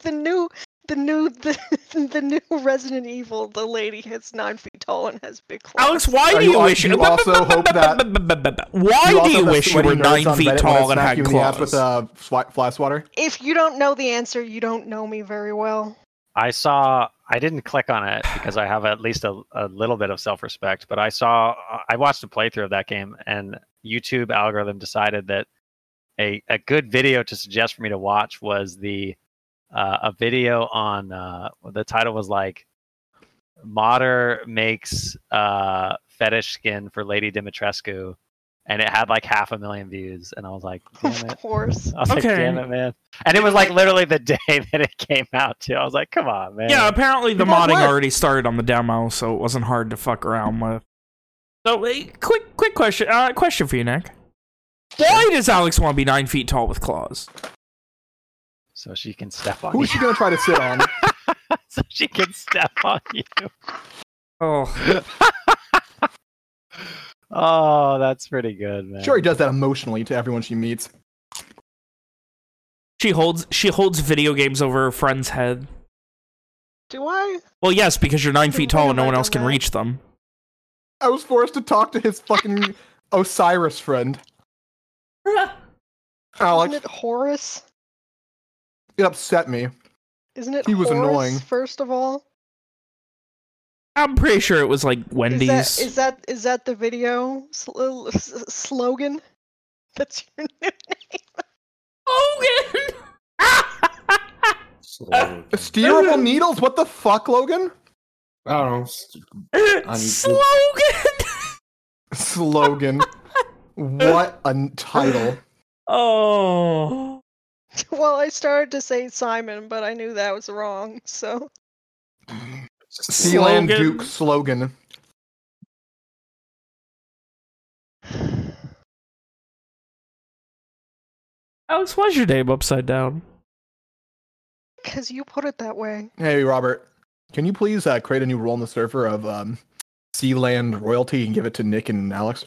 the new the new the, the new Resident Evil, the lady is nine feet tall and has big claws. Alex, why do you- you, wish you also hope that- Why do you wish you were nine feet Reddit when I tall and smack had you in the ass claws? with uh, fly, fly swatter? If you don't know the answer, you don't know me very well. I saw. I didn't click on it because I have at least a, a little bit of self-respect. But I saw. I watched a playthrough of that game, and YouTube algorithm decided that a a good video to suggest for me to watch was the uh, a video on uh, the title was like Modder makes uh, fetish skin for Lady Dimitrescu, and it had like half a million views, and I was like, damn Of it. course. I was like, damn it, man. And it was like literally the day that it came out, too. I was like, come on, man. Yeah, apparently the modding left. already started on the demo, so it wasn't hard to fuck around with. So, quick, quick question. Uh, question for you, Nick. Why does Alex want to be nine feet tall with claws? So she can step on Who's you. she gonna try to sit on? so she can step on you. Oh, Oh, that's pretty good, man. Sure, he does that emotionally to everyone she meets. she holds she holds video games over her friend's head. Do I? Well, yes, because you're nine Wait, feet tall and no one else can that? reach them. I was forced to talk to his fucking Osiris friend. Alex, Isn't it Horus? It upset me. Isn't it He was Horus, annoying. First of all, I'm pretty sure it was like Wendy's. is that is that is that the video sl- s- slogan? That's your new name. Logan! Slow. Steerable needles? What the fuck, Logan? I don't know. st- Slogan! Slogan. what a title. oh. Well, I started to say Simon, but I knew that was wrong. So Sealand Slogan. Duke slogan. Alex, why's your name upside down? because you put it that way. Hey, Robert. Can you please uh, create a new role in the server of um, Sealand royalty and give it to Nick and Alex?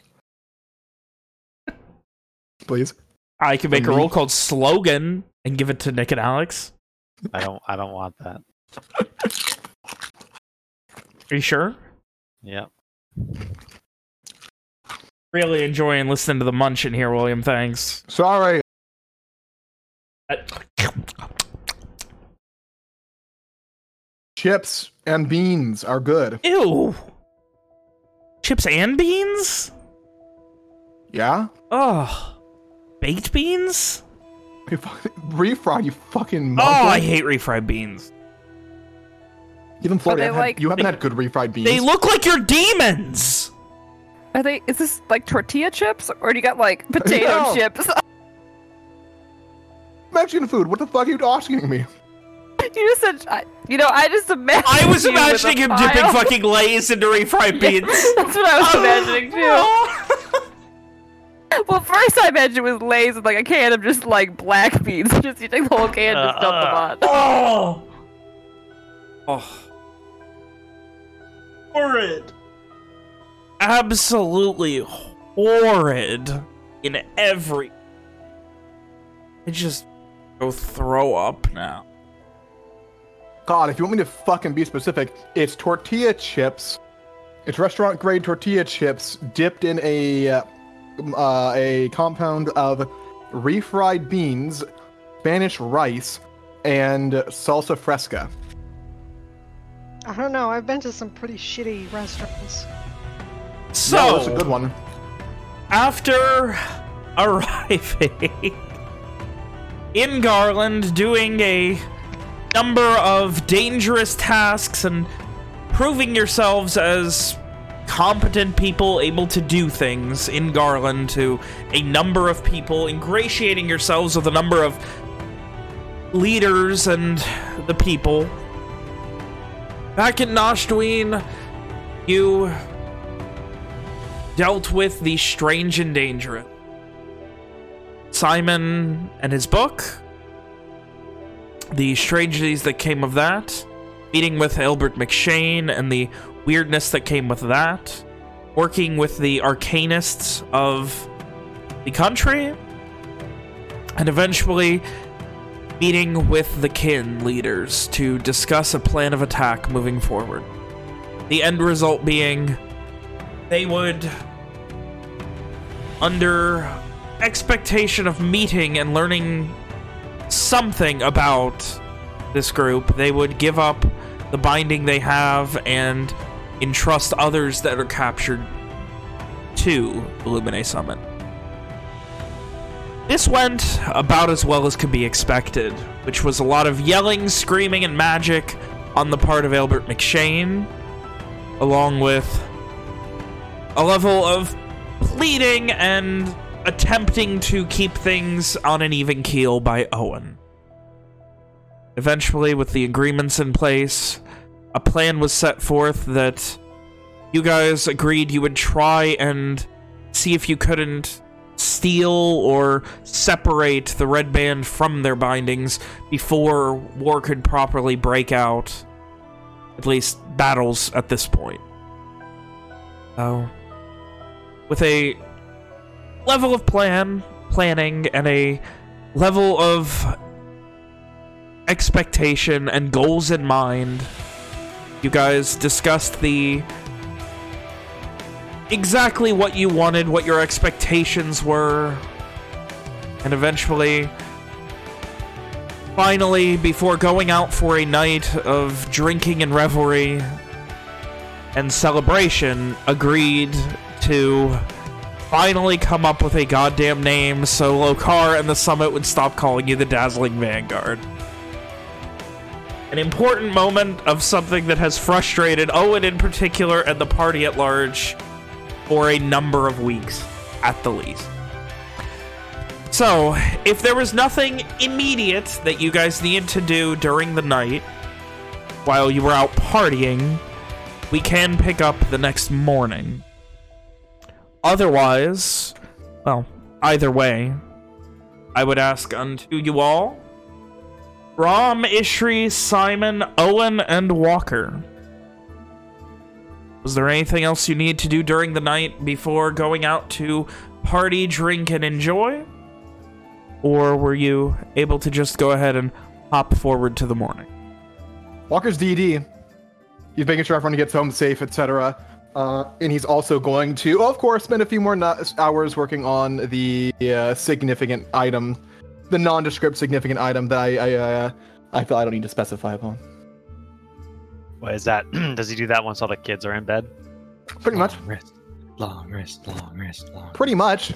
Please. I can make a me? role called Slogan and give it to Nick and Alex. I don't I don't want that. Are you sure? Yep. Really enjoying listening to the munchin here, William. Thanks. Sorry. Uh, Chips and beans are good. Ew. Chips and beans? Yeah? Ugh. Baked beans? You fucking- Refried, you fucking Oh, I hate refried beans. Even Florida, they you haven't had- like- you haven't had good refried beans. They look like you're demons. Are they? Is this like tortilla chips, or do you got like potato No. chips? Mexican food. What the fuck are you asking me? you just said, I, you know, I just imagined. I was you with a imagining him dipping fucking lays into refried beans. That's what I was oh, imagining too. Well, first I imagined it was Lay's with like a can of just like black beans. Just you take the whole can and just dump them on. Oh. Oh. Horrid. Absolutely horrid in every. I just go throw up now. God, if you want me to fucking be specific, it's tortilla chips. It's restaurant grade tortilla chips dipped in a uh, uh, a compound of refried beans, Spanish rice, and salsa fresca. I don't know. I've been to some pretty shitty restaurants. So no, that's a good one. after arriving in Garland, doing a number of dangerous tasks and proving yourselves as competent people able to do things in Garland to a number of people, ingratiating yourselves with a number of leaders and the people. Back in Noshtuin, you dealt with the strange and dangerous. Simon and his book, the strangeties that came of that, meeting with Albert McShane and the weirdness that came with that, working with the arcanists of the country, and eventually meeting with the kin leaders to discuss a plan of attack moving forward. The end result being they would, under expectation of meeting and learning something about this group, they would give up the binding they have and entrust others that are captured to the Lumine Summit. This went about as well as could be expected, which was a lot of yelling, screaming, and magic on the part of Albert McShane, along with a level of pleading and attempting to keep things on an even keel by Owen. Eventually, with the agreements in place, a plan was set forth that you guys agreed you would try and see if you couldn't steal or separate the Red Band from their bindings before war could properly break out. At least battles at this point. So, with a level of plan, planning, and a level of expectation and goals in mind, you guys discussed the exactly what you wanted, what your expectations were, and eventually, finally, before going out for a night of drinking and revelry and celebration, agreed to finally come up with a goddamn name so Lokar and the Summit would stop calling you the Dazzling Vanguard. An important moment of something that has frustrated Owen in particular and the party at large for a number of weeks at the least. So, if there was nothing immediate that you guys needed to do during the night while you were out partying, we can pick up the next morning. Otherwise, well, either way, I would ask unto you all, Rom, Ishri, Simon, Owen, and Walker. Was there anything else you need to do during the night before going out to party, drink, and enjoy? Or were you able to just go ahead and hop forward to the morning? Walker's DD. He's making sure everyone gets home safe, etc. Uh, and he's also going to, of course, spend a few more hours working on the uh, significant item, the nondescript significant item that I I, uh, I feel I don't need to specify upon. What is that? Does he do that once all the kids are in bed? Pretty much. Long rest, long rest, long rest, long. Pretty much.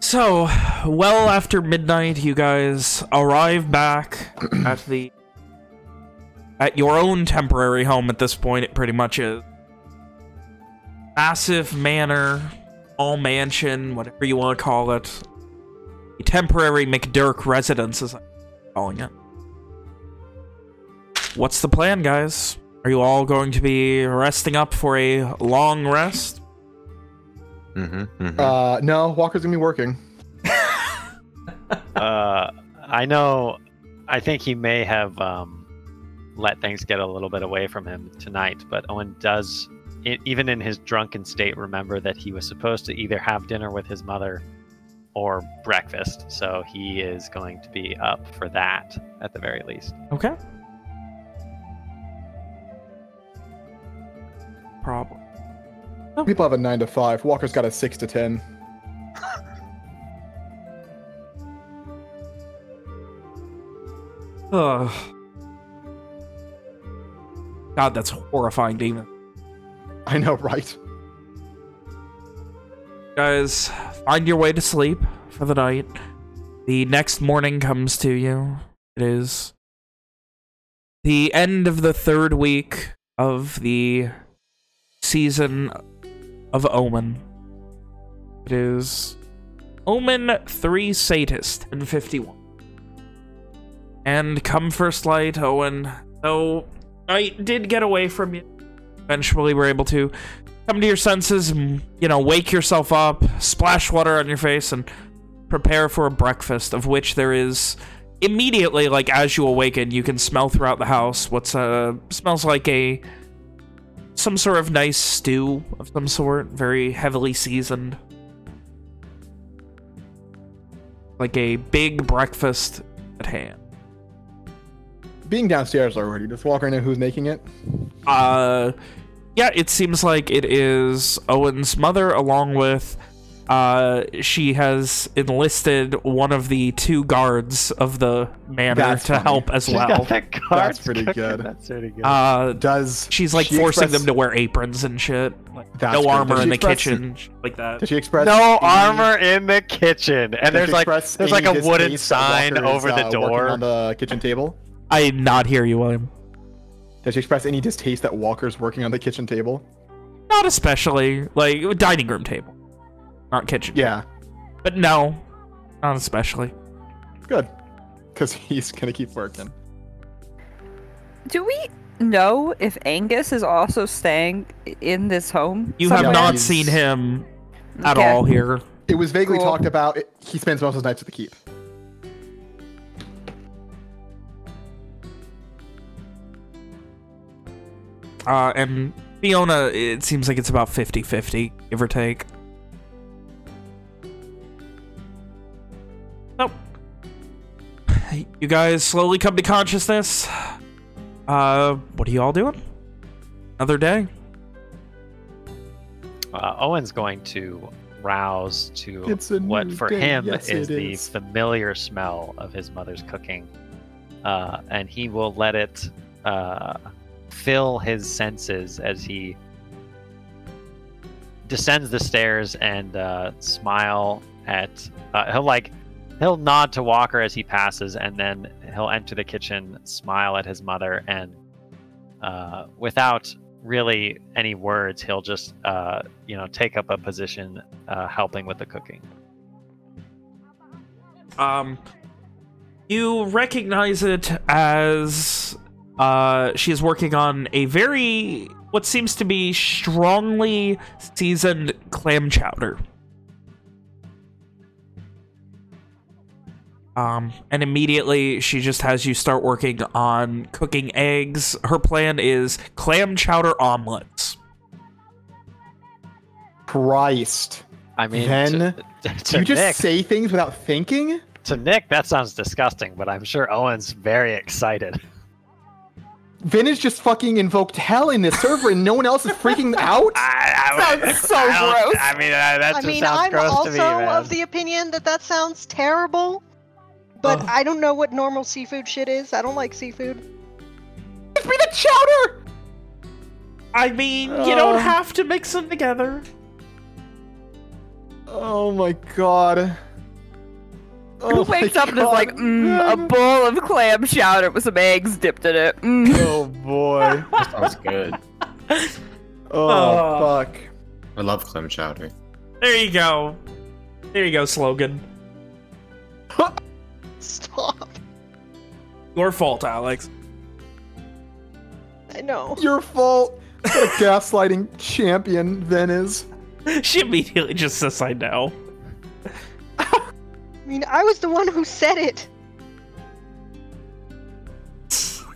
So, well after midnight, you guys arrive back at the at your own temporary home at this point, it pretty much is. Massive manor, all mansion, whatever you want to call it. A temporary McDurk residence, as I'm calling it. What's the plan, guys? Are you all going to be resting up for a long rest? Mm-hmm, mm-hmm. Uh, no, Walker's gonna be working. uh, I know. I think he may have um, let things get a little bit away from him tonight, but Owen does, e- even in his drunken state, remember that he was supposed to either have dinner with his mother or breakfast. So he is going to be up for that at the very least. Okay. Problem. Oh. People have a nine to five. Walker's got a six to ten. Ugh. God, that's horrifying, Demon. I know, right? Guys, find your way to sleep for the night. The next morning comes to you. It is the end of the third week of the season of Omen. It is Omen 3 Sadist and 51. And come first light, Owen. Though I did get away from you. Eventually, we're able to come to your senses and, you know, wake yourself up, splash water on your face, and prepare for a breakfast, of which there is immediately, like, as you awaken, you can smell throughout the house what's, uh, smells like a, some sort of nice stew of some sort, very heavily seasoned. like a big breakfast at hand. Being downstairs already, just walk right in who's making it. Uh, yeah, it seems like it is Owen's mother, along with uh, she has enlisted one of the two guards of the manor That's to funny. help as She's well. got the cards That's pretty cooking. good. That's pretty good. Uh, Does she's like she forcing express- them to wear aprons and shit. Like, That's no good. armor in the express- kitchen, shit like that. Does she express no any- armor in the kitchen, and does there's like there's like a wooden sign Walker is, over the uh, door. on the kitchen table. I did not hear you, William. Does she express any distaste that Walker's working on the kitchen table? Not especially. Like, dining room table. Not kitchen. Yeah, But no, not especially. good. Because he's gonna keep working. Do we know if Angus is also staying in this home? You have not he's- seen him at Okay. all here. It was vaguely Cool. talked about. It, he spends most of his nights at the keep. Uh, and Fiona, it seems like it's about 50-50, give or take. So, you guys slowly come to consciousness. Uh, what are you all doing? Another day? Uh, Owen's going to rouse to It's what for day. him Yes, is the is. familiar smell of his mother's cooking, uh, and he will let it uh, fill his senses as he descends the stairs and uh, smile at. Uh, he'll like he'll nod to Walker as he passes, and then he'll enter the kitchen, smile at his mother, and uh, without really any words, he'll just uh, you know take up a position uh, helping with the cooking. Um, you recognize it as uh, she is working on a very what seems to be strongly seasoned clam chowder. Um, and immediately she just has you start working on cooking eggs. Her plan is clam chowder omelets. Christ. I mean, Then, to, Do to you just Nick, say things without thinking? to Nick, that sounds disgusting, but I'm sure Owen's very excited. Vin has just fucking invoked hell in this server and no one else is freaking out? Sounds so gross. I mean, uh, that I just mean, sounds I'm gross also to me, man. of the opinion that that sounds terrible. But Ugh. I don't know what normal seafood shit is. I don't like seafood. Give me the chowder! I mean, you don't Uh. have to mix them together. Oh my god. Who Oh my wakes up and is like, mm, a bowl of clam chowder with some eggs dipped in it. Mm. Oh boy. That sounds good. Oh, Oh. fuck. I love clam chowder. There you go. There you go, slogan. Stop. Your fault, Alex. I know. Your fault. What a gaslighting champion Vin is. She immediately just says, I know. I mean, I was the one who said it.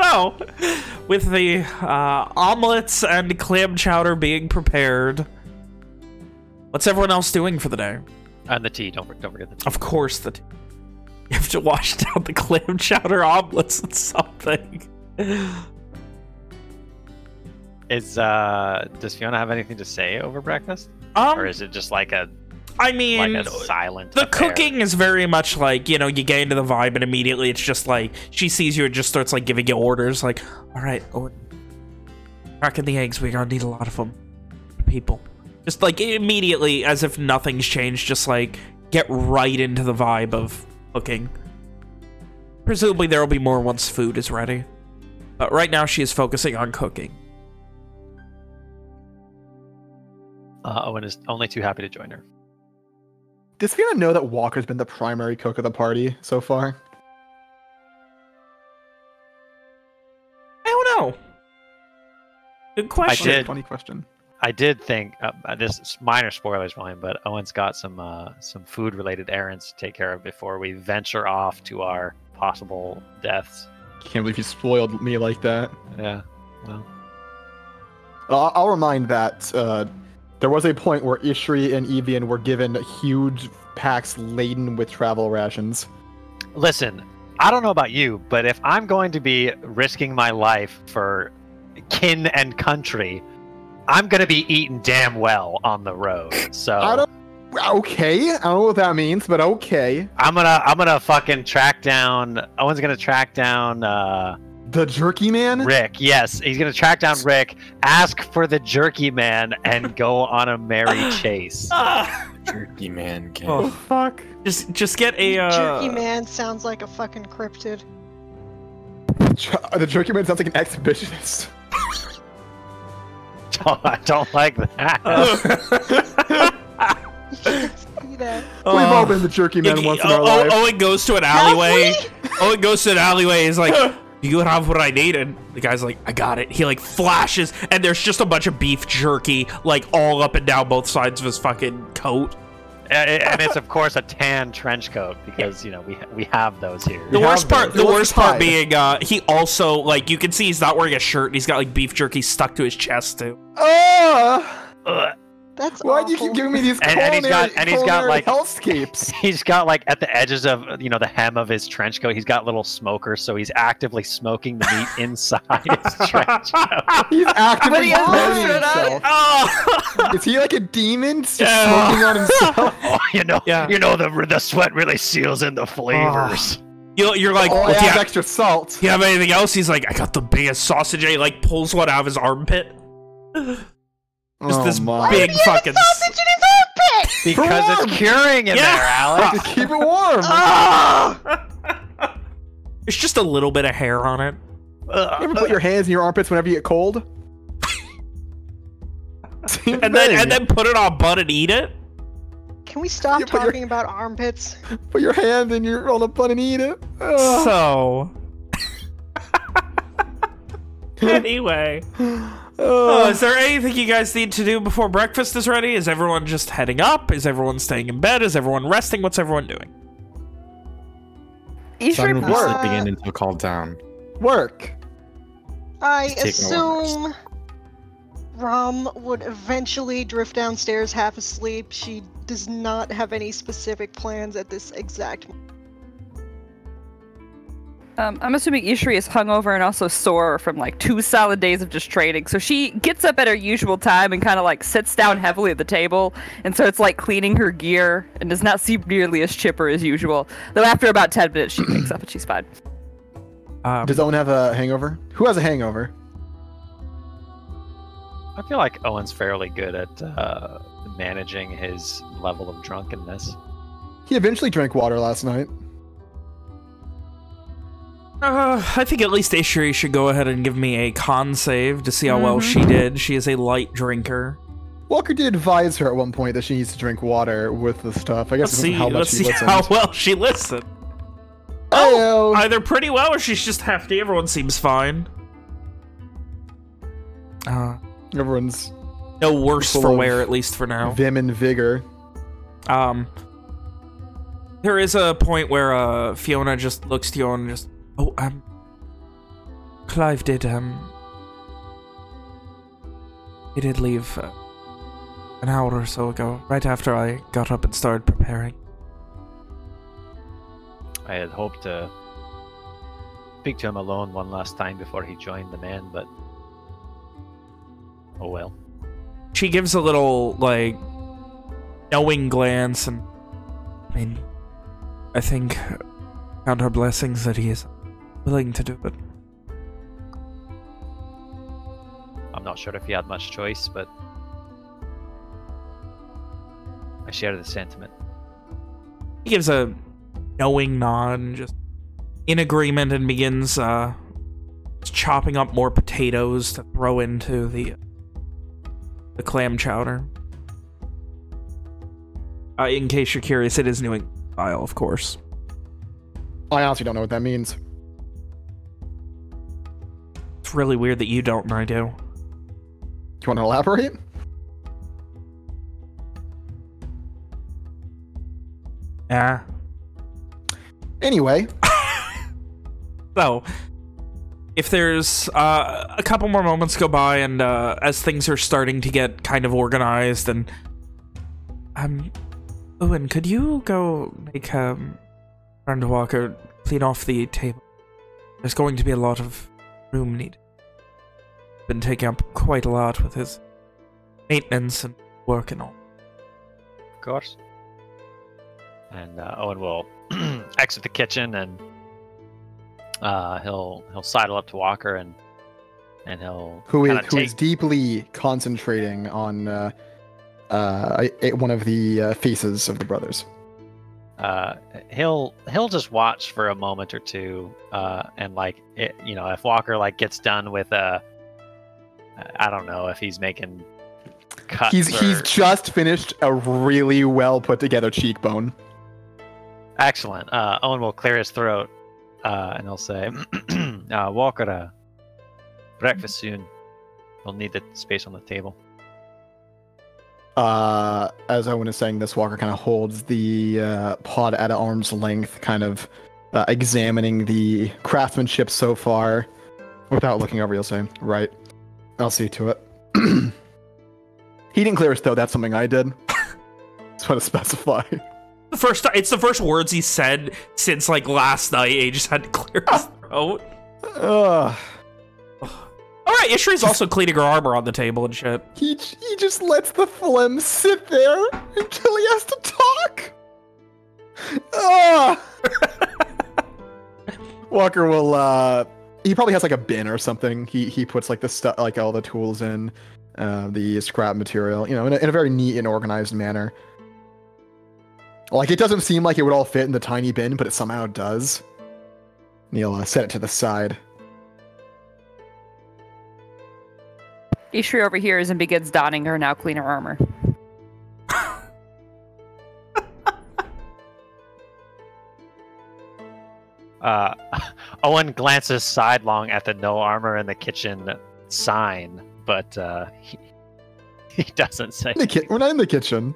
So, with the uh, omelets and clam chowder being prepared, what's everyone else doing for the day? And the tea, don't, don't forget the tea. Of course, the you have to wash down the clam chowder omelets and something. Is uh, does Fiona have anything to say over breakfast, Um, or is it just like a I mean, like silent? the affair? cooking is very much like you know you get into the vibe and immediately it's just like she sees you and just starts like giving you orders like all right Owen cracking the eggs we're gonna need a lot of them people just like immediately as if nothing's changed just like get right into the vibe of cooking presumably there will be more once food is ready but right now she is focusing on cooking Uh, Owen is only too happy to join her. Does Fiona know that Walker's been the primary cook of the party so far? I don't know good question did. Funny question. I did think uh, uh, this is minor spoilers, William, but Owen's got some uh, some food related errands to take care of before we venture off to our possible deaths. Can't believe you spoiled me like that. Yeah. Well, I'll, I'll remind that uh, There was a point where Ishri and Evian were given huge packs laden with travel rations. Listen, I don't know about you, but if I'm going to be risking my life for kin and country, I'm going to be eating damn well on the road. So I don't. Okay, I don't know what that means, but okay. I'm gonna I'm gonna fucking track down. Owen's gonna track down uh, The Jerky Man. Rick. Yes, he's gonna track down Rick, ask for the Jerky Man, and go on a merry chase. Ah, Jerky man. Gang. Oh Oh. fuck. just just get a uh, Jerky man sounds like a fucking cryptid. The Jerky Man sounds like an exhibitionist. Oh, I don't like that. You can't see that. We've all uh, been the Jerky Man Owen- once in our Owen- life. it goes to an alleyway. Oh, it goes to an alleyway. Is like, "Do you have what I need?" And the guy's like, "I got it." He like flashes, and there's just a bunch of beef jerky like all up and down both sides of his fucking coat. and and it's of course a tan trench coat because you know we we have those here. The We worst part, those. the worst part being, uh, he also like you can see he's not wearing a shirt. and He's got like beef jerky stuck to his chest too. Ah! Ugh. That's Why do you keep giving me these And- and he's culinary, got- and he's got, like- hellscapes? He's got like at the edges of you know the hem of his trench coat. He's got little smokers, so he's actively smoking the meat inside his trench coat. He's actively he burning himself. Oh, Is he like a demon Yeah. smoking on himself? Oh, you know, Yeah. you know the the sweat really seals in the flavors. Oh. you, you're like, oh, well, it do, you adds have, extra salt. do you have anything else? He's like, I got the biggest sausage. He like pulls one out of his armpit. Just oh, this my. big fucking. Sausage in his armpit! Because it's curing in Yeah. there, Alex. To keep it warm. Oh! There's just a little bit of hair on it. You ever uh, put your hands in your armpits whenever you get cold? And then thing. and then put it on butt and eat it. Can we stop You put your- talking about armpits? put your hand in your on a bun and eat it. Ugh. So. anyway. Oh, is there anything you guys need to do before breakfast is ready? Is everyone just heading up? Is everyone staying in bed? Is everyone resting? What's everyone doing? Sun will be Uh, sleeping in until called down. Work. I Just take no rest. assume Rom would eventually drift downstairs half asleep. She does not have any specific plans at this exact moment. Um, I'm assuming Ishri is hungover and also sore from like two solid days of just training. So she gets up at her usual time and kind of like sits down heavily at the table and starts like cleaning her gear and does not seem nearly as chipper as usual. Though after about 10 minutes, she wakes up and she's fine. Um, Does Owen have a hangover? Who has a hangover? I feel like Owen's fairly good at uh, managing his level of drunkenness. He eventually drank water last night. Uh, I think at least Ishri should go ahead and give me a con save to see how well she did. She is a light drinker. Walker did advise her at one point that she needs to drink water with the stuff. I guess Let's see. how much Let's she see listened. how well she listened. Oh, Either pretty well or she's just hefty. Everyone seems fine. Uh, everyone's no worse for wear, at least for now. vim and vigor. Um, there is a point where uh, Fiona just looks to you and just, oh, um, Clive did, um, he did leave uh, an hour or so ago, right after I got up and started preparing. I had hoped to speak to him alone one last time before he joined the men, but oh well. She gives a little, like, knowing glance, and I mean, I think, count her blessings that he is willing to do it. I'm not sure if he had much choice, but I share the sentiment. He gives a knowing nod and just in agreement and begins uh, chopping up more potatoes to throw into the the clam chowder. Uh, in case you're curious, it is New England style, of course. I honestly don't know what that means. It's really weird that you don't and I do. Do you want to elaborate? Yeah. Anyway, So, if there's uh, a couple more moments go by and uh, as things are starting to get kind of organized and um Owen, could you go make um friend Walker clean off the table? There's going to be a lot of room need. Been taking up quite a lot with his maintenance and work and all. Of course. And uh, Owen will exit the kitchen and uh, he'll he'll sidle up to Walker and and he'll who is kinda who is deeply concentrating on uh, uh, one of the uh, faces of the brothers. Uh, he'll he'll just watch for a moment or two, uh, and like it, you know, if Walker like gets done with a, I don't know if he's making cuts. He's he's just finished a really well put together cheekbone. excellent. Uh, Owen will clear his throat, uh, and he'll say, uh, "Walker, uh, breakfast soon. We'll need the space on the table." Uh, as Owen is saying this, Walker kind of holds the uh, pod at arm's length, kind of uh, examining the craftsmanship so far. Without looking over, he'll say, "Right, I'll see to it." he didn't clear his throat. That's something I did. Just want to specify. The first, it's the first words he said since like last night. He just had to clear his throat. Ugh. All right, Ishri's also cleaning her armor on the table and shit. He he just lets the phlegm sit there until he has to talk. Ah. Walker will uh he probably has like a bin or something. He he puts like the stuff like all the tools in uh the scrap material, you know, in a, in a very neat and organized manner. Like it doesn't seem like it would all fit in the tiny bin, but it somehow does. He'll uh, set it to the side. Ishri overhears and begins donning her now cleaner armor. Uh, Owen glances sidelong at the no armor in the kitchen sign, but uh, he, he doesn't say. In the ki- we're not in the kitchen.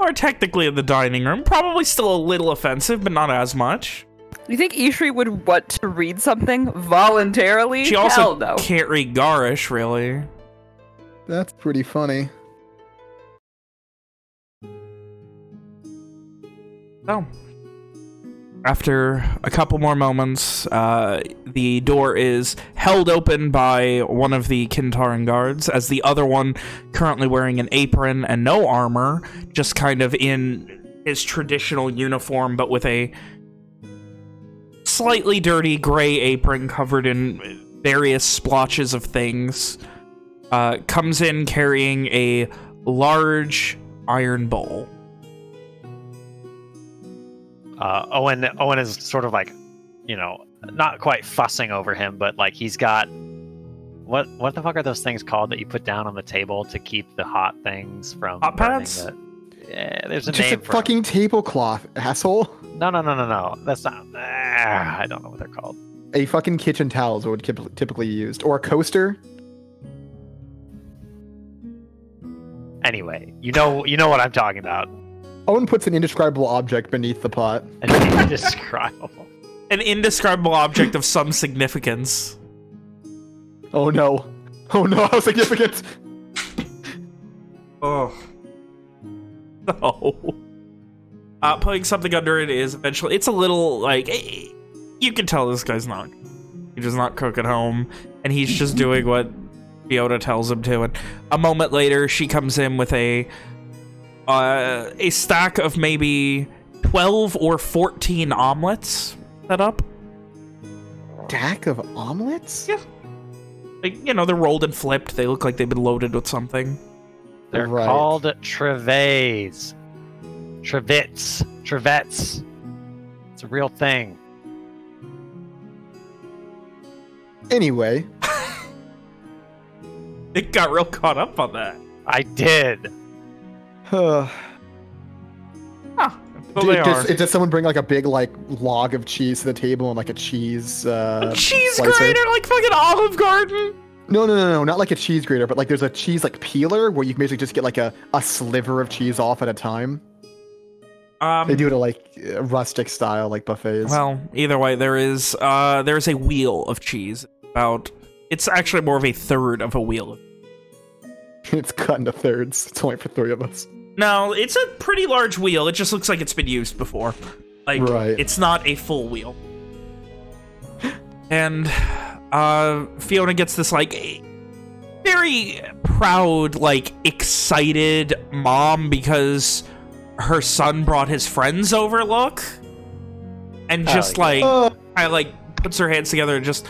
Or technically in the dining room. Probably still a little offensive, but not as much. You think Ishri would want to read something voluntarily? She also Hell no. can't read Garish, really. That's pretty funny. So, after a couple more moments, uh, the door is held open by one of the Kintaran guards, as the other one, currently wearing an apron and no armor, just kind of in his traditional uniform, but with a slightly dirty gray apron covered in various splotches of things, uh, comes in carrying a large iron bowl. Uh, Owen Owen is sort of like, you know, not quite fussing over him, but like he's got what what the fuck are those things called that you put down on the table to keep the hot things from Hot pads? the- Yeah, there's a Just a name for 'em. fucking tablecloth, asshole. No, no, no, no, no. That's not. ah, I don't know what they're called. A fucking kitchen towel is what would typically used, or a coaster. Anyway, you know, you know what I'm talking about. Owen puts an indescribable object beneath the pot. It's indescribable. An indescribable object of some significance. Oh no! Oh no! How significant! Oh. No. Uh, putting something under it is eventually... It's a little, like... eh, You can tell this guy's not... He does not cook at home. And he's just doing what Fiona tells him to. And a moment later, she comes in with a... Uh, a stack of maybe 12 or 14 omelets set up. Stack of omelets? Yeah. Like, you know, they're rolled and flipped. They look like they've been loaded with something. They're Right. called trivets. Trivets. Trivets. It's a real thing. Anyway, It got real caught up on that. I did. uh, So did, they are. does, does someone bring like a big like log of cheese to the table and like a cheese? Uh, a cheese slicer? grater like fucking Olive Garden. No, no, no, no, not like a cheese grater, but like there's a cheese like peeler where you can basically just get like a, a sliver of cheese off at a time. Um, They do it like uh, rustic style, like buffets. Well, either way, there is uh, there is a wheel of cheese. About it's actually more of a third of a wheel. it's cut into thirds. It's only for three of us. No, it's a pretty large wheel. It just looks like it's been used before. Like Right. it's not a full wheel. And uh, Fiona gets this like very proud, like excited mom because her son brought his friends over. Look, and just yeah. like Oh. I like puts her hands together and just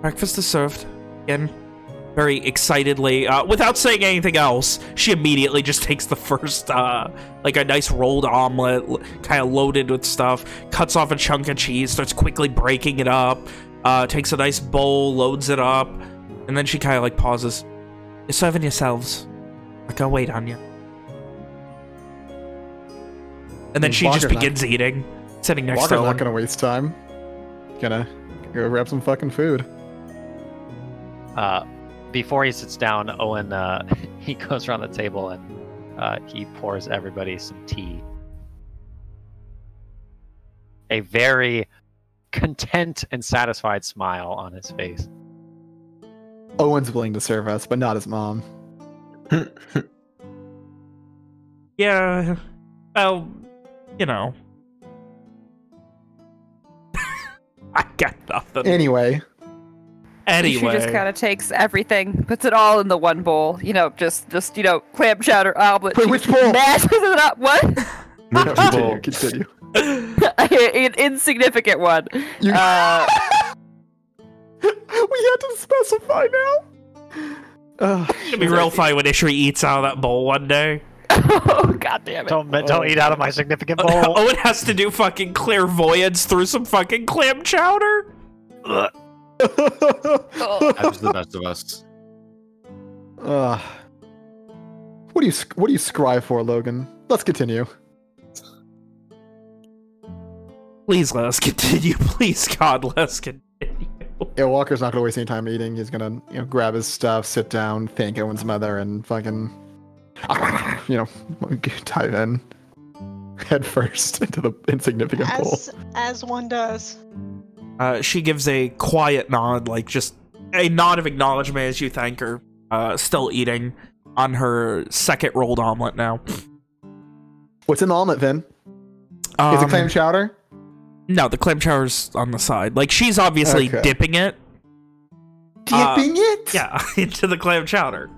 breakfast is served again very excitedly uh, without saying anything else she immediately just takes the first uh, like a nice rolled omelet kind of loaded with stuff cuts off a chunk of cheese starts quickly breaking it up uh, takes a nice bowl loads it up and then she kind of like pauses you're serving yourselves like i'll wait on you and then Mm, she just Walker's not- begins eating sitting next Walker's to not gonna waste time. Gonna go grab some fucking food. Uh, before he sits down, Owen uh, he goes around the table and uh, he pours everybody some tea. A very content and satisfied smile on his face. Owen's willing to serve us, but not his mom. Yeah. Well, you know. I got nothing. Anyway, Anyway. She just kind of takes everything, puts it all in the one bowl. You know, just just you know, clam chowder omelet. Wait, she which bowl? Mashes it up. What? no, Which continue, bowl? continue. An insignificant one. You- Uh, we had to specify now. Uh, It'll be real funny when Ishri eats out of that bowl one day. oh god damn it! Don't don't eat out of my significant bowl. Owen has to do fucking clairvoyance through some fucking clam chowder. Oh. That's the best of us. uh, what do you what do you scry for, Logan? Let's continue. Please let us continue. Please, God, let us continue. Yeah, Walker's not gonna waste any time eating. He's gonna, you know, grab his stuff, sit down, thank Owen's mother, and fucking, you know, dive in head first into the insignificant bowl. As as one does. Uh, she gives a quiet nod, like just a nod of acknowledgement as you thank her. Uh, still eating on her second rolled omelet now. What's in the omelet, Vin? Is Um, it clam chowder? No, the clam chowder's on the side. Like she's obviously Okay. dipping it, uh, Dipping it? yeah, into the clam chowder.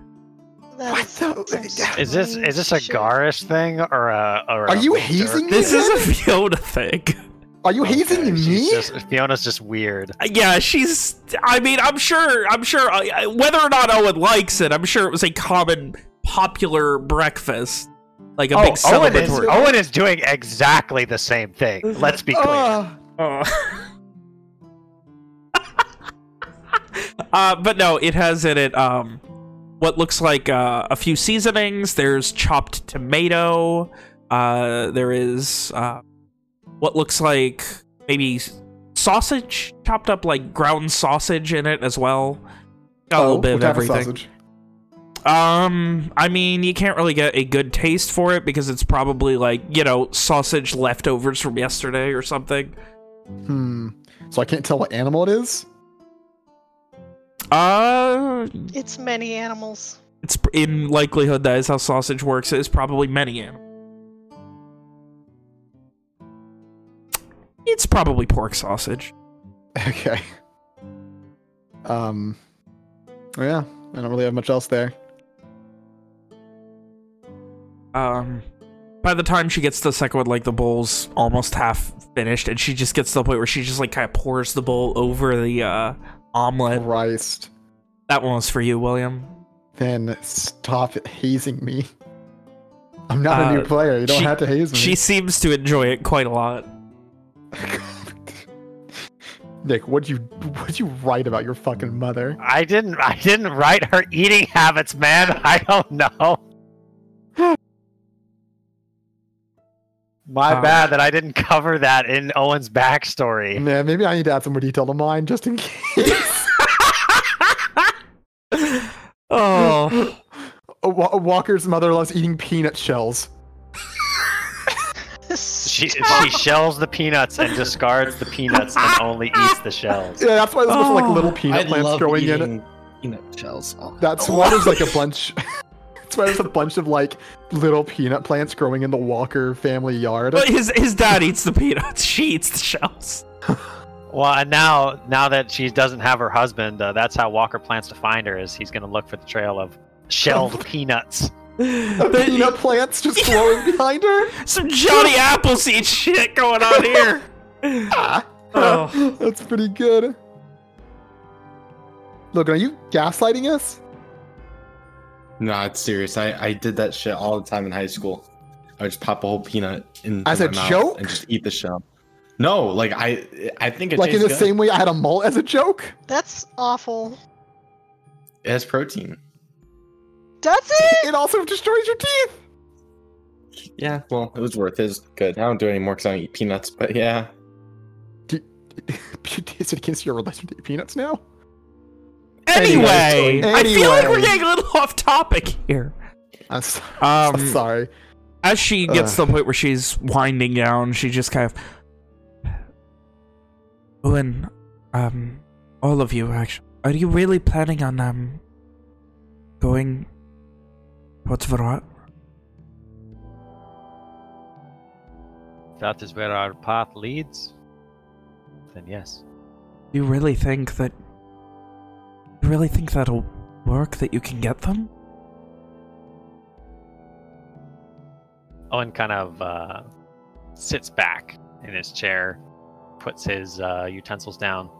That What is the- Is this is this a strange garish thing or a? Or Are a you jerk? hazing me? This is a Fiona thing. Are you hazing me? Just, Fiona's just weird. Yeah, she's. I mean, I'm sure. I'm sure. Uh, whether or not Owen likes it, I'm sure it was a common, popular breakfast, like a Oh, big Owen is, celebratory. Owen is doing exactly the same thing. Let's be clear. Uh, uh, but no, it has in it um, what looks like uh, a few seasonings. There's chopped tomato. Uh, there is uh, what looks like maybe sausage, chopped up like ground sausage in it as well. Got a oh, little bit what of type everything. sausage? Um, I mean, you can't really get a good taste for it because it's probably like, you know, sausage leftovers from yesterday or something. Hmm. So I can't tell what animal it is. Uh, It's many animals. it's in likelihood that is how sausage works. It's probably many animals. It's probably pork sausage. Okay. Um. Yeah, I don't really have much else there. Um, by the time she gets to the second one, like the bowl's almost half finished, and she just gets to the point where she just like kind of pours the bowl over the uh omelet. Christ. That one was for you, William. Then stop hazing me. I'm not a Uh, new player. You don't she- have to haze me. She seems to enjoy it quite a lot. Nick, what'd you what'd you write about your fucking mother? I didn't I didn't write her eating habits, man. I don't know. My Um, bad that I didn't cover that in Owen's backstory. Man, maybe I need to add some more detail to mine just in case. Oh, Walker's mother loves eating peanut shells. She she shells the peanuts and discards the peanuts and only eats the shells. Yeah, that's why there's a bunch of like little Oh, peanut I plants love growing in it. peanut shells. Oh. That's why there's like a bunch. That's why there's a bunch of like little peanut plants growing in the Walker family yard. But his his dad eats the peanuts. She eats the shells. Well, and now now that she doesn't have her husband, uh, that's how Walker plans to find her. Is he's going to look for the trail of shelled peanuts. The peanut plants just growing behind her. Some Johnny Appleseed shit going on here. Oh. That's pretty good. Logan, are you gaslighting us? No, it's serious. I, I did that shit all the time in high school. I would just pop a whole peanut in As a mouth joke? and just eat the shell. No, like I I think it like in the good. same way I had a malt as a joke? That's awful. It has protein. Does it? It also destroys your teeth. Yeah, well, it was worth it. It's good. I don't do it anymore because I don't eat peanuts. But yeah, do, Is it against your religion to eat peanuts now? Anyway, I feel like we're getting a little off topic here. I'm, so, Um, I'm sorry. as she gets Ugh. to the point where she's winding down, she just kind of. Owen, um, all of you actually, are you really planning on um going towards Varat? That is where our path leads. Then yes. Do you really think that? Really think that'll work? That you can get them? Owen kind of uh, sits back in his chair, puts his uh, utensils down,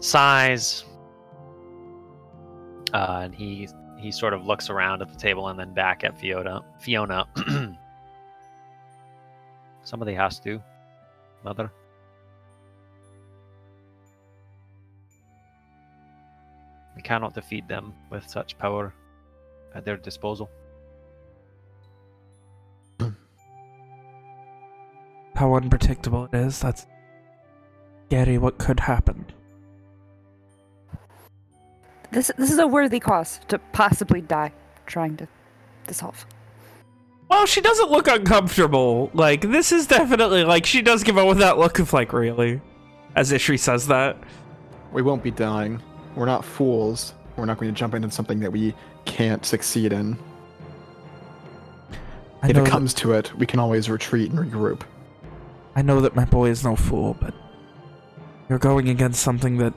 sighs, uh, and he he sort of looks around at the table and then back at Fiona. Fiona, somebody has to, mother. Cannot defeat them with such power at their disposal. How unpredictable it is. That's scary. What could happen? This this is a worthy cause to possibly die trying to dissolve. Well, she doesn't look uncomfortable. Like, this is definitely, like, she does give out with that look of, like, really? As Ishri says that. We won't be dying. We're not fools. We're not going to jump into something that we can't succeed in. I if it that, comes to it, we can always retreat and regroup. I know that my boy is no fool, but you're going against something that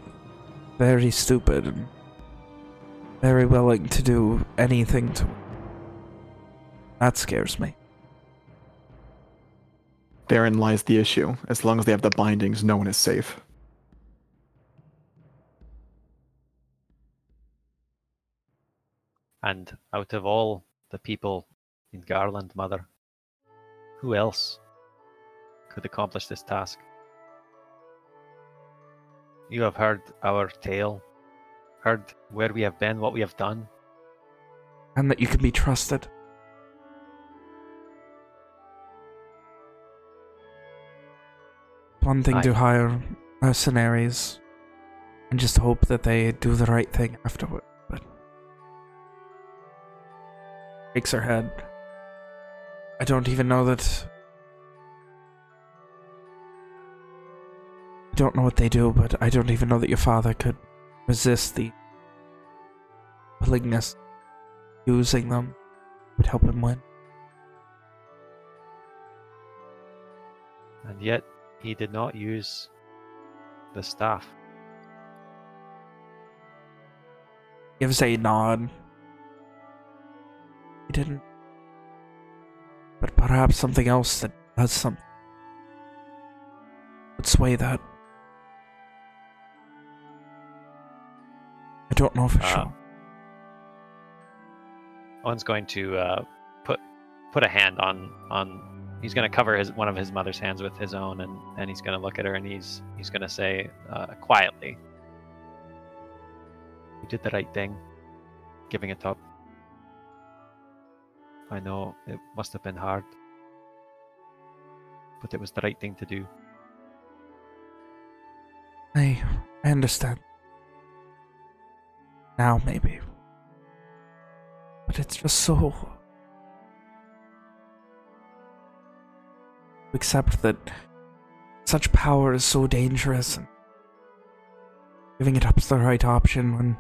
very stupid and very willing to do anything to That scares me. Therein lies the issue. As long as they have the bindings, no one is safe. And out of all the people in Garland, Mother, who else could accomplish this task? You have heard our tale, heard where we have been, what we have done. And that you can be trusted. One thing to hire mercenaries uh, and just hope that they do the right thing afterward, shakes her head. I don't even know that I don't know what they do, but I don't even know that your father could resist the willingness using them would help him win. And yet, he did not use the staff. Gives a nod. He didn't. But perhaps something else that does something would sway that. I don't know for Uh, sure. Owen's going to uh, put put a hand on on. He's going to cover his one of his mother's hands with his own, and and he's going to look at her, and he's he's going to say uh, quietly, "You did the right thing, giving it up. I know it must have been hard, but it was the right thing to do." I, I understand. Now, maybe. But it's just so. accept that such power is so dangerous and giving it up is the right option when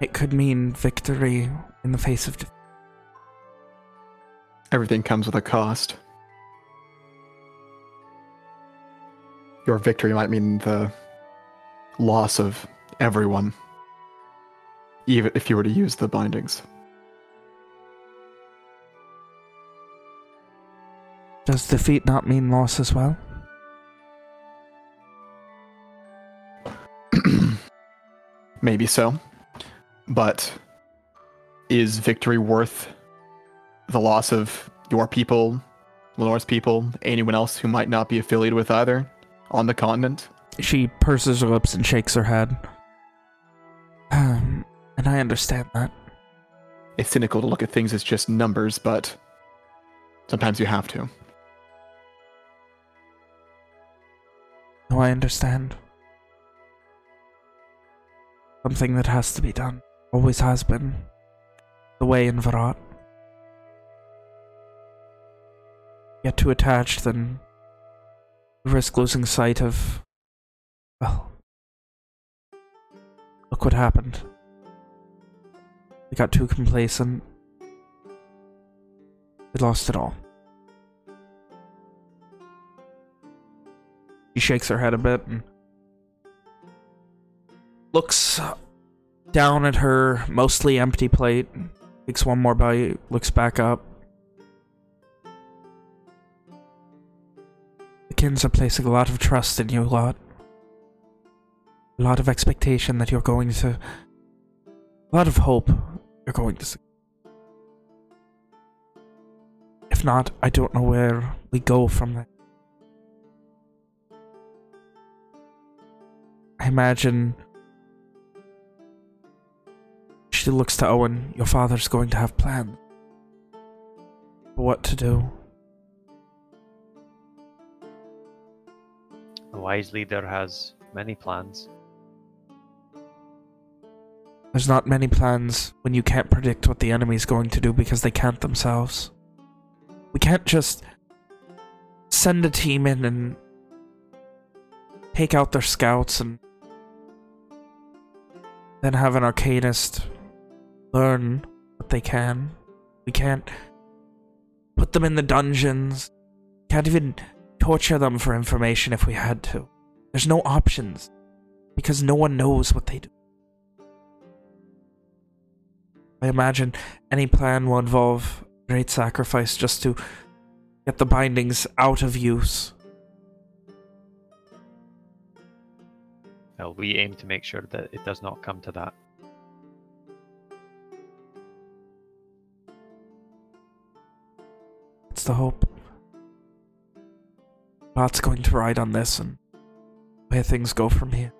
it could mean victory in the face of defeat. Everything comes with a cost. Your victory might mean the loss of everyone, even if you were to use the bindings. Does defeat not mean loss as well? Maybe so. But is victory worth the loss of your people, Lenore's people, anyone else who might not be affiliated with either on the continent? She purses her lips and shakes her head. Um, and I understand that. It's cynical to look at things as just numbers, but sometimes you have to. No, I understand. Something that has to be done. Always has been. The way in Varat. Get too attached, then risk losing sight of... Well... Look what happened. We got too complacent. We lost it all. She shakes her head a bit and looks down at her mostly empty plate, takes one more bite, looks back up. The Kins are placing a lot of trust in you, lot. A lot of expectation that you're going to... A lot of hope you're going to. If not, I don't know where we go from there. I imagine she looks to Owen. Your father's going to have plans. What to do. A wise leader has many plans. There's not many plans when you can't predict what the enemy's going to do because they can't themselves. We can't just send a team in and take out their scouts and then have an arcanist learn what they can. We can't put them in the dungeons. Can't even torture them for information if we had to. There's no options because no one knows what they do. I imagine any plan will involve great sacrifice just to get the bindings out of use. Well, we aim to make sure that it does not come to that. It's the hope. Lot's going to ride on this and where things go from here.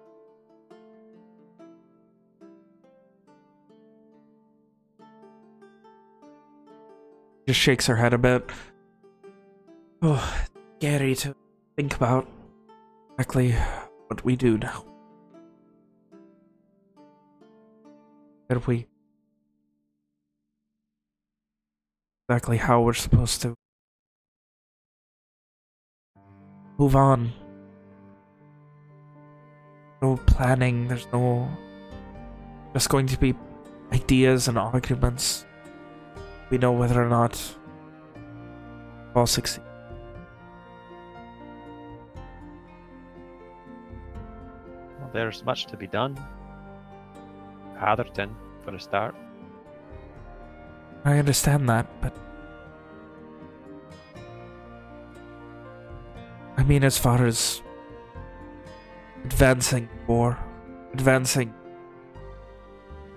Just shakes her head a bit. Oh, scary to think about exactly what we do now. That we exactly how we're supposed to move on. No planning, there's no just going to be ideas and arguments we know whether or not all succeed. Well, there's much to be done. Atherton, for a start. I understand that, but mean as far as advancing war, advancing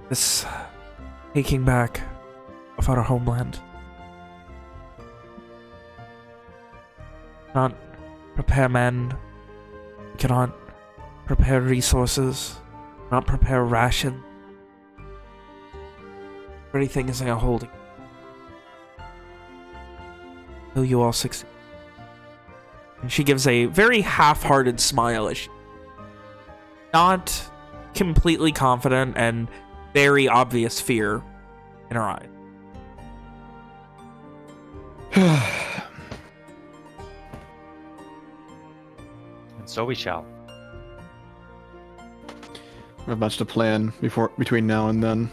this taking back of our homeland. Cannot prepare men, cannot prepare resources, not prepare ration. Everything is in a holding. Will you all succeed? And she gives a very half-hearted smile as she not completely confident and very obvious fear in her eyes. And so we shall. We have much to plan before between now and then.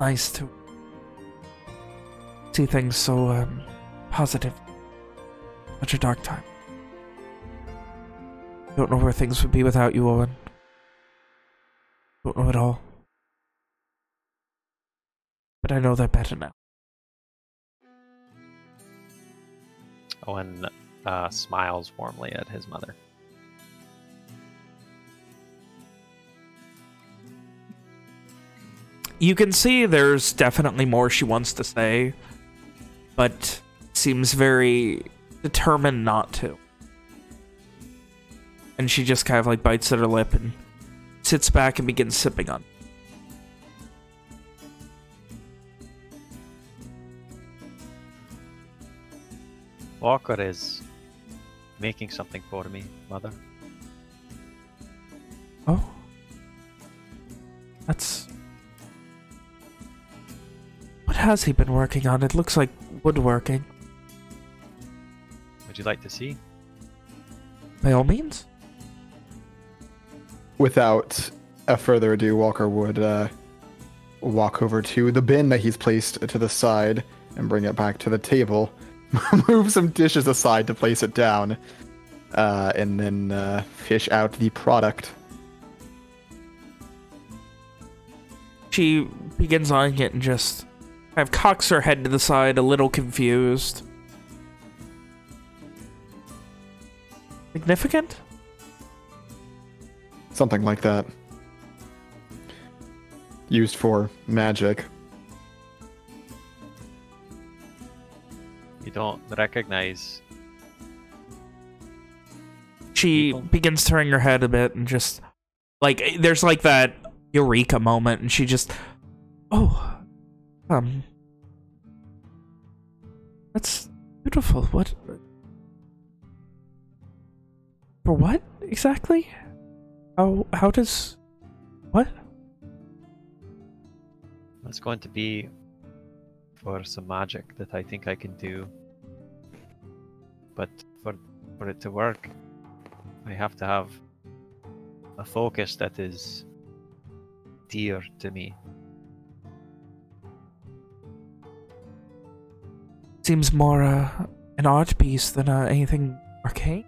Nice to see things so um, positive. Such a dark time. Don't know where things would be without you, Owen. Don't know at all. But I know they're better now. Owen uh, smiles warmly at his mother. You can see there's definitely more she wants to say, but seems very determined not to. And she just kind of like bites at her lip and sits back and begins sipping on. Walker is making something for me, mother. Oh. That's... What has he been working on? It looks like woodworking. Would you like to see? By all means. Without a further ado, Walker would uh, walk over to the bin that he's placed to the side and bring it back to the table. Move some dishes aside to place it down, uh, and then uh, fish out the product. She begins eyeing it and just kind of cocks her head to the side, a little confused. Significant? Something like that. Used for magic. You don't recognize. She People. begins turning her head a bit and just like there's like that eureka moment and she just oh um that's beautiful what for what exactly how how does what It's going to be for some magic that I think I can do. But for for it to work, I have to have a focus that is dear to me. Seems more uh, an art piece than uh, anything arcane.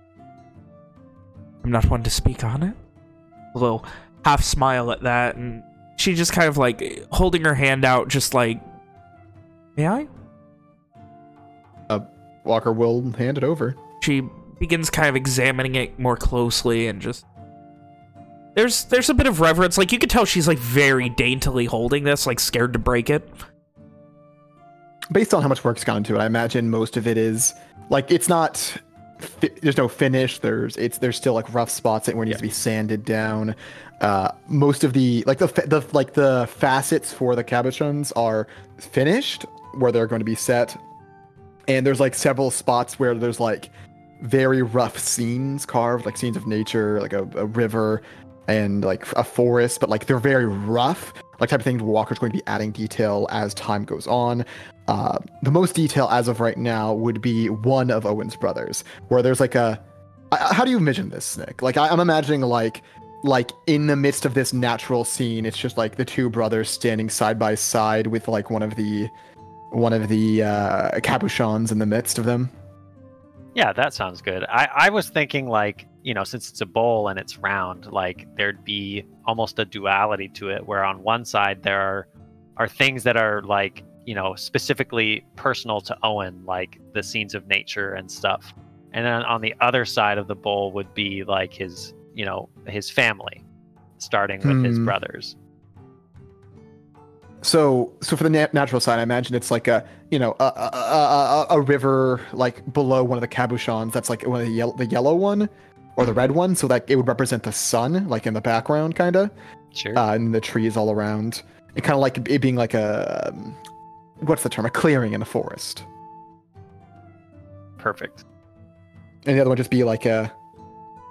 I'm not one to speak on it. A little half smile at that and she just kind of like holding her hand out just like may I? Walker will hand it over. she begins kind of examining it more closely and just there's there's a bit of reverence. Like you could tell she's like very daintily holding this like scared to break it Based on how much work's gone into it, I imagine most of it is like it's not. Fi- there's no finish. There's it's there's still like rough spots where it needs to be sanded down. Uh, most of the like the the like the facets for the cabochons are finished where they're going to be set, and there's like several spots where there's like very rough scenes carved, like scenes of nature, like a, a river and like a forest, but like they're very rough, like type of thing Walker's going to be adding detail as time goes on. Uh, the most detail as of right now would be one of Owen's brothers, where there's like a. I- How do you envision this, Nick? Like I, I'm imagining like like in the midst of this natural scene, it's just like the two brothers standing side by side with like one of the one of the uh, cabochons in the midst of them. Yeah, that sounds good. I, I was thinking like, you know, since it's a bowl and it's round, like there'd be almost a duality to it where on one side there are are things that are like, you know, specifically personal to Owen, like the scenes of nature and stuff. And then on the other side of the bowl would be like his, you know, his family, starting with his Hmm. brothers. So, so for the nat- natural side, I imagine it's like a, you know, a, a, a, a- river like below one of the cabochons. That's like one of the yellow, the yellow one, or the red one. So that it would represent the sun, like in the background, kind of, Sure. uh, and the trees all around. It kind of like it being like a, um, what's the term? A clearing in the forest. Perfect. And the other one just be like a,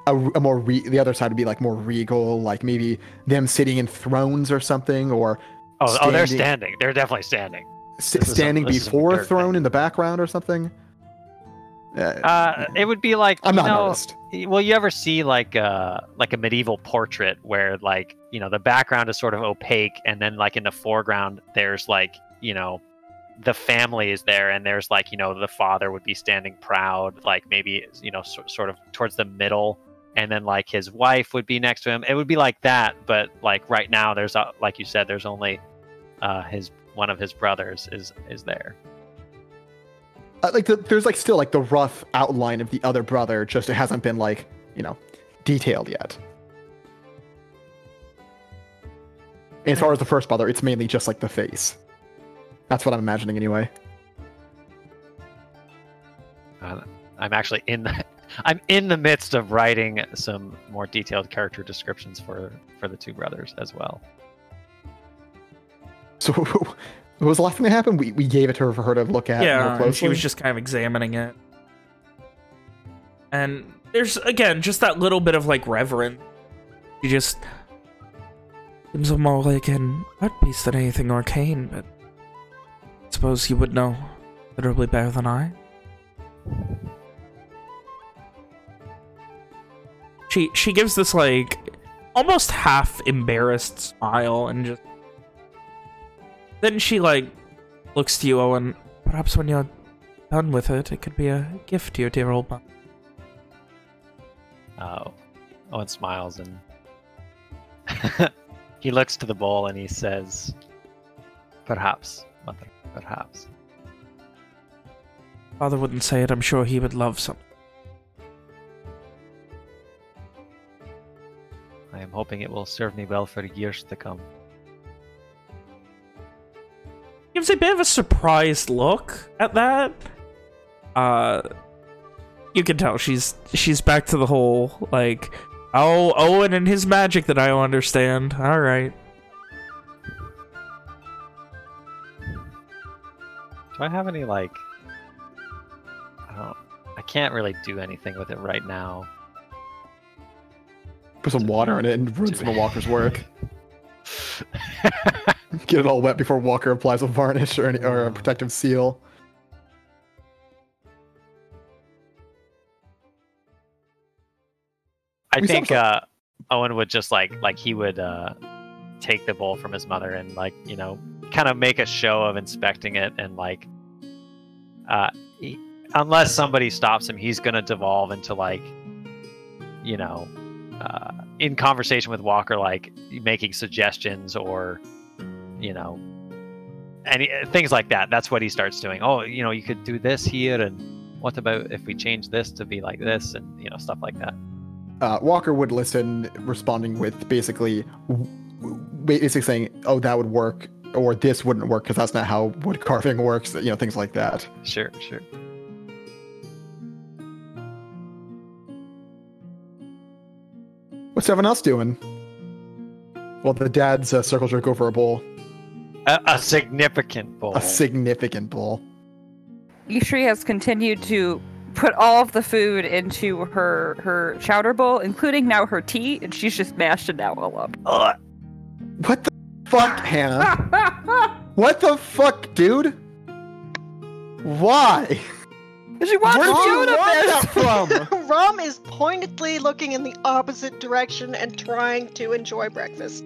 a, a more re- the other side would be like more regal, like maybe them sitting in thrones or something, or Oh, oh, they're Standing. standing. They're definitely standing. s- This is a- standing a before a throne thing. in the background or something. Uh, Uh, it would be like I'm not know, artist. Well, you ever see like uh like a medieval portrait where like you know the background is sort of opaque, and then like in the foreground there's like you know the family is there, and there's like you know the father would be standing proud, like maybe you know so, sort of towards the middle, and then like his wife would be next to him. It would be like that, but like right now there's uh, like you said, there's only uh his one of his brothers is is there. Uh, like the, there's like still like the rough outline of the other brother, just it hasn't been like you know detailed yet. As far as the first brother, it's mainly just like the face. That's what I'm imagining anyway. Uh, I'm actually in the I'm in the midst of writing some more detailed character descriptions for for the two brothers as well. So, what was the last thing that happened? We, we gave it to her for her to look at more yeah, closely. she was just kind of examining it. And there's again just that little bit of like reverence. You just seems more like an art piece than anything arcane, but I suppose you would know literally better than I. She she gives this like almost half embarrassed smile and just then she like looks to you, Owen. Perhaps when you're done with it, it could be a gift to your dear old mom. Uh, Owen smiles and he looks to the bowl and he says, "Perhaps, mother, perhaps." Father wouldn't say it. I'm sure he would love something. I am hoping it will serve me well for years to come. Gives a bit of a surprised look at that. Uh, you can tell she's she's back to the whole like, oh Owen and his magic that I don't understand. All right. Do I have any like? I don't. I can't really do anything with it right now. Put some water in it and ruin some of Walker's work. Get it all wet before Walker applies a varnish or, any, or a protective seal. I We think uh, Owen would just like like he would uh, take the bowl from his mother and like you know kind of make a show of inspecting it and like uh, he, unless somebody stops him, he's gonna devolve into like you know uh, in conversation with Walker like making suggestions or you know any things like that. That's what he starts doing. Oh, you know, you could do this here and what about if we change this to be like this and you know stuff like that. Uh, Walker would listen, responding with basically, basically saying, "Oh, that would work," or "This wouldn't work because that's not how wood carving works." You know, things like that. Sure, sure. What's everyone else doing? Well, the dad's uh, circle jerk over a bowl, A, a significant bowl. a significant bowl. Ishri has continued to put all of the food into her her chowder bowl, including now her tea, and she's just mashed it now all up. Ugh. What the fuck, Hannah? What the fuck, dude? Why? She wants Where did you soda want bits. that from? Rom is pointedly looking in the opposite direction and trying to enjoy breakfast.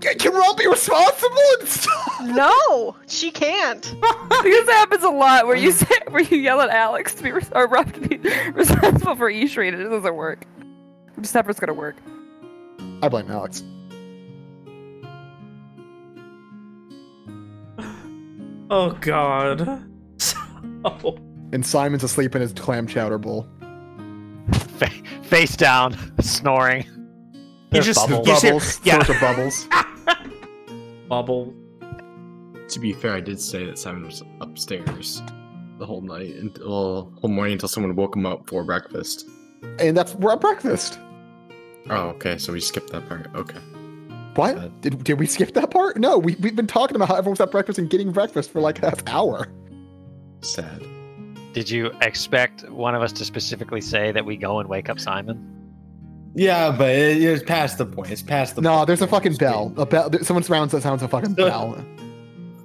Can Rob be responsible and stop? No, she can't. this happens a lot where you mm. say where you yell at Alex to be res- or Rob to be responsible for Ishri, and it doesn't work. It's never gonna work. I blame Alex. Oh God. So And Simon's asleep in his clam chowder bowl. Fa- face down, snoring. You There's just- bubbles. you see- Bubbles, yeah. sorts of bubbles. bubble. To be fair, I did say that Simon was upstairs the whole night, and well, whole morning until someone woke him up for breakfast. And that's we're at breakfast. Oh, okay, so we skipped that part. Okay. What? Uh, did, did we skip that part? No, we, we've been talking about how everyone's at breakfast and getting breakfast for like half hour. Sad. Did you expect one of us to specifically say that we go and wake up Simon? Yeah, but it, it's past the point. It's past the No, point. there's a fucking bell. A bell. Someone surrounds that sounds a fucking bell.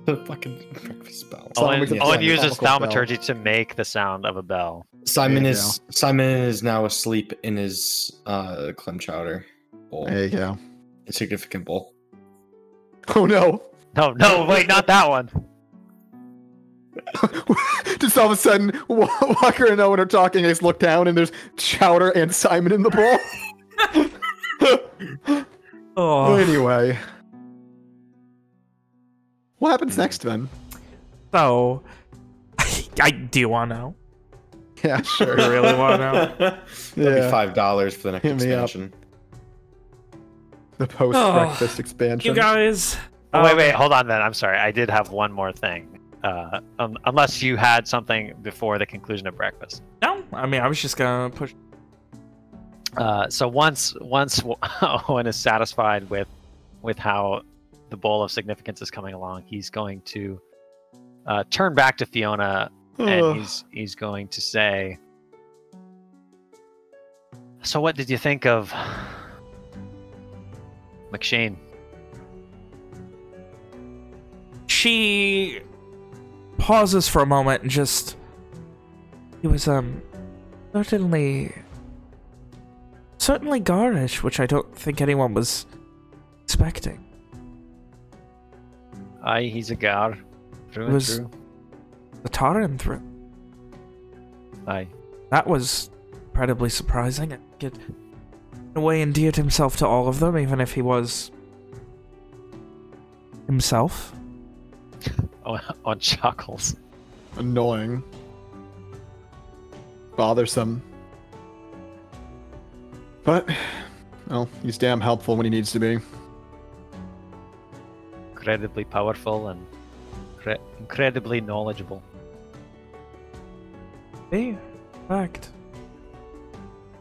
The fucking breakfast bell. Someone Owen, makes a Owen uses comical bell. thaumaturgy to make the sound of a bell. Simon There you is Simon is now asleep in his uh clam chowder bowl. There you go. Insignificant bowl. Oh no! No, no, wait, not that one. Just all of a sudden, Walker and Owen are talking. I just look down and there's Chowder and Simon in the bowl. Oh, Anyway, what happens next then? so I do want to know. Yeah, I sure. really want to know. That'd be Yeah. five dollars for the next Hit expansion. The post-breakfast expansion. You guys. Oh, wait, um, wait, hold on then. I'm sorry. I did have one more thing. Uh, um, unless you had something before the conclusion of breakfast. No, I mean I was just gonna push. Uh, so once once Owen is satisfied with with how the bowl of significance is coming along, he's going to uh, turn back to Fiona and he's he's going to say, "So what did you think of McShane?" She pauses for a moment and just. He was um certainly certainly garish, which I don't think anyone was expecting. Aye, he's a gar, through and Was- through. The Taran through. Aye. That was incredibly surprising. I think it, in a way, endeared himself to all of them, even if he was himself. On, on chuckles. Annoying. Bothersome. But, well, he's damn helpful when he needs to be. incredibly powerful and cre- incredibly knowledgeable. Hey, in fact,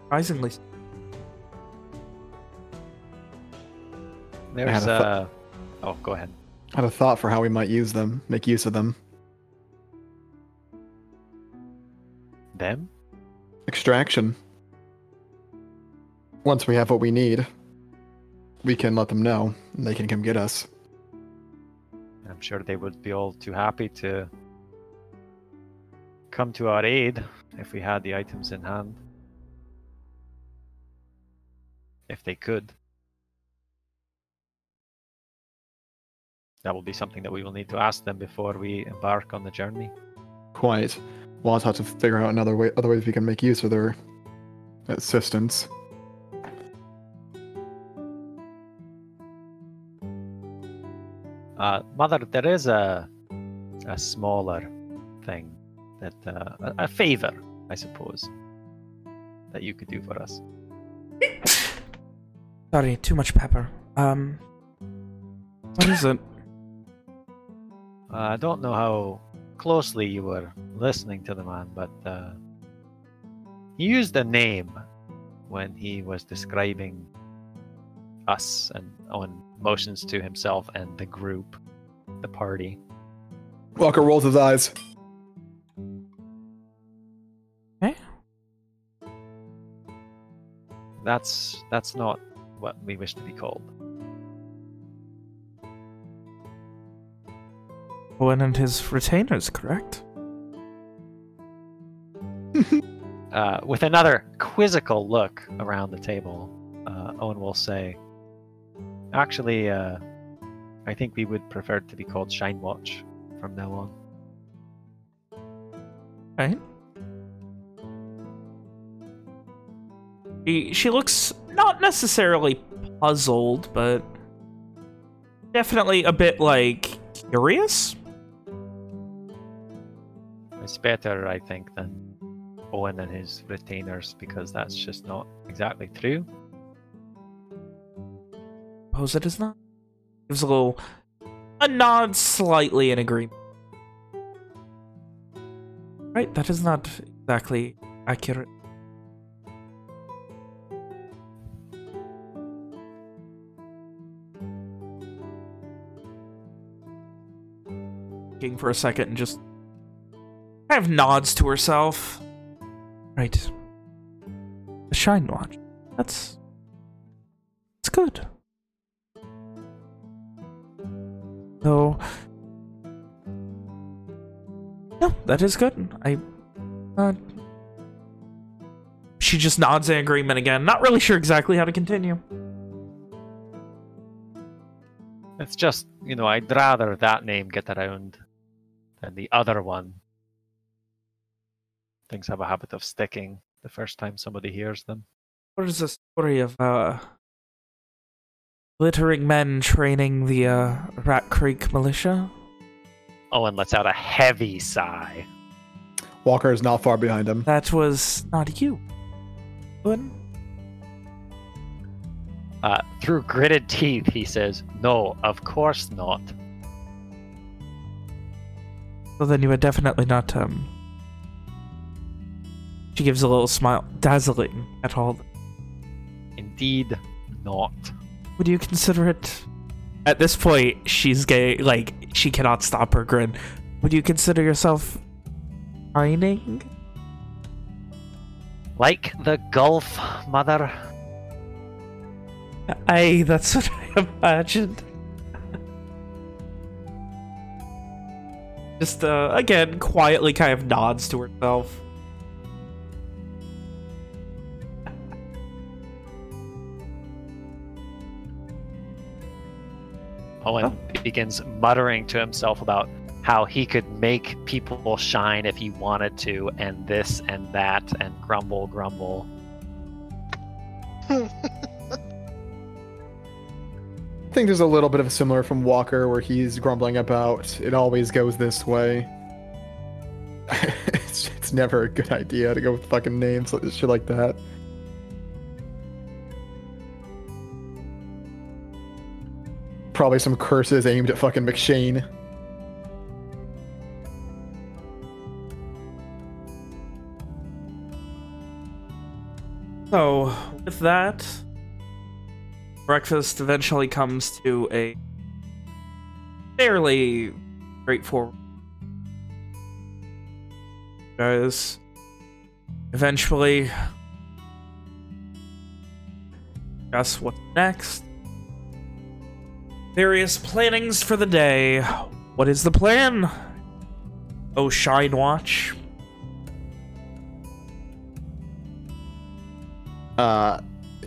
surprisingly, There's had a uh oh, go ahead. I had a thought for how we might use them, make use of them. Them? Extraction. Once we have what we need, we can let them know, and they can come get us. I'm sure they would be all too happy to come to our aid if we had the items in hand. If they could. That will be something that we will need to ask them before we embark on the journey. Quite. We'll also have to figure out another way, other ways we can make use of their assistance. Uh, Mother, there is a a smaller thing that uh, a, a favor, I suppose, that you could do for us. sorry, too much pepper. Um, what is it? Uh, I don't know how closely you were listening to the man, but uh, he used a name when he was describing us and Owen motions to himself and the group, the party. Walker rolls his eyes. Eh? That's that's not what we wish to be called. Owen and his retainers, correct? Uh, with another quizzical look around the table, uh, Owen will say, "Actually, uh, I think we would prefer to be called Shine Watch from now on." Right. She, she looks not necessarily puzzled, but definitely a bit like curious. It's better, I think, than Owen and his retainers because that's just not exactly true. Suppose it is not. Gives a little, a nod slightly in agreement. Right, that is not exactly accurate. For a second and just kind of nods to herself. Right. The Shine Watch. That's That's good. So, no, that is good. I, uh, she just nods in agreement again. Not really sure exactly how to continue. It's just, you know, I'd rather that name get around than the other one. Things have a habit of sticking the first time somebody hears them. What is the story of uh, glittering men training the uh, Rat Creek militia? Owen lets out a heavy sigh. Walker is not far behind him. That was not you. Owen? Uh, through gritted teeth, he says, No, of course not. Well, then you are definitely not, um... She gives a little smile. Dazzling at all. Indeed not. Would you consider it... At this point, she's gay. Like, she cannot stop her grin. Would you consider yourself... Shining? Like the Gulf, mother. Aye, that's what I imagined. Just, uh, again, quietly kind of nods to herself. Owen begins muttering to himself about how he could make people shine if he wanted to, and this and that, and grumble, grumble. I think there's a little bit of a similar from Walker where he's grumbling about it always goes this way. it's, it's never a good idea to go with fucking names like shit like that. Probably some curses aimed at fucking McShane. So, with that, breakfast eventually comes to a fairly straightforward. Guys, eventually, guess what's next? Various plannings for the day. What is the plan? Oh, Shine Watch. Uh,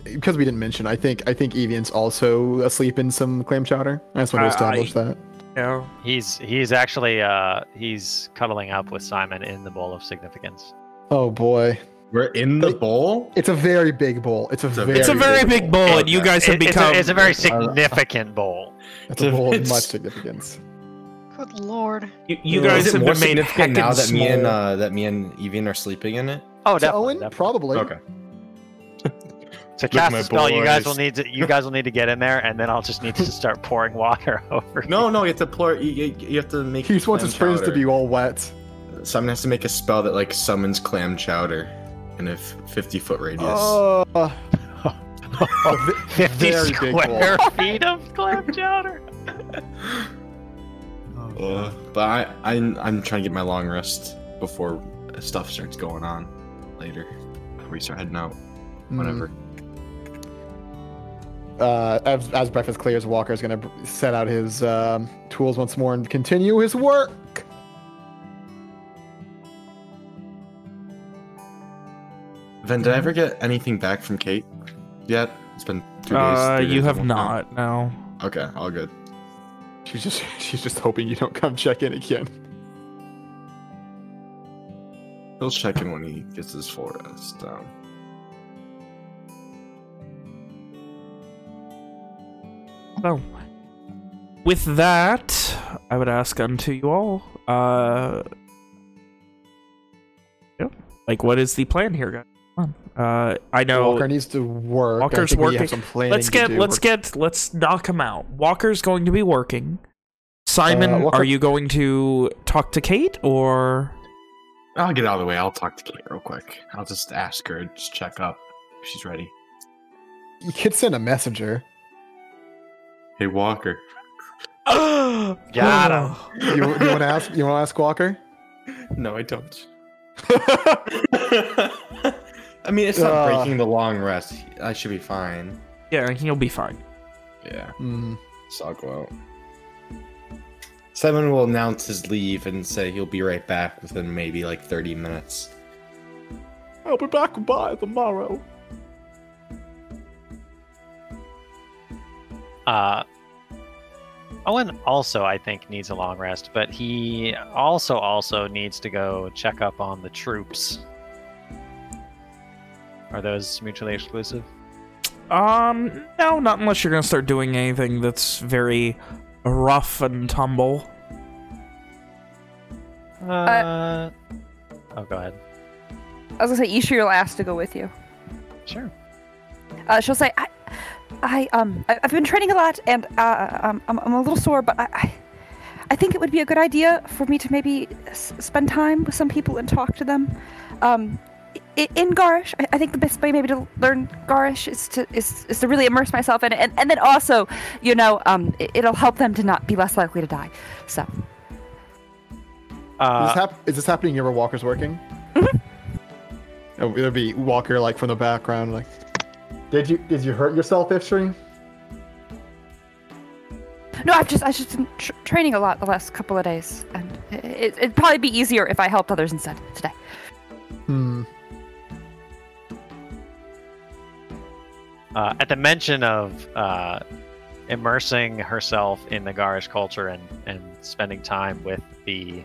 because we didn't mention, I think I think Evian's also asleep in some clam chowder. I just want to Uh, establish that. Yeah. He's he's actually uh he's cuddling up with Simon in the bowl of significance. Oh boy, We're in the bowl. it's a very big bowl. It's a It's very It's a very big bowl, and you Okay. guys have It- it's, become. a, it's a very Uh, significant bowl. It's a bowl of much significance. Good lord. you, you Is guys it have more been made significant now heckin' that me and small. uh, that me and Evian are sleeping in it? Oh, To definitely. Owen, definitely. probably. Okay. To Look, cast my a spell, you guys will need to you guys will need to get in there, and then I'll just need to start pouring water over. No, no, you have to pour. You, you, you have to make. He just wants his friends to be all wet. Someone has to make a spell that like summons clam chowder in a fifty foot radius. Oh, Fifty very big square feet of clam chowder. Uh, but I, I'm I'm trying to get my long rest before stuff starts going on later. We start heading out. Whatever. Uh, as, as breakfast clears, Walker is gonna set out his um, tools once more and continue his work. Then did I ever get anything back from Kate yet? It's been two days. Uh, three you days, have almost now. not, no. Okay, all good. She's just she's just hoping you don't come check in again. He'll check in when he gets his forest rest down. So, with that, I would ask unto you all, uh, yeah, like, what is the plan here, guys? Come on. Uh, I know. Walker needs to work. Walker's working. have some planning let's get, let's get, let's knock him out. Walker's going to be working. Simon, Uh, Walker- are you going to talk to Kate or? I'll get out of the way. I'll talk to Kate real quick. I'll just ask her, just check up if she's ready. You could send a messenger. Hey, Walker. Got him. You, you want to ask? You want to ask Walker? No, I don't. I mean, it's not Uh. breaking the long rest. I should be fine. Yeah, he'll be fine. Yeah, Mm. so I'll go out. Simon will announce his leave and say he'll be right back within maybe like 30 minutes. I'll be back by tomorrow. Uh, Owen also, I think, needs a long rest, but he also also needs to go check up on the troops. Are those mutually exclusive? Um, no, not unless you're gonna start doing anything that's very rough and tumble. Uh, oh, go ahead. I was gonna say Ishri will ask to go with you. Sure. Uh, she'll say, I, I, um, I- I've been training a lot, and uh, um, I'm, I'm a little sore, but I, I, I think it would be a good idea for me to maybe s- spend time with some people and talk to them. Um, i- in Garish, I, I think the best way maybe to learn Garish is to is, is to really immerse myself in it, and, and then also, you know, um, it, it'll help them to not be less likely to die. So, Is, Uh, this hap- is this happening here where Walker's working? Mhm. Oh, It'll be Walker like from the background, like. Did you did you hurt yourself, Ishri? no, I've just I've just been tr- training a lot the last couple of days, and it, it'd probably be easier if I helped others instead today. Hmm. Uh, at the mention of uh, immersing herself in the Garish culture and, and spending time with the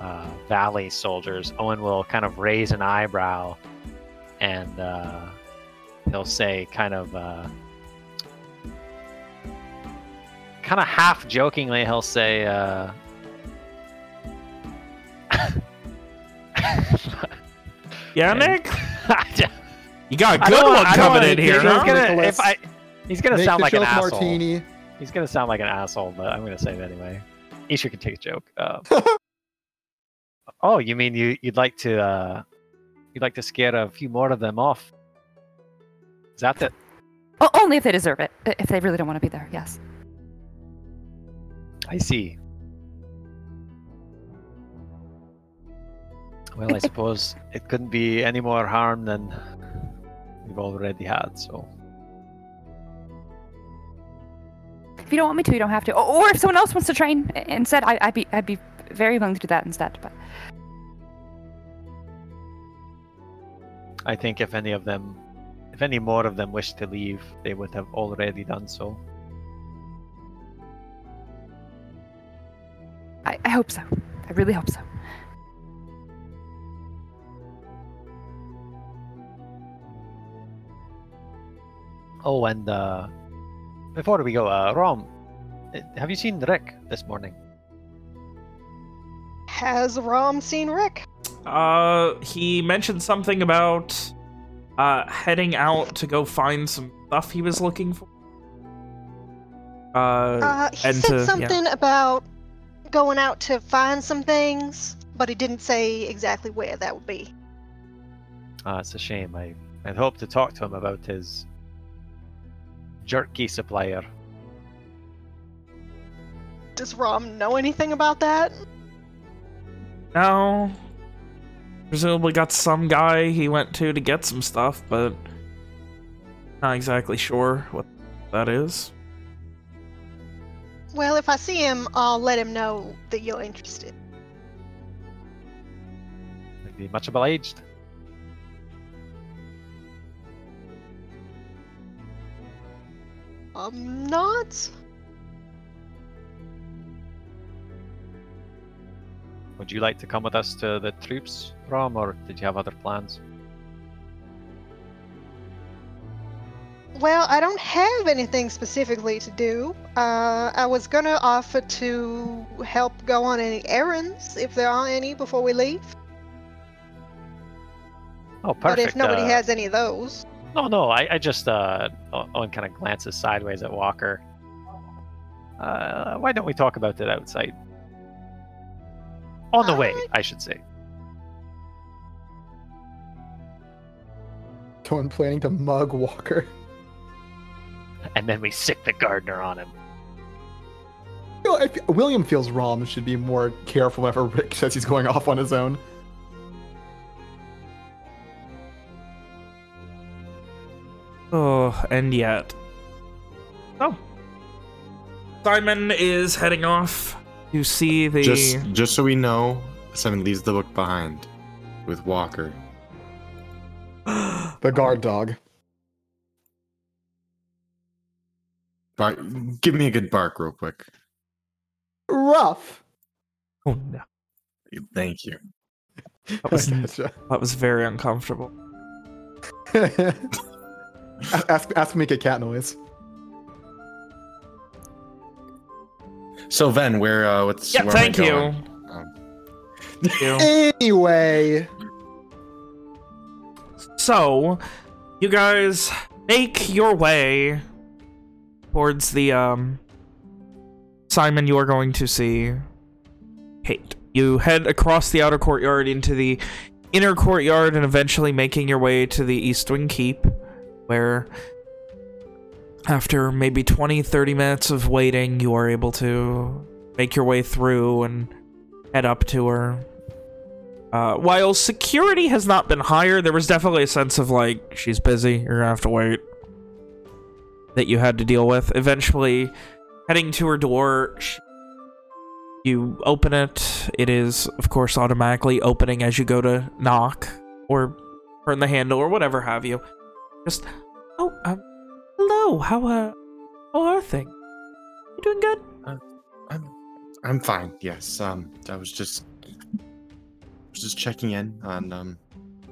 uh, Valley soldiers, Owen will kind of raise an eyebrow and uh, he'll say, kind of, uh, kind of half jokingly, he'll say, uh, Yeah, Nick? You got a good one wanna- I don't coming in here, he's huh? gonna, if I, he's gonna Make sound like an asshole. martini. He's gonna sound like an asshole, but I'm gonna say it anyway. Isha can take a joke. Uh, oh, you mean you you'd like to uh, you'd like to scare a few more of them off? Is that it? O- only if they deserve it. If they really don't want to be there, yes. I see. Well, I suppose it couldn't be any more harm than we've already had. So If you don't want me to, you don't have to. Or, if someone else wants to train instead, I, I'd be I'd be very willing to do that instead. But I think if any of them, if any more of them wish to leave, they would have already done so. I, I hope so. I really hope so. Oh, and uh, before we go, uh, Rom, uh, have you seen Rick this morning? Has Rom seen Rick? Uh, he mentioned something about uh heading out to go find some stuff he was looking for. Uh, Uh, he and said to- yeah. something about going out to find some things, but he didn't say exactly where that would be. Ah, it's a shame. I I'd hoped to talk to him about his jerky supplier. Does Rom know anything about that? no. Presumably got some guy he went to to get some stuff, but not exactly sure what that is. Well, if I see him, I'll let him know that you're interested. I'd be much obliged. I'm not. Would you like to come with us to the troops, Rom, or did you have other plans? Well, I don't have anything specifically to do. Uh, I was gonna offer to help go on any errands if there are any before we leave. Oh, perfect. But if nobody uh, has any of those, No, no. I, I just uh, Owen kind of glances sideways at Walker. Uh, why don't we talk about it outside? On the way, I should say. Someone planning to mug Walker. And then we sick the gardener on him. You know, I William feels Rom should be more careful whenever Rick says he's going off on his own. Oh, and yet. Oh. Simon is heading off to see the... Just just so we know, Simon leaves the book behind with Walker. The guard dog. Bark, give me a good bark real quick. Rough. Oh, no. Thank you. That was, that was very uncomfortable. ask ask me make a cat noise. So Ven, where uh what's Yeah, where am thank you. going? Um, you. Anyway, So, you guys make your way towards the um Simon you are going to see Kate. You head across the outer courtyard into the inner courtyard and eventually making your way to the East Wing Keep where after maybe 20 30 minutes of waiting you are able to make your way through and head up to her uh, while security has not been higher, there was definitely a sense of like, she's busy, you're gonna have to wait. That you had to deal with. Eventually, heading to her door, sh- you open it. It is, of course, automatically opening as you go to knock or turn the handle or whatever have you. Just, oh, um, hello, how, uh, how are things? You doing good? I'm I'm fine. Yes. Um I was just was just checking in on um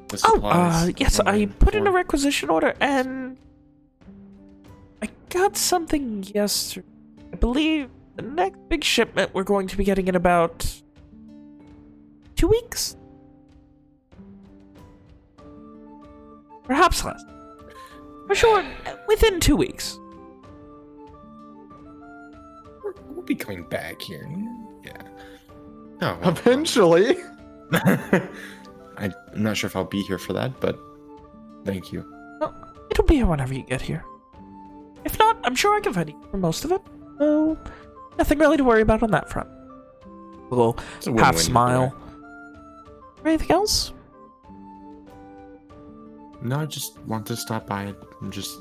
the Oh, uh, yes, I put in a requisition order and I got something yesterday. I believe the next big shipment we're going to be getting in about two weeks? Perhaps less. For sure, within two weeks. We're- We'll be coming back here. Yeah. Oh, well, eventually. I'm not sure if I'll be here for that, but thank you. It'll be here whenever you get here. If not, I'm sure I can find you for most of it. So, nothing really to worry about on that front. A little a half win-win smile. Anything else? No, I just want to stop by and just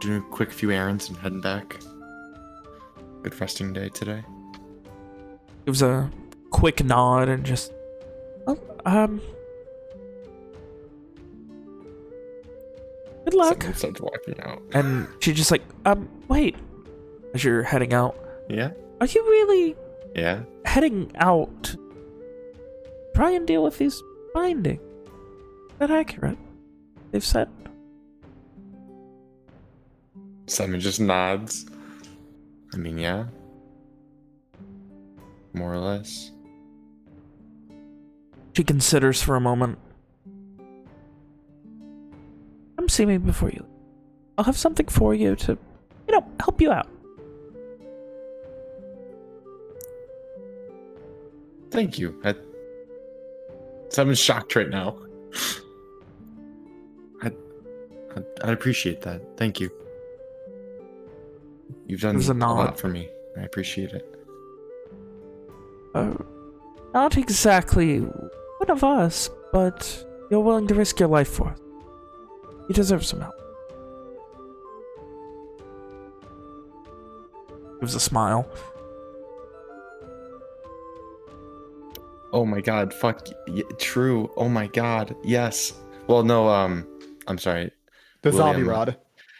doing a quick few errands and heading back. Good resting day today. Gives a quick nod and just, oh, um, good luck. Someone starts walking out. And she just like, um, wait. As you're heading out, Yeah. are you really Yeah. heading out? Try and deal with these binding. Is that accurate? They've said. Simon just nods. I mean, yeah. More or less. She considers for a moment. Come see me before you. I'll have something for you to, you know, help you out. Thank you. I, Simon's shocked right now. I, I, I appreciate that. Thank you. You've done There's a a, lot for me. I appreciate it. Uh, not exactly one of us, but you're willing to risk your life for us. You deserve some help. Gives a smile. Oh my god, fuck. Y- true. Oh my god. Yes. Well, no, um, I'm sorry. The zombie rod.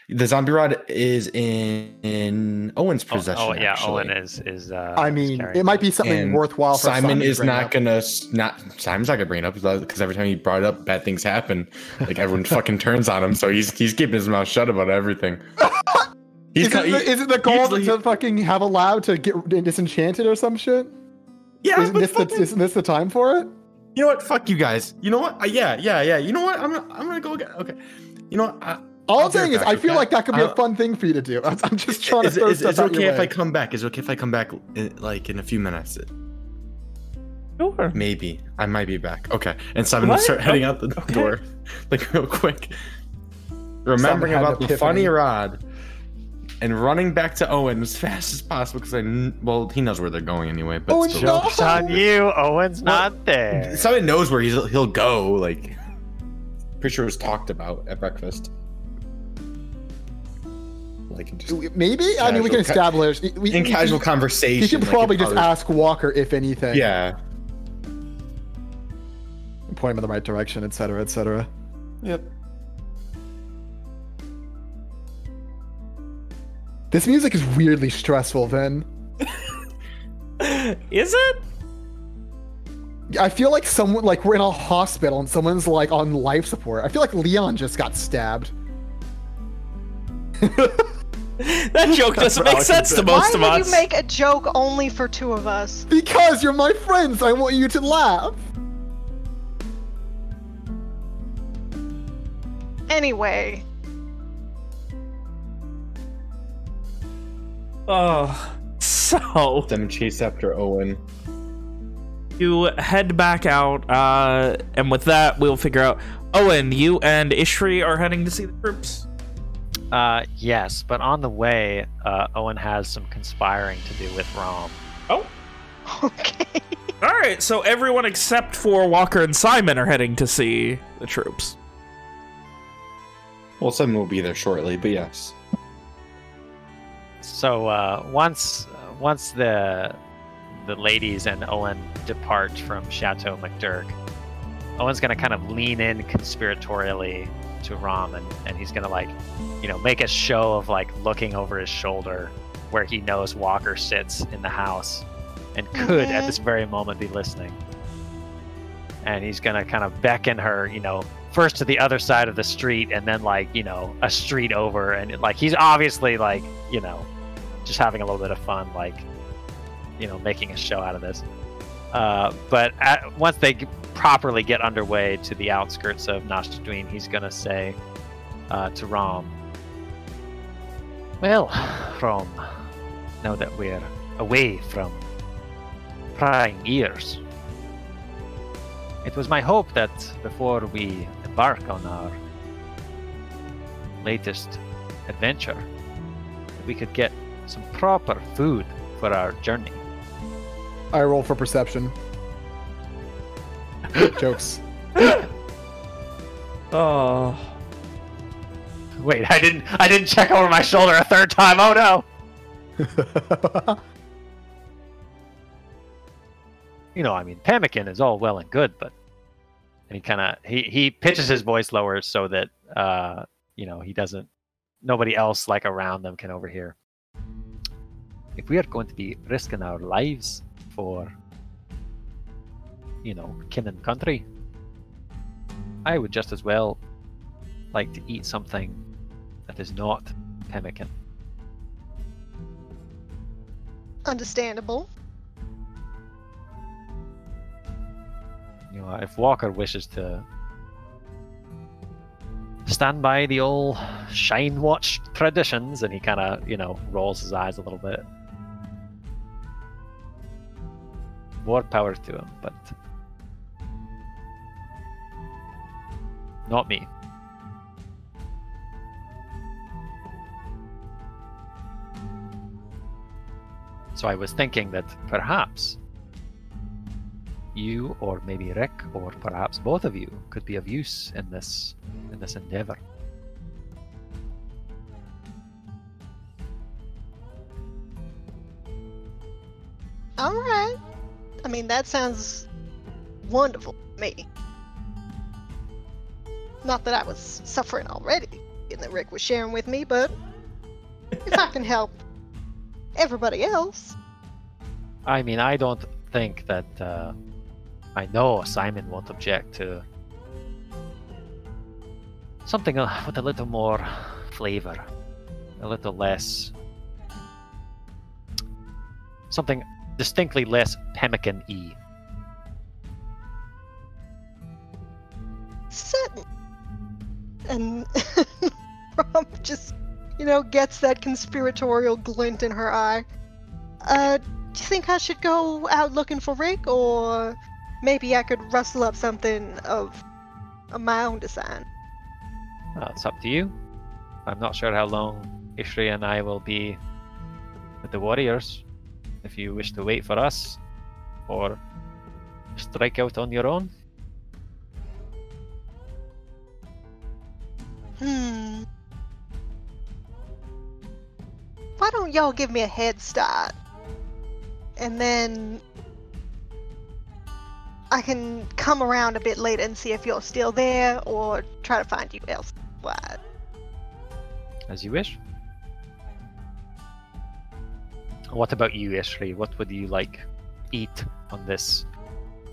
The zombie rod is in, in Owen's Oh, possession. oh, yeah, actually. Owen is is. Uh, I mean, carrying it might be something And worthwhile for Simon to is bring not up. gonna not Simon's not gonna bring it up because every time he brought it up, bad things happen. Like everyone fucking turns on him, so he's he's keeping his mouth shut about everything. He's Is co- it, he- the, is it the goal usually- to fucking have a lab to get disenchanted or some shit? yeah, isn't but this the isn't this the time for it? you know what? Fuck you guys. You know what? Uh, yeah, yeah, yeah. You know what? I'm gonna I'm gonna go get okay. You know what? I, All I'll I'm saying right is, I feel okay? like that could be a I'll- fun thing for you to do. I'm I'm just trying is, to throw is, stuff is out it okay if way. I come back? Is it okay if I come back in, like in a few minutes? Sure. Maybe I might be back. Okay, and Simon will What? start heading out the Okay. door, like real quick, remembering about the funny rod, and running back to Owen as fast as possible because I kn- well he knows where they're going anyway. But Oh, still. no. On you. Owen's not there. Simon knows where he's he'll go. Like, pretty sure it was talked about at breakfast. Like just Maybe I mean we can Casual ca- establish. We, in we- casual conversation. You should probably if just our- ask Walker if anything. Yeah. Point him in the right direction, etc., etc. Yep. This music is weirdly stressful. Then Is it? I feel like someone like we're in a hospital and someone's like on life support. I feel like Leon just got stabbed. That joke doesn't make sense to Why most of would us. you make a joke only for two of us? Because you're my friends, I want you to laugh. Anyway, Oh, so Them chase after Owen. you head back out, uh, and with that, we'll figure out. Owen, you and Ishri are heading to see the troops. Uh, yes, but on the way, uh, Owen has some conspiring to do with Rom. Oh, okay. all right. So everyone except for Walker and Simon are heading to see the troops. Well, Simon will be there shortly, but yes. So uh, once once the the ladies and Owen depart from Chateau McDurk, Owen's gonna kind of lean in conspiratorially to Rom, and, and he's gonna like, you know, make a show of like looking over his shoulder where he knows Walker sits in the house and could at this very moment be listening. And he's gonna kind of beckon her, you know, first to the other side of the street and then like, you know, a street over and like he's obviously like, you know, just having a little bit of fun, like, you know, making a show out of this. Uh, but at, once they g- properly get underway to the outskirts of Nashtadween, he's going to say uh, to Rom, Well, Rom, now that we're away from prying ears, it was my hope that before we embark on our latest adventure, we could get some proper food for our journey. I roll for perception. Jokes. Oh, Wait, I didn't I didn't check over my shoulder a third time. Oh no. You know, I mean, pemmican is all well and good, but and he kind of he he pitches his voice lower so that uh you know he doesn't nobody else like around them can overhear. If we are going to be risking our lives for you know kin and country, I would just as well like to eat something that is not pemmican. Understandable. You know, if Walker wishes to stand by the old Shine Watch traditions, and he kind of, you know, rolls his eyes a little bit. More power to him, but not me. So I was thinking that perhaps you or maybe Rick or perhaps both of you could be of use in this in this endeavor. All right. I mean, that sounds wonderful to me. Not that I was suffering already, and that Rick was sharing with me, but if I can help everybody else, I mean, I don't think that uh, I know Simon won't object to something with a little more flavor, a little less, something distinctly less pemmican-y. certain. And Rom just, you know, gets that conspiratorial glint in her eye. Uh, do you think I should go out looking for Rick, or maybe I could rustle up something of, my own design? Uh, it's up to you. I'm not sure how long Ishri and I will be with the warriors. If you wish to wait for us, or strike out on your own. Hmm. why don't y'all give me a head start? And then I can come around a bit later and see if you're still there or try to find you elsewhere. As you wish. What about you, Ishri? What would you like eat on this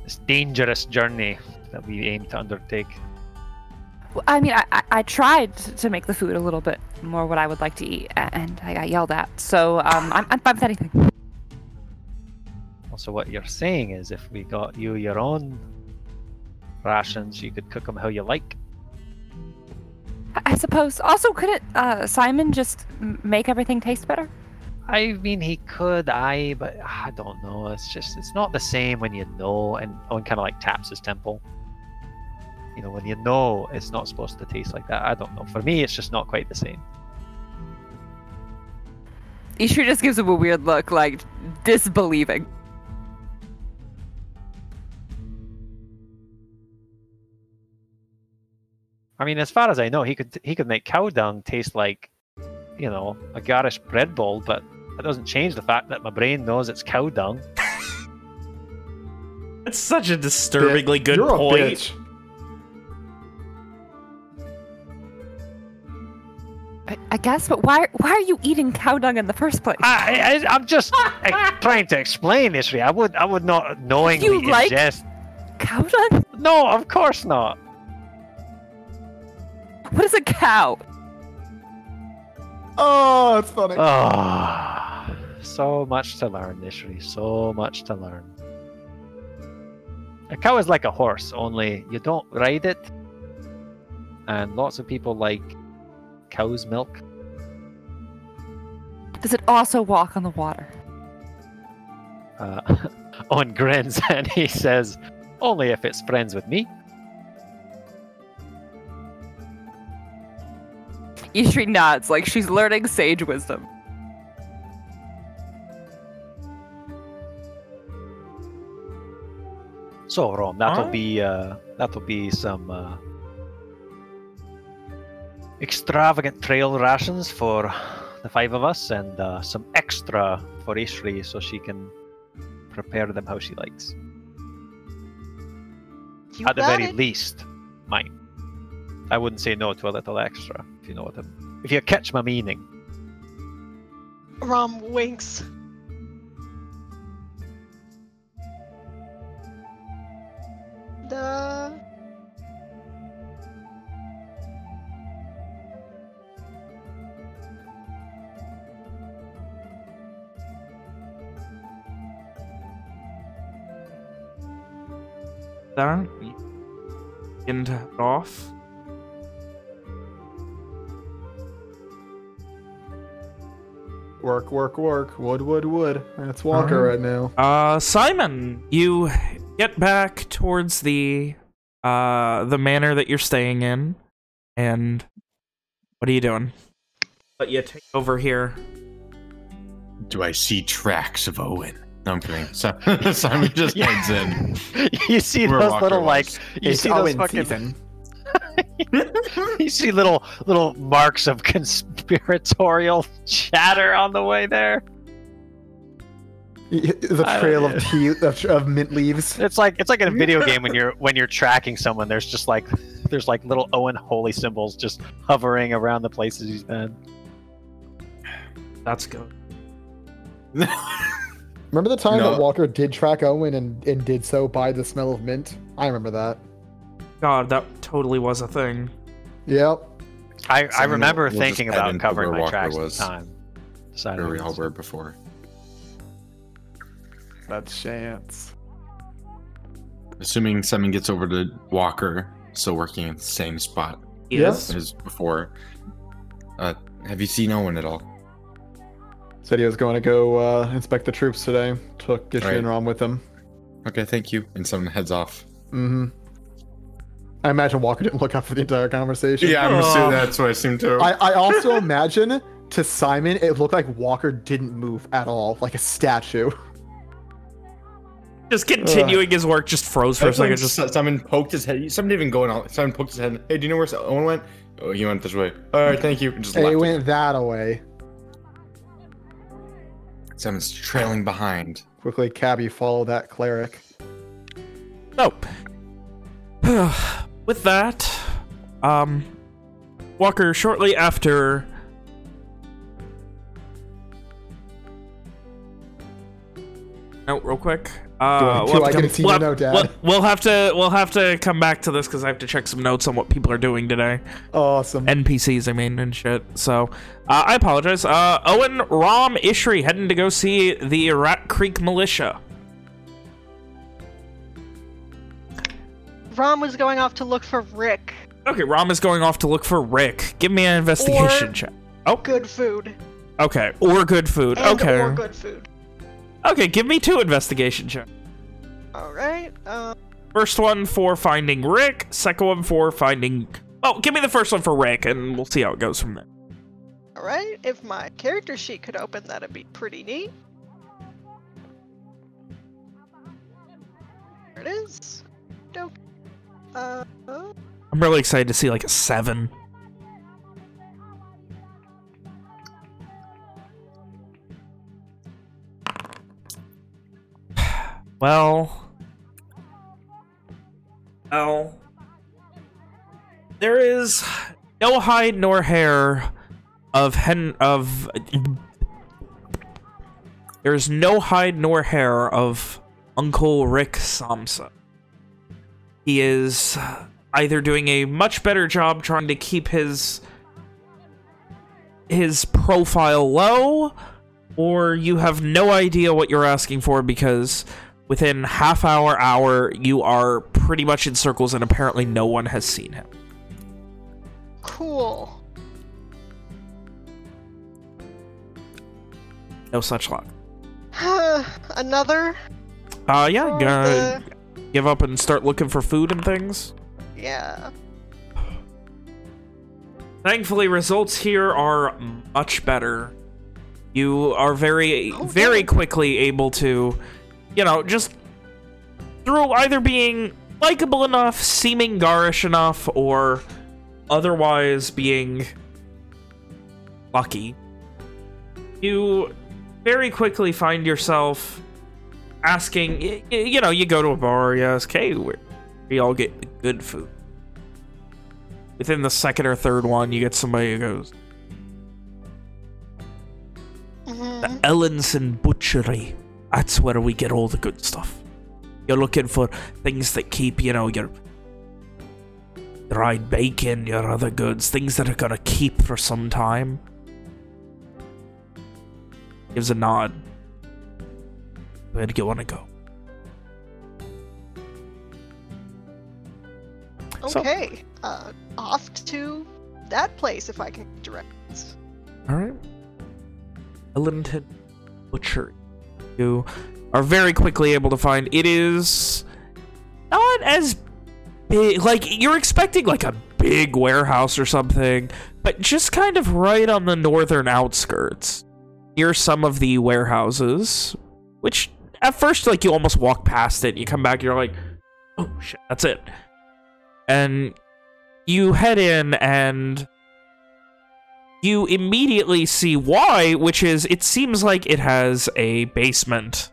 this dangerous journey that we aim to undertake? I mean, I, I, I tried to make the food a little bit more what I would like to eat, and I got yelled at. So um, I'm, I'm fine with anything. Also, what you're saying is, if we got you your own rations, you could cook them how you like. I, I suppose. Also, couldn't uh, Simon just m- make everything taste better? I mean, he could, I, but I don't know. It's just, it's not the same when you know. And Owen kind of like taps his temple. You know, when you know it's not supposed to taste like that. I don't know. For me, it's just not quite the same. Ishri just gives him a weird look, like disbelieving. I mean, as far as I know, he could he could make cow dung taste like, you know, a garish bread bowl, but that doesn't change the fact that my brain knows it's cow dung. That's such a disturbingly good You're point. I, I guess, but why why are you eating cow dung in the first place? I, I I'm just trying to explain, Ishri. I would I would not knowingly You like- ingest. cow dung? No, of course not. What is a cow? Oh, it's funny. Ah, so much to learn, Ishri. So much to learn. A cow is like a horse, only you don't ride it. And lots of people like cow's milk. Does it also walk on the water? Uh, Owen grins and he says, "Only if it's friends with me." Ishri nods, like she's learning sage wisdom. So, Rom, that'll Huh? be uh, that'll be some uh, extravagant trail rations for the five of us, and uh, some extra for Ishri, so she can prepare them how she likes. You At the very it. least, mine. I wouldn't say no to a little extra, if you know what I mean. If you catch my meaning. Rom winks. The That end it off. Work, work, work. Wood, wood, wood. That's Walker Alright. right now. Uh, Simon, you get back towards the uh the manor that you're staying in, and what are you doing? But you take over here. Do I see tracks of Owen? No, I'm kidding. So, Simon just Yeah. heads in. you see Where those little like was. you see those fucking you see little little marks of conspiratorial chatter on the way there. The trail of tea of, of mint leaves. It's like it's like in a video game when you're when you're tracking someone. There's just like there's like little Owen holy symbols just hovering around the places he's been. That's good. Remember the time No. that Walker did track Owen and, and did so by the smell of mint? I remember that. God, that totally was a thing. Yep. I, I Someone remember will thinking about covering where my Walker tracks was. at the time. Decided Where we all were before. That's chance. Assuming Simon gets over to Walker, still working in the same spot Yes. as before. Uh, have you seen Owen at all? Said he was going to go uh, inspect the troops today. Took Ishri Right. and Rom with him. Okay, thank you. And Simon heads off. Mm-hmm. I imagine Walker didn't look up for the entire conversation. Yeah, I'm assuming that's what I assumed too. I, I also imagine to Simon it looked like Walker didn't move at all, like a statue. Just continuing his work, just froze for a second. Just Simon poked his head. Simon didn't even go out. Simon poked his head. Hey, do you know where Owen went? Oh, he went this way. All right, thank you. And just he left. went that away. Seven's trailing behind. Quickly, Cabby, follow that cleric. Oh. With that, um, Walker, shortly after... No, real quick. Uh, Do I- do have I get come- a senior we'll, note, Dad? We'll, we'll have to we'll have to come back to this because I have to check some notes on what people are doing today. Awesome. NPCs, I mean, and shit. So, uh, I apologize. Uh, Owen, Rom, Ishri heading to go see the Rat Creek Militia. Rom was going off to look for Rick. Okay, Rom is going off to look for Rick. Give me an investigation Or- check. Oh, Good food. okay. Or good food. And okay. or good food. Okay, give me two investigation checks. Alright. Um, First one for finding Rick. Second one for finding... Oh, give me the first one for Rick, and we'll see how it goes from there. alright. If my character sheet could open, that'd be pretty neat. There it is. Dope. Uh, oh. I'm really excited to see like a seven. Well, well, there is no hide nor hair of hen of. There's no hide nor hair of Uncle Rick Samsa. He is either doing a much better job trying to keep his his profile low or you have no idea what you're asking for because within half hour hour you are pretty much in circles and apparently no one has seen him Cool. no such luck Another? uh yeah Oh, gonna give up and start looking for food and things Yeah. Thankfully, results here are much better. You are very, Oh, very good. quickly able to, you know, just through either being likable enough, seeming garish enough, or otherwise being lucky, you very quickly find yourself asking, you know, you go to a bar, you ask, hey, where we all get good food within the second or third one, you get somebody who goes, the Mhm. Ellenson Butchery. That's where we get all the good stuff. You're looking for things that keep, you know, your dried bacon, your other goods, things that are gonna keep for some time. Gives a nod. Where do you want to go? So- Okay. Uh, off to that place if I can direct. All right. Ellington Butchery. You are very quickly able to find it is not as big. Like you're expecting like a big warehouse or something, but just kind of right on the northern outskirts, near some of the warehouses. Which at first, like you almost walk past it, And you come back, you're like, oh shit, that's it. And you head in and you immediately see why, which is it seems like it has a basement.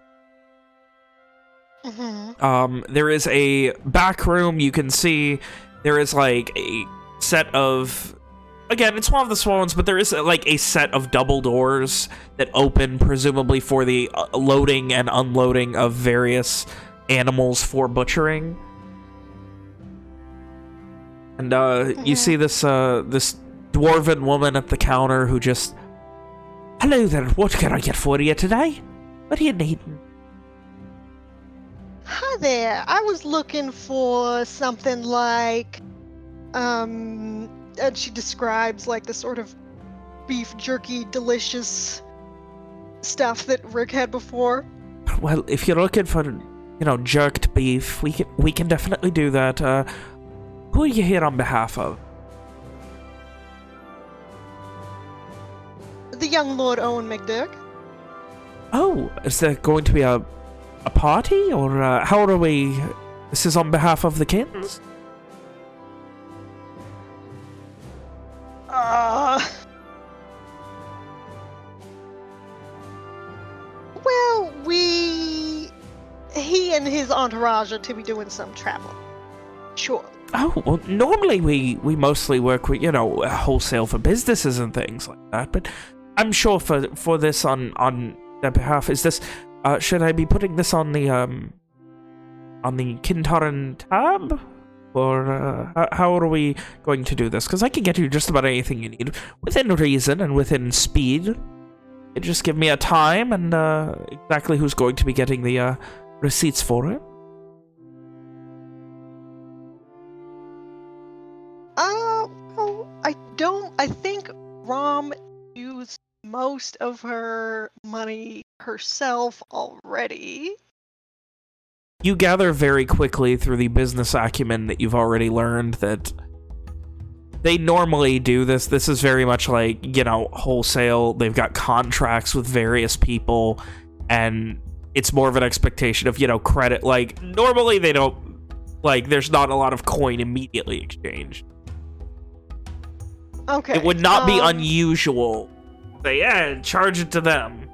Mm-hmm. Um, there is a back room you can see. There is like a set of. Again, it's one of the small ones, but there is like a set of double doors that open, presumably for the uh, loading and unloading of various animals for butchering. And uh, you Mhm. see this uh, this dwarven woman at the counter who just, "Hello there, what can I get for you today? What are you needing?" Hi there. I was looking for something like, um, and she describes like the sort of beef jerky, delicious stuff that Rick had before. Well, if you're looking for, you know, jerked beef, we can we can definitely do that. Uh, who are you here on behalf of? The young Lord Owen McDurk. Oh, is there going to be a a party, or uh, how are we? This is on behalf of the Kins. Uh, well, we, he and his entourage are to be doing some travel. Sure. Oh, well, normally we, we mostly work with, you know, wholesale for businesses and things like that, but I'm sure for, for this on, on their behalf, is this, uh, should I be putting this on the, um, on the Kintaran tab? Or, uh, how- are we going to do this? Because I can get you just about anything you need, within reason and within speed. Just give me a time and, uh, exactly who's going to be getting the, uh, receipts for it. Uh, well, I don't. I think Rom most of her money herself already. you gather very quickly through the business acumen that you've already learned that they normally do this. This is very much like, you know, wholesale. They've got contracts with various people, and it's more of an expectation of, you know, credit. Like, normally they don't, like, there's not a lot of coin immediately exchanged. Okay. It would not be um, unusual. Say, yeah, charge it to them.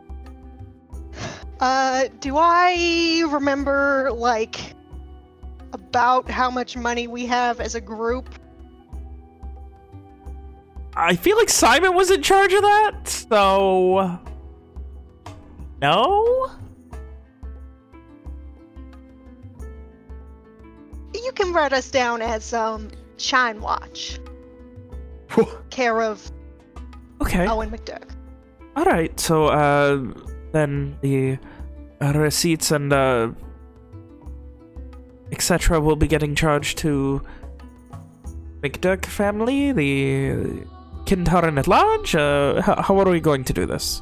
Uh, do I remember like about how much money we have as a group? I feel like Simon was in charge of that, so... No? You can write us down as um Shine Watch, care of Okay. Owen McDurk. Alright, so, uh, then the receipts and, uh, etc. will be getting charged to McDurk family, the Kintaran at large? Uh, how, how are we going to do this?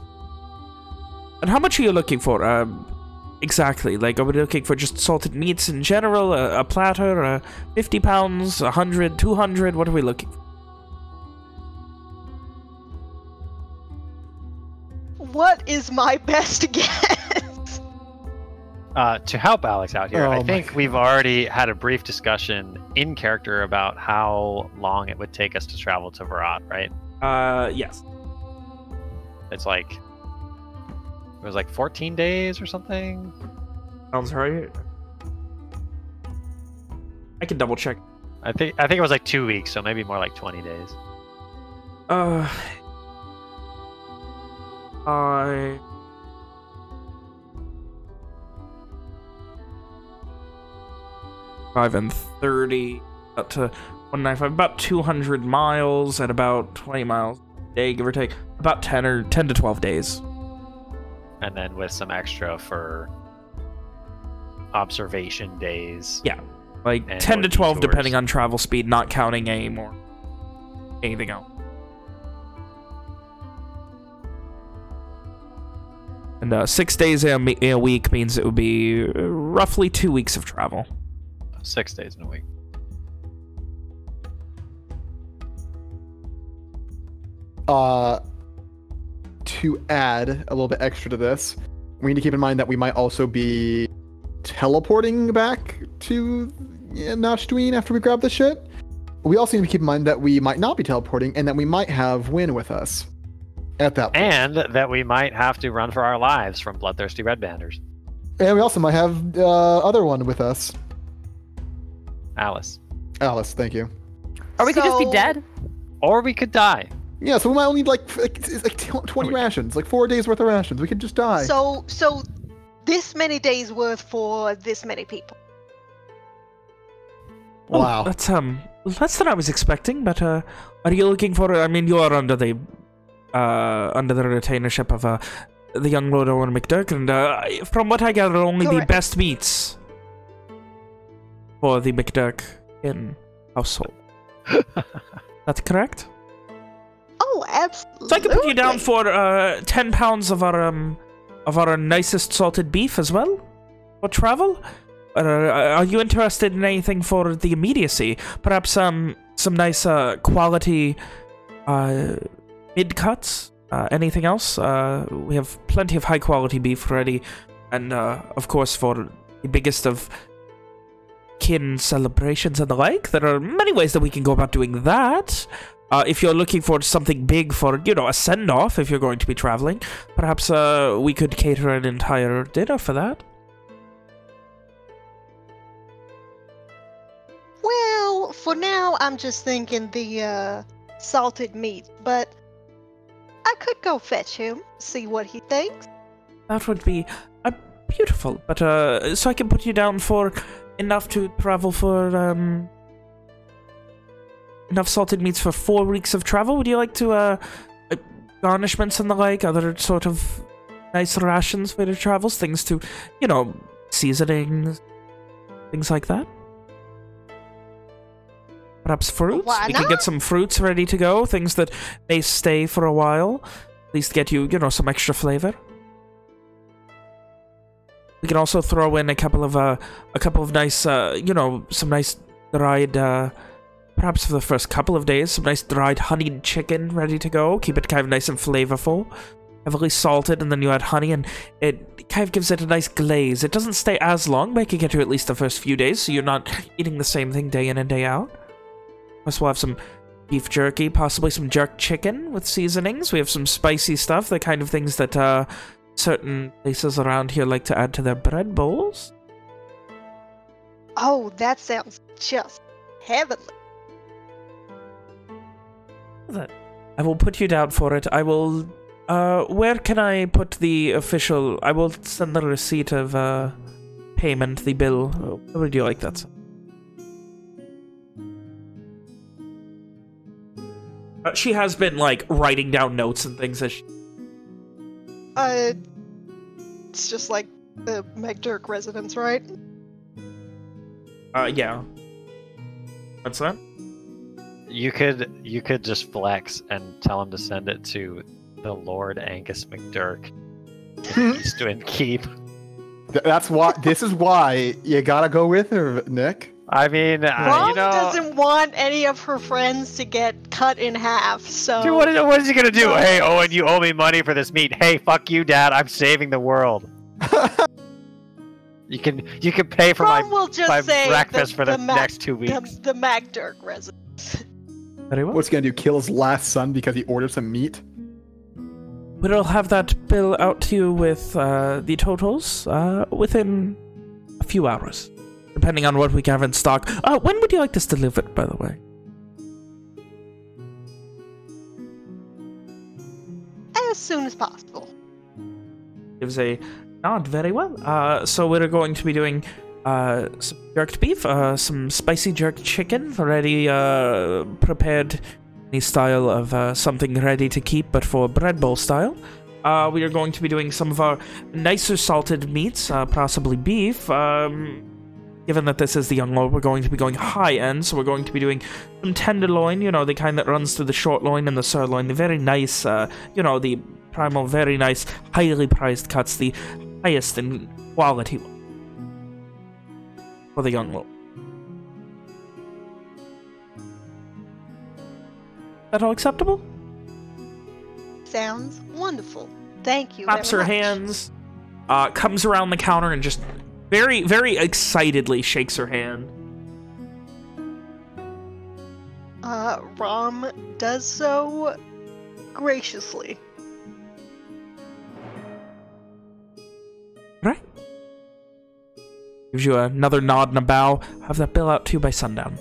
And how much are you looking for? Um, exactly, like, are we looking for just salted meats in general, a, a platter, uh, 50 pounds, 100, 200? What are we looking for? What is my best guess? Uh, to help Alex out here, Oh I my think we've already had a brief discussion in character about how long it would take us to travel to Varat, right? Uh, yes. It's like it was like 14 days or something. Sounds right. I can double check. I think I think it was like two weeks, so maybe more like 20 days. Uh, I. Five and thirty, up to one ninety five, about two hundred miles at about twenty miles a day, give or take. About ten or ten to twelve days. And then with some extra for observation days. Yeah, like ten to twelve, detours. depending on travel speed, not counting aim more anything else. And uh, six days a, me- a week means it would be uh, roughly two weeks of travel. Six days in a week. Uh, to add a little bit extra to this, we need to keep in mind that we might also be teleporting back to yeah, Nachtuin after we grab the shit. We also need to keep in mind that we might not be teleporting and that we might have Win with us at that point. And that we might have to run for our lives from bloodthirsty red banders. And we also might have uh, other one with us. Alice. Alice, thank you. Or we could just be dead. Or we could die. Yeah, so we might only need like like, like tw- 20 rations, like four days worth of rations. We could just die. So, so this many days worth for this many people. Oh, wow. that's um less than I was expecting. But uh, are you looking for? I mean, you are under the uh under the retainership of uh the young Lord Owen McDurk, and uh, from what I gather, only the best meats for the McDurk in household. That's correct. Oh, absolutely. So I can put you down for uh, ten pounds of our um of our nicest salted beef as well for travel. Uh, are you interested in anything for the immediacy? Perhaps um some nice uh, quality mid-cuts. Uh, anything else? Uh, we have plenty of high-quality beef ready. And, uh, of course, for the biggest of kin celebrations and the like, there are many ways that we can go about doing that. Uh, if you're looking for something big for, you know, a send-off, if you're going to be traveling, perhaps uh, we could cater an entire dinner for that. Well, for now, I'm just thinking the uh, salted meat, but I could go fetch him, see what he thinks. That would be uh, beautiful. But uh, so I can put you down for enough to travel for um enough salted meats for four weeks of travel. Would you like to uh, uh garnishments and the like, other sort of nice rations for your travels, things to, you know, seasonings, things like that. Perhaps fruits. Why we can get some fruits ready to go, things that may stay for a while. At least get you, you know, some extra flavor. We can also throw in a couple of uh, a couple of nice, uh, you know, some nice dried, uh, perhaps for the first couple of days, some nice dried honeyed chicken ready to go. Keep it kind of nice and flavorful, heavily salted, and then you add honey, and it kind of gives it a nice glaze. It doesn't stay as long, but it can get you at least the first few days, so you're not eating the same thing day in and day out. Plus, we'll have some beef jerky, possibly some jerk chicken with seasonings. We have some spicy stuff, the kind of things that uh, certain places around here like to add to their bread bowls. Oh, that sounds just heavenly. I will put you down for it. I will. Uh, where can I put the official? I will send the receipt of uh, payment, the bill. Where would you like that? Uh, she has been like writing down notes and things as she Uh, it's just like the McDurk residence, right? Uh, yeah. What's that? You could you could just flex and tell him to send it to the Lord Angus McDurk, Eastwind Keep. That's why. this is why you gotta go with her, Nick. I mean, uh, Rom you know, doesn't want any of her friends to get cut in half, so dude, what is, what is he gonna do? Hey, Owen, you owe me money for this meat. Hey, fuck you, Dad. I'm saving the world. you can you can pay for Rom my will just my say breakfast the, for the, Mac- next two weeks. the McDurk residence. Very well. What's he gonna do? Kill his last son because he ordered some meat? We'll have that bill out to you with uh, the totals uh, within a few hours, depending on what we have in stock. Uh, when would you like this delivered, by the way? As soon as possible. Gives a nod. Very well. Uh, so we're going to be doing uh, some jerked beef, uh, some spicy jerked chicken, already uh, prepared in the style of uh, something ready to keep, but for bread bowl style. Uh, we are going to be doing some of our nicer salted meats, uh, possibly beef. Um, given that this is the young lord, we're going to be going high end, so we're going to be doing some tenderloin, you know, the kind that runs through the short loin and the sirloin, the very nice, uh, you know, the primal, very nice, highly prized cuts, the highest in quality for the young lord. that all acceptable? Sounds wonderful. Thank you. Claps her much. hands, uh, comes around the counter and just very, very excitedly shakes her hand. Uh, Rom does so graciously. Right? Gives you another nod and a bow. Have that bill out to you by sundown.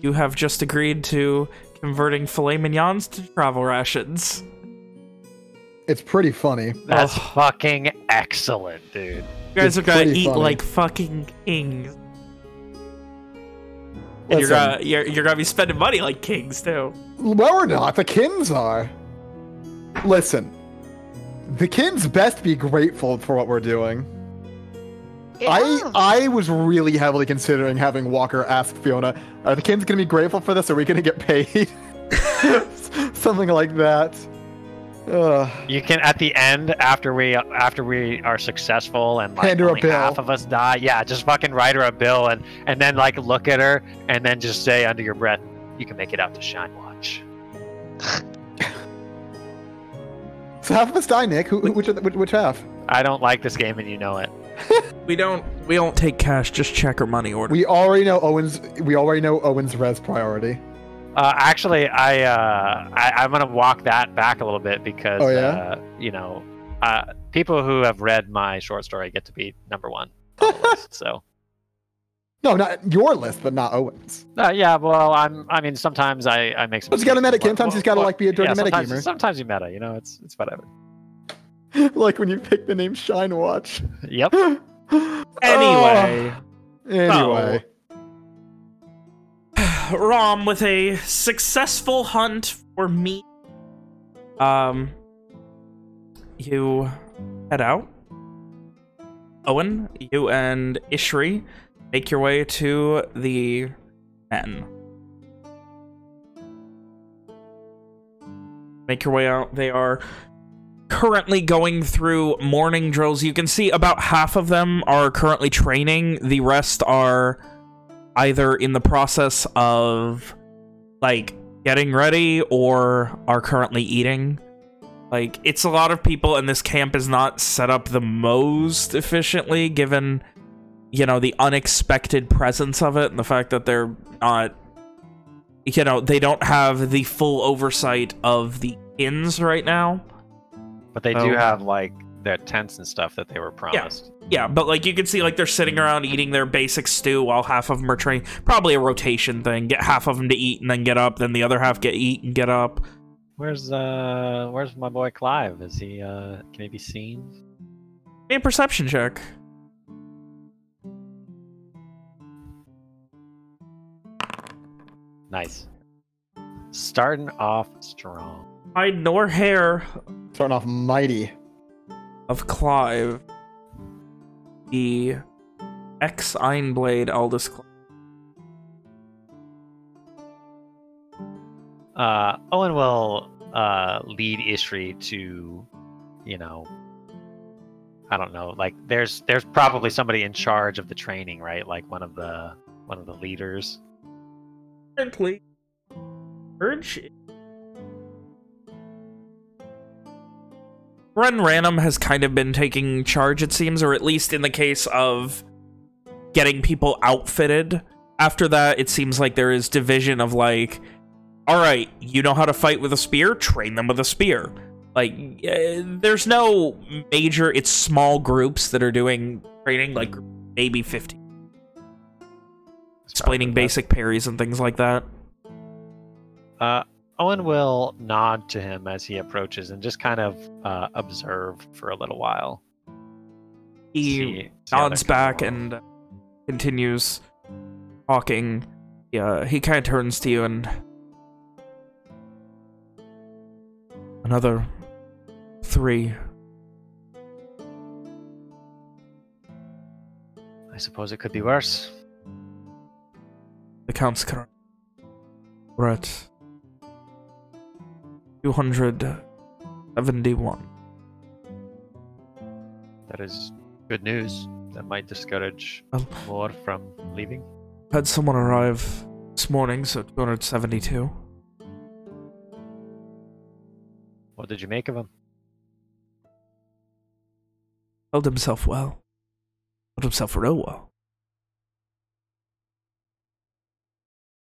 You have just agreed to converting filet mignons to travel rations. It's pretty funny. That's Oh. fucking excellent, dude. You guys It's are gonna eat funny. like fucking kings. And you're Listen. gonna, you're, you're gonna be spending money like kings, too. Well, we're not. The Kins are. Listen, the Kins best be grateful for what we're doing. Yeah. I I was really heavily considering having Walker ask Fiona, "Are the Kins gonna be grateful for this? Are we gonna get paid?" Something like that. Ugh. You can at the end after we after we are successful and like Hand her only bill. half of us die. Yeah, just fucking write her a bill and and then like look at her and then just say under your breath, "You can make it out to Shine Watch." So half of us die, Nick. Who, who- which, which which half? I don't like this game and you know it. We don't, we don't take cash, just check or money order. We already know Owen's. We already know Owen's res priority. Uh, actually, I, uh, I I'm gonna walk that back a little bit because Oh, yeah? uh, you know uh, people who have read my short story get to be number one on list. So No, not your list, but not Owen's. Uh, yeah, well, I'm. I mean, sometimes I I make some. But he's got a meta- sometimes he's gotta, like, be a dirty yeah, meta sometimes, gamer. Sometimes you meta. You know, it's it's whatever. like when you pick the name Shine Watch. Yep. Anyway, Oh, anyway. Rom with a successful hunt for meat. Um, you head out. Owen, you and Ishri make your way to the inn. Make your way out. They are currently going through morning drills. You can see about half of them are currently training. The rest are either in the process of like getting ready or are currently eating. Like it's a lot of people and this camp is not set up the most efficiently given you know the unexpected presence of it and the fact that they're not you know they don't have the full oversight of the inns right now. But they Oh. do have like their tents and stuff that they were promised. Yeah, yeah, but like you can see, like they're sitting around eating their basic stew while half of them are training. Probably a rotation thing. Get half of them to eat and then get up, then the other half get eat and get up. Where's uh Where's my boy Clive? Is he uh Can he be seen? A perception check. Nice. Starting off strong. Hide nor hair Starting off mighty. Of Clive, the ex Ironblade Aldous Clive. Uh, Owen will uh, lead Ishri to, you know, I don't know. Like, there's there's probably somebody in charge of the training, right? Like one of the one of the leaders. Currently, Urge. Ren Random has kind of been taking charge, it seems, or at least in the case of getting people outfitted. After that, it seems like there is division of like, all right, you know how to fight with a spear? Train them with a spear. Like, uh, there's no major, it's small groups that are doing training, like maybe 50. Explaining basic parries and things like that. Uh, Owen will nod to him as he approaches and just kind of uh, observe for a little while. He See- see nods back and continues talking. Yeah, he kind of turns to you and another three. I suppose it could be worse. The count's current. We're at two hundred seventy-one. That is good news. That might discourage Um, more from leaving. Had someone arrive this morning, so two hundred seventy-two. What did you make of him? Held himself well. Held himself real well.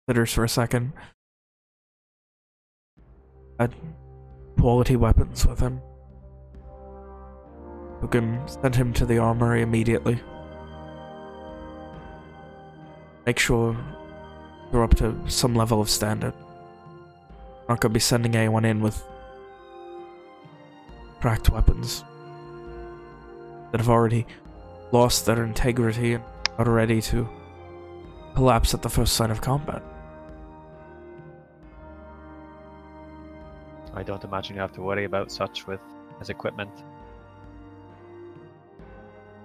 Considers for a second. Had quality weapons with him. Who can send him to the armory immediately. Make sure they're up to some level of standard. Not gonna be sending anyone in with cracked weapons that have already lost their integrity and are ready to collapse at the first sign of combat. I don't imagine you have to worry about such with his equipment.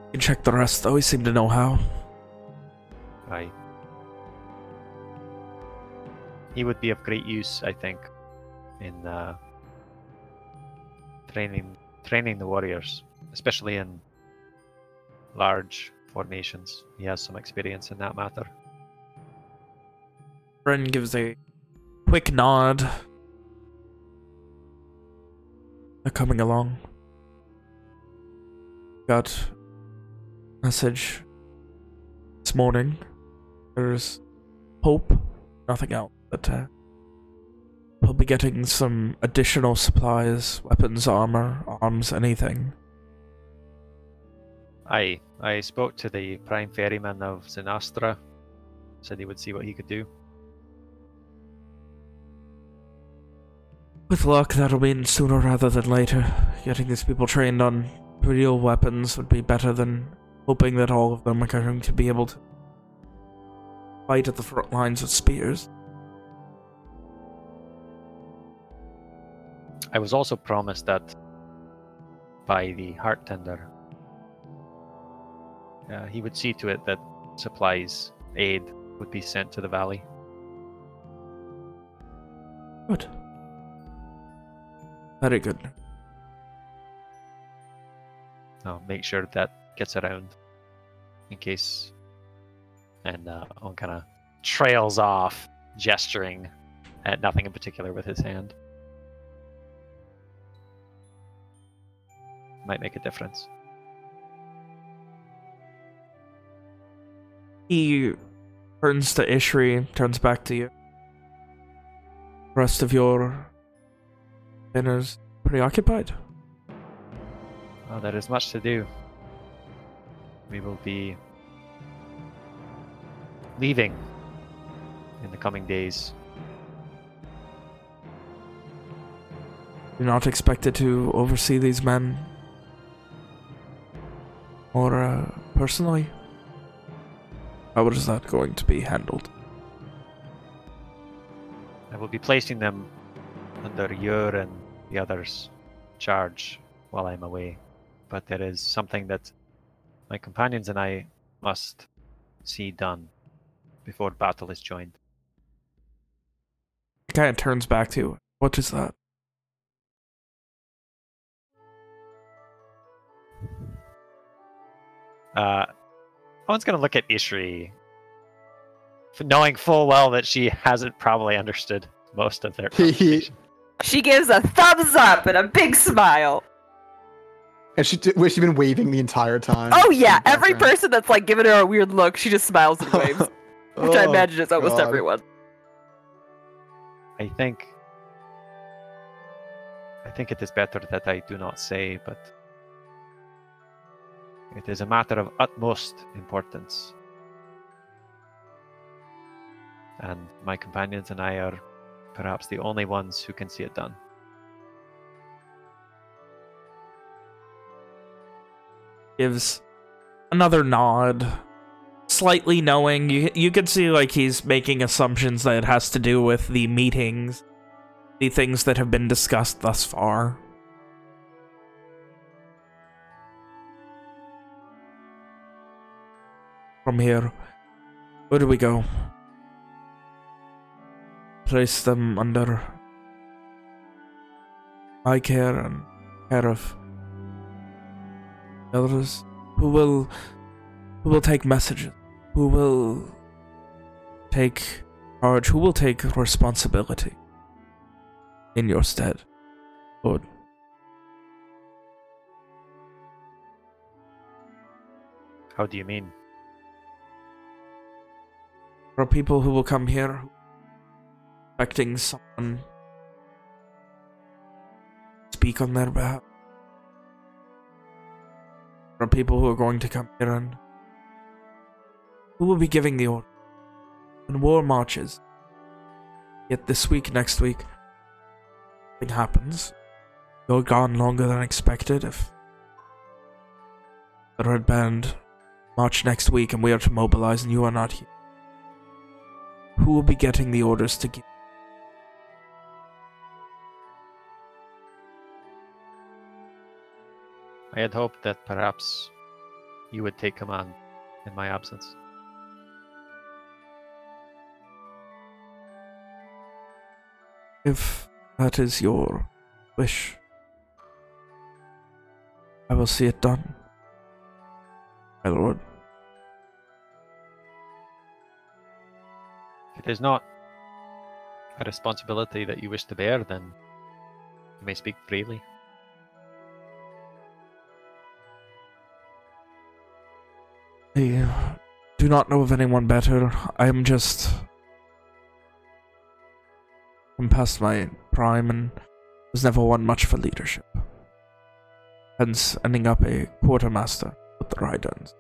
You can check the rest, though. He seemed to know how. I. He would be of great use, I think, in uh, training training the warriors, especially in large formations. He has some experience in that matter. Ren gives a quick nod. They're coming along. Got message this morning. There's hope, nothing else. But uh, we'll be getting some additional supplies, weapons, armor, arms, anything. I I spoke to the prime ferryman of Zenastra. said he would see what he could do. With luck, that'll mean sooner rather than later. Getting these people trained on real weapons would be better than hoping that all of them are going to be able to fight at the front lines with spears. I was also promised that by the heart tender, uh, he would see to it that supplies, aid would be sent to the valley. Good. Very good. I'll make sure that gets around in case. And uh, Owen kind of trails off, gesturing at nothing in particular with his hand. Might make a difference. He turns to Ishri, turns back to you. Rest of your dinner's preoccupied. Well, there is much to do. We will be leaving in the coming days. You're not expected to oversee these men or uh, personally? How is that going to be handled? I will be placing them under your and the others' charge while I'm away. But there is something that my companions and I must see done before battle is joined. It kind of turns back to. What is that? Uh, Owen's gonna look at Ishri, knowing full well that she hasn't probably understood most of their conversation. She gives a thumbs up and a big smile. And she wait, she's been waving the entire time. Oh yeah, every person that's like giving her a weird look, she just smiles and waves, which I Oh, imagine is almost God. everyone. I think I think it is better that I do not say, but it is a matter of utmost importance. And my companions and I are perhaps the only ones who can see it done. Gives another nod, slightly knowing. You you can see like he's making assumptions that it has to do with the meetings, the things that have been discussed thus far. From here, where do we go? Place them under my care and care of others who will who will take messages, who will take charge, who will take responsibility in your stead, Lord. How do you mean? There are people who will come here expecting someone speak on their behalf. There are people who are going to come here and who will be giving the order when war marches. Yet this week, next week, something happens. You're gone longer than expected. If the Red Band march next week and we are to mobilize and you are not here, who will be getting the orders to give? I had hoped that perhaps you would take command in my absence. If that is your wish, I will see it done, my lord. If it is not a responsibility that you wish to bear, then you may speak freely. Do not know of anyone better. I am just. I'm past my prime and was never one much for leadership. Hence, ending up a quartermaster with the Rydons.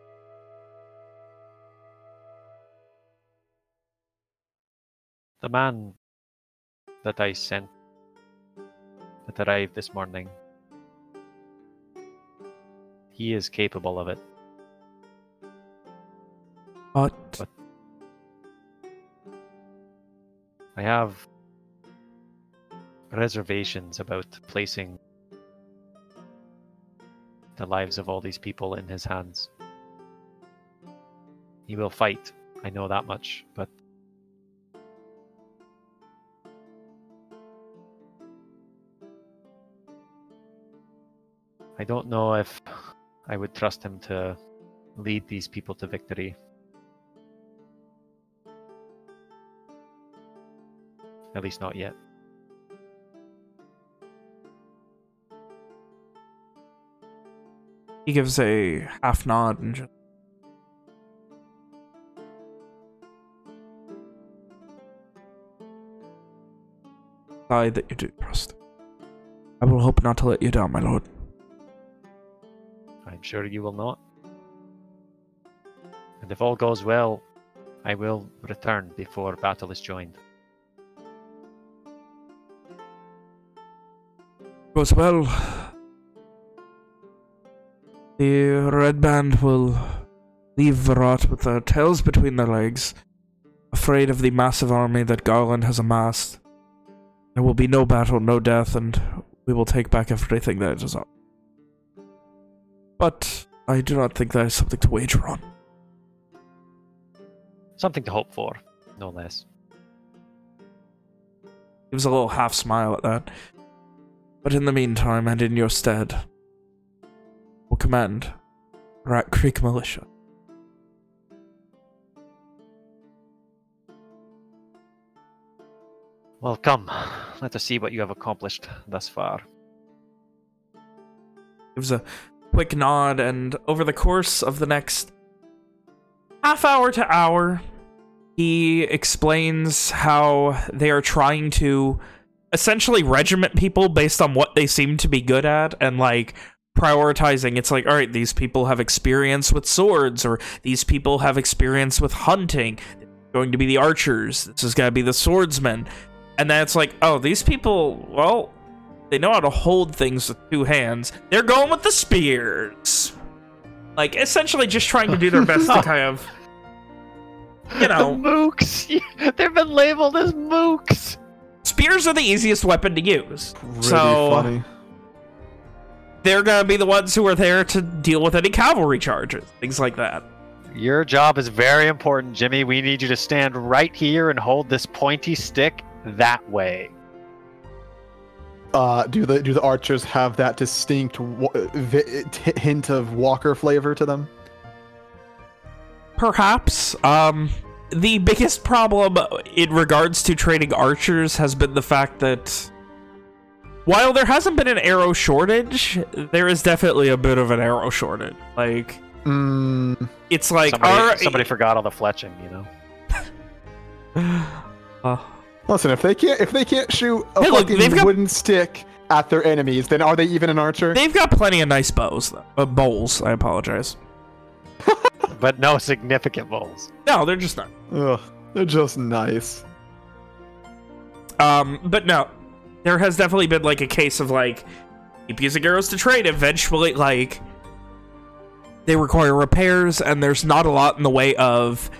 The man that I sent that arrived this morning. He is capable of it. But But- I have reservations about placing the lives of all these people in his hands. He will fight, I know that much, but I don't know if I would trust him to lead these people to victory. At least not yet. he gives a half nod and just sigh that you do trust. I will hope not to let you down, my lord. I'm sure you will not. And if all goes well, I will return before battle is joined. Goes well. The red band will leave Virat with their tails between their legs, afraid of the massive army that Garland has amassed. There will be no battle, no death, and we will take back everything that is ours. But I do not think that is something to wager on. Something to hope for, no less. Gives a little half smile at that. But in the meantime, and in your stead, will command Rat Creek Militia. Well, come, let us see what you have accomplished thus far. gives a quick nod, and over the course of the next half hour to hour, he explains how they are trying to essentially regiment people based on what they seem to be good at, and like prioritizing. It's like, all right, these people have experience with swords, or these people have experience with hunting. Going to be the archers. This is going to be the swordsmen. And then it's like, oh, these people, well, they know how to hold things with two hands. They're going with the spears. Like, essentially just trying to do their best to kind of, you know, mooks! They've been labeled as mooks! Spears are the easiest weapon to use. Pretty so funny. they're going to be the ones who are there to deal with any cavalry charges, things like that. Your job is very important, Jimmy. We need you to stand right here and hold this pointy stick that way. Uh, do the do the archers have that distinct wa- hint of Walker flavor to them? Perhaps. Um, the biggest problem in regards to training archers has been the fact that while there hasn't been an arrow shortage, there is definitely a bit of an arrow shortage. Like, Mm, it's like, somebody, our- somebody forgot all the fletching, you know? Uh, listen, if they can't if they can't shoot a Hey, fucking they've got- wooden stick at their enemies, then are they even an archer? they've got plenty of nice bows, though. Uh, bowls, I apologize. But no significant bowls. No, they're just not. Ugh, they're just nice. Um, but no, there has definitely been like a case of like keep using arrows to trade. Eventually, like they require repairs, and there's not a lot in the way of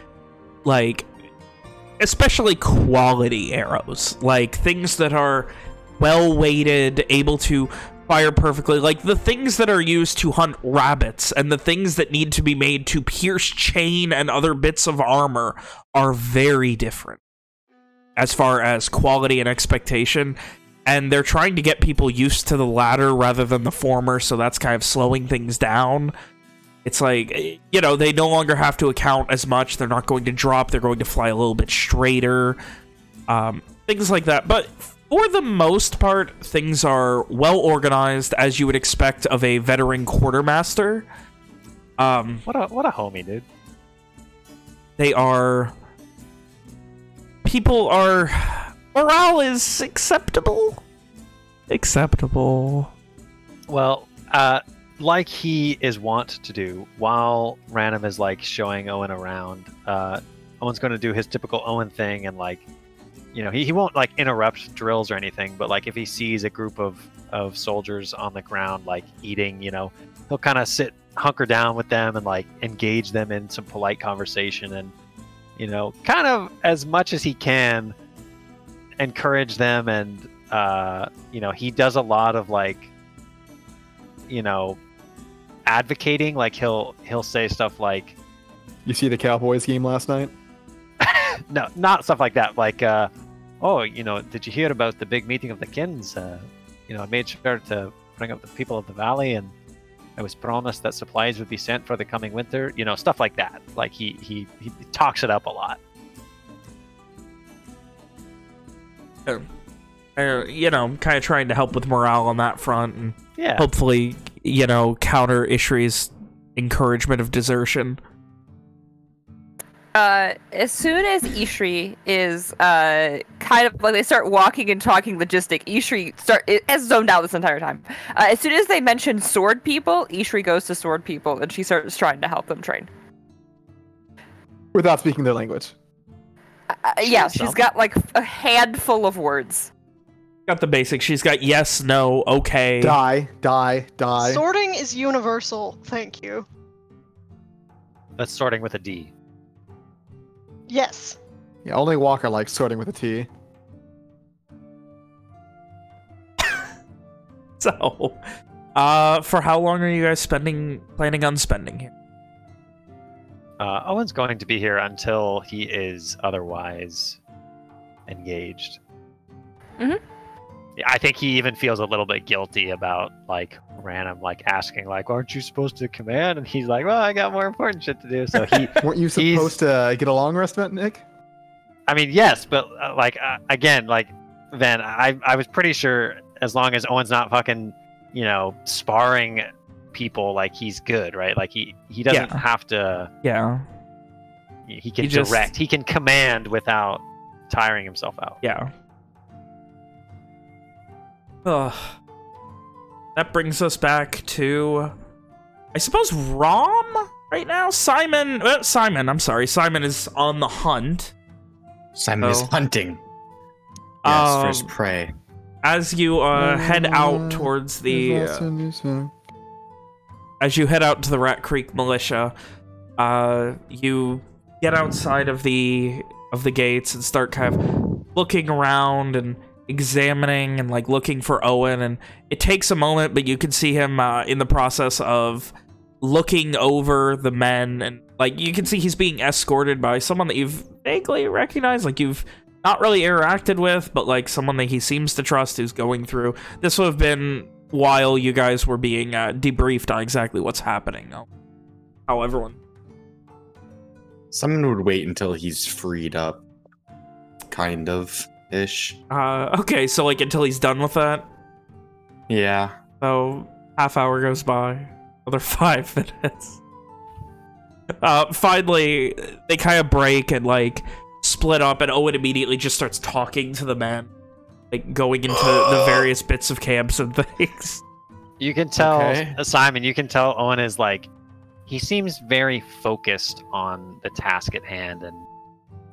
like, especially quality arrows, like things that are well weighted, able to fire perfectly. Like the things that are used to hunt rabbits and the things that need to be made to pierce chain and other bits of armor are very different as far as quality and expectation. And they're trying to get people used to the latter rather than the former, so that's kind of slowing things down. It's like, you know, they no longer have to account as much. They're not going to drop. They're going to fly a little bit straighter. Um, things like that. But for the most part, things are well organized, as you would expect of a veteran quartermaster. Um, What a what a homie, dude. they are people are morale is acceptable acceptable Well, uh, like he is wont to do, while Random is like showing Owen around, uh, Owen's going to do his typical Owen thing and like you know, he, he won't like interrupt drills or anything, but like if he sees a group of of soldiers on the ground like eating, you know, he'll kind of sit hunker down with them and like engage them in some polite conversation and you know, kind of as much as he can encourage them and uh, you know, he does a lot of like you know, advocating, like he'll he'll say stuff like You see the Cowboys game last night? no, not stuff like that. Like, uh, oh, you know, did you hear about the big meeting of the kins? Uh, you know, I made sure to bring up the people of the valley, and I was promised that supplies would be sent for the coming winter. You know, stuff like that. Like he he he talks it up a lot. Uh, you know, kind of trying to help with morale on that front and Yeah. hopefully, you know, counter Ishri's encouragement of desertion. Uh, as soon as Ishri is uh kind of like they start walking and talking logistic, Ishri start it has zoned out this entire time. Uh, as soon as they mention sword people, Ishri goes to sword people and she starts trying to help them train. Without speaking their language. Uh, yeah, has got like a handful of words. Got the basics. She's got yes, no, okay. Die, die, die. Sorting is universal. Thank you. That's starting with a D. Yes. Yeah, only Walker likes sorting with a T. So, uh, for how long are you guys spending, planning on spending here? Uh, Owen's going to be here until he is otherwise engaged. Mhm. Yeah, I think he even feels a little bit guilty about like random like asking like, "Aren't you supposed to command?" And he's like, "Well, I got more important shit to do." So he, Weren't you supposed to get a long rest, Nick? I mean, yes, but uh, like uh, again, like Van, I I was pretty sure as long as Owen's not fucking, you know, sparring people, like he's good, right? Like he he doesn't Yeah. have to. Yeah, He can He just- direct. He can command without tiring himself out. yeah. Ugh. That brings us back to, I suppose, Rom right now. Simon, uh, Simon. I'm sorry, Simon is on the hunt. Simon is Oh. hunting. Yes, for his Um, prey. As you uh, head out towards the, uh, as you head out to the Rat Creek militia, uh, you get outside of the of the gates and start kind of looking around and examining and like looking for Owen. And it takes a moment, but you can see him uh, in the process of looking over the men and like you can see he's being escorted by someone that you've vaguely recognized, like you've not really interacted with, but like someone that he seems to trust who's going through. This would have been while you guys were being uh, debriefed on exactly what's happening. How everyone. someone would wait until he's freed up. Kind of ish. Uh, okay, so like until he's done with that. Yeah. So half hour goes by, another five minutes. Uh, finally, they kind of break and like split up, and Owen immediately just starts talking to the men, like going into the various bits of camps and things. You can tell Okay. uh, Simon. You can tell Owen is like he seems very focused on the task at hand, and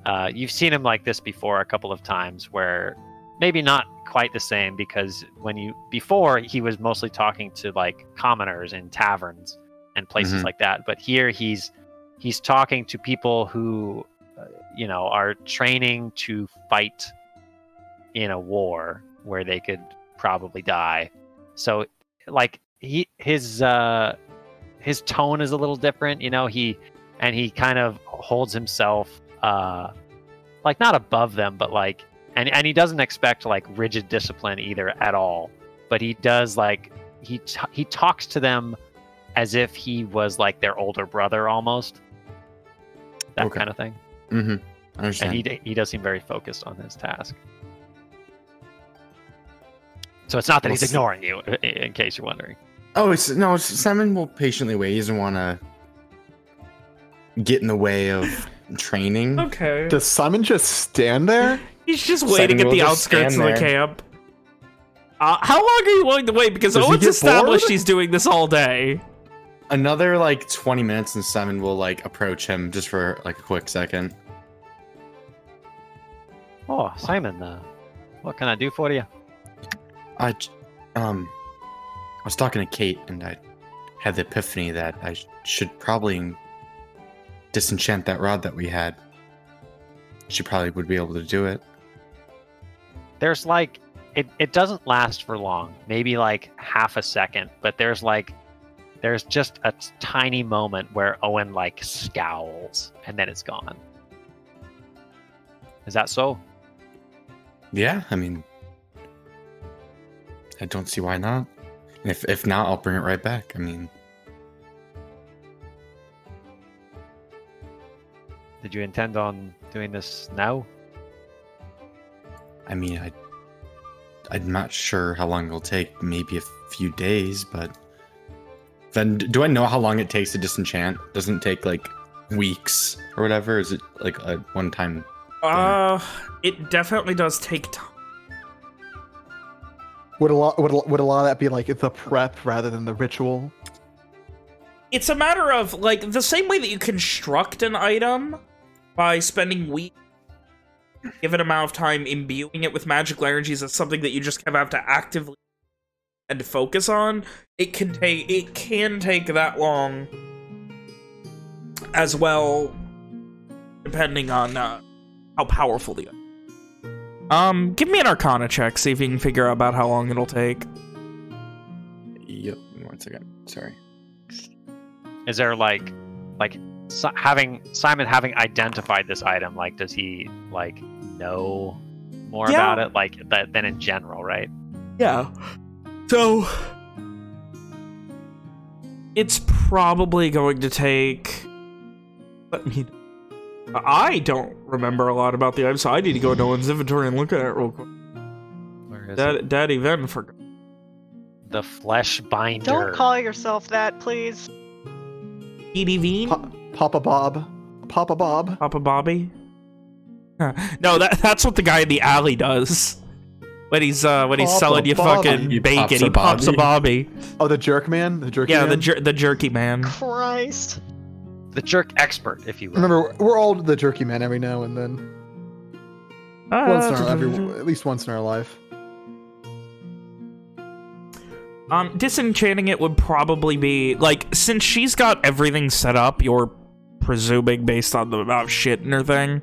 uh, you've seen him like this before a couple of times, where maybe not quite the same because when you before he was mostly talking to like commoners in taverns and places Mhm. like that, but here he's he's talking to people who uh, you know are training to fight in a war where they could probably die. So like he his uh his tone is a little different you know he and he kind of holds himself uh like not above them but like and and he doesn't expect like rigid discipline either at all but he does like he t- he talks to them as if he was like their older brother almost that Okay. kind of thing Mm-hmm. I and he d- he does seem very focused on his task so it's not that Well, he's ignoring you in case you're wondering Oh, it's no. Simon will patiently wait. He doesn't want to get in the way of training. Okay. Does Simon just stand there? He's just Simon waiting at the outskirts of the there. camp. Uh, how long are you willing to wait? Because Does Owen's get established bored? he's doing this all day. Another like 20 minutes, and Simon will like approach him just for like a quick second. Oh, Simon, uh, what can I do for you? I, j- um, I was talking to Kate, and I had the epiphany that I should probably disenchant that rod that we had. She probably would be able to do it. There's like, it, it doesn't last for long, maybe like half a second, but there's like, there's just a tiny moment where Owen like scowls and then it's gone. Is that so? Yeah, I mean, I don't see why not. If if not, I'll bring it right back. I mean, Did you intend on doing this now? I mean, I I'm not sure how long it'll take. Maybe a few days, but then do I know how long it takes to disenchant? Doesn't take like weeks or whatever? Is it like a one time? Uh, it definitely does take time. Would a lot would a, would a lot of that be like the prep rather than the ritual? It's a matter of, like, the same way that you construct an item by spending weeks, given amount of time imbuing it with magical energies as something that you just kind of have to actively and focus on. It can take it can take that long as well, depending on uh, how powerful the. Um, give me an Arcana check. See if you can figure out about how long it'll take. Yep. One second. Sorry. Is there like, like si- having Simon having identified this item? Like, does he like know more Yeah. about it? Like that than in general, right? Yeah. So it's probably going to take. I mean, I don't remember a lot about the item, so I need to go into one's inventory and look at it real quick. Where is it? Daddy Ven forgot. The flesh binder. Don't call yourself that, please. Edie Veen? Pa- Papa Bob, Papa Bob. Papa Bobby? Huh. No, that that's what the guy in the alley does. When he's uh when he's Papa selling you Bobby. fucking He bacon, pops he a pops a Bobby. Oh, the jerk man, the jerky Yeah, man. the jer the jerky man. Christ. the jerk expert, if you will. Remember, we're all the jerky man every now and then. Once in our, every, at least once in our life. Um, disenchanting it would probably be like since she's got everything set up. You're presuming based on the amount of shit in her thing,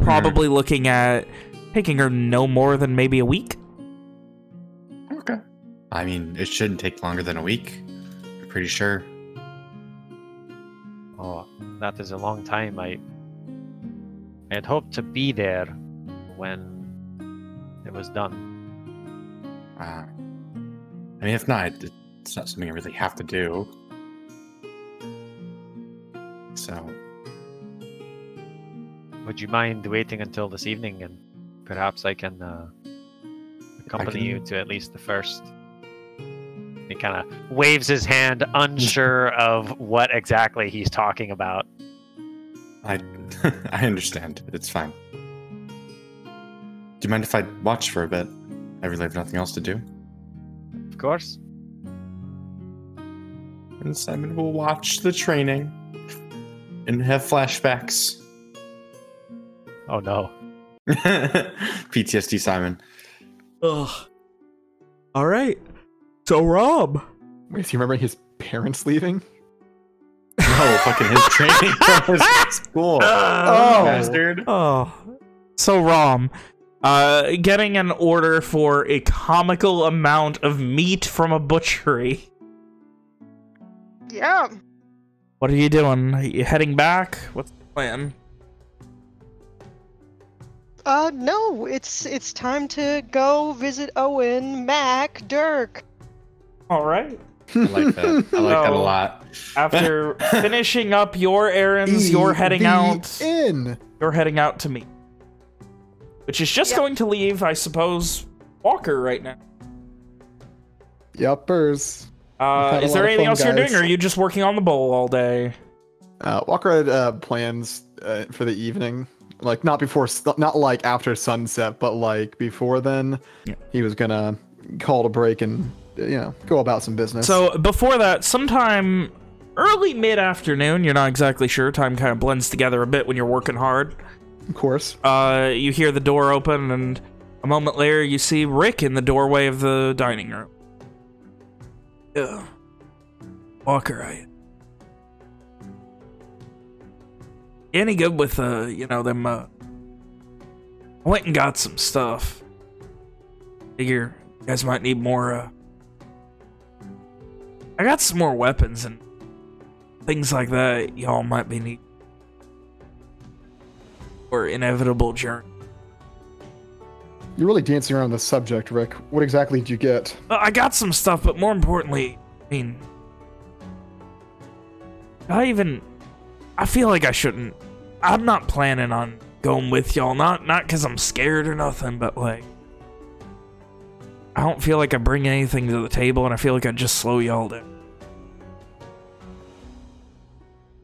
probably looking at taking her no more than maybe a week. Okay. I mean, it shouldn't take longer than a week. I'm pretty sure. Oh, that is a long time. I I had hoped to be there when it was done. Uh, I mean, if not, it's not something I really have to do. So, Would you mind waiting until this evening and perhaps I can uh, accompany can- you to at least the first? He kind of waves his hand, unsure of what exactly he's talking about. I I understand. It's fine. Do you mind if I watch for a bit? I really have nothing else to do. Of course. And Simon will watch the training and have flashbacks. Oh no. PTSD, Simon. Ugh. All right. So Rob. Wait, so you remember his parents leaving? No, fucking his training from his school. Oh. bastard. Oh. So Rom, uh, getting an order for a comical amount of meat from a butchery. Yeah. What are you doing? Are you heading back? What's the plan? Uh, no, it's it's time to go visit Owen, Mac, Dirk. All right. I like that. I like that a lot. After finishing up your errands, you're heading out. in. You're heading out to meet. Which is just Yep. going to leave, I suppose, Walker right now. Yuppers. Uh, is there anything fun, else you're doing, or are you just working on the bowl all day? Uh, Walker had uh, plans uh, for the evening, like not before, not like after sunset, but like before then. Yeah. He was gonna call it a break and uh, you know go about some business. So before that, sometime early mid-afternoon, you're not exactly sure. Time kind of blends together a bit when you're working hard. Of course. Uh, you hear the door open, and a moment later, you see Rick in the doorway of the dining room. Yeah. Walker, I... Any good with, uh, you know, them, uh... I went and got some stuff. Figure you guys might need more, uh... I got some more weapons and things like that y'all might be needing. Or inevitable journey. You're really dancing around the subject, Rick. What exactly did you get? Uh, I got some stuff, but more importantly, I mean, I even, I feel like I shouldn't. I'm not planning on going with y'all. Not not because I'm scared or nothing, but like, I don't feel like I bring anything to the table, and I feel like I just slow y'all down.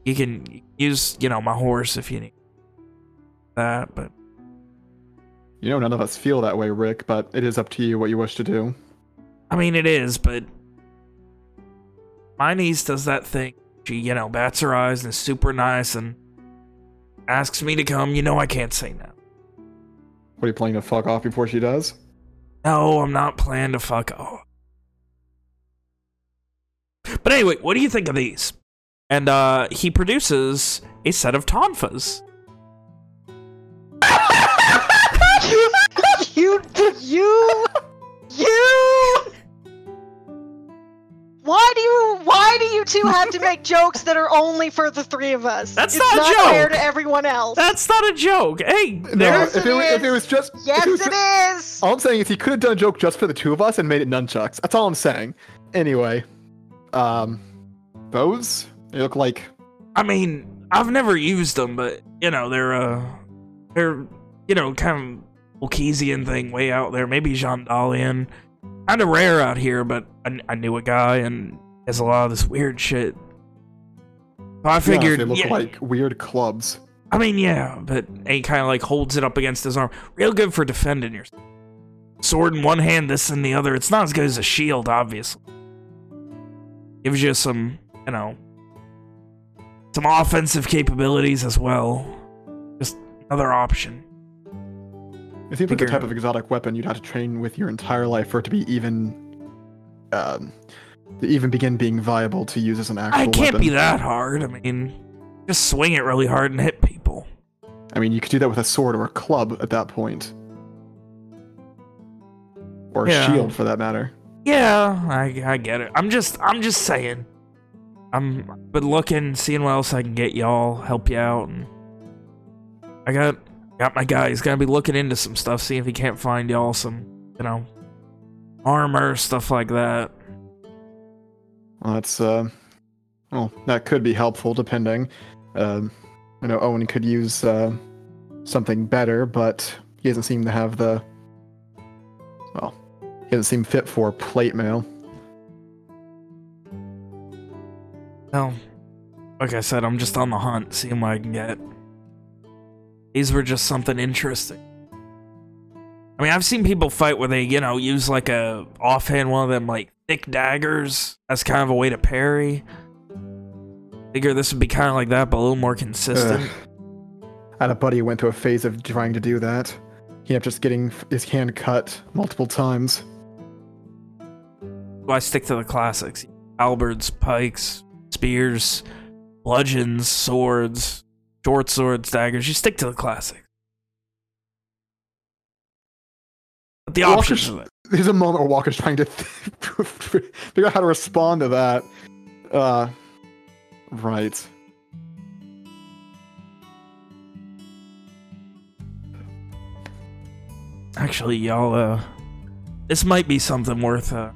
You can use, you know, my horse if you need that, but You know, none of us feel that way, Rick, but it is up to you what you wish to do. I mean, it is, but my niece does that thing. She, you know, bats her eyes and is super nice and asks me to come. You know, I can't say no. What are you planning to fuck off before she does? No, I'm not planning to fuck off. But anyway, what do you think of these? And uh, he produces a set of tonfas. You, you, you. Why do you? Why do you two have to make jokes that are only for the three of us? That's it's not a not fair joke. to everyone else. That's not a joke. Hey, No, there's if it, was- if it was just. if yes, it was it ju- All I'm saying is he could have done a joke just for the two of us and made it nunchucks. That's all I'm saying. Anyway, um, those they look like I mean, I've never used them, but you know, they're uh, they're you know, kind of Wilkesian thing way out there. Maybe Jandalian, kind of rare out here, but I, I knew a guy and has a lot of this weird shit. So I yeah, figured, they look yeah, like weird clubs. I mean, yeah, but he kind of like holds it up against his arm, real good for defending yourself. Sword in one hand, this in the other. It's not as good as a shield, obviously. Gives you some, you know, some offensive capabilities as well. Just another option. It seems like the type of exotic weapon you'd have to train with your entire life for it to be even, um, to even begin being viable to use as an actual I can't weapon. be that hard. I mean, just swing it really hard and hit people. I mean, you could do that with a sword or a club at that point, or a Yeah. shield for that matter. Yeah, I, I get it. I'm just I'm just saying. I'm been looking, seeing what else I can get y'all, help you out, and I got got my guy. He's gonna be looking into some stuff, see if he can't find y'all some, you know, armor stuff like that. Well, that's uh, well, that could be helpful depending. Um, I know Owen could use uh, something better, but he doesn't seem to have the. Well, he doesn't seem fit for plate mail. No, like I said, I'm just on the hunt, seeing what I can get. These were just something interesting. I mean, I've seen people fight where they, you know, use like a offhand one of them like thick daggers as kind of a way to parry. Figure this would be kind of like that, but a little more consistent. Ugh. I had a buddy who went through a phase of trying to do that. He ended up just getting his hand cut multiple times. Well, I stick to the classics: halberds, pikes, spears, bludgeons, swords, short swords, daggers. You stick to the classics. But the Walker's- options are there. There's a moment where Walker's trying to figure out how to respond to that. Uh, right. Actually, y'all, uh, this might be something worth, uh,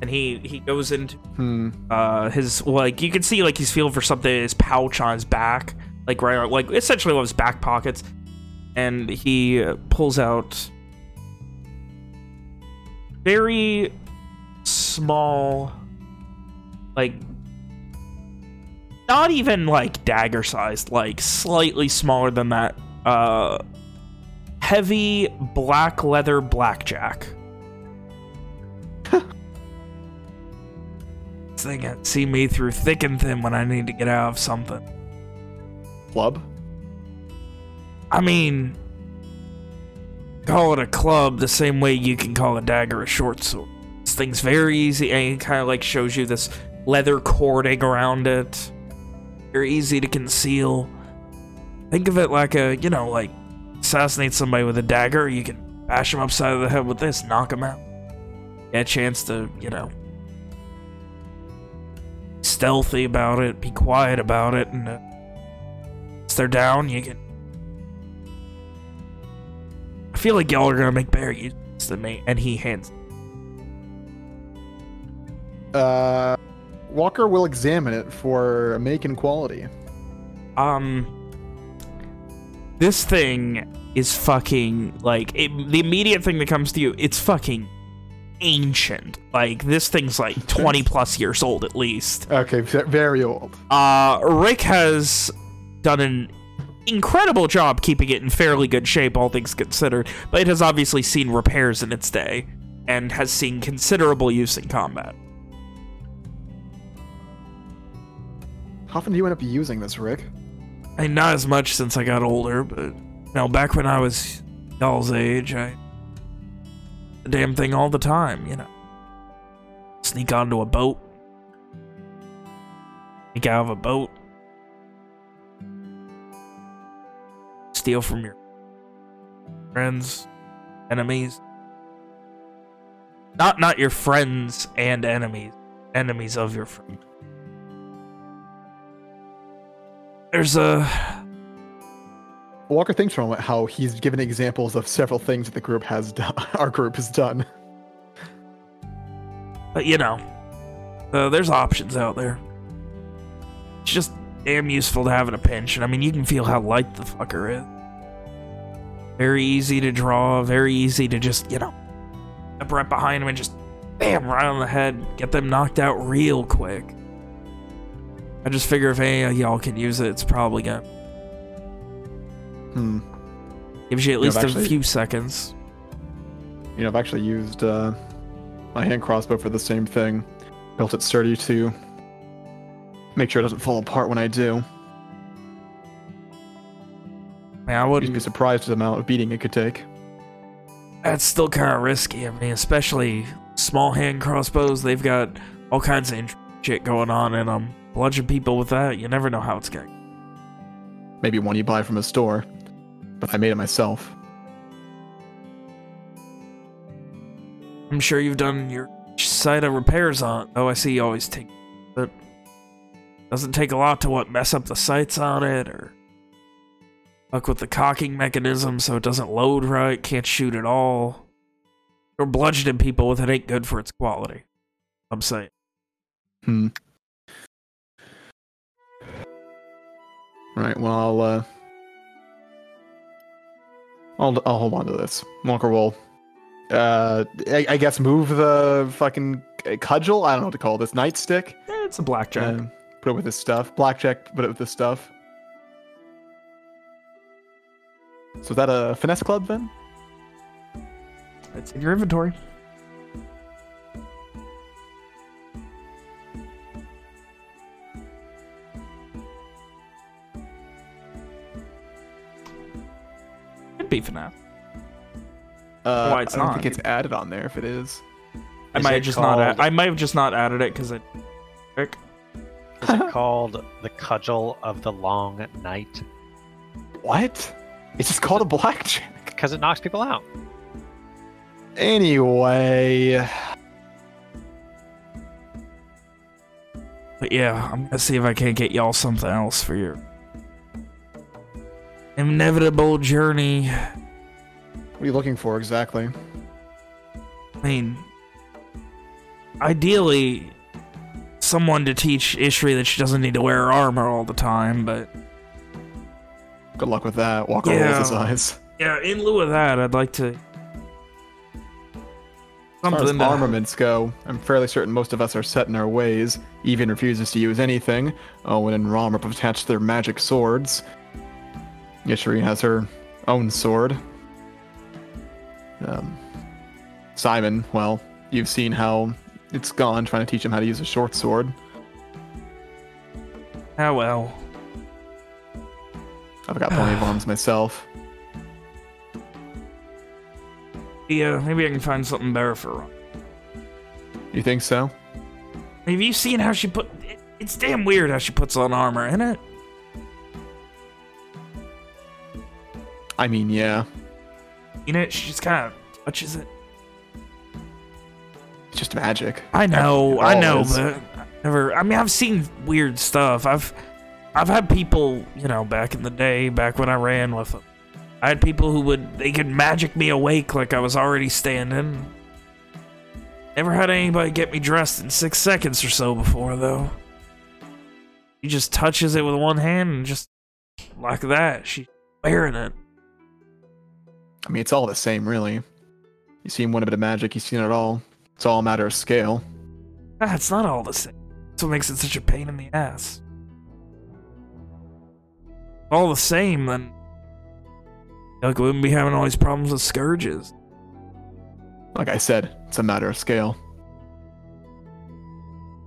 and he, he goes into, Hmm. uh, his, like, you can see, like, he's feeling for something in his pouch on his back, like, right, like, essentially one of his back pockets, and he pulls out very small, like, not even, like, dagger-sized, like, slightly smaller than that, uh, heavy black leather blackjack. this thing can see me through thick and thin when I need to get out of something. Club. I mean, call it a club the same way you can call a dagger a short sword. This thing's very easy, and it kind of like shows you this leather cording around it. Very easy to conceal. Think of it like a, you know, like assassinate somebody with a dagger. You can bash them upside of the head with this, knock them out. Get a chance to, you know, stealthy about it, be quiet about it, and uh, once they're down, you can. I feel like y'all are gonna make better use than me, and he hands. Uh, Walker will examine it for make and quality. Um, this thing is fucking like it, the immediate thing that comes to you. It's fucking ancient. Like this thing's like 20 plus years old at least. Okay, very old. Uh, Rick has done an incredible job keeping it in fairly good shape, all things considered, but it has obviously seen repairs in its day and has seen considerable use in combat. How often do you end up using this, Rick? I mean, not as much since I got older, but you know, back when I was y'all's age, I the damn thing all the time, you know. Sneak onto a boat. Sneak out of a boat. Steal from your friends, enemies. Not not your friends and enemies. Enemies of your friends. There's a Walker thinks for a moment how he's given examples of several things that the group has done. Our group has done. But you know, uh, there's options out there. It's just damn useful to have in a pinch, and I mean, you can feel how light the fucker is. Very easy to draw, very easy to just, you know, up right behind him and just bam, right on the head, get them knocked out real quick. I just figure if any of y'all can use it, it's probably gonna Hmm. gives you at know, least actually- a few seconds. You know, I've actually used uh, my hand crossbow for the same thing. Built it sturdy to make sure it doesn't fall apart when I do. I mean, I You'd wouldn't be surprised at the amount of beating it could take. That's still kind of risky. I mean, especially small hand crossbows. They've got all kinds of shit going on in them. Bludgeon people with that, you never know how it's going. Maybe one you buy from a store, but I made it myself. I'm sure you've done your side of repairs on. Oh, I see you always take, but doesn't take a lot to what mess up the sights on it or fuck with the cocking mechanism so it doesn't load right, can't shoot at all. Or bludgeoning people with it ain't good for its quality. I'm saying. Hmm. Right. Well, I'll uh, I'll I'll hold on to this. Walker will, uh, I, I guess move the fucking cudgel. I don't know what to call this nightstick. Eh, it's a blackjack. and put it with his stuff. Blackjack. Put it with his stuff. So is that a finesse club then? it's in your inventory. It'd be FNAF. Uh, Why it's I don't not. think it's added on there. If it is, I Is might it have just not. Add, I might have just not added it because it. Rick. Is it called the Cudgel of the Long Night? what? It's just called a blackjack. Because it knocks people out. Anyway, But yeah, I'm gonna see if I can't get y'all something else for your inevitable journey. what are you looking for exactly? I mean, ideally, someone to teach Ishri that she doesn't need to wear armor all the time, but Good luck with that. Walker rolls his Yeah. eyes. yeah, in lieu of that, I'd like to. As far as to- armaments go, I'm fairly certain most of us are set in our ways. Even refuses to use anything. Owen and Rom are attached their magic swords. Ishri has her own sword. Um, Simon, well, you've seen how it's gone trying to teach him how to use a short sword. Ah, well. I've got plenty of arms myself. Yeah, maybe I can find something better for her. You think so? Have you seen how she put... It, it's damn weird how she puts on armor, isn't it? I mean, yeah. You know, she just kind of touches it. It's just magic. I know, I know, is. but... I never, I mean, I've seen weird stuff. I've I've had people, you know, back in the day, back when I ran with them. I had people who would they could magic me awake like I was already standing. Never had anybody get me dressed in six seconds or so before, though. She just touches it with one hand and just like that, she's wearing it. I mean, it's all the same, really. You seen one bit of magic, you seen it all. It's all a matter of scale. Ah, it's not all the same. That's what makes it such a pain in the ass. All the same, then. Like, we wouldn't be having all these problems with scourges. Like I said, it's a matter of scale.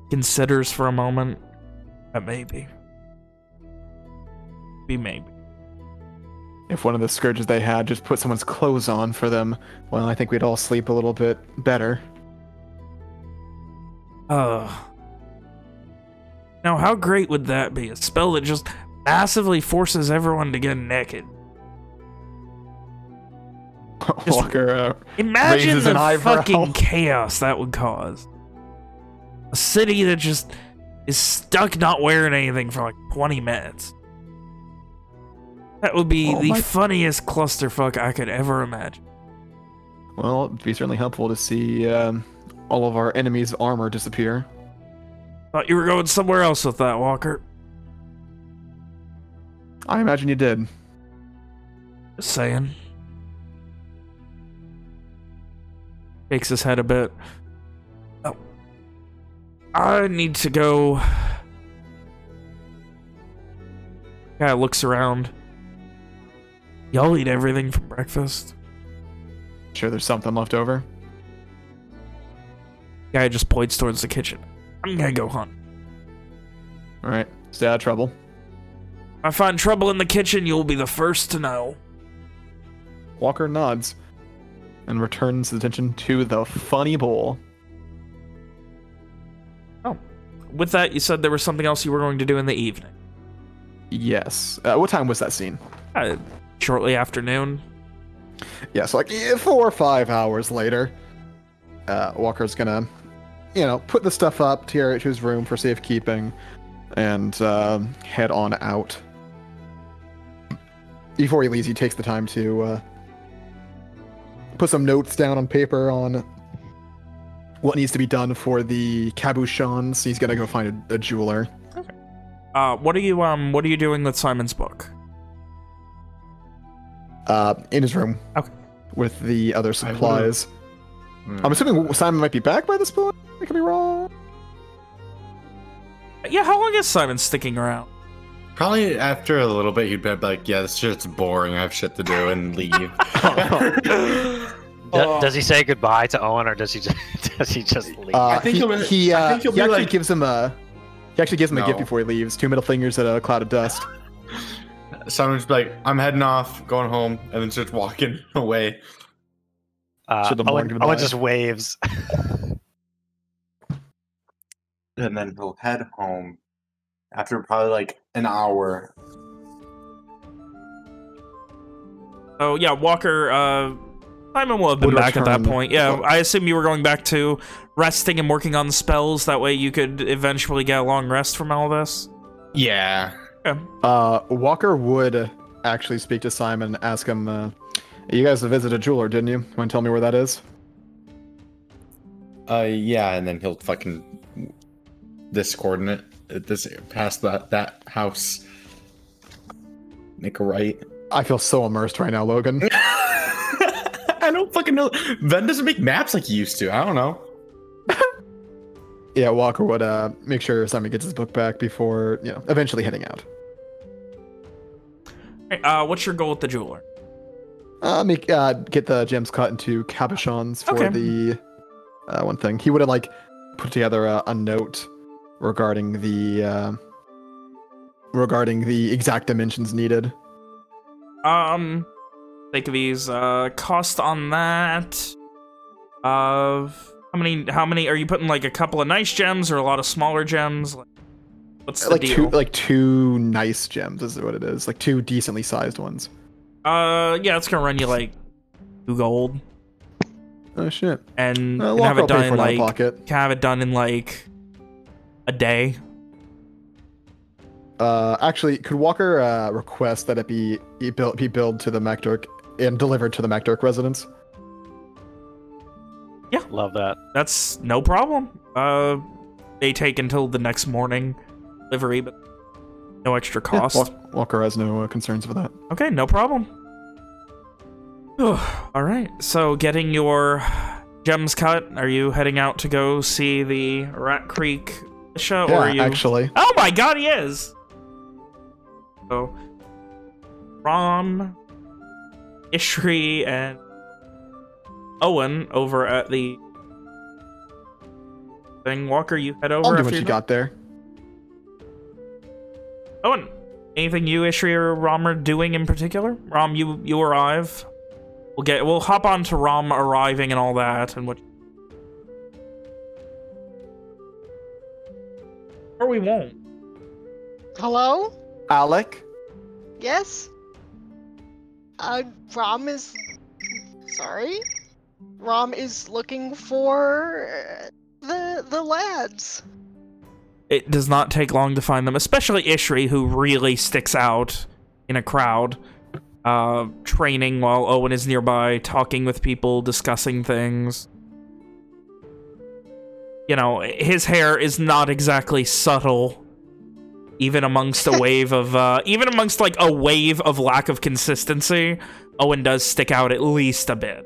Considers for a moment. That maybe. Be maybe. If one of the scourges they had just put someone's clothes on for them, well, I think we'd all sleep a little bit better. Uh. Now, how great would that be? A spell that just massively forces everyone to get naked. Just- Walker, uh, Imagine the fucking chaos that would cause. A city that just is stuck not wearing anything for like 20 minutes. That would be Oh the funniest clusterfuck I could ever imagine. well, it'd be certainly helpful to see um, all of our enemies' armor disappear. Thought you were going somewhere else with that, Walker. I imagine you did. Just saying. Shakes his head a bit. Oh. I need to go. Guy looks around. Y'all eat everything for breakfast? Sure, there's something left over. Guy just points towards the kitchen. I'm gonna go hunt. All right, stay out of trouble. I find trouble in the kitchen, you'll be the first to know. Walker nods and returns his attention to the funny bowl. Oh. With that, you said there was something else you were going to do in the evening. Yes. Uh, what time was that scene? Uh, shortly afternoon. Yeah, so like four or five hours later, uh, Walker's gonna, you know, put the stuff up to, to his room for safekeeping, and um head on out. Before he leaves, he takes the time to uh, put some notes down on paper on what needs to be done for the cabochons. He's gonna go find a, a jeweler. Uh, what are you um what are you doing with Simon's book? uh, in his room. Okay. With the other supplies. Hmm. I'm assuming Simon might be back by this point. I could be wrong. Yeah, how long is Simon sticking around? Probably after a little bit, he'd be like, "Yeah, this shit's boring. I have shit to do," and leave. Do- Does he say goodbye to Owen, or does he just does he just leave? Uh, think he, he'll be- he, I uh, think he'll he actually like- gives him a he actually gives him a gift before he leaves. Two middle fingers and a cloud of dust. Someone's like, "I'm heading off, going home," and then starts walking away. Uh, Should the morgue Owen. Owen just waves. And then he'll head home after probably like an hour. Oh yeah, Walker. Uh, Simon will have been back at that point. Yeah, I assume you were going back to resting and working on the spells. That way, you could eventually get a long rest from all this. Yeah. Yeah. Uh, Walker would actually speak to Simon and ask him, uh, "You guys visited a jeweler, didn't you? Want to tell me where that is?" Uh, yeah, and then he'll fucking this coordinate, uh, this past that that house. Make a right. I feel so immersed right now, Logan. I don't fucking know. Ben doesn't make maps like he used to. I don't know. yeah, Walker would uh, make sure Simon gets his book back before you know eventually heading out. Hey, uh, what's your goal with the jeweler? Uh, make uh, get the gems cut into cabochons for Okay. the uh, one thing. He would have like put together a, a note regarding the uh, regarding the exact dimensions needed. Um, of these. Uh, cost on that of how many? How many are you putting? Like a couple of nice gems or a lot of smaller gems? Like, What's the like deal? two like two nice gems is what it is. Like two decently sized ones. Uh, yeah, it's gonna run you like two gold, Oh shit. and Uh, can have it done in for it out of like pocket. can have it done in like a day. Uh, actually, could Walker uh, request that it be be built be billed to the McDurk and delivered to the McDurk residence? Yeah, love that. That's no problem. Uh, they take until the next morning delivery, but no extra Yeah, cost. Wal- Walker has no uh, concerns with that. Okay, no problem. All right, so getting your gems cut, are you heading out to go see the Rat Creek or yeah, are you? actually. Oh my God, he is. So, Rom, Ishri, and Owen over at the thing. Walker, you head over. I'll do what you're done? got there. Owen, anything you, Ishri, or Rom are doing in particular? Rom, you you arrive. We'll get we'll hop on to Rom arriving and all that and what. Or we won't. Hello? Alec, Yes? Uh, Rom is. Sorry? Rom is looking for uh, the the lads. It does not take long to find them, especially Ishri, who really sticks out in a crowd. Uh, training while Owen is nearby, talking with people, discussing things. You know, his hair is not exactly subtle. Even amongst a wave of, uh, even amongst like a wave of lack of consistency, Owen does stick out at least a bit.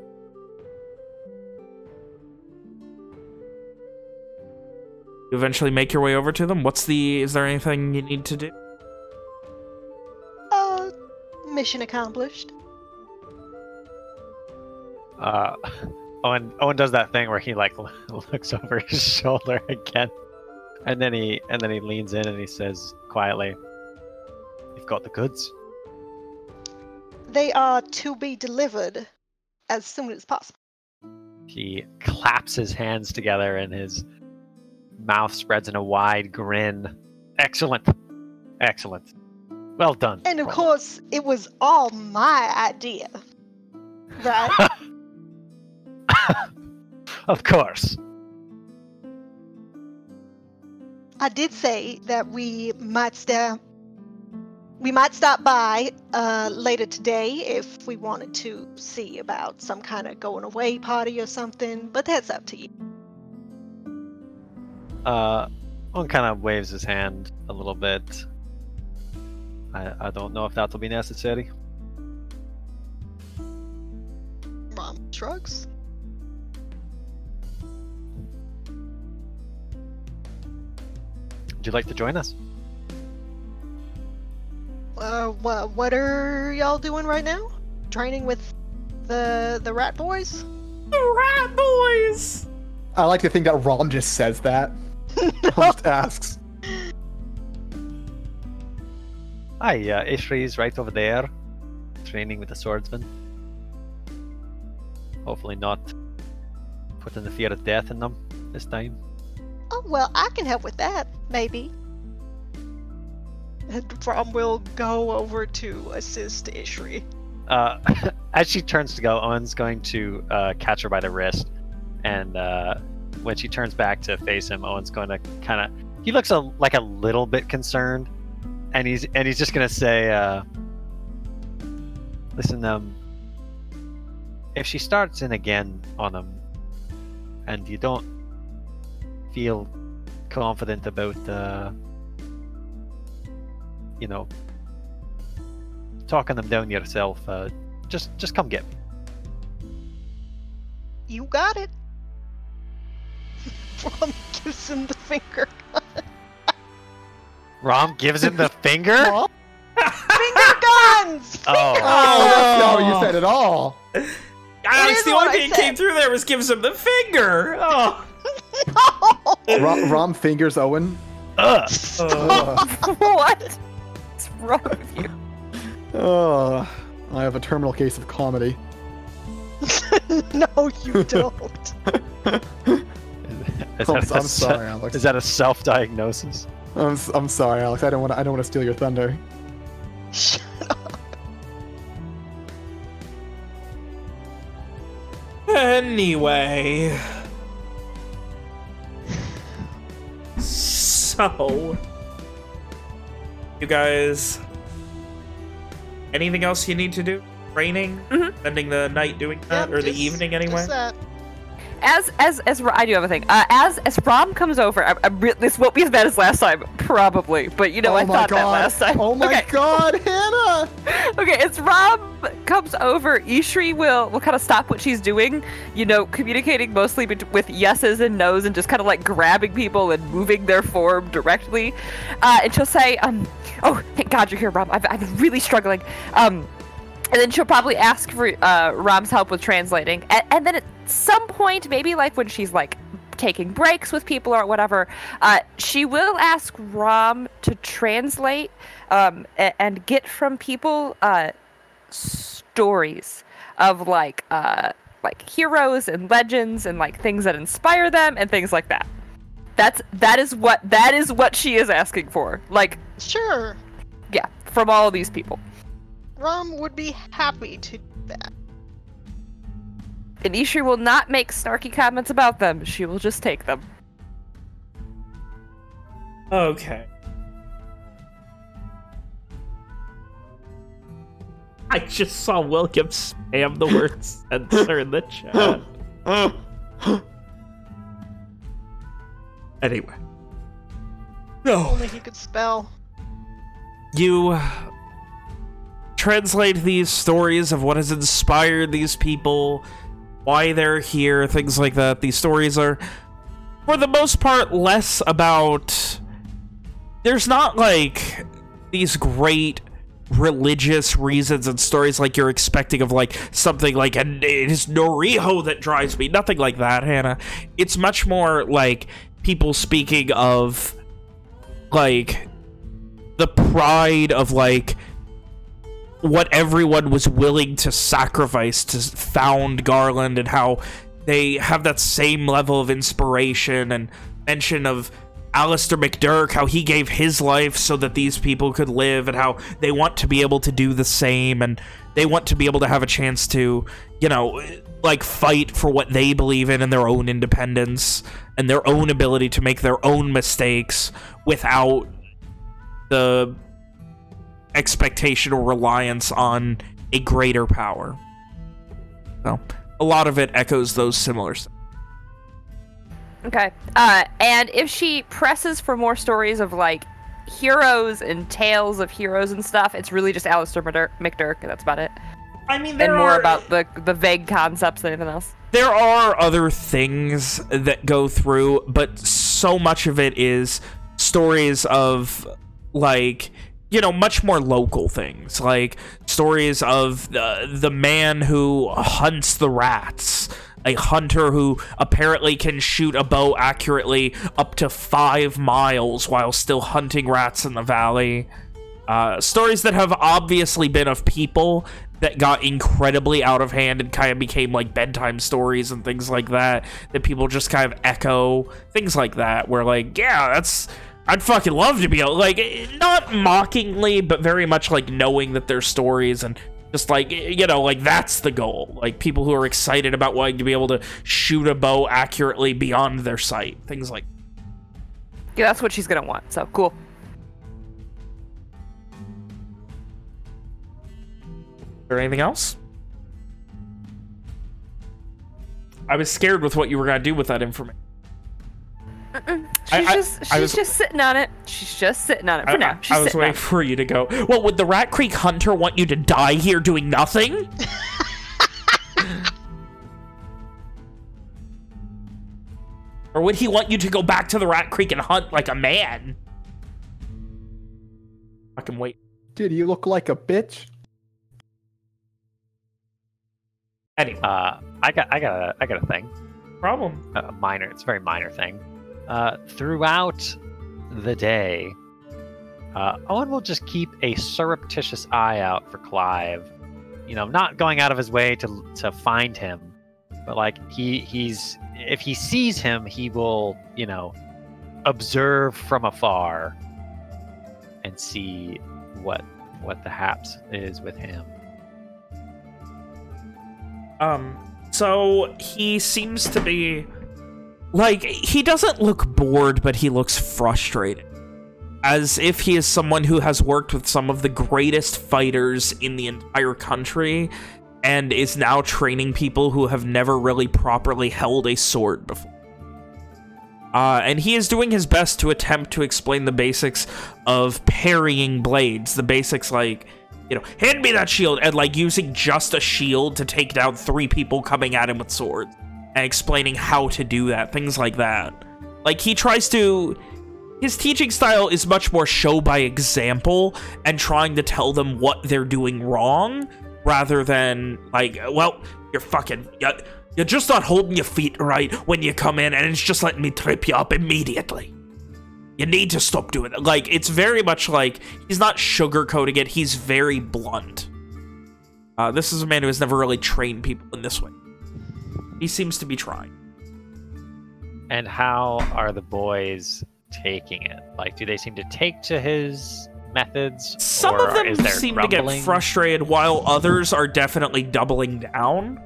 You eventually make your way over to them. What's the, is there anything you need to do? Uh, mission accomplished. Uh, Owen Owen does that thing where he like looks over his shoulder again, and then he and then he leans in and he says quietly, "You've got the goods." They are to be delivered as soon as possible. He claps his hands together and his mouth spreads in a wide grin. Excellent, excellent, well done. And of Ron." course, it was all my idea. Right? of course. I did say that we might stop. We might stop by uh, later today if we wanted to see about some kind of going away party or something, but that's up to you. Uh, Owen kind of waves his hand a little bit. I, I don't know if that'll be necessary. Rom shrugs. Would you like to join us? Uh, wha what are y'all doing right now? Training with the the rat boys? The Rat boys! I like to think that Rom just says that. Rom just asks. Hi, uh, Ishri's right over there, training with the swordsman. Hopefully not putting the fear of death in them this time. Oh well, I can help with that, maybe. And Rom will go over to assist Ishri. Uh, as she turns to go, Owen's going to uh, catch her by the wrist, and uh, when she turns back to face him, Owen's going to kind of. He looks a, like a little bit concerned, and he's and he's just going to say, uh, "Listen, um, if she starts in again on him, and you don't feel confident about, uh, you know, talking them down yourself, uh, just just come get me. You got it. Rom gives him the finger. Rom gives him the finger. Rom? finger guns! Oh. Oh, that's not what Oh. you said at all. Alex, is the what only thing that came through there was gives him the finger. Oh. No! Rom, Rom fingers Owen. Ugh. Ugh. what? What's wrong with you? Oh, I have a terminal case of comedy. no, you don't. Is oh, I'm, that a I'm sorry, Alex. Is that a self-diagnosis? I'm, s- I'm sorry, Alex. I don't want to. I don't want to steal your thunder. Shut up. Anyway. So. You guys. Anything else you need to do? Training? Mhm. Spending the night doing that? Yep, or the evening anyway? As as as I do have a thing. Uh, as as Rom comes over, I, I re- this won't be as bad as last time, probably. But you know, oh I thought god! that last time. Oh my okay. god, Hannah! Okay, as Rom comes over, Ishri will will kind of stop what she's doing, you know, communicating mostly bet- with yeses and nos and just kind of like grabbing people and moving their form directly. Uh, and she'll say, um, oh, thank God you're here, Rom. I've, I've been really struggling. Um, and then she'll probably ask for uh, Rom's help with translating. And, and then at some point, maybe like when she's like taking breaks with people or whatever, uh, she will ask Rom to translate um, a- and get from people uh, stories of like uh, like heroes and legends and like things that inspire them and things like that. That's that is what that is what she is asking for. Like Sure. yeah, from all of these people. Rom would be happy to do that. And Ishri will not make snarky comments about them. She will just take them. Okay. I just saw William spam the word censor in the chat. Anyway. No. Only he could spell. You translate these stories of what has inspired these people, why they're here, things like that. These stories are, for the most part, less about... There's not, like, these great religious reasons and stories like you're expecting of like something like and it is Noriho that drives me nothing like that Hannah it's much more like people speaking of like the pride of like what everyone was willing to sacrifice to found Garland and how they have that same level of inspiration and mention of Alistair McDurk, how he gave his life so that these people could live and how they want to be able to do the same and they want to be able to have a chance to, you know, like fight for what they believe in and their own independence and their own ability to make their own mistakes without the expectation or reliance on a greater power. So, a lot of it echoes those similar. Okay. Uh, and if she presses for more stories of like heroes and tales of heroes and stuff, it's really just Alistair McDurk. McDurk and that's about it. I mean, And more are, about the the vague concepts than anything else. there are other things that go through, but so much of it is stories of like you know much more local things, like stories of the the man who hunts the rats. A hunter who apparently can shoot a bow accurately up to five miles while still hunting rats in the valley. Uh, stories that have obviously been of people that got incredibly out of hand and kind of became like bedtime stories and things like that that people just kind of echo things like that where like yeah that's I'd fucking love to be able like not mockingly but very much like knowing that they're stories and just like you know like that's the goal like people who are excited about wanting to be able to shoot a bow accurately beyond their sight things like Yeah, that's what she's gonna want. So cool. Is there anything else? I was scared with what you were gonna do with that information. She's I- I- just she's was- just sitting on it. She's just sitting on it for I, now. I- She's I was sitting waiting for you to go. Well, would the Rat Creek Hunter want you to die here doing nothing? or would he want you to go back to the Rat Creek and hunt like a man? I can wait. Did you look like a bitch? Anyway, Uh, I got, I got, a, I got a thing. problem. A minor. It's a very minor thing. Uh, throughout the day, uh, Owen will just keep a surreptitious eye out for Clive, you know, not going out of his way to to find him, but like he he's if he sees him, he will, you know, observe from afar and see what what the haps is with him. Um, so he seems to be like he doesn't look bored, but he looks frustrated. As if he is someone who has worked with some of the greatest fighters in the entire country and is now training people who have never really properly held a sword before. Uh, and he is doing his best to attempt to explain the basics of parrying blades. The basics like, you know, hand me that shield, and like using just a shield to take down three people coming at him with swords. And explaining how to do that, things like that. Like, he tries to... His teaching style is much more show by example and trying to tell them what they're doing wrong rather than like, well, you're fucking, you're, you're just not holding your feet right when you come in and it's just letting me trip you up immediately. You need to stop doing it. Like, it's very much like, he's not sugarcoating it, he's very blunt. Uh, this is a man who has never really trained people in this way. He seems to be trying. And how are the boys taking it? Like, do they seem to take to his methods? Some of them is there seem to get frustrated, while others are definitely doubling down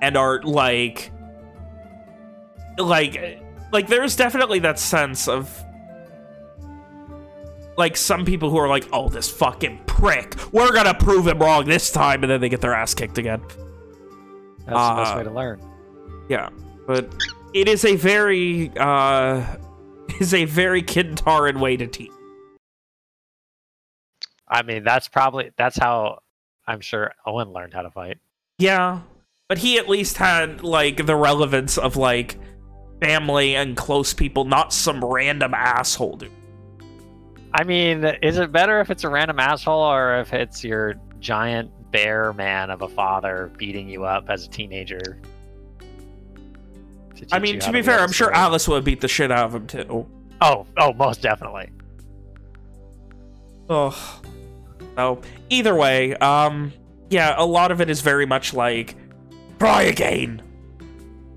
and are like, like, like there's definitely that sense of like some people who are like, oh, this fucking prick, we're gonna prove him wrong this time, and then they get their ass kicked again. That's the best uh, way to learn. Yeah, but it is a very, uh, is a very Kintaran way to teach. I mean, that's probably that's how I'm sure Owen learned how to fight. Yeah, but he at least had, like, the relevance of, like, family and close people, not some random asshole, dude. I mean, is it better if it's a random asshole or if it's your giant bear man of a father beating you up as a teenager? I teach mean, you to be wield fair, I'm sure? Alice would beat the shit out of him, too. Oh, oh, most definitely. Oh, So, either way, um, yeah, a lot of it is very much like, try again.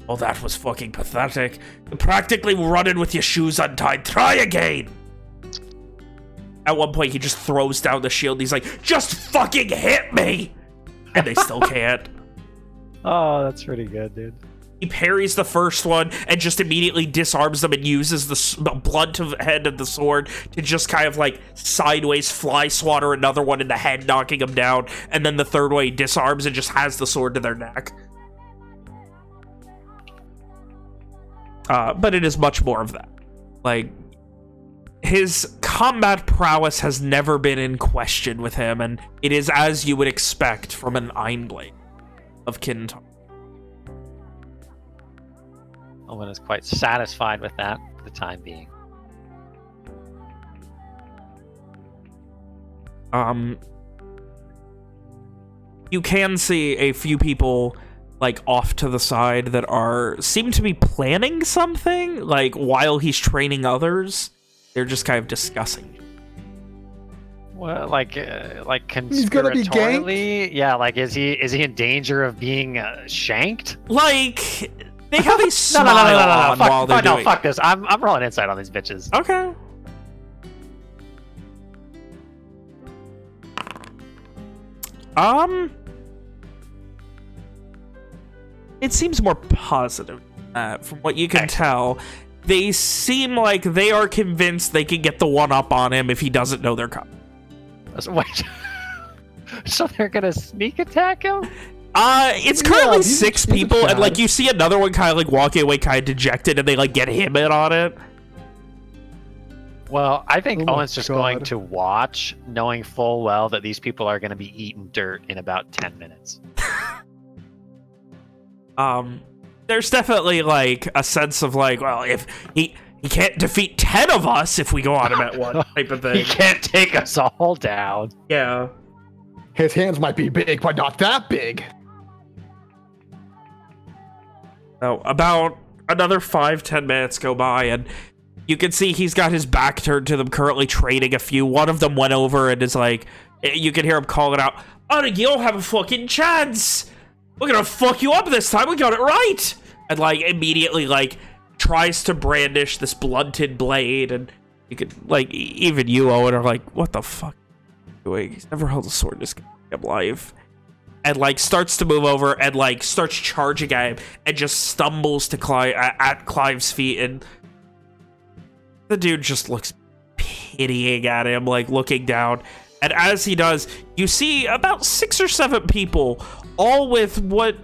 Oh, that was fucking pathetic. Practically running with your shoes untied. Try again. At one point, he just throws down the shield. He's like, just fucking hit me. And they still can't. Oh, that's pretty good, dude. He parries the first one and just immediately disarms them and uses the, blunt of head of the sword to just kind of like sideways fly swatter another one in the head, knocking him down. And then the third one he disarms and just has the sword to their neck. Uh, but it is much more of that. Like, his combat prowess has never been in question with him, and it is as you would expect from an Einblade of Kintar. Owen is quite satisfied with that for the time being. um you can see a few people like off to the side that are seem to be planning something like while he's training others they're just kind of discussing Well, like, uh, like He's gonna be ganked? conspiratorially, yeah. Like, is he is he in danger of being uh, shanked? like they have a No, smile no, no, no, no, no, on fuck, while they're fuck, no, fuck this. I'm I'm rolling insight on these bitches. okay um it seems more positive uh, from what you can Okay. tell they seem like they are convinced they can get the one up on him if he doesn't know they're coming wait. so they're gonna sneak attack him? Uh it's currently he's a- six a people and like you see another one kind of like walking away kind of dejected and they like get him in on it Well, I think Oh Owen's just going to watch, knowing full well that these people are going to be eating dirt in about ten minutes. um there's definitely like a sense of like well if he he can't defeat 10 of us if we go on him at one type of thing. He can't take us all down. yeah His hands might be big, but not that big. So about another five ten minutes go by and you can see he's got his back turned to them currently trading a few one of them went over and is like eh, you can hear him calling out Onig, you don't have a fucking chance. We're gonna fuck you up this time. We got it right. And like immediately like tries to brandish this blunted blade, and you could like even you Owen are like, what the fuck? Doing? He's never held a sword in his life. And like starts to move over and like starts charging at him and just stumbles to Clive at, Clive's feet and the dude just looks pitying at him, like looking down. And as he does, you see about six or seven people, all with what,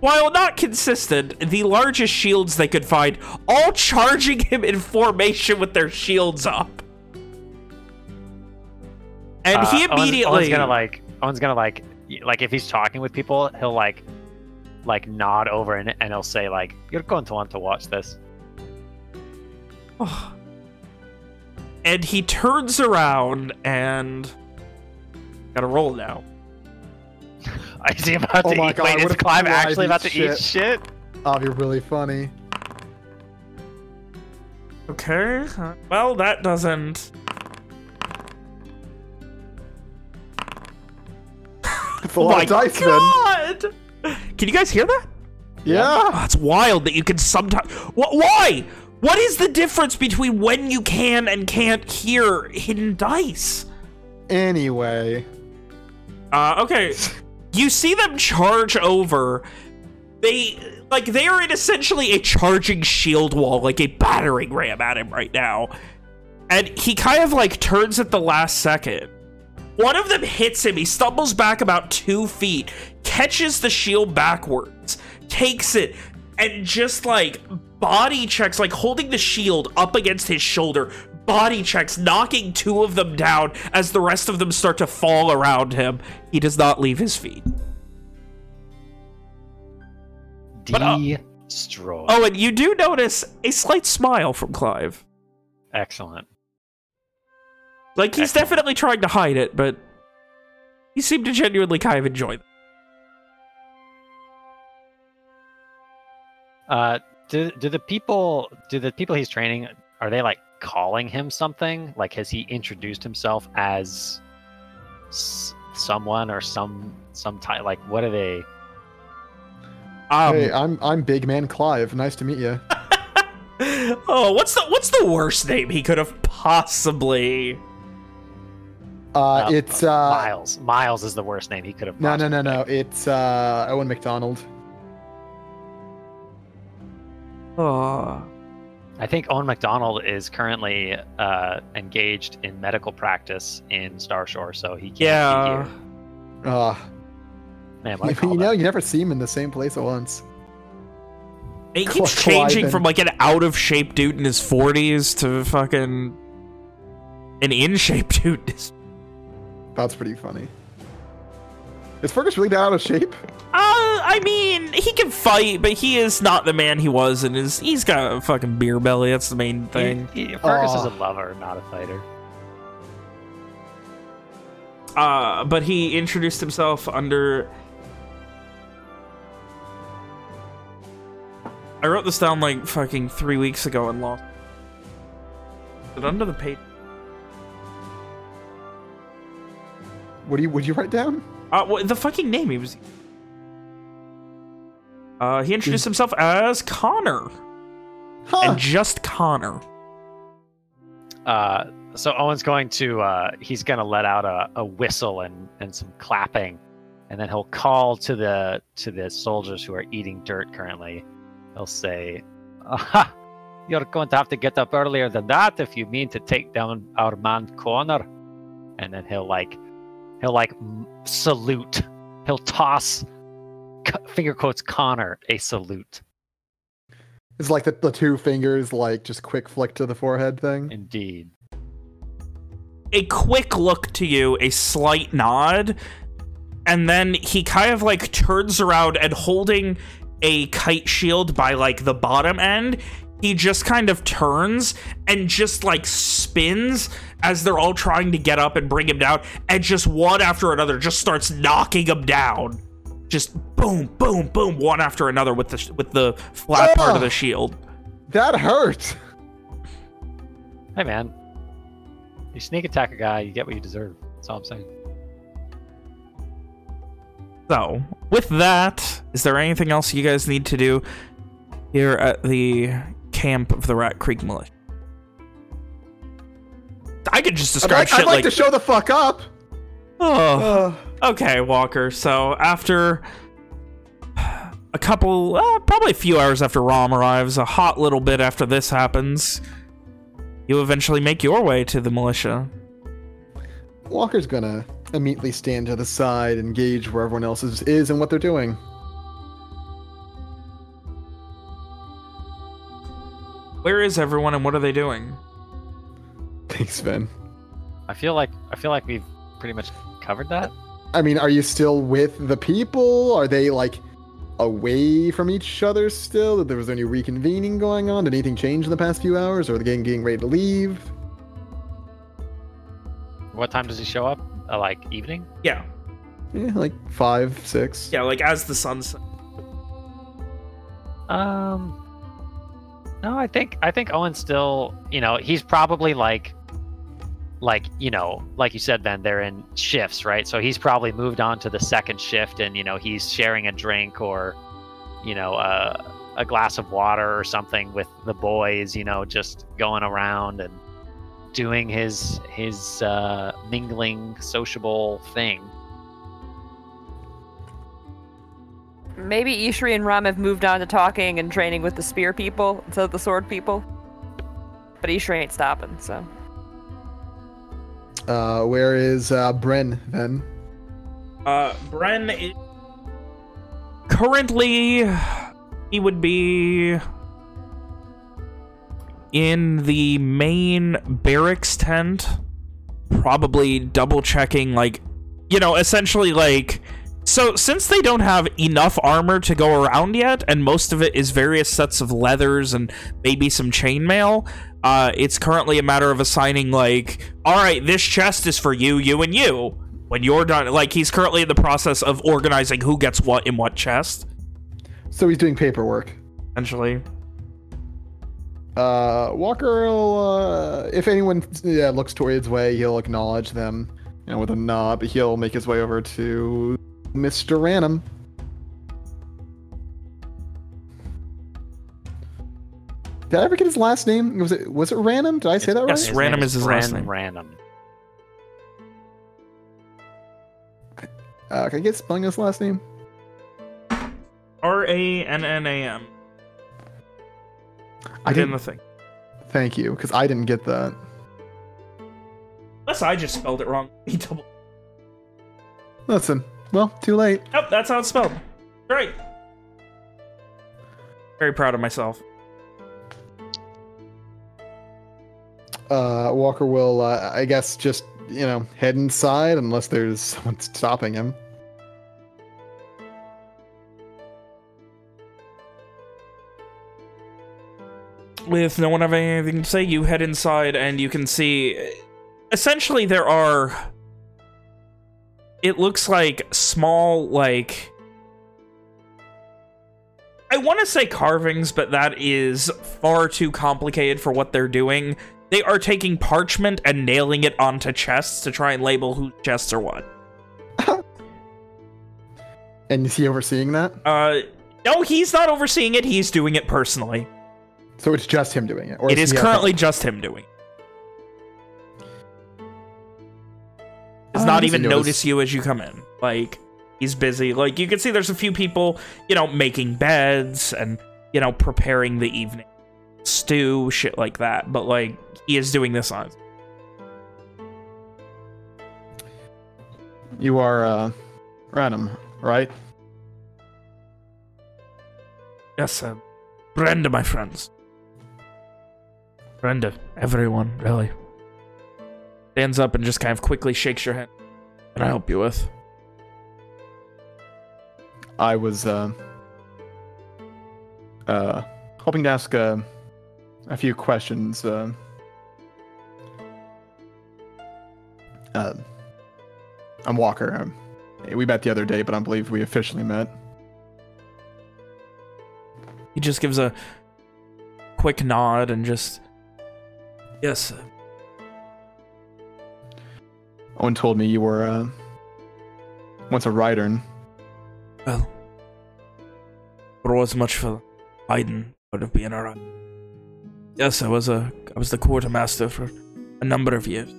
while not consistent, the largest shields they could find, all charging him in formation with their shields up. And Uh, he Owen's- immediately. Owen's, gonna like. Owen's gonna like. Y- Like if he's talking with people, he'll like, like nod over and and he'll say like, "You're going to want to watch this." and he turns around and. Gotta roll now. Is he about Oh to my eat? God, Wait, what is if Clive Clive actually about to eats eat shit? That'll oh, be really funny. Okay. Well, that doesn't. It's a lot of dice, then. Oh God! Can you guys hear that? Yeah. Oh, it's wild that you can sometimes. Wh- why? What is the difference between when you can and can't hear hidden dice? Anyway. Uh, okay. You see them charge over. They like they are in essentially a charging shield wall, like a battering ram at him right now. And he kind of like turns at the last second. One of them hits him. He stumbles back about two feet, catches the shield backwards, takes it, and just like body checks, like holding the shield up against his shoulder, body checks, knocking two of them down as the rest of them start to fall around him. He does not leave his feet. But, uh, Destroy. Oh, and you do notice a slight smile from Clive. excellent. Like he's Excellent. definitely trying to hide it, but he seemed to genuinely kind of enjoy it. Uh, do do the people do the people he's training are they like calling him something? Like has he introduced himself as s- someone or some some type? Like what are they? Um, hey, I'm I'm Big Man Clive. Nice to meet you. oh, what's the what's the worst name he could have possibly? Uh, uh, it's uh, Miles. Miles is the worst name he could have. no, no, no, no. It's uh, Owen McDonald. Oh, I think Owen McDonald is currently uh, engaged in medical practice in Starshore, so he can't yeah. be here. Uh, Man, what a you, know, you never see him in the same place at once. He keeps Cl- changing Clive from like an out of shape dude in his forties to fucking an in shape dude. in his- That's pretty funny. Is Fergus really that out of shape? Uh, I mean, he can fight, but he is not the man he was, and is he's got a fucking beer belly. That's the main thing. He, he, Fergus is a lover, not a fighter. Uh, but he introduced himself under. I wrote this down like fucking three weeks ago and lost. Is it under the page? What do you would you write down? Uh, what, the fucking name he was. Uh, he introduced himself as Connor, Huh. and just Connor. Uh, so Owen's going to uh, he's going to let out a, a whistle and, and some clapping, and then he'll call to the to the soldiers who are eating dirt currently. He'll say, Aha! "You're going to have to get up earlier than that if you mean to take down our man Connor." And then he'll like he'll like salute. He'll toss c- finger quotes Connor a salute. It's like the, the two fingers, like just quick flick to the forehead thing. Indeed. a quick look to you, a slight nod, and then he kind of like turns around and holding a kite shield by like the bottom end, he just kind of turns and just like spins as they're all trying to get up and bring him down, and just one after another just starts knocking him down. Just boom, boom, boom, one after another with the with the flat part of the shield. That hurt. Hey man, you sneak attack a guy, you get what you deserve. That's all I'm saying. So, with that, is there anything else you guys need to do here at the camp of the Rat Creek Militia? I could just I'd describe like, shit I'd like like, to show the fuck up. oh, Uh, okay, Walker. So after a couple, uh, probably a few hours after Rom arrives, a hot little bit after this happens, you eventually make your way to the militia. Walker's gonna immediately stand to the side and gauge where everyone else is, is and what they're doing. Where is everyone and what are they doing? Thanks, Ben. I feel like I feel like we've pretty much covered that. I mean, are you still with the people? Are they like away from each other still? That there was any reconvening going on? Did anything change in the past few hours? Or are they getting, getting ready to leave? What time does he show up? Uh, like evening? Yeah, Yeah, like five, six. yeah, like as the sun. Um, no, I think I think Owen's still. You know, he's probably like, like you know, like you said, Ben. They're in shifts, right? So he's probably moved on to the second shift, and you know, he's sharing a drink or, you know, a glass of water or something with the boys. You know, just going around and doing his his uh, mingling, sociable thing. Maybe Ishri and Rom have moved on to talking and training with the spear people instead of the sword people. But Ishri ain't stopping, so. Uh, where is uh, Bren then? Uh, Bren is currently he would be in the main barracks tent, probably double checking, like, you know, essentially like. So, since they don't have enough armor to go around yet, and most of it is various sets of leathers and maybe some chainmail, uh, it's currently a matter of assigning, like, all right, this chest is for you, you, and you. When you're done, like, he's currently in the process of organizing who gets what in what chest, So he's doing paperwork. essentially. Uh, Walker will, uh, if anyone yeah, looks towards way, he'll acknowledge them, you know, with a nod, but he'll make his way over to Mr. Ranum. Did I ever get his last name? Was it was it Ranum? Did I say that right? Yes. Random is his last name. Random. Uh, can I get spelling last name? R A N N A M. I didn't. the thing. Thank you, because I didn't get that. Unless I just spelled it wrong. He double. Listen, well, too late. Nope, that's how it's spelled. Great. Very proud of myself. Uh, Walker will, uh, I guess, just you know, head inside unless there's someone stopping him. with no one having anything to say, you head inside and you can see. Essentially, there are. It looks like small, like. I want to say carvings, but that is far too complicated for what they're doing. They are taking parchment and nailing it onto chests to try and label whose chests are what. And is he overseeing that? Uh, no, he's not overseeing it. He's doing it personally. So it's just him doing it, or It does is currently just him doing. it. Does Uh, not even notice- notice you as you come in. Like he's busy. Like you can see, there's a few people, you know, making beds and you know preparing the evening stew, shit like that. But like he is doing this on. You are uh, Ranum, right? Yes, uh, Brenda, my friends. Brenda, everyone, really. Stands up and just kind of quickly shakes your hand. Can I help you with? I was uh, uh, hoping to ask uh, a few questions. Uh, uh, I'm Walker. Um, we met the other day, but I believe we officially met. He just gives a quick nod and just. Yes, Owen told me you were uh, once a writer. Well, there was much for hiding out of being alright. Yes, I was a I was the quartermaster for a number of years.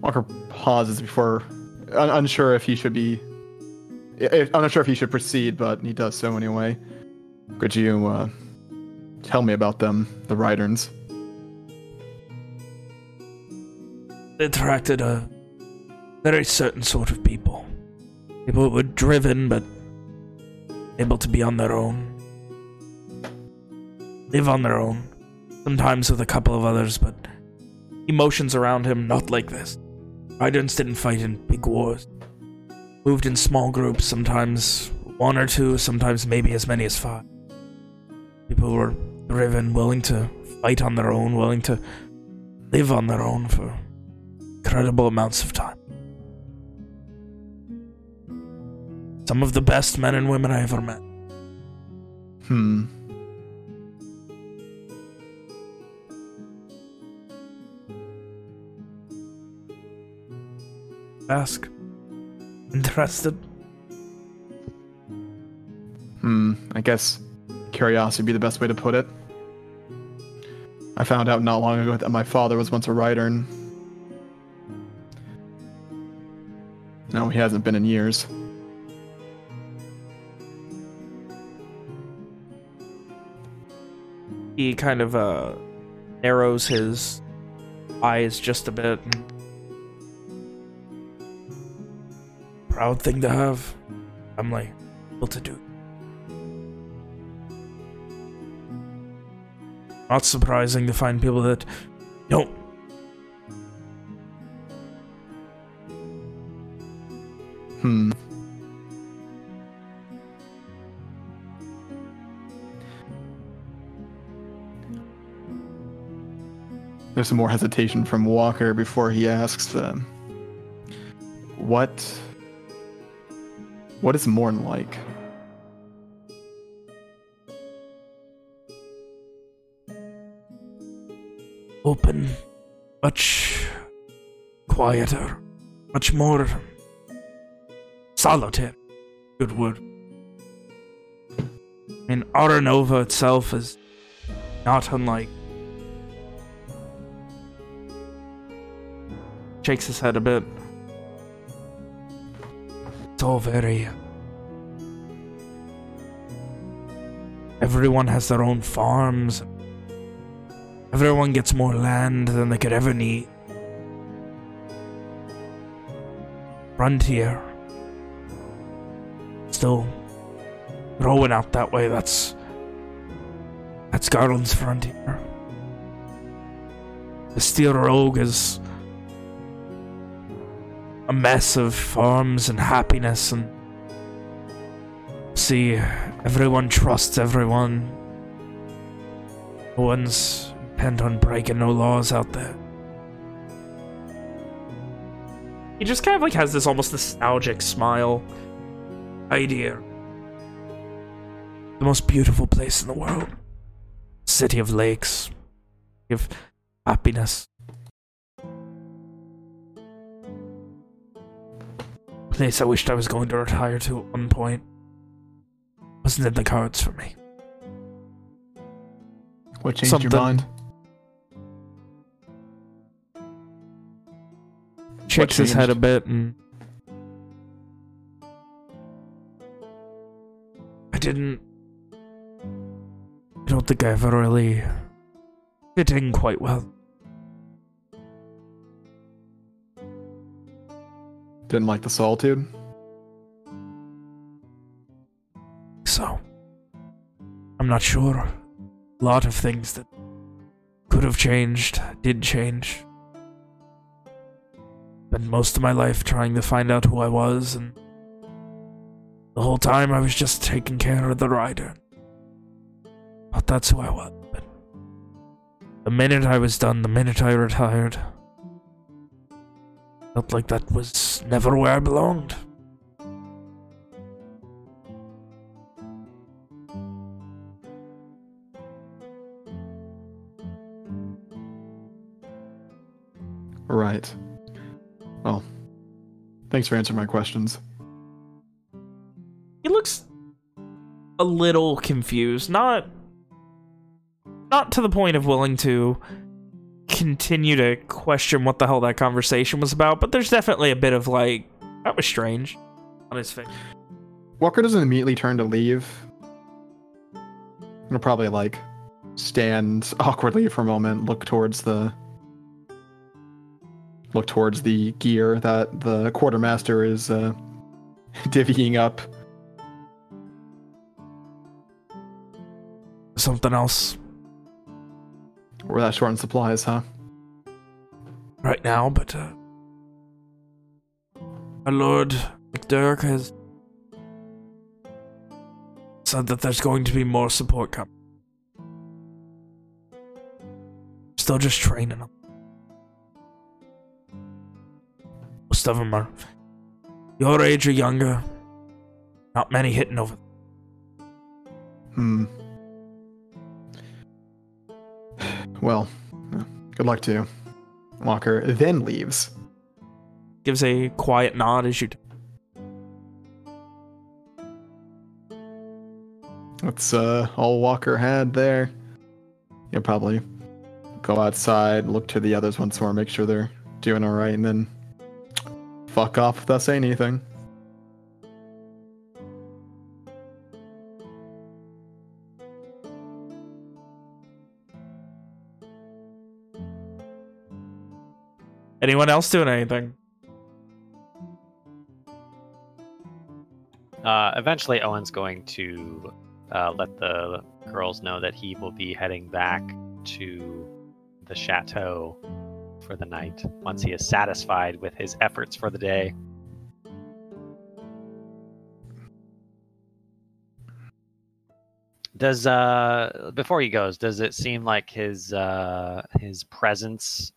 Walker pauses before, un- unsure if he should be. If, I'm not sure if he should proceed, but he does so anyway. Could you uh, tell me about them, the Ryderns? Attracted a very certain sort of people. People who were driven but able to be on their own. Live on their own. Sometimes with a couple of others, but emotions around him not like this. Ryderns didn't fight in big wars. Moved in small groups, sometimes one or two, sometimes maybe as many as five. People were driven, willing to fight on their own, willing to live on their own for incredible amounts of time. Some of the best men and women I ever met. Hmm. Ask. Interested? Hmm. I guess curiosity would be the best way to put it. I found out not long ago that my father was once a writer, and no, he hasn't been in years. He kind of uh, narrows his eyes just a bit. Proud thing to have. I'm like, able to do. Not surprising to find people that don't. Hmm. There's some more hesitation from Walker before he asks, um, "What? What is Morn like?" open, much quieter, much more solitary. Good word. Mean, Aranova itself is not unlike. Shakes his head a bit. It's all very. Everyone has their own farms. Everyone gets more land than they could ever need. Frontier. Still growing out that way, that's... That's Garland's frontier. The Steel Rogue is... A mess of farms and happiness and... See, everyone trusts everyone. No one's bent on breaking no laws out there. He just kind of like has this almost nostalgic smile. Idea. The most beautiful place in the world. City of lakes. City of happiness. Place I wished I was going to retire to at one point. Wasn't in the cards for me. What changed Something- your mind? Shakes his head a bit and didn't I don't think I ever really fit in quite well. Didn't like the solitude. So I'm not sure. A lot of things that could have changed did change. Spent most of my life trying to find out who I was and the whole time I was just taking care of the rider. But that's who I was, but the minute I was done, the minute I retired, felt like that was never where I belonged. Right. Well, Thanks for answering my questions. Looks a little confused. Not not to the point of willing to continue to question what the hell that conversation was about, but there's definitely a bit of like, that was strange on his face. Walker doesn't immediately turn to leave. He'll probably like stand awkwardly for a moment, look towards the look towards the gear that the quartermaster is uh, divvying up. Something else We're that short in supplies, huh? right now, but uh, my lord McDurk has said that there's going to be more support coming. Still just training them. Most of them are your age or younger. Not many hitting over. Hmm. Well, good luck to you. Walker then leaves. Gives a quiet nod as you. do. That's uh, all Walker had there. You'll probably go outside, look to the others once more, make sure they're doing all right, and then fuck off without saying anything. Anyone else doing anything? Uh, eventually, Owen's going to uh, let the girls know that he will be heading back to the chateau for the night once he is satisfied with his efforts for the day. Does uh before he goes, does it seem like his uh his presence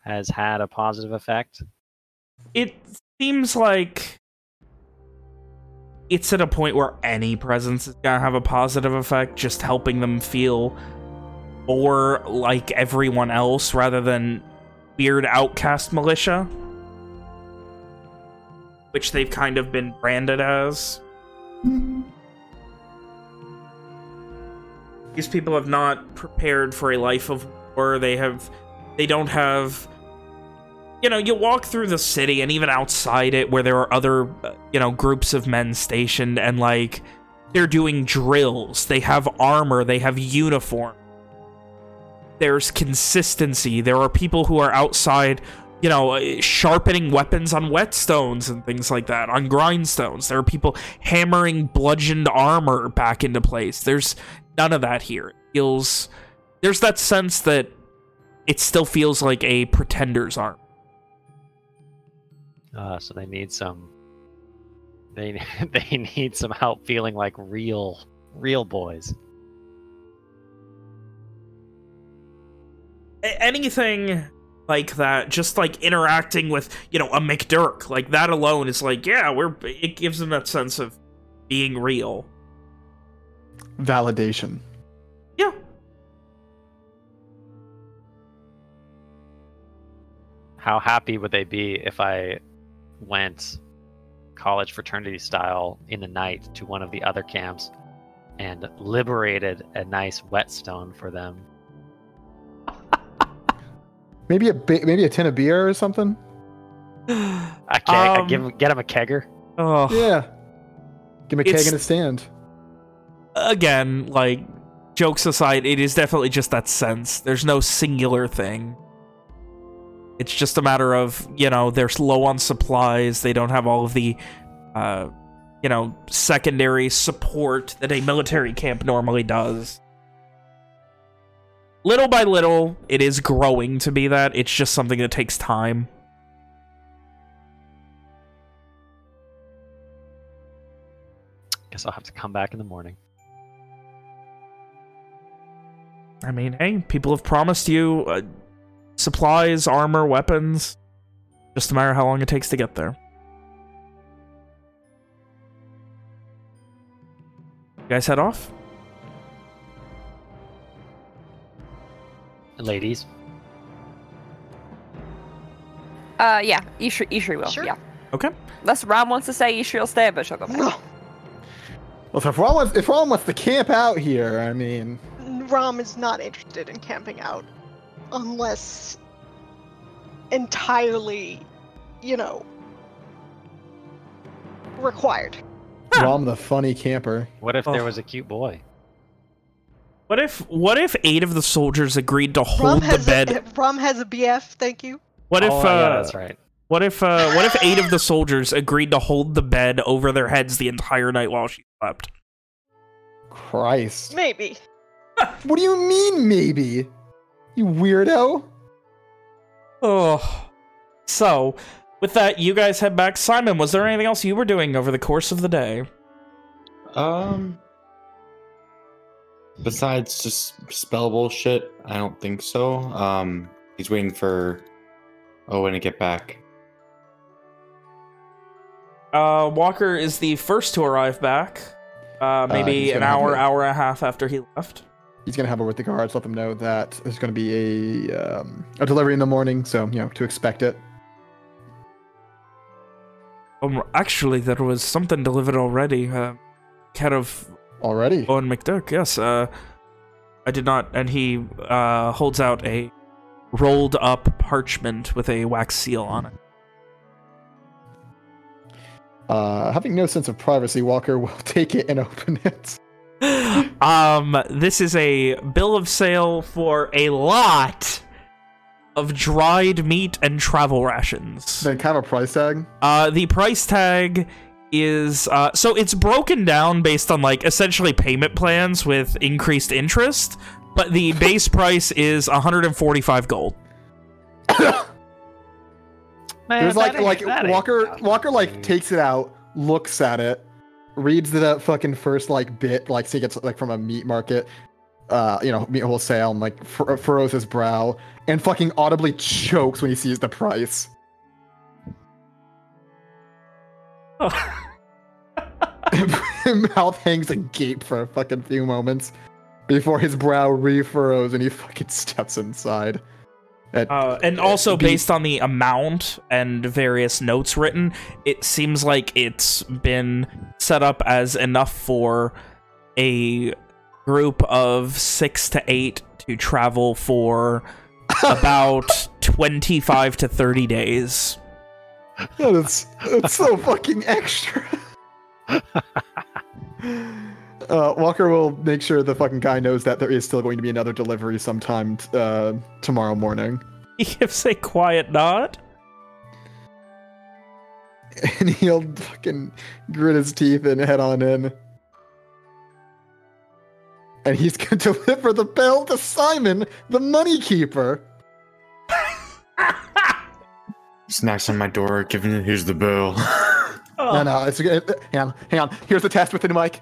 has had a positive effect? it seems like it's at a point where any presence is gonna have a positive effect, just helping them feel more like everyone else rather than weird outcast militia. Which they've kind of been branded as. These people have not prepared for a life of war. They have... They don't have you know, you walk through the city and even outside it where there are other, uh, you know, groups of men stationed and like they're doing drills. They have armor. They have uniform. There's consistency. There are people who are outside, you know, uh, sharpening weapons on whetstones and things like that, on grindstones. There are people hammering bludgeoned armor back into place. There's none of that here. It feels... There's that sense that it still feels like a pretender's arm. Uh, so they need some. They they need some help feeling like real real boys. A- anything like that, just like interacting with, you know, a McDurk, like that alone is like, yeah, we're, it gives them that sense of being real. Validation. How happy would they be if I went college fraternity style in the night to one of the other camps and liberated a nice whetstone for them? Maybe a maybe a tin of beer or something. I can't I give Um, him, get him a kegger. Oh, Yeah. Give him a keg It's- and a stand. again, like, jokes aside, it is definitely just that sense. There's no singular thing. It's just a matter of, you know, they're low on supplies. They don't have all of the, uh, you know, secondary support that a military camp normally does. Little by little, it is growing to be that. It's just something that takes time. Guess I'll have to come back in the morning. I mean, hey, people have promised you uh, supplies, armor, weapons. Just a matter of how long it takes to get there. You guys head off? Ladies, Uh, yeah, Ishri, Ishri will. Sure. Yeah. Okay. Unless Rom wants to stay, Ishri will stay, but she'll go back. Well, if Rom wants, if Rom wants to camp out here, I mean, Rom is not interested in camping out unless entirely, you know, required. Rom the funny camper. What if there Oh. was a cute boy? What if what if eight of the soldiers agreed to hold the bed? a Rom has a BF. Thank you. What if oh, uh, yeah, that's right. what if uh, what if eight of the soldiers agreed to hold the bed over their heads the entire night while she slept? Christ. Maybe. What do you mean, maybe? You weirdo. Oh. So, with that, you guys head back. Simon, was there anything else you were doing over the course of the day? Um. Besides just spell bullshit, I don't think so. Um, he's waiting for Owen to get back. Uh, Walker is the first to arrive back. Uh, maybe he's an hour, hour and a half after he left. He's gonna have a with the guards, let them know that there's gonna be a um, a delivery in the morning, so you know to expect it. Um, actually, there was something delivered already. Uh, care of Already. Owen McDurk, yes. Uh, I did not, and he uh, holds out a rolled up parchment with a wax seal on it. Uh, having no sense of privacy, Walker will take it and open it. Um, this is a bill of sale for a lot of dried meat and travel rations. Then kind of a price tag. Uh, the price tag is uh, so it's broken down based on like essentially payment plans with increased interest, but the base price is 145 gold. Man, There's like like Walker. Walker like takes it out, looks at it, reads the fucking first like bit, like see gets like from a meat market, uh, you know, meat wholesale, and like fur- furrows his brow, and fucking audibly chokes when he sees the price. His mouth hangs agape for a fucking few moments before his brow refurrows and he fucking steps inside. At- Uh, and also Be- based on the amount and various notes written, it seems like it's been set up as enough for a group of six to eight to travel for about 25 to 30 days. That is that's so fucking extra. Uh, Walker will make sure the fucking guy knows that there is still going to be another delivery sometime t- uh, tomorrow morning, He gives a quiet nod. and he'll fucking grit his teeth and head on in. And he's going to deliver the bill to Simon, the money keeper. Just knocks on my door, giving it, here's the bill. Oh, No, no, it's it, hang on, hang on. Here's the test with the mic.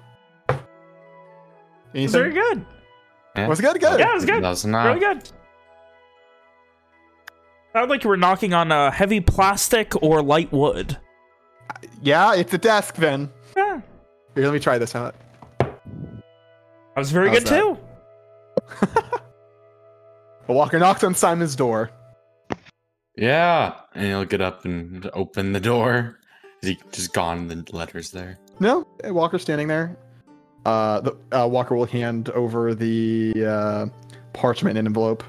It's very good. Yeah. Was it good? Good. Yeah, it was good. That was not. Really good. Sounded like you were knocking on uh, heavy plastic or light wood. Yeah, it's a desk then. Yeah. Here, let me try this out. That was very How's good that? too. But Walker knocks on Simon's door. Yeah, and he'll get up and open the door. Is he just gone? The letters there. No, Walker's standing there. Uh, the, uh, Walker will hand over the uh, parchment and envelope.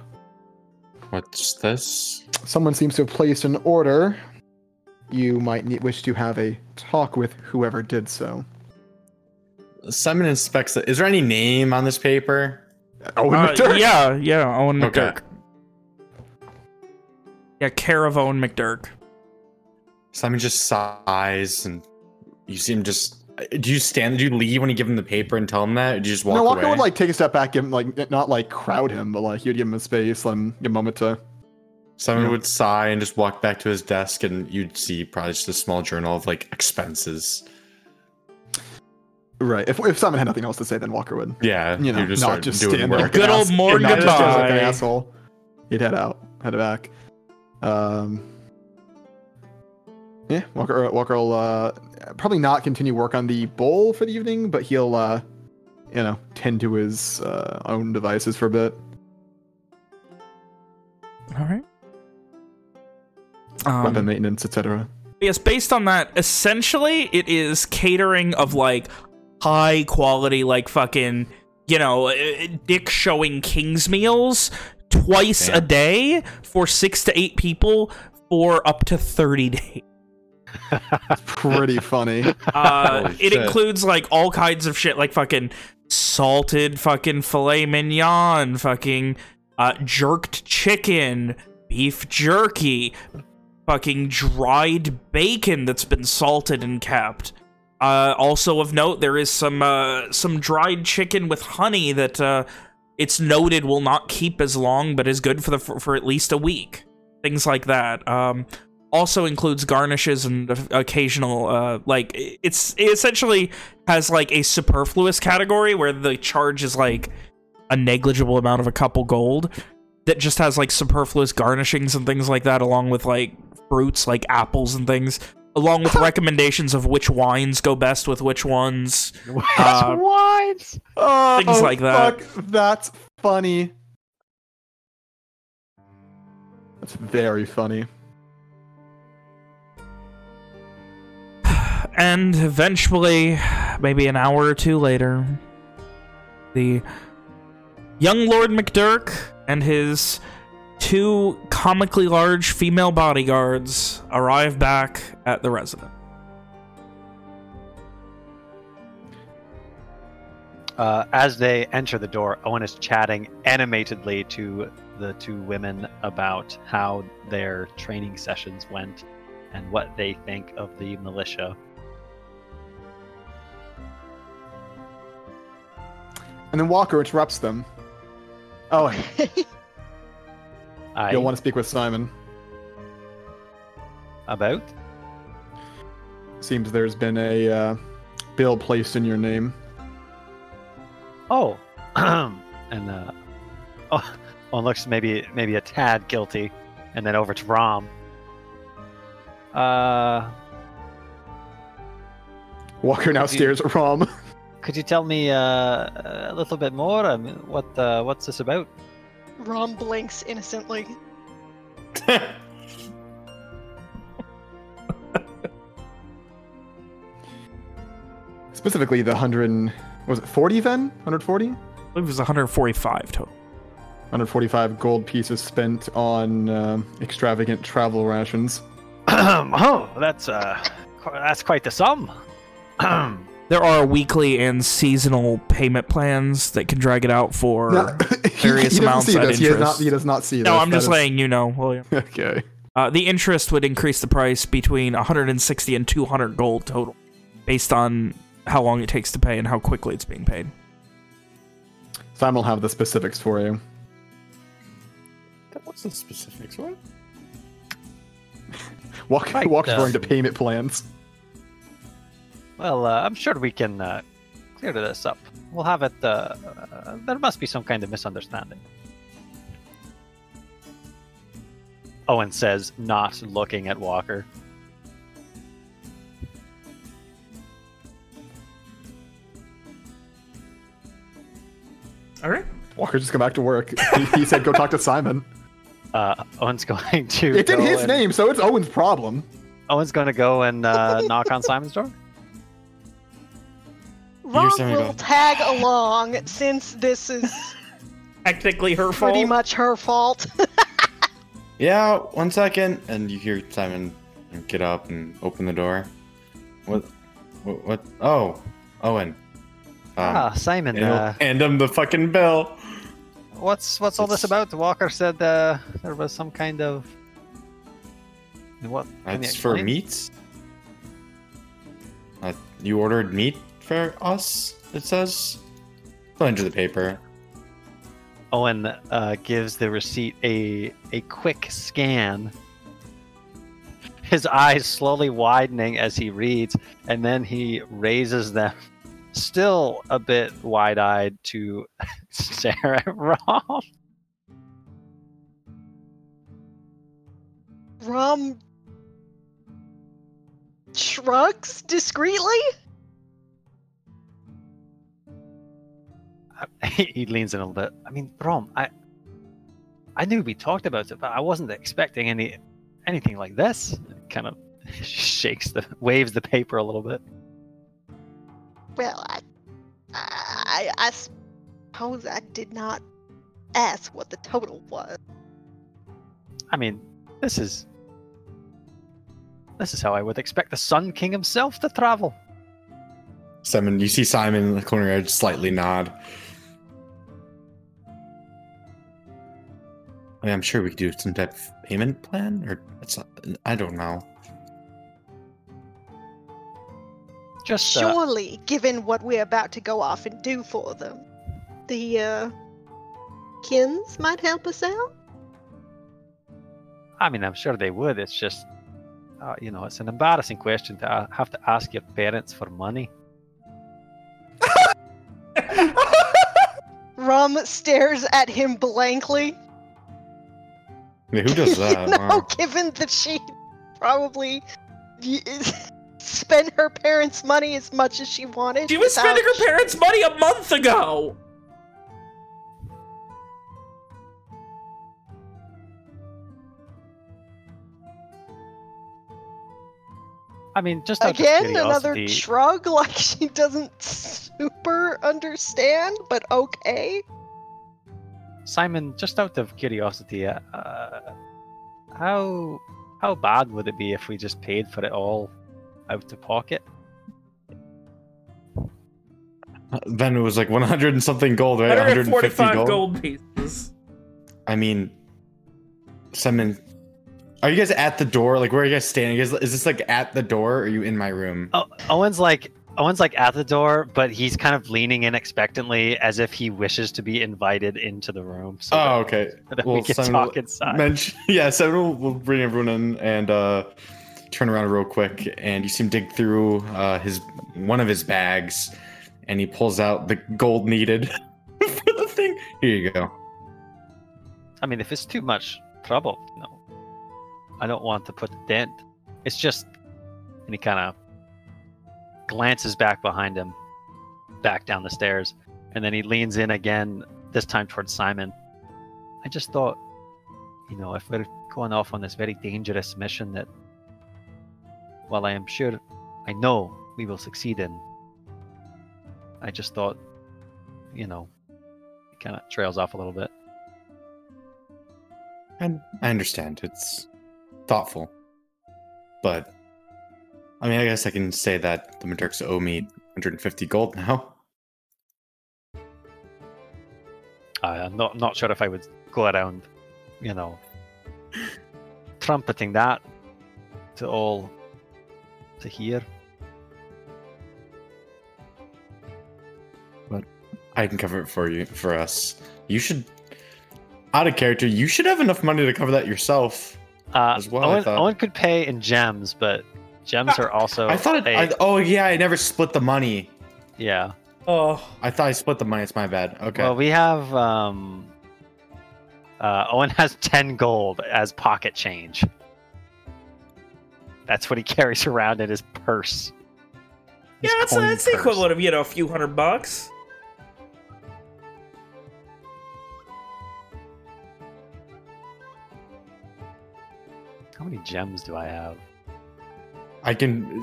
What's this? Someone seems to have placed an order. You might need, wish to have a talk with whoever did so. Simon inspects it. Is there any name on this paper? Owen Uh, McDurk. yeah, yeah, Owen Okay. McDurk. Yeah, care of Owen McDurk. Simon just sighs, and you see him just. Do you stand? Do you leave when you give him the paper and tell him that? Or do you just walk no, Walker away? would like take a step back, give him like not like crowd him, but like he'd give him a space, let him give him a moment to. Simon Yeah. would sigh and just walk back to his desk, and you'd see probably just a small journal of like expenses. Right. If if Simon had nothing else to say, then Walker would. Yeah, You know, just not just stand there. work. like an Good old Morgan not just like an asshole. He'd head out, head back. Um. Yeah, Walker. uh, Walker will uh, probably not continue work on the bowl for the evening, but he'll, uh, you know, tend to his uh, own devices for a bit. All right. Um, weapon maintenance, etc. Yes, based on that, essentially it is catering of like high quality, like fucking, you know, uh, dick showing king's meals twice a day for six to eight people for up to 30 days. Pretty funny. Uh, it shit. includes like all kinds of shit, like fucking salted fucking filet mignon, fucking uh, jerked chicken, beef jerky, fucking dried bacon that's been salted and kept. Uh, also of note, there is some uh, some dried chicken with honey that uh, it's noted will not keep as long, but is good for the for, for at least a week. Things like that. Um, also includes garnishes and occasional uh like it's it essentially has like a superfluous category where the charge is like a negligible amount of a couple gold that just has like superfluous garnishings and things like that along with like fruits like apples and things along with recommendations of which wines go best with which ones Uh, wines. Oh, Things like that. fuck, That's funny. That's very funny. And eventually, maybe an hour or two later, the young Lord McDurk and his two comically large female bodyguards arrive back at the residence. Uh, as they enter the door, Owen is chatting animatedly to the two women about how their training sessions went and what they think of the militia. And then Walker interrupts them. Oh, I you'll want to speak with Simon. about Seems there's been a uh, bill placed in your name. oh, and uh, oh, Owen looks maybe maybe a tad guilty, and then over to Rom. Uh, Walker now stares at Rom. could you tell me uh, a little bit more? I mean, what uh, what's this about? Rom blinks innocently. Specifically, the hundred was it forty then? 140? I believe it was 145 total. 145 gold pieces spent on um extravagant travel rations. oh, that's uh, that's quite the sum. There are weekly and seasonal payment plans that can drag it out for... No, various he, doesn't amounts see at this. He does not. interest. He does not see this. No, I'm That just is- letting you know, William. Okay. Uh, the interest would increase the price between 160 and 200 gold total, based on how long it takes to pay and how quickly it's being paid. Simon will have the specifics for you. What's the specifics? What? Walker, Right, Walker's uh, going to payment plans. Well, uh, I'm sure we can uh, clear this up. We'll have it. Uh, uh, there must be some kind of misunderstanding. Owen says, not looking at Walker. All right. Walker just come back to work. he, he said, "Go talk to Simon." Uh, Owen's going to. It's in his and- name, so it's Owen's problem. Owen's going to go and uh, knock on Simon's door. Rom Simon will go. tag along since this is Technically her fault. pretty much her fault. Yeah, one second. And you hear Simon get up and open the door. What? What? what? Oh, Owen. Um, ah, Simon. and he'll Uh, hand him the fucking bill. what's what's all this about? Walker said uh, there was some kind of. What? That's for explain? meats. Uh, you ordered meat for us. It says. Go into the paper. Owen uh, gives the receipt a a quick scan. His eyes slowly widening as he reads, and then he raises them, still a bit wide-eyed, to stare at Rom. Rom shrugs discreetly. he leans in a little bit. I mean, Rom, I I knew we talked about it, but I wasn't expecting any anything like this. Kind of Shakes the waves the paper a little bit. Well, I, I, I suppose I did not ask what the total was. I mean, this is this is how I would expect the Sun King himself to travel. Simon, you see Simon in the corner edge slightly nod. I mean, I'm sure we could do some type of payment plan, or it's not, I don't know. Just uh, Surely, given what we're about to go off and do for them, the uh, kins might help us out. I mean, I'm sure they would. It's just, uh, you know, it's an embarrassing question to uh, have to ask your parents for money. Rom stares at him blankly. Yeah, who does that? you know, Wow. given that she probably spent her parents' money as much as she wanted. She was spending her parents' money a month ago. I mean, just out of Again, another curiosity, shrug, like she doesn't super understand, but okay. Simon, just out of curiosity, uh, uh, how how bad would it be if we just paid for it all out of pocket? Then it was like 100 and something gold, right? 150 145 gold. gold pieces. I mean, Simon, are you guys at the door? Like, where are you guys standing? Is, is this like at the door? Or are you in my room? Oh, Owen's like Owen's like at the door, but he's kind of leaning in expectantly, as if he wishes to be invited into the room. So oh, okay. that, that well, we can Simon talk inside. Mention, yeah, Simon will, will bring everyone in and uh, turn around real quick, and you see him dig through uh, his one of his bags, and he pulls out the gold needed for the thing. Here you go. I mean, if it's too much trouble, no, I don't want to put a dent. It's just, and he kind of glances back behind him, back down the stairs, and then he leans in again, this time towards Simon. I just thought, you know, if we're going off on this very dangerous mission that, while I am sure, I know we will succeed in, I just thought, you know, he kind of trails off a little bit. And I understand it's thoughtful, but I mean, I guess I can say that the McDurks owe me 150 gold now. I'm not not sure if I would go around, you know, trumpeting that to all to hear. But I can cover it for you for us. You should out of character, you should have enough money to cover that yourself. Uh, As well, I Owen. Owen could pay in gems, but gems are also. I thought it a- I, oh yeah, I never split the money. yeah. Oh, I thought I split the money, it's my bad. Okay. Well, we have. um uh, Owen has ten gold as pocket change. That's what he carries around in his purse. yeah, that's, coin that's the purse. equivalent of, you know, a few hundred bucks. How many gems do I have? I can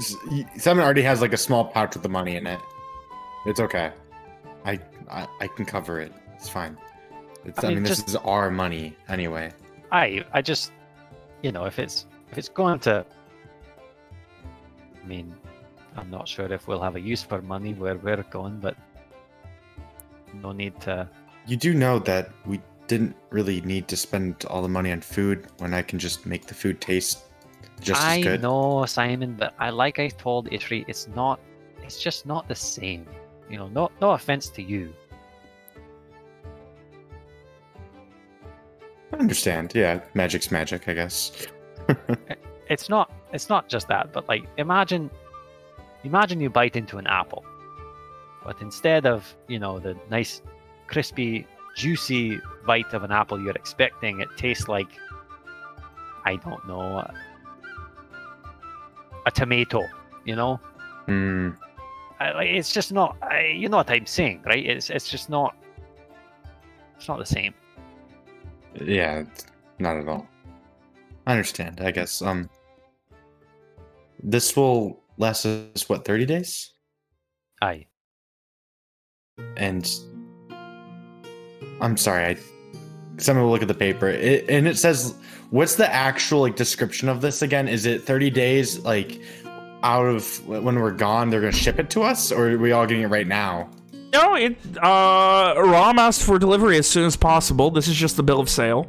Simon already has like a small pouch with the money in it. It's okay. I I, I can cover it. It's fine. It's, I I, mean, mean, this is our money anyway. I I just you know if it's if it's going to I mean I'm not sure if we'll have a use for money where we're going, but no need to You do know that we didn't really need to spend all the money on food when I can just make the food taste just I as good. know Simon, but I like I told Ishri, it's not it's just not the same. You know, no no offense to you. I understand. Yeah, magic's magic, I guess. It's not it's not just that, but like imagine imagine you bite into an apple. But instead of, you know, the nice crispy juicy bite of an apple you're expecting, it tastes like I don't know a, tomato, you know? Hmm. I, like, it's just not I, you know what I'm saying, right? It's it's just not it's not the same. Yeah, not at all. I understand. I guess. Um. this will last us what 30 days? Aye. And I'm sorry, I some will look at the paper it, and it says what's the actual like description of this again? Is it 30 days like out of when we're gone they're gonna ship it to us or are we all getting it right now? No, it, uh, Rom asked for delivery as soon as possible. This is just the bill of sale.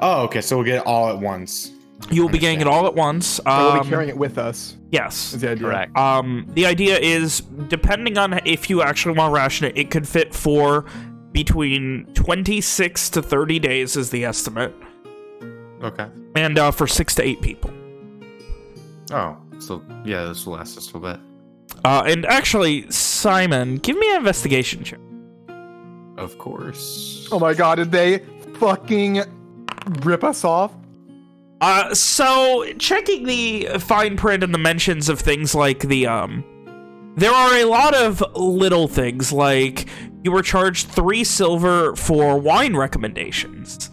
Oh, okay, so we'll get it all at once. You will be getting it all at once. So we'll Um, be carrying it with us. yes. The idea? Correct. Um, the idea is, depending on if you actually want to ration it, it could fit for between 26 to 30 days is the estimate. Okay. And uh, for six to eight people. Oh, so yeah, this will last us a little bit. Uh, and actually, Simon, give me an investigation check. Of course. Oh my god, did they fucking rip us off? Uh, so checking the fine print and the mentions of things like the um, there are a lot of little things like you were charged three silver for wine recommendations.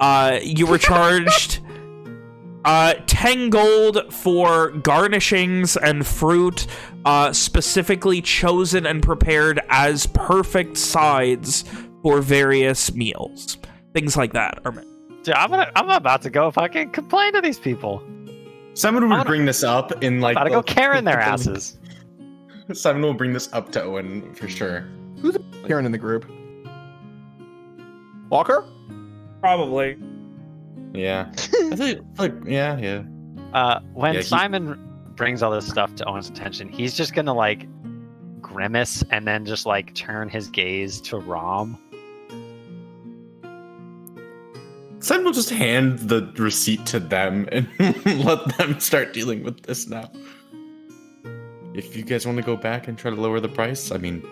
Uh, you were charged uh 10 gold for garnishings and fruit uh specifically chosen and prepared as perfect sides for various meals. Things like that are meant. Dude, I'm gonna, I'm about to go fucking complain to these people. Simon I'm would bring this up in like. About to go the- Karen their asses. Simon will bring this up to Owen for sure. Karen in the group. Walker? Probably. Yeah. I think like yeah, yeah. Uh, when Yeah, he- Simon brings all this stuff to Owen's attention, he's just gonna like grimace and then just like turn his gaze to Rom. Simon will just hand the receipt to them and let them start dealing with this now. If you guys want to go back and try to lower the price, I mean,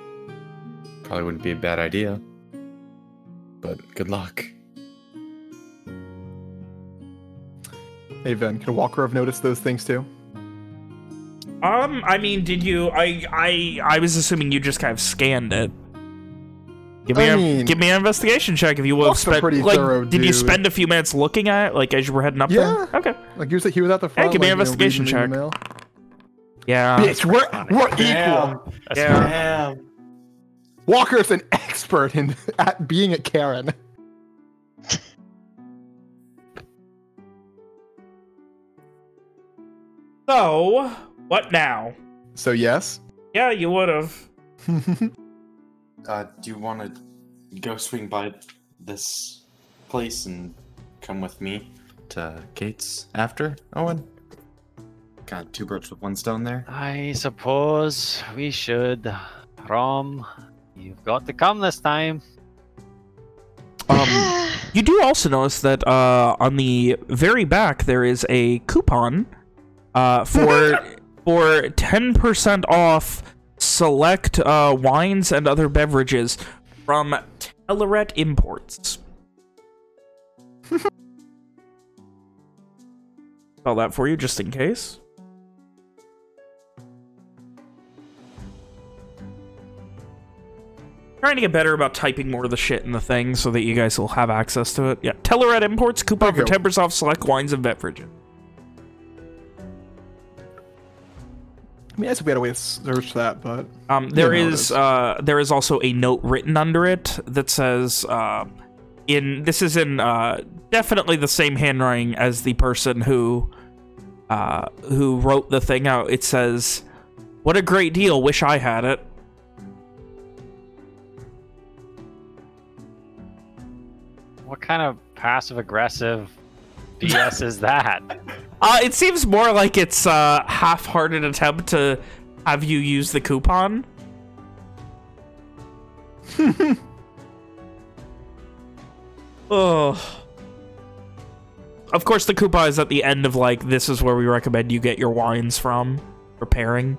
probably wouldn't be a bad idea. But good luck. Hey, Ven, could Walker have noticed those things too? Um, I mean, did you? I, I, I was assuming you just kind of scanned it. Give me I a mean- give me an investigation check if you will. have spent. pretty like, thorough did you spend a few minutes looking at it, like as you were heading up Yeah. there? Okay. Like he was, he was at the front. give me an like, you know, investigation check. email. Yeah. Bitch, we're, we're equal. That's Yeah. right. Walker's an expert in at being a Karen. So, what now? So yes. Yeah, you would have. Uh, do you want to go swing by this place and come with me to Kate's after, Owen? Got two birds with one stone there. I suppose we should. Rom, you've got to come this time. Um, you do also notice that uh, on the very back there is a coupon uh, for for ten percent off select uh, wines and other beverages from Telleret Imports. Spell that for you just in case. Trying to get better about typing more of the shit in the thing so that you guys will have access to it. Yeah, Telleret Imports, coupon for Okay. 10% off select wines and beverages. I mean, I guess we had a way to search that, but Um, there Yeah, no, it is is. uh, there is also a note written under it that says uh, in this is in uh, definitely the same handwriting as the person who uh, who wrote the thing out. It says, "What a great deal! Wish I had it." What kind of passive aggressive BS is that? Uh, it seems more like it's a half-hearted attempt to have you use the coupon. Ugh. Of course, the coupon is at the end of like this is where we recommend you get your wines from for pairing.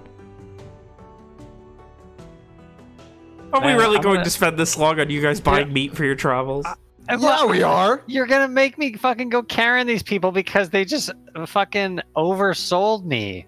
Are we really I'm going gonna- to spend this long on you guys buying meat for your travels? And yeah, what- we are. You're gonna make me fucking go Karen these people because they just fucking oversold me.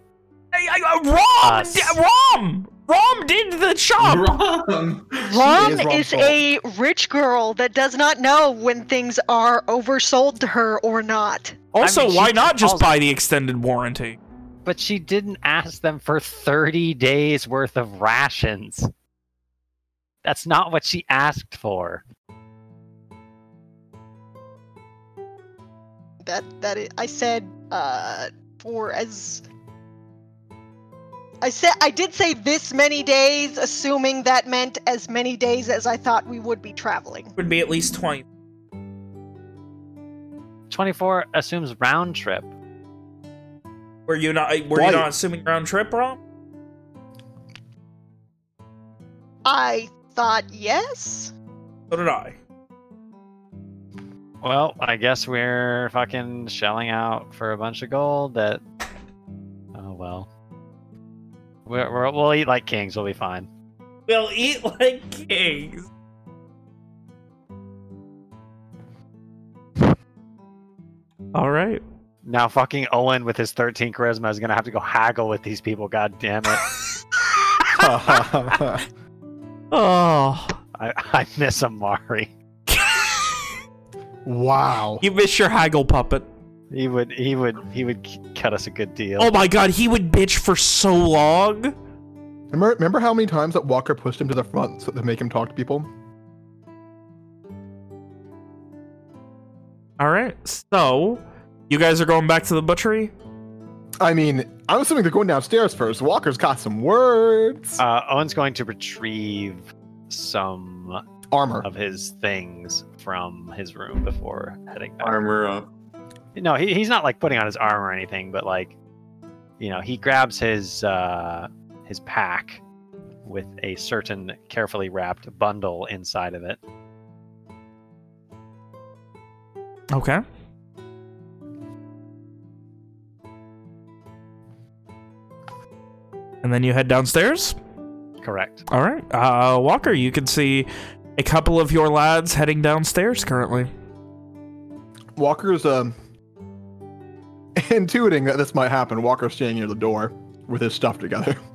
Hey, I- I- uh, Rom, Us. di- Rom, Rom did the shop. Wrong. Rom is is a rich girl that does not know when things are oversold to her or not. Also, I mean, why not just buy the extended warranty? But she didn't ask them for 30 days worth of rations. That's not what she asked for. That that i- I said uh for as I said I did say this many days, assuming that meant as many days as I thought we would be traveling. Would be at least 20. 24 assumes round trip. Were you not were Why? you not assuming round trip, Rom? I thought yes. So did I. Well, I guess we're fucking shelling out for a bunch of gold that. Oh well. We're, we're, we'll eat like kings. We'll be fine. We'll eat like kings. All right. Now, fucking Owen with his 13 charisma is gonna have to go haggle with these people. God damn it! Oh, I, I miss Amari. Wow. you miss your haggle puppet. He would, he would, he would cut us a good deal. Oh my god, he would bitch for so long. Remember, remember how many times that Walker pushed him to the front so to make him talk to people? All right, so you guys are going back to the butchery. I mean, I'm assuming they're going downstairs first. Walker's got some words. Uh, Owen's going to retrieve some Armor. of his things from his room before heading back. Armor up. No, he, he's not like putting on his armor or anything, but like, you know, he grabs his uh, his pack with a certain carefully wrapped bundle inside of it. Okay. And then you head downstairs. Correct. All right, uh, Walker, you can see a couple of your lads heading downstairs currently. Walker's um intuiting that this might happen. Walker's standing near the door with his stuff together.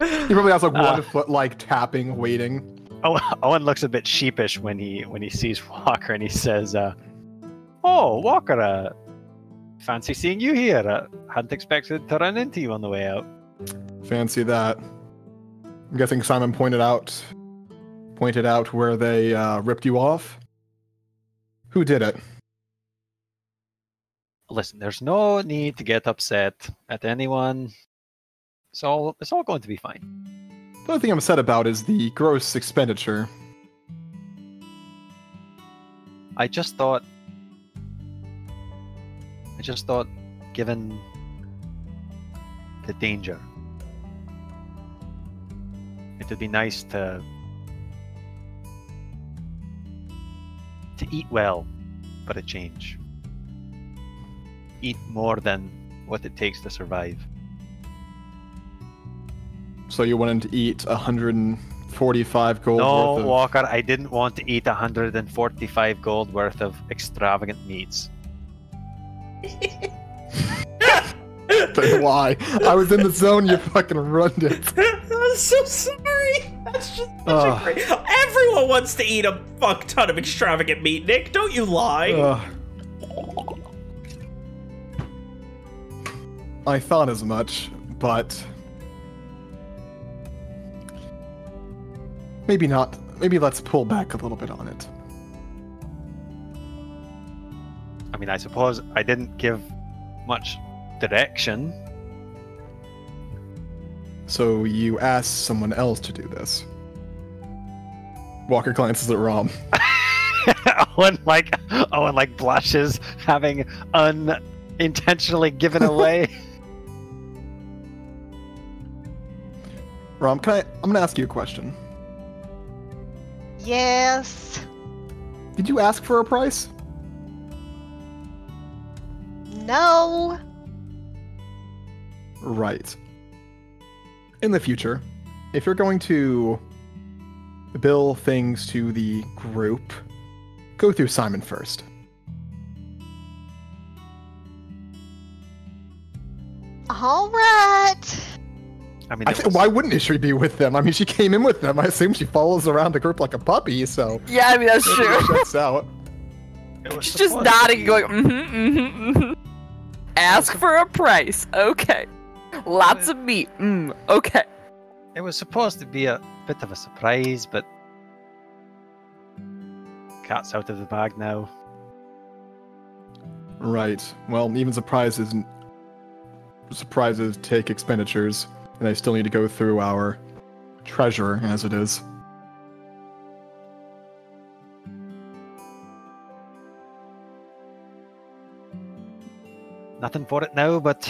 He probably has like one Uh. foot like tapping, waiting. Oh, Owen looks a bit sheepish when he when he sees Walker and he says, uh, "Oh, Walker, uh, fancy seeing you here. Uh, hadn't expected to run into you on the way out." Fancy that. I'm guessing Simon pointed out pointed out where they uh, ripped you off. Who did it? Listen, there's no need to get upset at anyone. It's all it's all going to be fine. The only thing I'm upset about is the gross expenditure. I just thought. I just thought, given the danger, it would be nice to to eat well for a change. Eat more than what it takes to survive. So you wanted to eat 145 gold no, worth of Walker, I didn't want to eat 145 gold worth of extravagant meats. but Why? I was in the zone. You fucking ruined it. I'm so sorry. That's just such a great. Everyone wants to eat a fuck ton of extravagant meat, Nick. Don't you lie. Ugh. I thought as much, but maybe not. Maybe let's pull back a little bit on it. I mean, I suppose I didn't give much direction. So you asked someone else to do this. Walker glances at Rom. Owen like Owen like blushes, having unintentionally given away. Rom, can I? I'm gonna ask you a question. Yes. Did you ask for a price? No. Right. In the future, if you're going to bill things to the group, go through Simon first. All right. I mean, I th- was- why wouldn't she be with them? I mean, she came in with them. I assume she follows around the group like a puppy, so Yeah, I mean that's maybe true. it checks out. She's just nodding, be- going, mm-hmm, mm-hmm, mm-hmm. Ask for a price. Okay. Lots of meat. Mm, okay. It was supposed to be a bit of a surprise, but cat's out of the bag now. Right. Well, even surprises surprises take expenditures, and I still need to go through our treasure as it is. Nothing for it now, but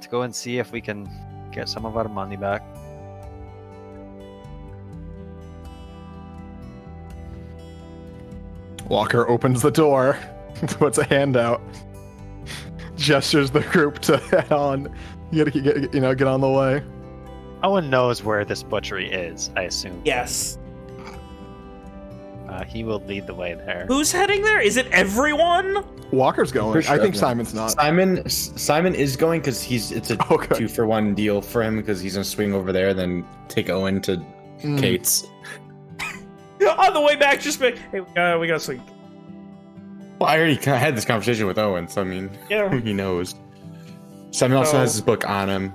to go and see if we can get some of our money back. Walker opens the door, puts a hand out, gestures the group to head on. You gotta get, you know, get on the way. Owen knows where this butchery is, I assume. Yes. Uh, he will lead the way there. Who's heading there? Is it everyone? Walker's going. Sure I think everyone- Simon's not. Simon Simon is going because he's it's a Okay. two for one deal for him because he's gonna swing over there, then take Owen to Mm. Kate's. On the way back, just be, hey, we got, we got some. Well, I already kinda had this conversation with Owen, so I mean, Yeah. he knows. Simon also Oh. has his book on him.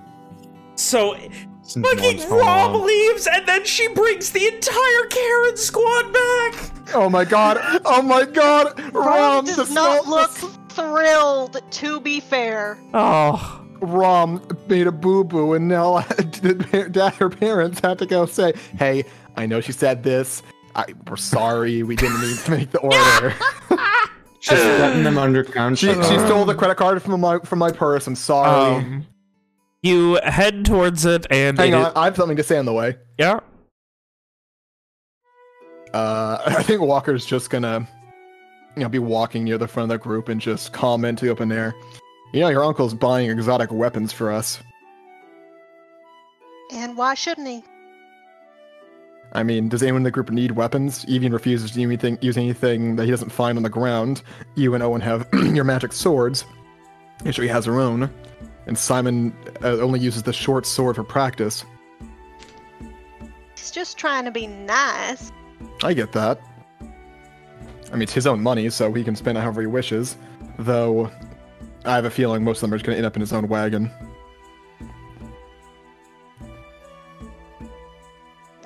So Since no fucking one's home. Rob leaves, and then she brings the entire Karen squad back. Oh my god! Oh my god! Rom Rom does not look the thrilled, to be fair. Oh. Rom made a boo boo, and now dad her parents had to go say, "Hey, I know she said this. I, we're sorry. We didn't mean to make the order. Just letting them under she she stole the credit card from my from my purse. I'm sorry. Um, you head towards it, and Hang it on, is- I have something to say on the way. yeah. Uh, I think Walker's just gonna, you know, be walking near the front of the group and just comment to the open air. You know, your uncle's buying exotic weapons for us. And why shouldn't he? I mean, does anyone in the group need weapons? Evian refuses to use anything, use anything that he doesn't find on the ground. You and Owen have your magic swords. Ishri has her own. And Simon uh, only uses the short sword for practice. He's just trying to be nice. I get that. I mean, it's his own money, so he can spend it however he wishes. Though, I have a feeling most of them are just going to end up in his own wagon.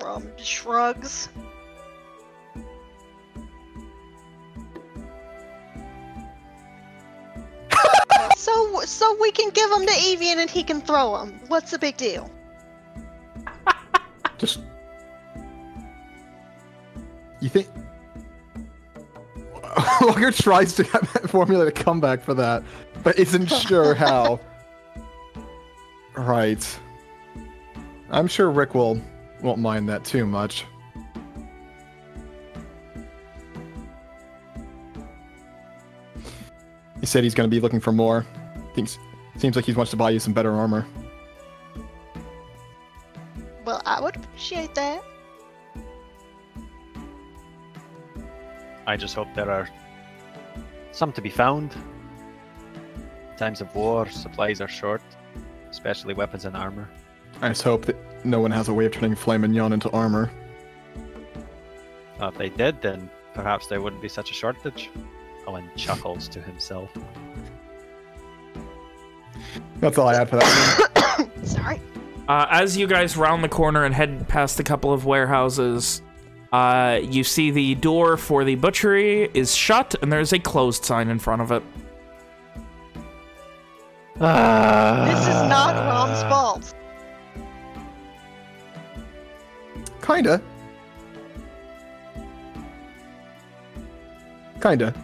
Rom shrugs. So, so we can give him to Evian and he can throw them. What's the big deal? Just. You think. Walker tries to formulate a comeback for that, but isn't sure how. right. I'm sure Rick will won't mind that too much. He said he's going to be looking for more. Thinks seems like he wants to buy you some better armor. Well, I would appreciate that. I just hope there are some to be found. Times of war, supplies are short, especially weapons and armor. I just hope that no one has a way of turning Flame and Yon into armor. Uh, if they did, then perhaps there wouldn't be such a shortage. Owen chuckles to himself. That's all I had for that. Sorry. Uh, as you guys round the corner and head past a couple of warehouses, uh, you see the door for the butchery is shut, and there's a closed sign in front of it. This is not Rom's fault. Kinda. Kinda.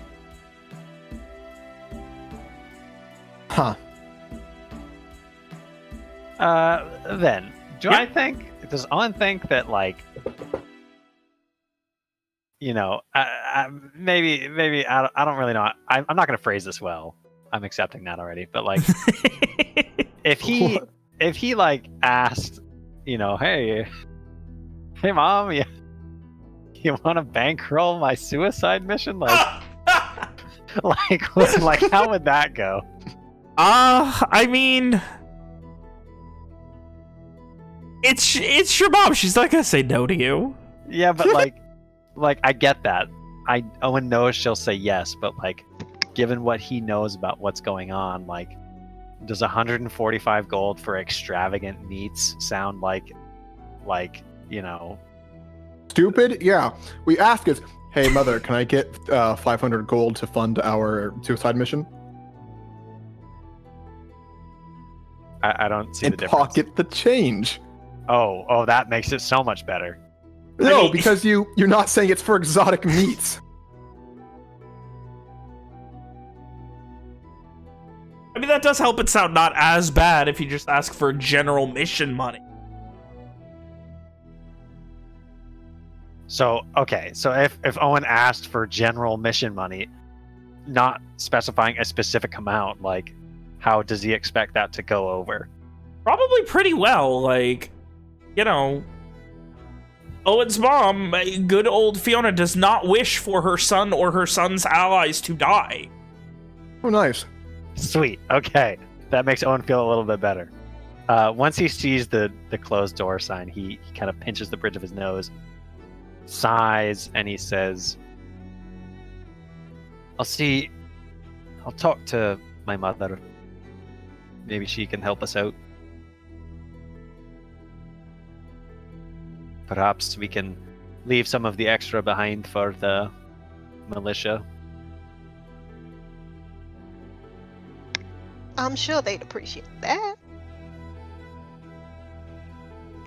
Huh. Uh, then, do Yeah. I think, does Owen think that, like, you know, I, I, maybe, maybe, I don't, I don't really know. I, I'm not going to phrase this well. I'm accepting that already. But, like, if he, What? if he, like, asked, you know, hey, hey, mom, you, you want to bankroll my suicide mission? Like, like, like, how would that go? Uh, I mean, it's it's your mom. She's not gonna say no to you. Yeah, but like, like I get that. I Owen knows she'll say yes, but like, given what he knows about what's going on, like, does 145 gold for extravagant meats sound like, like you know, Stupid? Yeah. We ask is, hey, mother, can I get uh, 500 gold to fund our suicide mission? I, I don't see and the difference. pocket the change. Oh, oh, that makes it so much better. No, mean- because you you're not saying it's for exotic meats. I mean, that does help it sound not as bad if you just ask for general mission money. So okay, so if if Owen asked for general mission money, not specifying a specific amount, like how does he expect that to go over? Probably pretty well, like, you know... Owen's mom, good old Fiona, does not wish for her son or her son's allies to die. Oh, nice. Sweet. Okay, that makes Owen feel a little bit better. Uh, once he sees the the closed door sign, he, he kind of pinches the bridge of his nose, sighs, and he says, "I'll see. I'll talk to my mother. Maybe she can help us out. Perhaps we can leave some of the extra behind for the militia." I'm sure they'd appreciate that.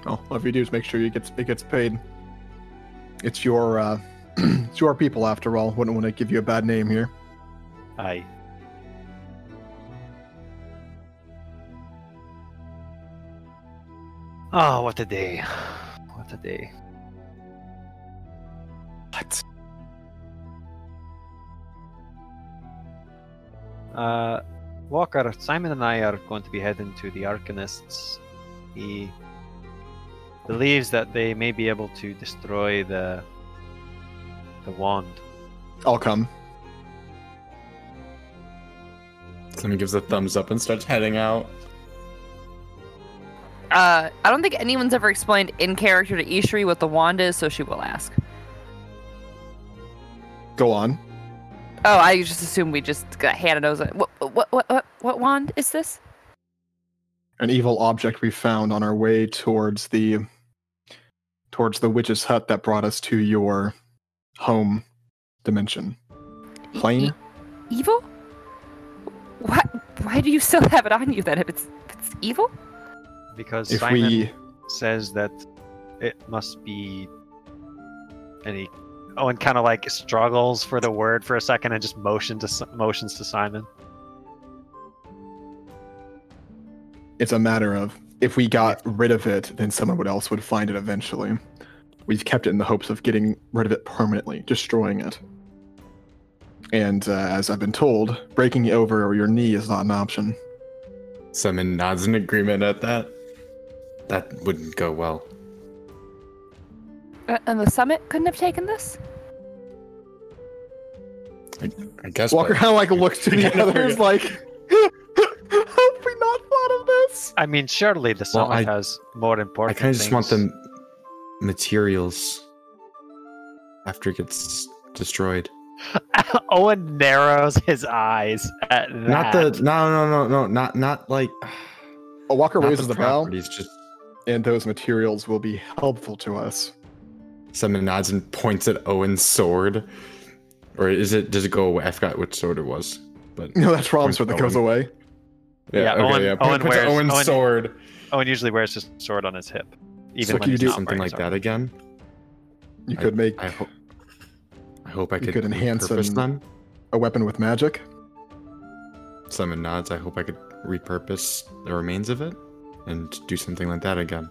Oh, all you do is make sure you gets it gets paid. It's your uh, it's your people after all. Wouldn't want to give you a bad name here. Aye. Oh, what a day. What a day. What? Uh, Walker, Simon and I are going to be heading to the Arcanists. He believes that they may be able to destroy the the wand. I'll come. Someone gives a thumbs up and starts heading out. Uh, I don't think anyone's ever explained in character to Ishri what the wand is, so she will ask. Go on. Oh, I just assume we just got handed those. What, what, what, what, what wand is this? An evil object we found on our way towards the towards the witch's hut that brought us to your home dimension. Plane? e- evil? What? Why do you still have it on you then? If it's, if it's evil? Because If Simon we says that it must be any Owen kind of like struggles for the word for a second and just motion to motions to Simon. it's a matter of if we got rid of it, then someone else would find it eventually. We've kept it in the hopes of getting rid of it permanently, destroying it. And uh, as I've been told, breaking it over your knee is not an option. Simon nods in agreement at that. That wouldn't go well. Uh, and the summit couldn't have taken this? I, I guess. Walker kind of like looks to the others like, have we not thought of this? I mean, surely the Well, summit I- has more important. I kind of just want the materials after it gets destroyed. Owen narrows his eyes at that. Not the no no no no not not like Oh, Walker not raises the, bow, properties. Just and those materials will be helpful to us. Simon nods and points at Owen's sword, or is it? Does it go away? I forgot which sword it was. But No, that's Rob's Points sword that to goes away. yeah, Yeah, okay, Owen- yeah. Owen Point, point wears- Owen's Owen- sword. Owen usually wears his sword on his hip. Even So when can you do something like that again. You I- could make I hope. I hope I You could, could enhance repurpose and- them. a weapon with magic. Simon nods. I hope I could repurpose the remains of it and do something like that again.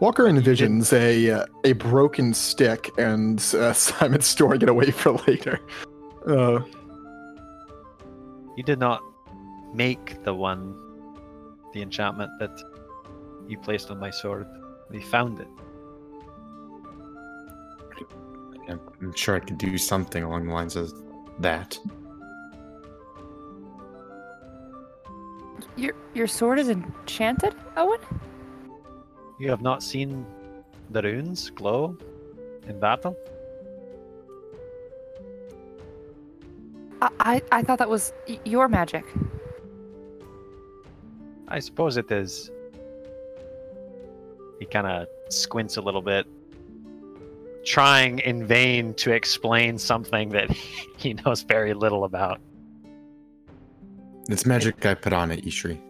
Walker envisions a uh, a broken stick and uh, Simon storing it away for later. Uh, You did not make the one, the enchantment that you placed on my sword. We found it. I'm I'm sure I could do something along the lines of that. Your your sword is enchanted, Owen? You have not seen the runes glow in battle? I, I, I thought that was y- your magic. I suppose it is. He kind of squints a little bit, trying in vain to explain something that he knows very little about. It's magic I put on it, Ishri.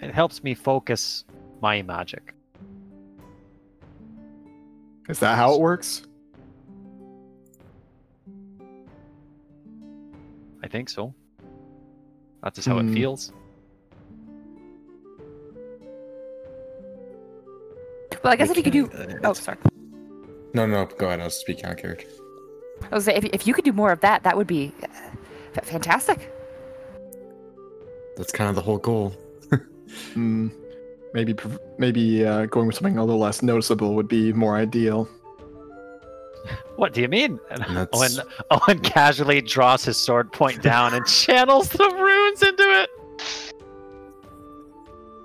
It helps me focus my magic. Is that how it works? I think so. That is just how Hmm. it feels. Well, I guess if you could do. Uh, Oh, sorry. No, no, go ahead. I was speaking out of character. I was saying, if, if you could do more of that, that would be uh, fantastic. That's kind of the whole goal. Hmm. Maybe maybe uh, going with something a little less noticeable would be more ideal. What do you mean? And And Owen, Owen casually draws his sword point down and channels the runes into it.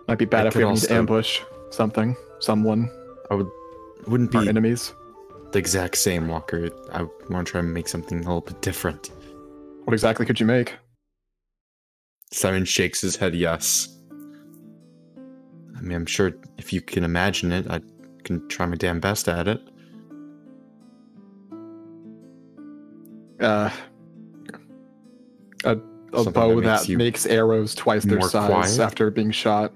Might be bad I if we could need to ambush something, someone, I would wouldn't be enemies. the exact same Walker. I want to try and make something a little bit different. What exactly could you make? Simon shakes his head yes. I mean, I'm sure if you can imagine it, I can try my damn best at it. Uh, a, a bow that that makes you makes arrows twice their size quiet? after being shot.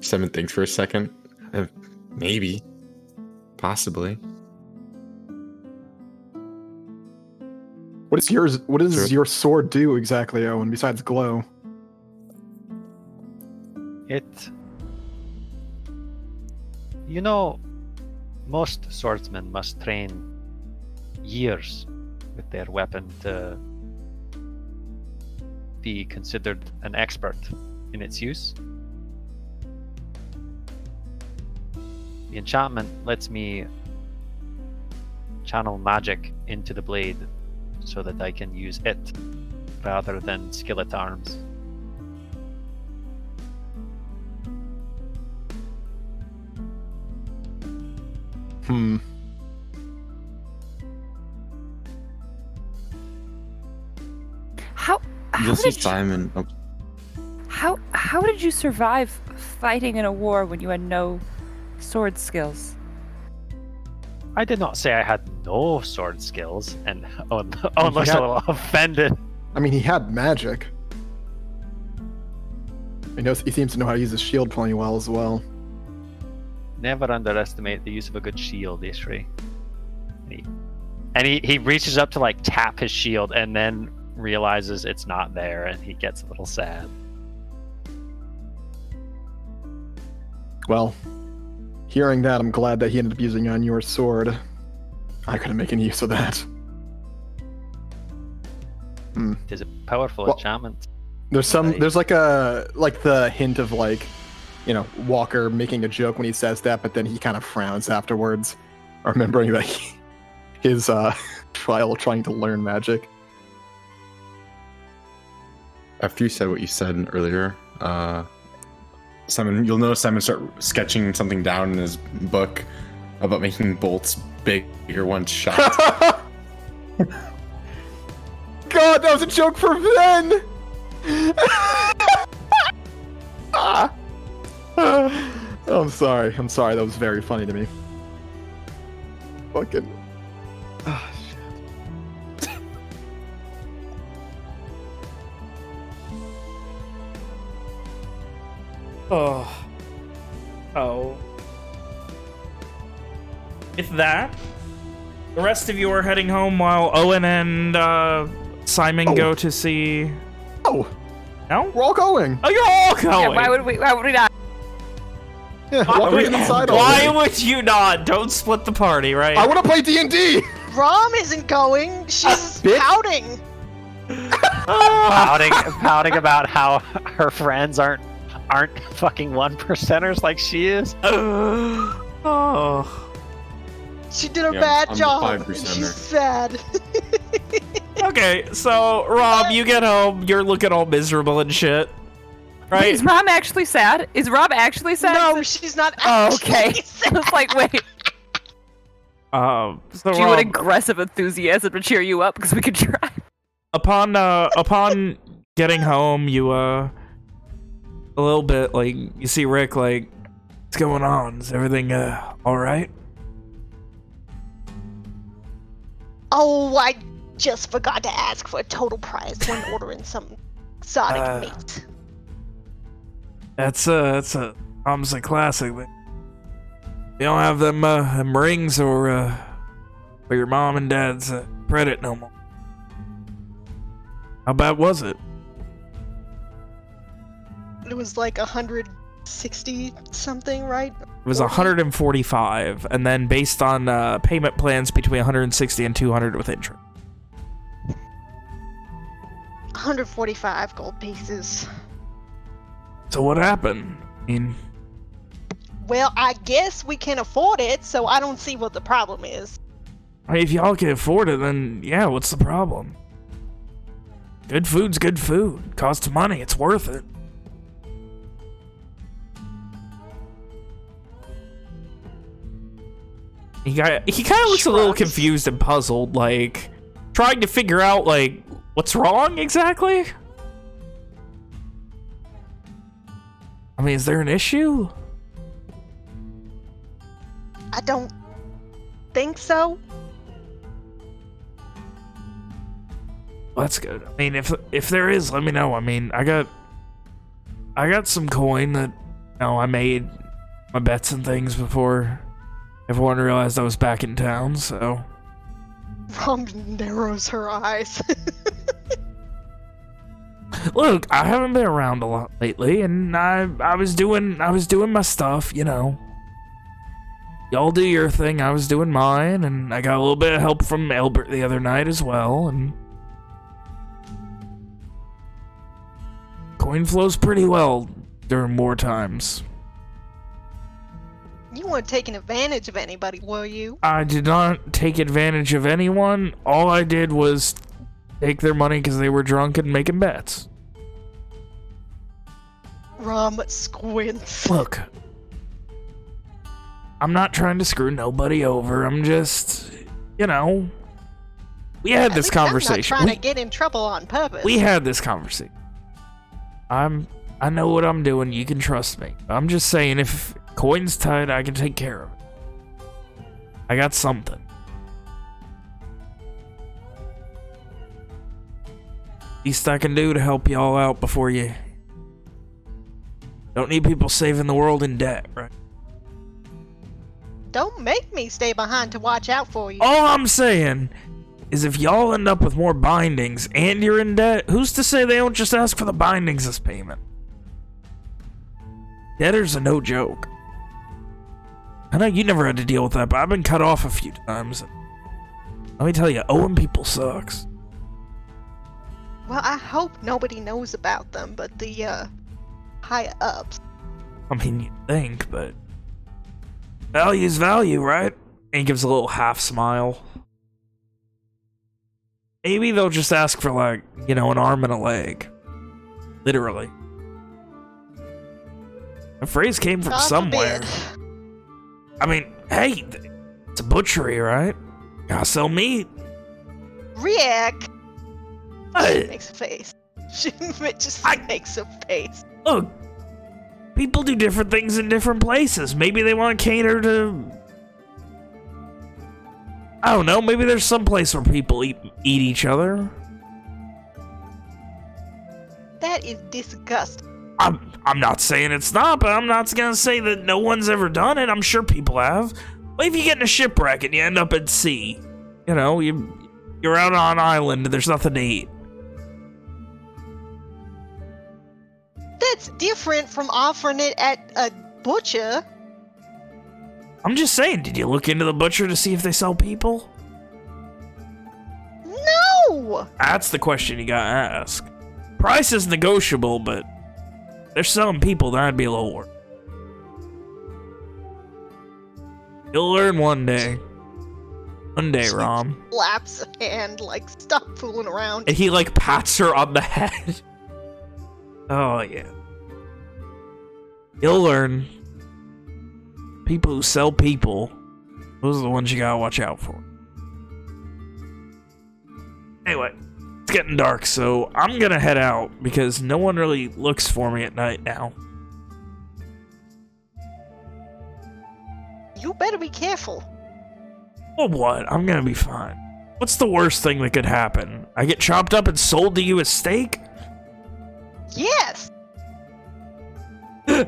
Simon thinks for a second. Uh, maybe. Possibly. What is yours? What does Sure. your sword do exactly, Owen? Besides glow? It. You know, most swordsmen must train years with their weapon to be considered an expert in its use. The enchantment lets me channel magic into the blade so that I can use it rather than skillet arms. Hmm. How how You'll see did you, Simon. Oh, how how did you survive fighting in a war when you had no sword skills? I did not say I had no sword skills, and Owen, Owen looks had- a little offended. I mean, he had magic. He knows. He seems to know how to use his shield plenty well as well. Never underestimate the use of a good shield, Ishri. And he, and he, he reaches up to like tap his shield and then realizes it's not there and he gets a little sad. Well, hearing that, I'm glad that he ended up using on your sword. I couldn't make any use of that. Hmm. It is a powerful Well- enchantment. There's some. There's like a like the hint of like, you know, Walker making a joke when he says that, but then he kind of frowns afterwards, remembering that he, his uh trial trying to learn magic. after you said what you said earlier, uh, Simon, you'll notice Simon start sketching something down in his book about making bolts bigger one shot. God, that was a joke for then. Ah. I'm sorry. I'm sorry. That was very funny to me. Fucking. Oh. Oh. With that, the rest of you are heading home while Owen and uh, Simon Oh. go to see. Oh, No? we're all going. Oh, you're all Yeah, going. why would we? Why would we not? Yeah, Why would- inside Why would you not? Don't split the party, right? I want to play D and D. Rom isn't going. She's pouting. Pouting, pouting about how her friends aren't aren't fucking one percenters like she is. oh. She did a Yeah, bad I'm job. and she's sad. Okay, so Rob, you get home. You're looking all miserable and shit, right? is Rob actually sad? Is Rob actually sad? no, she's not Oh, okay. I sad. was like, wait. Uh, so Do you want aggressive enthusiasm to cheer you up? Because we could try. upon uh, upon getting home, you uh, a little bit like you see Rick like, what's going on? Is everything uh all right? Oh, I just forgot to ask for a total price when ordering some exotic Uh, meat. That's a, that's a Tom's a classic. But you don't have them uh, them rings or uh, or your mom and dad's uh, credit no more. How bad was it? It was like 160 something, right? It was 145, and then based on uh, payment plans between 160 and 200 with interest. 145 gold pieces. So what happened? I mean, Well, I guess we can afford it, so I don't see what the problem is. I mean, if y'all can afford it, then yeah, what's the problem? Good food's good food. Costs money. It's worth it. He got he kind of looks a little confused and puzzled, like trying to figure out like what's wrong exactly. I mean, is there an issue? I don't think so. Well, that's good. I mean, if if there is, let me know. I mean, I got I got some coin that you know I made my bets and things before everyone realized I was back in town. So Rom narrows her eyes. look, I haven't been around a lot lately, and I I was doing I was doing my stuff, you know. Y'all do your thing, I was doing mine, and I got a little bit of help from Albert the other night as well, and coin flows pretty well during war times. You weren't taking advantage of anybody, were you? I did not take advantage of anyone. All I did was take their money because they were drunk and making bets. Rom squints. Look, I'm not trying to screw nobody over. I'm just, you know, we had At this conversation. I'm not trying We, to get in trouble on purpose. we had this conversation. I'm, I know what I'm doing. You can trust me. I'm just saying, if coin's tight, I can take care of it. I got something. Least I can do to help y'all out before you. Don't need people saving the world in debt, right? Don't make me stay behind to watch out for you. All I'm saying is if y'all end up with more bindings and you're in debt, who's to say they don't just ask for the bindings as payment? Debtors are no joke. I know you never had to deal with that, but I've been cut off a few times. Let me tell you, owing people sucks. Well, I hope nobody knows about them, but the uh, higher ups. I mean, you think, but value's value, right? And he gives a little half smile. Maybe they'll just ask for like, you know, an arm and a leg. Literally. The phrase came from God somewhere. forbid. I mean, hey, it's a butchery, right? Gotta sell meat. Rick uh, She makes a face. She just I- makes a face. Look, people do different things in different places. Maybe they want to cater to. I don't know. Maybe there's some place where people eat eat each other. That is disgusting. I'm I'm not saying it's not, but I'm not gonna say that no one's ever done it. I'm sure people have. What if you get in a shipwreck and you end up at sea? You know, you you're out on an island and there's nothing to eat. That's different from offering it at a butcher. I'm just saying, did you look into the butcher to see if they sell people? No! That's the question you gotta ask. Price is negotiable, but they're selling people, that I'd be a little worried. You'll learn one day. One day, Rom. Slaps a hand like, stop fooling around. And he like pats her on the head. Oh yeah. You'll learn. People who sell people Those are the ones you gotta watch out for. Anyway, it's getting dark, so I'm gonna head out because no one really looks for me at night now. You better be careful. Well, what? I'm gonna be fine. What's the worst thing that could happen? I get chopped up and sold to you as steak? Yes.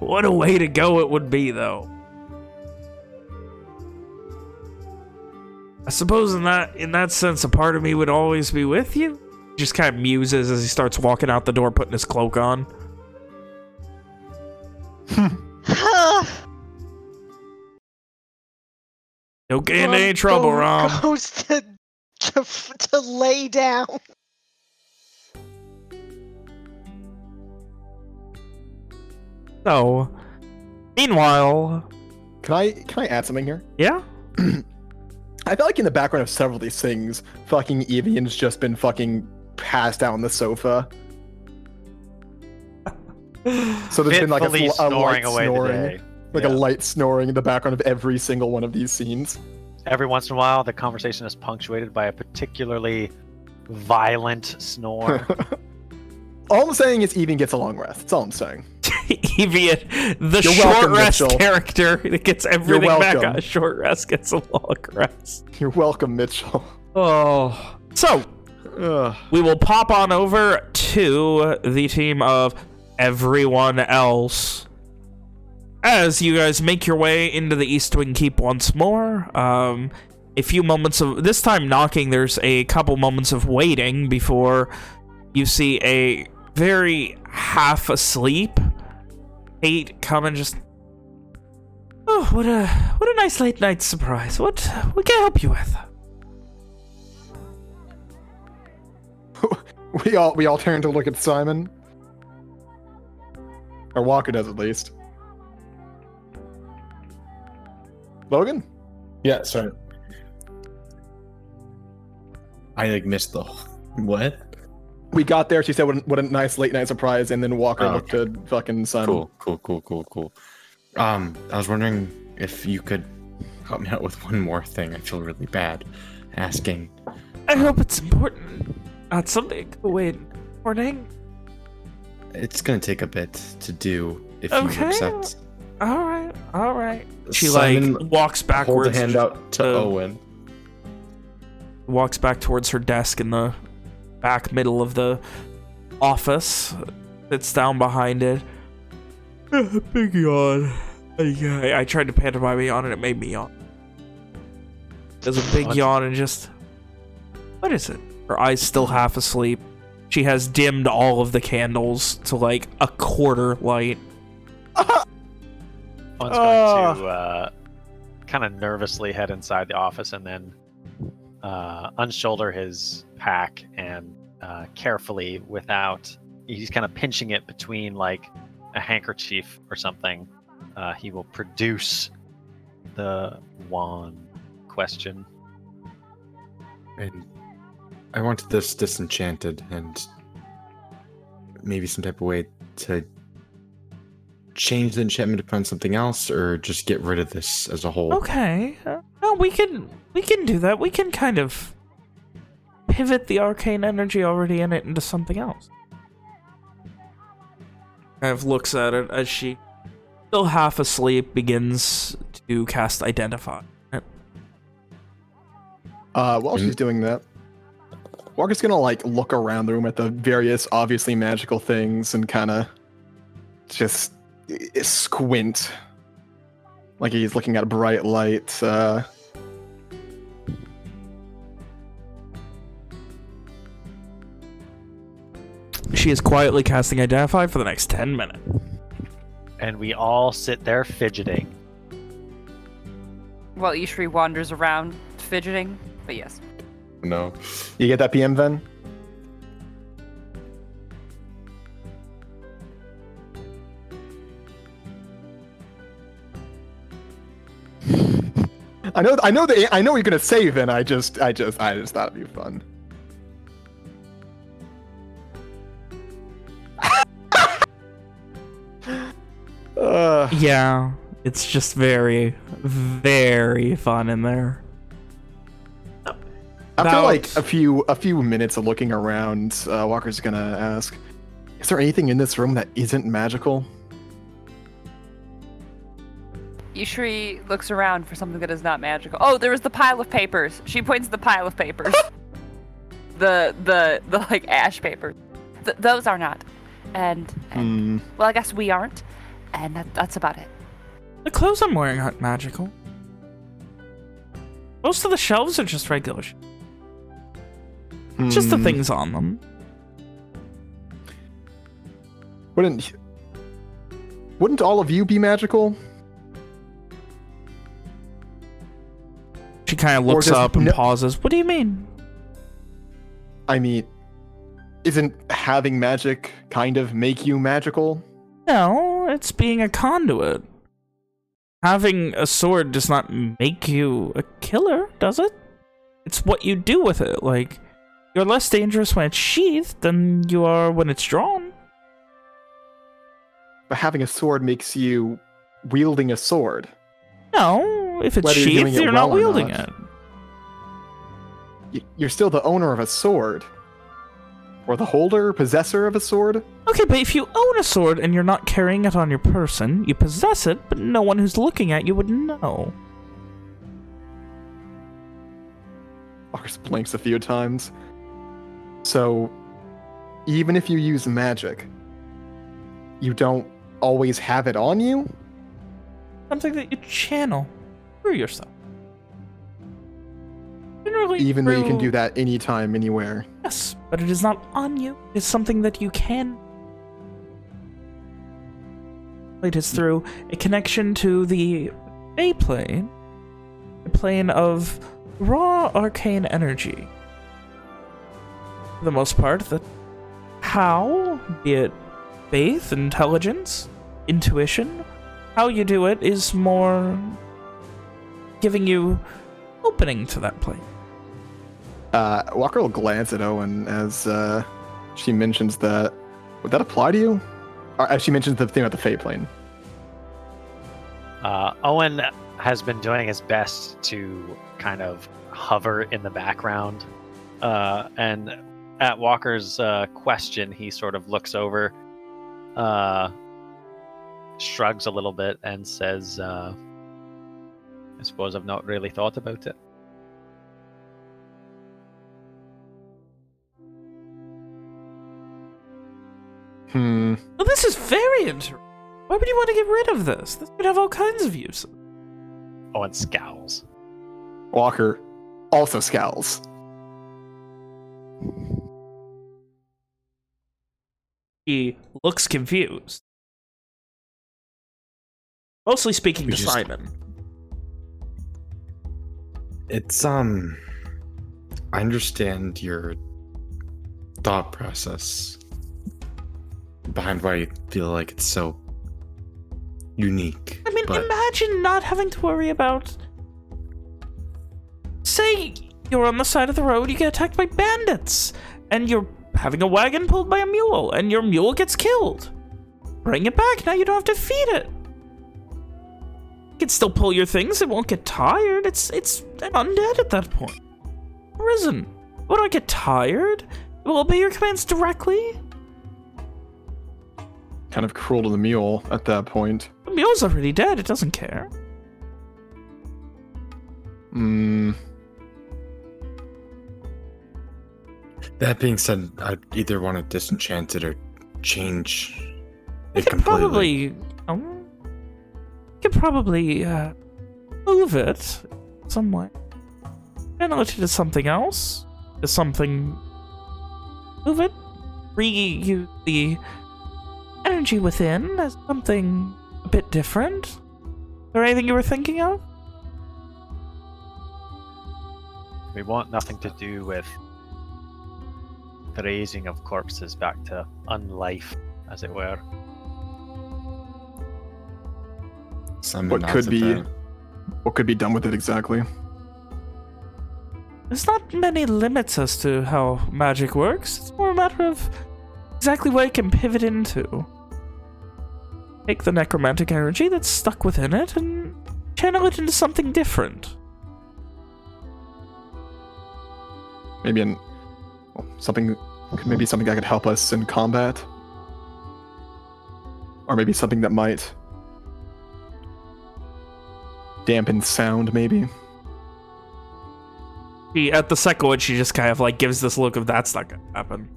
what a way to go it would be, though. I suppose in that in that sense, a part of me would always be with you. Just kind of muses as he starts walking out the door, putting his cloak on. Hmm. Don't get into any trouble, Go- Rom. Goes to, to to lay down. So, meanwhile, Can I can I add something here? yeah, I feel like in the background of several of these things, fucking Evian's just been fucking passed out on the sofa. So there's been like a, a snoring light away snoring, like Yeah. a light snoring in the background of every single one of these scenes. Every once in a while, the conversation is punctuated by a particularly violent snore. All I'm saying is Evian gets a long rest. That's all I'm saying. Evian, the You're short welcome, rest Mitchell. character that gets everything back on a short rest gets a long rest. You're welcome, Mitchell. Oh, so Ugh. we will pop on over to the team of everyone else as you guys make your way into the East Wing Keep once more. Um, a few moments of this time knocking. There's a couple moments of waiting before you see a very half asleep Eight come and just. Oh, what a what a nice late night surprise. What what can I help you with? We all we all turn to look at Simon. Or Walker does at least. Logan? Yeah, sorry. I like missed the what? We got there, she said what a, what a nice late night surprise, and then Walker Oh, looked at fucking Simon. Cool, cool, cool, cool, cool. Um, I was wondering if you could help me out with one more thing. I feel really bad asking. I hope it's important. Not something wait morning. It's gonna take a bit to do if Okay. you accept. All right, all right. She Simon, like walks Hold the hand out to uh, Owen. walks back towards her desk in the back middle of the office. Sits down behind it. Big yawn. I, I tried to pantomime yawn and it made me yawn. There's a big yawn and just. What is it? Her eyes still half asleep. She has dimmed all of the candles to like a quarter light. Owen's Ah. going to uh, kind of nervously head inside the office and then uh, unshoulder his pack and uh, carefully, without he's kind of pinching it between like a handkerchief or something, uh, he will produce the wand question. And I want this disenchanted and maybe some type of way to change the enchantment to find something else or just get rid of this as a whole. Okay. No, we can we can do that. We can kind of pivot the arcane energy already in it into something else. Kind of looks at it as she, still half asleep, begins to cast Identify. Uh, while Mm. she's doing that, Walker's gonna like look around the room at the various obviously magical things and kind of just squint, like he's looking at a bright light. Uh, She is quietly casting Identify for the next 10 minutes. And we all sit there fidgeting. While Ishri wanders around fidgeting. But yes. No. you get that PM, Ven? I know, I know the, I know what you're gonna say, Ven. I just, I just, I just thought it'd be fun. Uh, Yeah, It's just very, very fun in there. After About- like a few a few minutes of looking around, uh, Walker's gonna ask, "Is there anything in this room that isn't magical?" Ishri looks around for something that is not magical. Oh, there was the pile of papers. She points to the pile of papers. the the the like ash papers. Th- those are not. And, and Hmm. well, I guess we aren't. And that, that's about it. The clothes I'm wearing aren't magical. Most of the shelves are just regular. sh- Just the Hmm. things on them. Wouldn't wouldn't all of you be magical? She kind of looks up and no- pauses. What do you mean? I mean, isn't having magic kind of make you magical? No, it's being a conduit. Having a sword does not make you a killer, does it? It's what you do with it. Like, you're less dangerous when it's sheathed than you are when it's drawn. But having a sword makes you wielding a sword. No, if it's Whether you're sheathed, you're not well or wielding not. it. You're still the owner of a sword. Or the holder, possessor of a sword? Okay, but if you own a sword and you're not carrying it on your person, you possess it, but no one who's looking at you would know. Walker blinks a few times. So, even if you use magic, you don't always have it on you? Something that you channel through yourself. Generally Even though you can do that anytime, anywhere. Yes, but it is not on you. It's something that you can. It is through a connection to the A plane, a plane of raw arcane energy. For the most part, the how, be it faith, intelligence, intuition, how you do it is more giving you opening to that plane. Uh, Walker will glance at Owen as uh, she mentions that. Would that apply to you? Or as she mentions the thing about the Fate plane. Uh, Owen has been doing his best to kind of hover in the background. Uh, and at Walker's uh, question, he sort of looks over, uh, shrugs a little bit, and says, uh, I suppose I've not really thought about it. Hmm. Well, this is very interesting. Why would you want to get rid of this? This could have all kinds of uses. Oh, and scowls. Walker also scowls. He looks confused. Mostly speaking We to just- Simon. It's um I understand your thought process behind why you feel like it's so unique. I mean, but imagine not having to worry about. Say you're on the side of the road, you get attacked by bandits, and you're having a wagon pulled by a mule, and your mule gets killed. Bring it back, now you don't have to feed it. You can still pull your things, it won't get tired. It's it's undead at that point. Risen. Would I get tired? It will obey your commands directly? Kind of cruel to the mule at that point. The mule's already dead, it doesn't care. Hmm. that being said, I'd either want to disenchant it or change You it could completely. probably, um, could probably uh, move it some way. Channel it to something else, to something. Move it. Reuse the energy within as something a bit different. Is there anything you were thinking of? We want nothing to do with the raising of corpses back to unlife, as it were. Simon What could be- that. What could be done with it exactly? There's not many limits as to how magic works. It's more a matter of exactly what it can pivot into. take the necromantic energy that's stuck within it and channel it into something different. Maybe well, something, maybe something that could help us in combat, or maybe something that might dampen sound. Maybe. She, at the second one, she just kind of like gives this look of that's not gonna happen.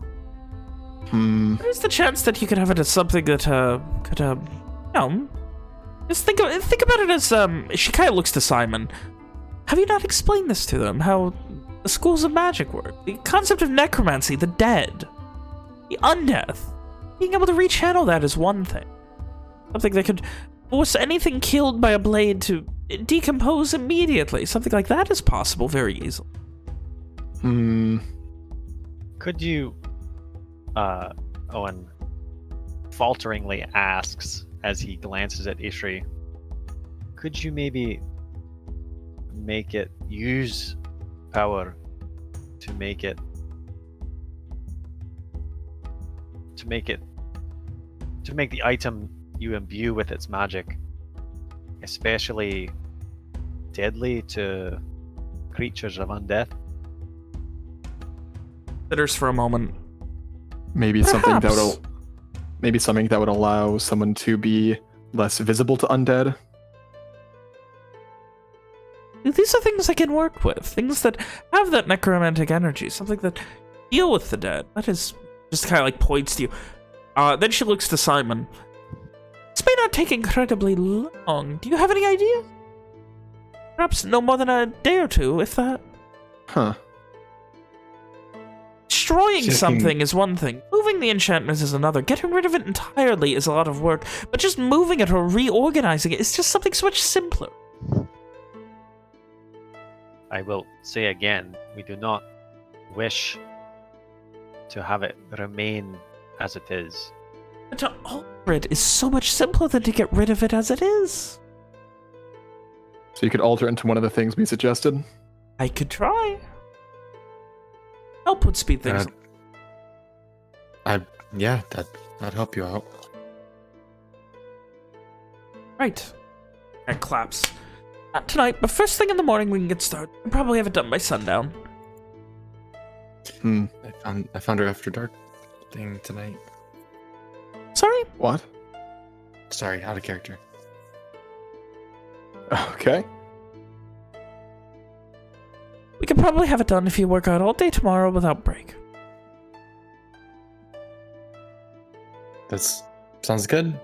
Hmm. There's the chance that you could have it as something that uh could um you know just think of think about it as um she kind of looks to Simon. Have you not explained this to them? How the schools of magic work, the concept of necromancy, the dead, the undeath. Being able to rechannel that is one thing. Something that could force anything killed by a blade to decompose immediately. Something like that is possible very easily. Hmm. Could you, uh, Owen falteringly asks as he glances at Ishri, could you maybe make it use power to make it to make it to make the item you imbue with its magic especially deadly to creatures of undeath Considers for a moment. Maybe something that Perhaps. would, maybe something that would allow someone to be less visible to undead. These are things I can work with. Things that have that necromantic energy. Something that deal with the dead. That is just kind of like points to you. Uh, then she looks to Simon. This may not take incredibly long. Do you have any idea? Perhaps no more than a day or two, if that. Huh. Destroying Checking- something is one thing. Moving the enchantment is another. Getting rid of it entirely is a lot of work. But just moving it or reorganizing it is just something so much simpler. I will say again, we do not wish to have it remain as it is. But to alter it is so much simpler than to get rid of it as it is. So you could alter it into one of the things we suggested. I could try. Help would speed things. Uh, I yeah, that that'd help you out. right. And claps. Not tonight, but first thing in the morning we can get started. We'll probably have it done by sundown. Hmm. I found I found her after dark thing tonight. Sorry? What? Sorry, out of character. Okay. We could probably have it done if you work out all day tomorrow without break. That's sounds good.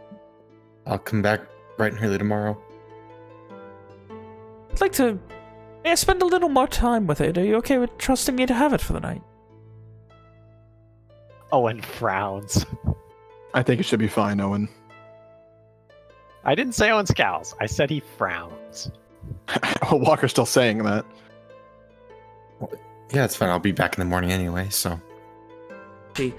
I'll come back bright and early tomorrow. I'd like to may I spend a little more time with it. Are you okay with trusting me to have it for the night? Oh, Owen frowns. I think it should be fine, Owen. I didn't say Owen scowls. I said he frowns. well, Walker's still saying that. Yeah, it's fine. I'll be back in the morning anyway. So She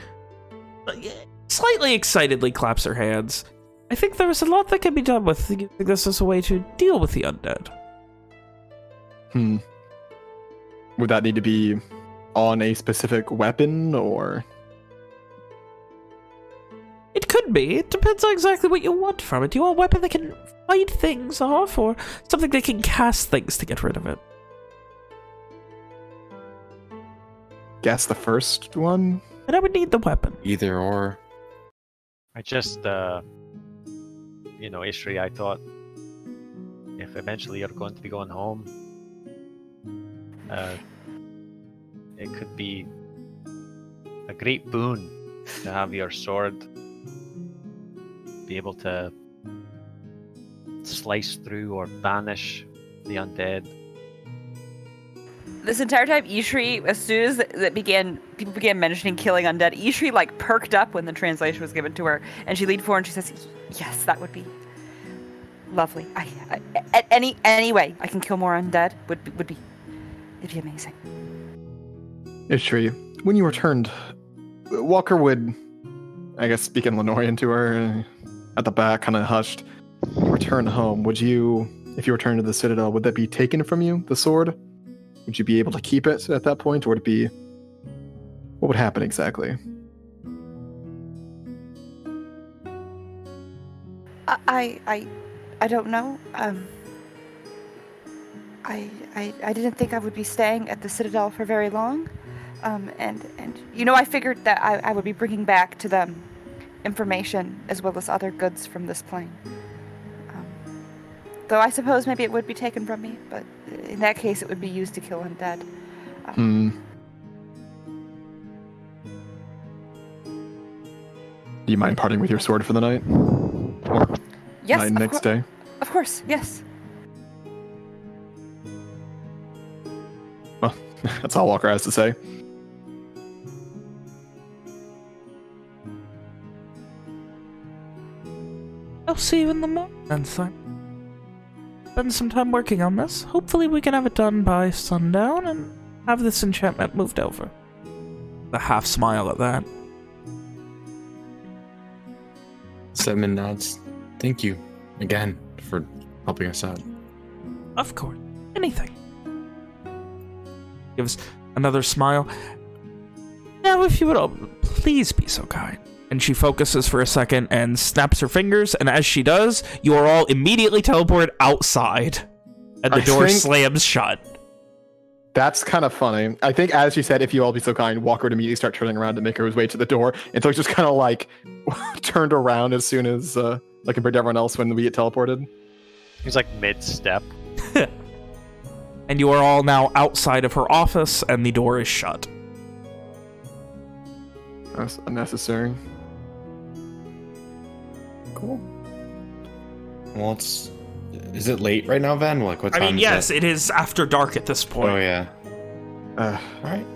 uh, yeah, slightly excitedly claps her hands. I think there is a lot that can be done with using this as a way to deal with the undead. Hmm. Would that need to be on a specific weapon or? It could be. It depends on exactly what you want from it. Do you want a weapon that can fight things off, or something that can cast things to get rid of it? Guess the first one. And I would need the weapon. either or. I just, uh, you know, Ishri, I thought if eventually you're going to be going home, uh, it could be a great boon to have your sword be able to slice through or banish the undead. This entire time, Ishri, as soon as that began, people began mentioning killing undead. Ishri like perked up when the translation was given to her, and she leaned forward and she says, "Yes, that would be lovely. I, I any any way I can kill more undead would be, would be it'd be amazing." Ishri, when you returned, Walker would, I guess, speak in Lenorian to her at the back, kind of hushed. Return home, would you, if you return to the Citadel, would that be taken from you, the sword? Would you be able to keep it at that point, or would it be. What would happen exactly? I, I, I, don't know. Um, I, I, I didn't think I would be staying at the Citadel for very long. Um, and, and you know, I figured that I, I would be bringing back to them information as well as other goods from this plane. Um, though I suppose maybe it would be taken from me, but in that case, it would be used to kill undead. Hmm. Do you mind parting with your sword for the night? Or Yes, night of, next cour- day? of course, yes. Well, That's all Walker has to say. I'll see you in the morning then, Simon. Spend some time working on this. Hopefully we can have it done by sundown and have this enchantment moved over. A half smile at that. Simon nods. Thank you again for helping us out. Of course. Anything. Gives another smile. Now, if you would all please be so kind. And she focuses for a second and snaps her fingers, and as she does, you are all immediately teleported outside. And the I door slams shut. That's kind of funny. I think, as she said, if you all be so kind, Walker would immediately start turning around to make his way to the door. And so he's just kind of like turned around as soon as, uh, like compared to everyone else when we get teleported. He's like mid step. And you are all now outside of her office, and the door is shut. That's unnecessary. Cool. Well, it's. Is it late right now, Van? Like, what I time mean, is yes, it? it is after dark at this point. Oh, yeah. Uh, Alright.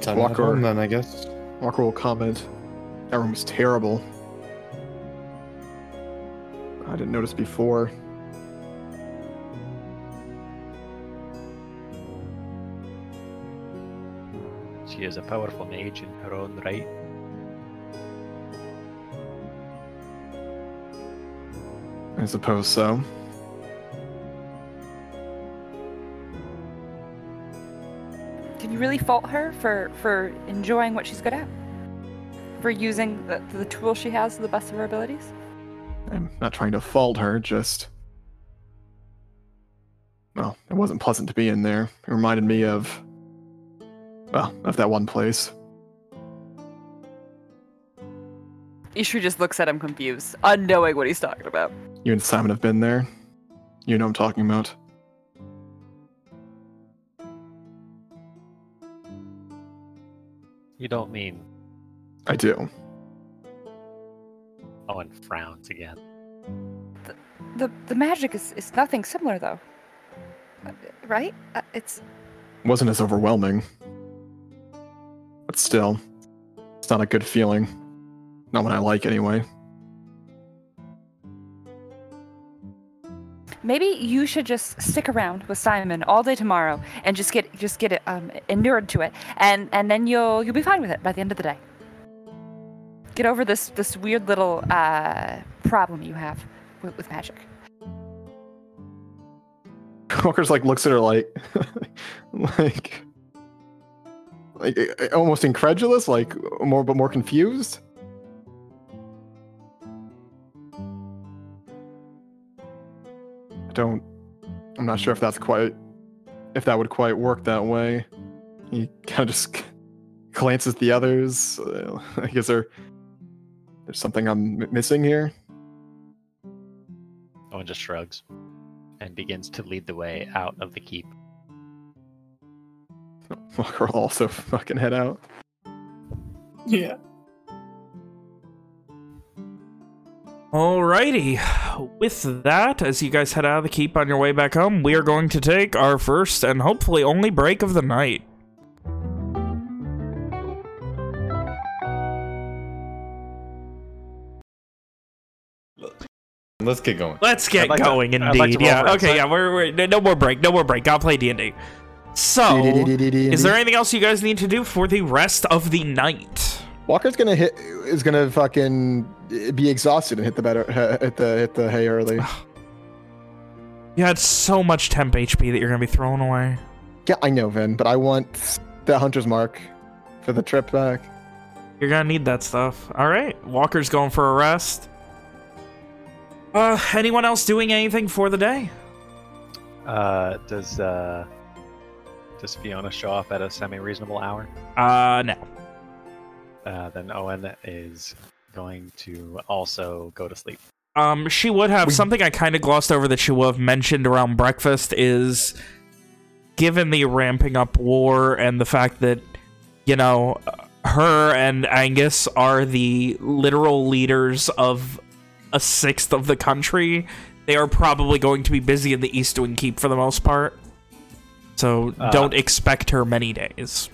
Time to Walker. home then, I guess. Walker will comment. That room was terrible. I didn't notice before. She is a powerful mage in her own right. I suppose so. Can you really fault her for for enjoying what she's good at? For using the, the tools she has to the best of her abilities? I'm not trying to fault her, just. Well, it wasn't pleasant to be in there. It reminded me of. Well, of that one place. Ishri just looks at him confused, unknowing what he's talking about. You and Simon have been there. You know what I'm talking about. You don't mean I do. Owen frowns again. The the magic is, is nothing similar though. Uh, Right? Uh, it's Wasn't as overwhelming. But still, it's not a good feeling. Not one I like, anyway. maybe you should just stick around with Simon all day tomorrow and just get just get it um inured to it and and then you'll you'll be fine with it by the end of the day. Get over this this weird little uh problem you have with, with magic. Walker's like looks at her like, like, like almost incredulous, like more but more confused. Don't. I'm not sure if that's quite, if that would quite work that way. He kind of just glances at the others. Uh, like, is there, there's something I'm m- missing here? Owen just shrugs and begins to lead the way out of the keep. Walker will also fucking head out. Yeah. Alrighty. With that, as you guys head out of the keep on your way back home, we are going to take our first and hopefully only break of the night. Let's get going. Let's get like going, to indeed. roll yeah. for Okay. Yeah. We're, we're no- no more break. No more break. I'll play D and D. So, is there anything else you guys need to do for the rest of the night? Walker's gonna hit is gonna fucking be exhausted and hit the better hit the hit the hay early. You had so much temp HP that you're gonna be throwing away. Yeah, I know, Vin, but I want the hunter's mark for the trip back. You're gonna need that stuff. All right. Walker's going for a rest. Uh, anyone else doing anything for the day? Uh, does uh, does Fiona show up at a semi-reasonable hour? Uh, no. Uh, then Owen is going to also go to sleep. Um, she would have something I kind of glossed over that she would have mentioned around breakfast is given the ramping up war and the fact that you know her and Angus are the literal leaders of a sixth of the country they are probably going to be busy in the Eastwind Keep for the most part so Uh. don't expect her many days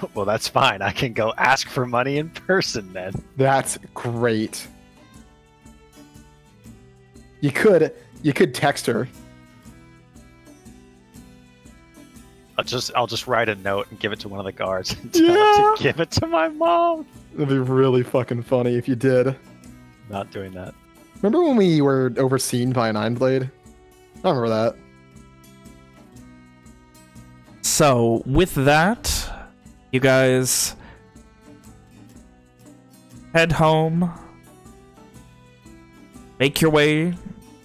well, that's fine. I can go ask for money in person then. That's great. You could you could text her. I'll just I'll just write a note and give it to one of the guards and tell Yeah. them to give it to my mom. It'd be really fucking funny if you did. Not doing that. Remember when we were overseen by an Iron Blade? I remember that. So, with that, you guys head home, make your way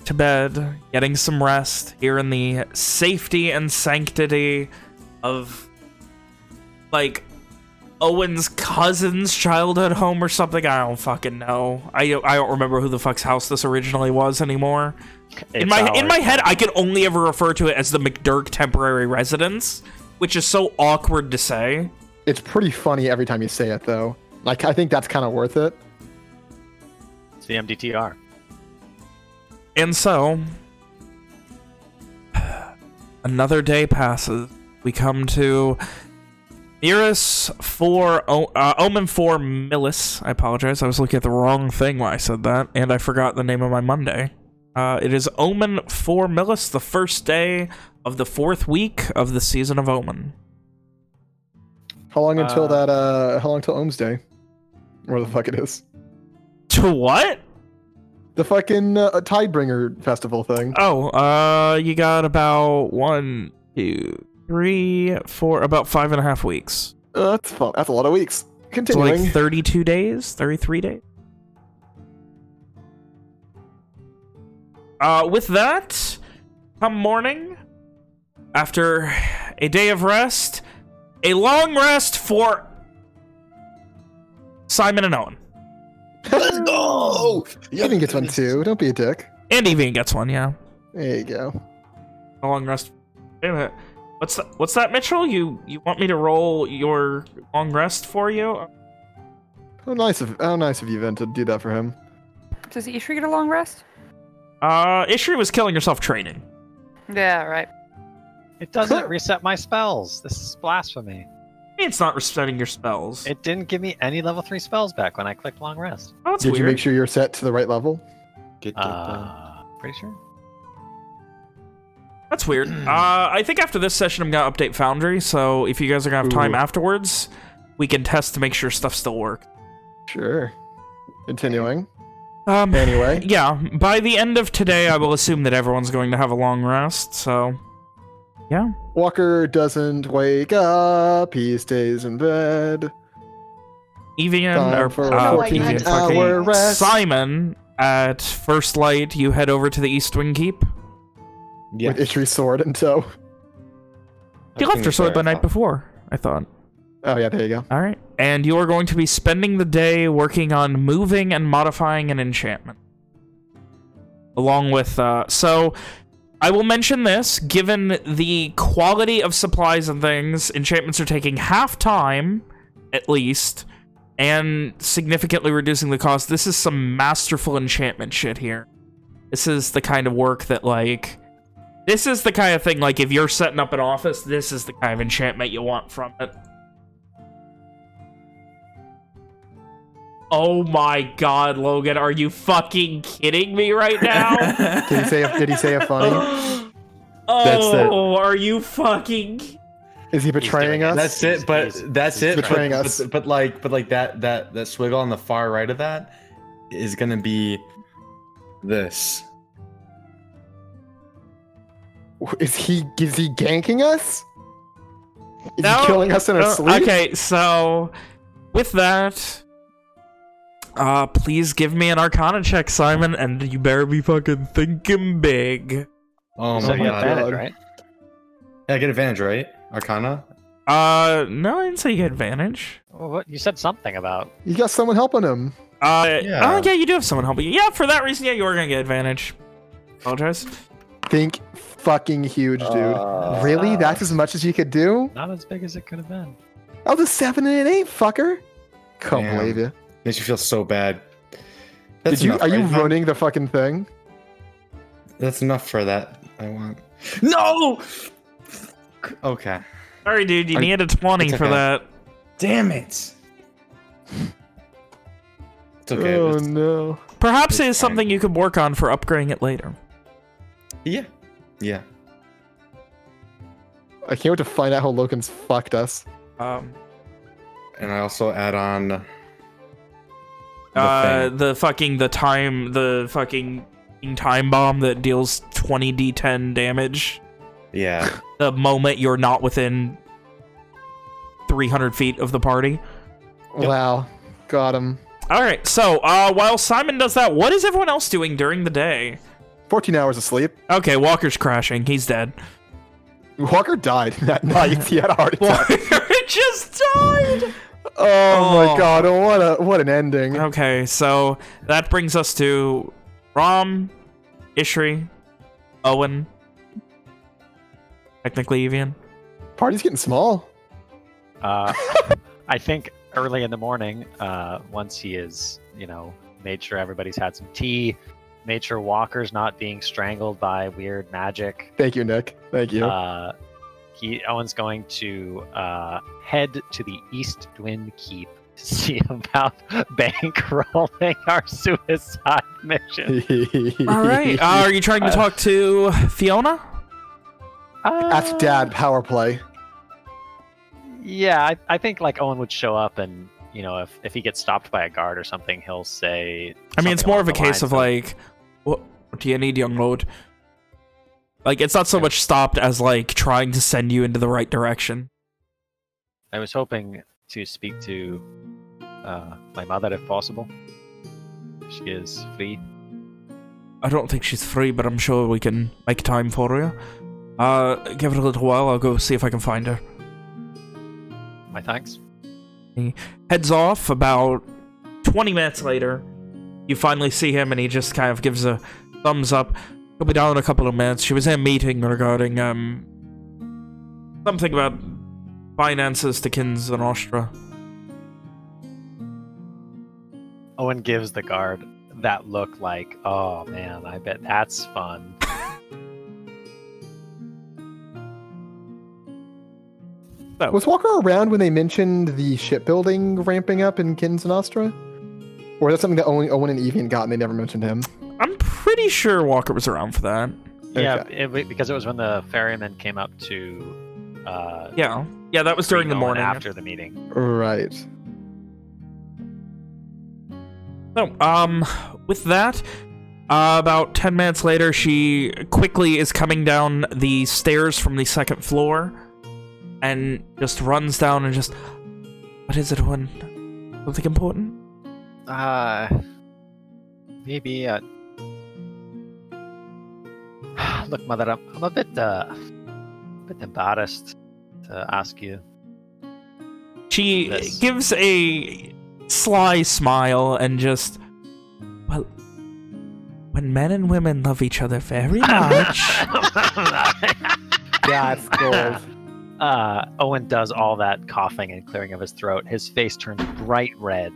to bed, getting some rest here in the safety and sanctity of, like, Owen's cousin's childhood home or something. I don't fucking know. I, I don't remember who the fuck's house this originally was anymore in It's my in my head. I can only ever refer to it as the McDurk temporary residence, which is so awkward to say. It's pretty funny every time you say it though. Like I think that's kind of worth it. It's the MDTR. And so, another day passes. We come to Iris for uh, Omen for Millis. I apologize. I was looking at the wrong thing when I said that, and I forgot the name of my Monday. Uh, it is Omen for Millis, the first day of the fourth week of the season of Omen. How long until Uh, that? Uh, how long till Ohm's Day? Where the fuck it is? To what? The fucking uh, Tidebringer festival thing. Oh, uh, you got about one, two, three, four, about five and a half weeks. Uh, that's fun. That's a lot of weeks. So Continuing. like 32 days, 33 days. Uh, with that, come morning, after a day of rest, a long rest for Simon and Owen. Let's go! Evan gets one too. Don't be a dick. And Evian gets one, yeah. There you go. A long rest. Wait a minute. What's that, what's that, Mitchell? You you want me to roll your long rest for you? How nice of how nice of you, Vin, to do that for him. Does Ishri get a long rest? Uh, Ishri was killing herself training. Yeah, right. It doesn't reset my spells. This is blasphemy. It's not resetting your spells. It didn't give me any level three spells back when I clicked long rest. oh, that's Did weird. you make sure you're set to the right level? Get, get. Uh, pretty sure. That's weird. uh, I think after this session, I'm gonna update Foundry. So if you guys are gonna have time Ooh. afterwards, we can test to make sure stuff still works. Sure. Continuing. Um, Anyway. yeah. By the end of today, I will assume that everyone's going to have a long rest. So, yeah. Walker doesn't wake up. He stays in bed. Evian Time or for uh, a 14 Evian, hour fucking rest. Simon at first light. You head over to the East Wing Keep. Yeah. With Ishri's sword in tow. You left her sword the night before. I thought. Oh yeah, there you go. All right. And you are going to be spending the day working on moving and modifying an enchantment. Along with, uh, so I will mention this, given the quality of supplies and things, enchantments are taking half time, at least, and significantly reducing the cost. This is some masterful enchantment shit here. This is the kind of work that, like, this is the kind of thing, like, if you're setting up an office, this is the kind of enchantment you want from it. Oh my god, Logan, are you fucking kidding me right now? Did he say? Did he say a funny? oh, are you fucking... Is he betraying us? That's it, but He's- that's he's it. betraying but, us. But, but like, but like that that that swiggle on the far right of that is gonna be this. Is he? Is he ganking us? Is No, he killing us in our no, sleep? Okay, so with that, Uh, please give me an Arcana check, Simon, and you better be fucking thinking big. Oh so my you have god. advantage, right? Yeah, I get advantage, right? Arcana? Uh, no, I didn't say you get advantage. Well, what you said something about. You got someone helping him. Uh, Yeah. oh yeah, you do have someone helping you. Yeah, for that reason, yeah, you are gonna get advantage. Apologize. Think fucking huge, dude. really? That's as much as you could do? Not as big as it could have been. That was a seven and an eight, fucker. Can't Damn. believe you. Makes you feel so bad. That's Did you? enough, Are you running the fucking thing? That's enough for that. I want. No. Okay. Sorry, dude, you Are- needed a 20 for okay. that. Damn it. It's okay. oh it's- no. Perhaps it It's something you could work on for upgrading it later. Yeah. Yeah. I can't wait to find out how Logan's fucked us. Um, And I also add on. The uh, the fucking, the time, the fucking time bomb that deals 20 d10 damage Yeah. the moment you're not within 300 feet of the party. Yep. Wow. Got him. All right, so uh, while Simon does that, what is everyone else doing during the day? 14 hours of sleep. Okay, Walker's crashing. He's dead. Walker died that night. He had a heart attack. Walker just died. Oh, Oh. my god, what a what an ending. Okay, so that brings us to Rom, Ishri, Owen, technically Evian. Party's getting small. Uh, I think early in the morning, uh, once he is, you know, made sure everybody's had some tea, made sure Walker's not being strangled by weird magic. Thank you, Nick. Thank you. Uh, he Owen's going to uh, head to the East Twin Keep to see about bankrolling our suicide mission. All right, uh, are you trying to talk to Fiona? Ask Dad power play. Yeah, I, I think like Owen would show up and you know if, if he gets stopped by a guard or something, he'll say. I mean, it's more of a case lines of like, what, what do you need, young lord? Like, it's not so much stopped as like trying to send you into the right direction. I was hoping to speak to uh, my mother if possible. She is free. I don't think she's free, but I'm sure we can make time for her. Uh, give it a little while. I'll go see if I can find her. My thanks. He heads off. About 20 minutes later, you finally see him, and he just kind of gives a thumbs up. He'll be down in a couple of minutes. She was in a meeting regarding um something about finances to Kins and Ostra. Owen gives the guard that look like, oh man, I bet that's fun. Was Walker around when they mentioned the shipbuilding ramping up in Kins and Ostra? Or is that something that only Owen and Evian got and they never mentioned him? I'm pretty sure Walker was around for that. Yeah, Okay. it, because it was when the ferryman came up to. Uh, Yeah. Yeah, that was during the morning. after the meeting. Right. So, um, with that, uh, about 10 minutes later, she quickly is coming down the stairs from the second floor and just runs down and just, what is it, one? Something important? Uh, maybe. Uh, look, mother, I'm, I'm a bit, uh, a bit embarrassed to ask you. She This. gives a sly smile and just, well, when men and women love each other very much. That's gold. Uh, Owen does all that coughing and clearing of his throat. His face turns bright red.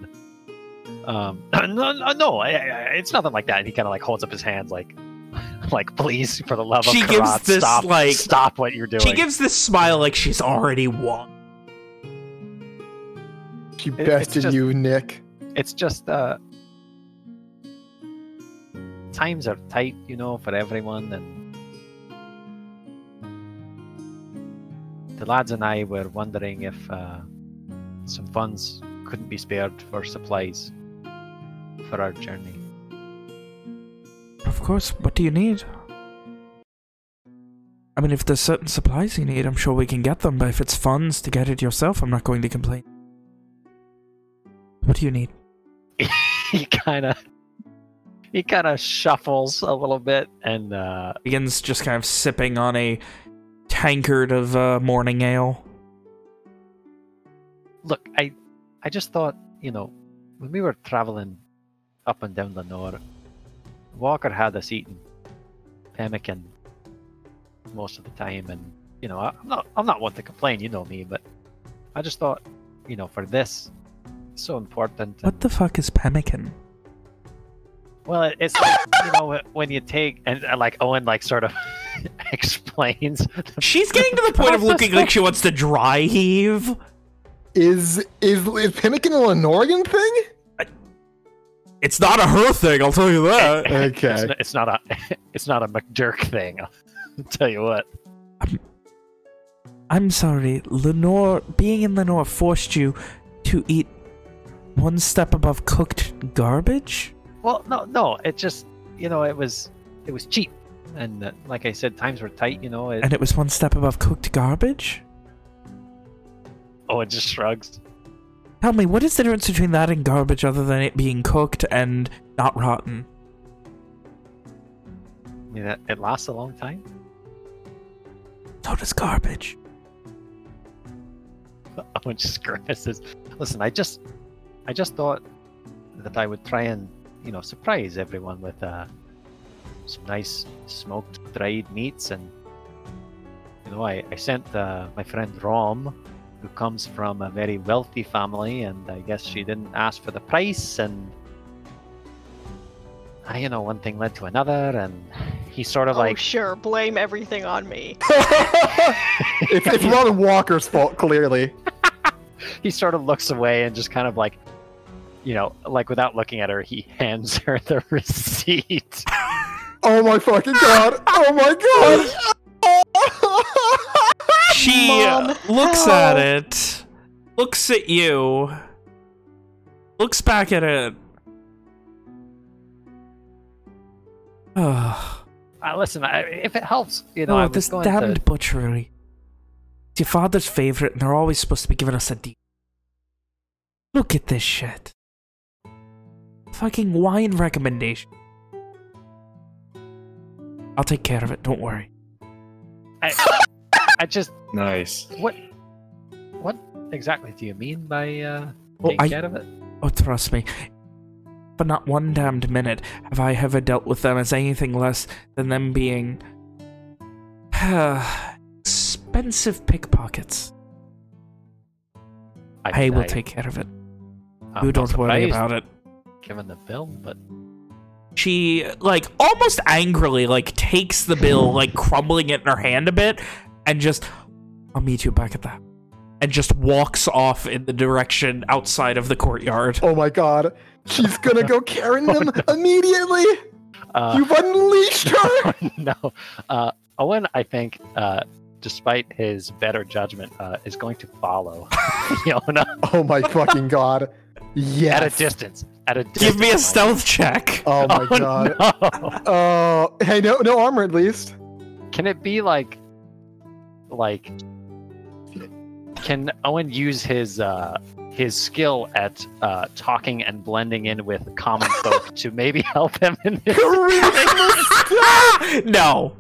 Um, no, no, no it's nothing like that. And He kind of like holds up his hands, like, like, please, for the love She of gives Karat, this, stop, like- stop what you're doing. she gives this smile like she's already won. She bested just- you, Nick. it's just uh times are tight you know for everyone and the lads and i were wondering if uh, some funds couldn't be spared for supplies for our journey Of course, what do you need? I mean, if there's certain supplies you need, I'm sure we can get them, but if it's funds to get it yourself, I'm not going to complain. What do you need? he kind of he kind of shuffles a little bit and uh, Begins just kind of sipping on a tankard of uh, morning ale. look, I I just thought, you know, when we were traveling up and down the north, Walker had us eating pemmican most of the time, and you know, I, I'm not I'm not one to complain, you know me, but I just thought, you know, for this, it's so important. What the fuck is pemmican? Well, it- it's like you know when you take and uh, like Owen like sort of explains. She's getting to the point of looking like she wants to dry heave. Is is is Pemmican a Lenorian thing? It's not a her thing, I'll tell you that. It's, Okay. not, it's not a it's not a McDurk thing. I'll tell you what. I'm sorry, Lenore, being in Lenore forced you to eat one step above cooked garbage? Well, no, no. It just you know it was it was cheap, and uh, like I said, times were tight. You know, it, And it was one step above cooked garbage? Oh, it just shrugs. Tell me, what is the difference between that and garbage other than it being cooked and not rotten? I mean, it, it lasts a long time. So does garbage. Just grimaces. Listen, I just I just thought that I would try and you know surprise everyone with uh, some nice smoked dried meats and you know I, I sent uh, my friend Rom who comes from a very wealthy family and I guess she didn't ask for the price and uh, you know one thing led to another and he sort of oh, like sure, blame everything on me. it's it's Rom Walker's fault, clearly. he sort of looks away and just kind of like you know like without looking at her he hands her the receipt Oh my fucking god! Oh my god! She Mom, looks help. at it, looks at you, looks back at it. Ugh. uh, listen I, if it helps you know I oh, was this going damned to butchery. It's your father's favorite, and they're always supposed to be giving us a deal. Look at this shit. Fucking wine recommendation. I'll take care of it, don't worry. I, I just Nice. what what exactly do you mean by uh Well, taking I- care of it Oh, trust me. For not one damned minute have I ever dealt with them as anything less than them being... expensive pickpockets. I, mean, will take care of it. I'm you don't worry about it. given the bill but She, like, almost angrily, like, takes the bill, like, crumbling it in her hand a bit, and just, I'll meet you back at that. And just walks off in the direction outside of the courtyard. Oh my god! She's gonna go Karen them immediately. uh You've unleashed her. no uh Owen I think uh despite his better judgment uh is going to follow Fiona Oh my fucking god! Yes. at a distance at a distance Give me a stealth check. Oh my oh, god. no. Oh, hey, no, no armor at least. Can it be like, like, can Owen use his uh, his skill at uh, talking and blending in with common folk to maybe help him in this? no.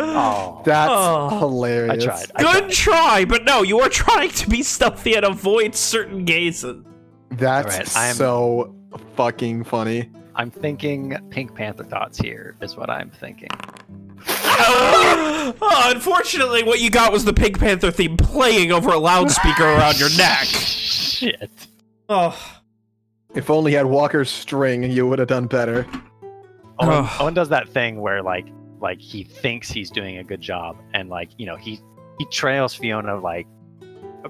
Oh, That's Oh. hilarious. I tried. I Good tried. try, but no, you are trying to be stealthy and avoid certain gazes. That's Alright, I'm- so fucking funny. I'm thinking Pink Panther thoughts here is what I'm thinking. Oh, unfortunately, what you got was the Pink Panther theme playing over a loudspeaker around your neck. Shit. Oh. If only you had Walker's string, you would have done better. Owen, Ugh. Owen does that thing where like like he thinks he's doing a good job and like you know he he trails Fiona like uh,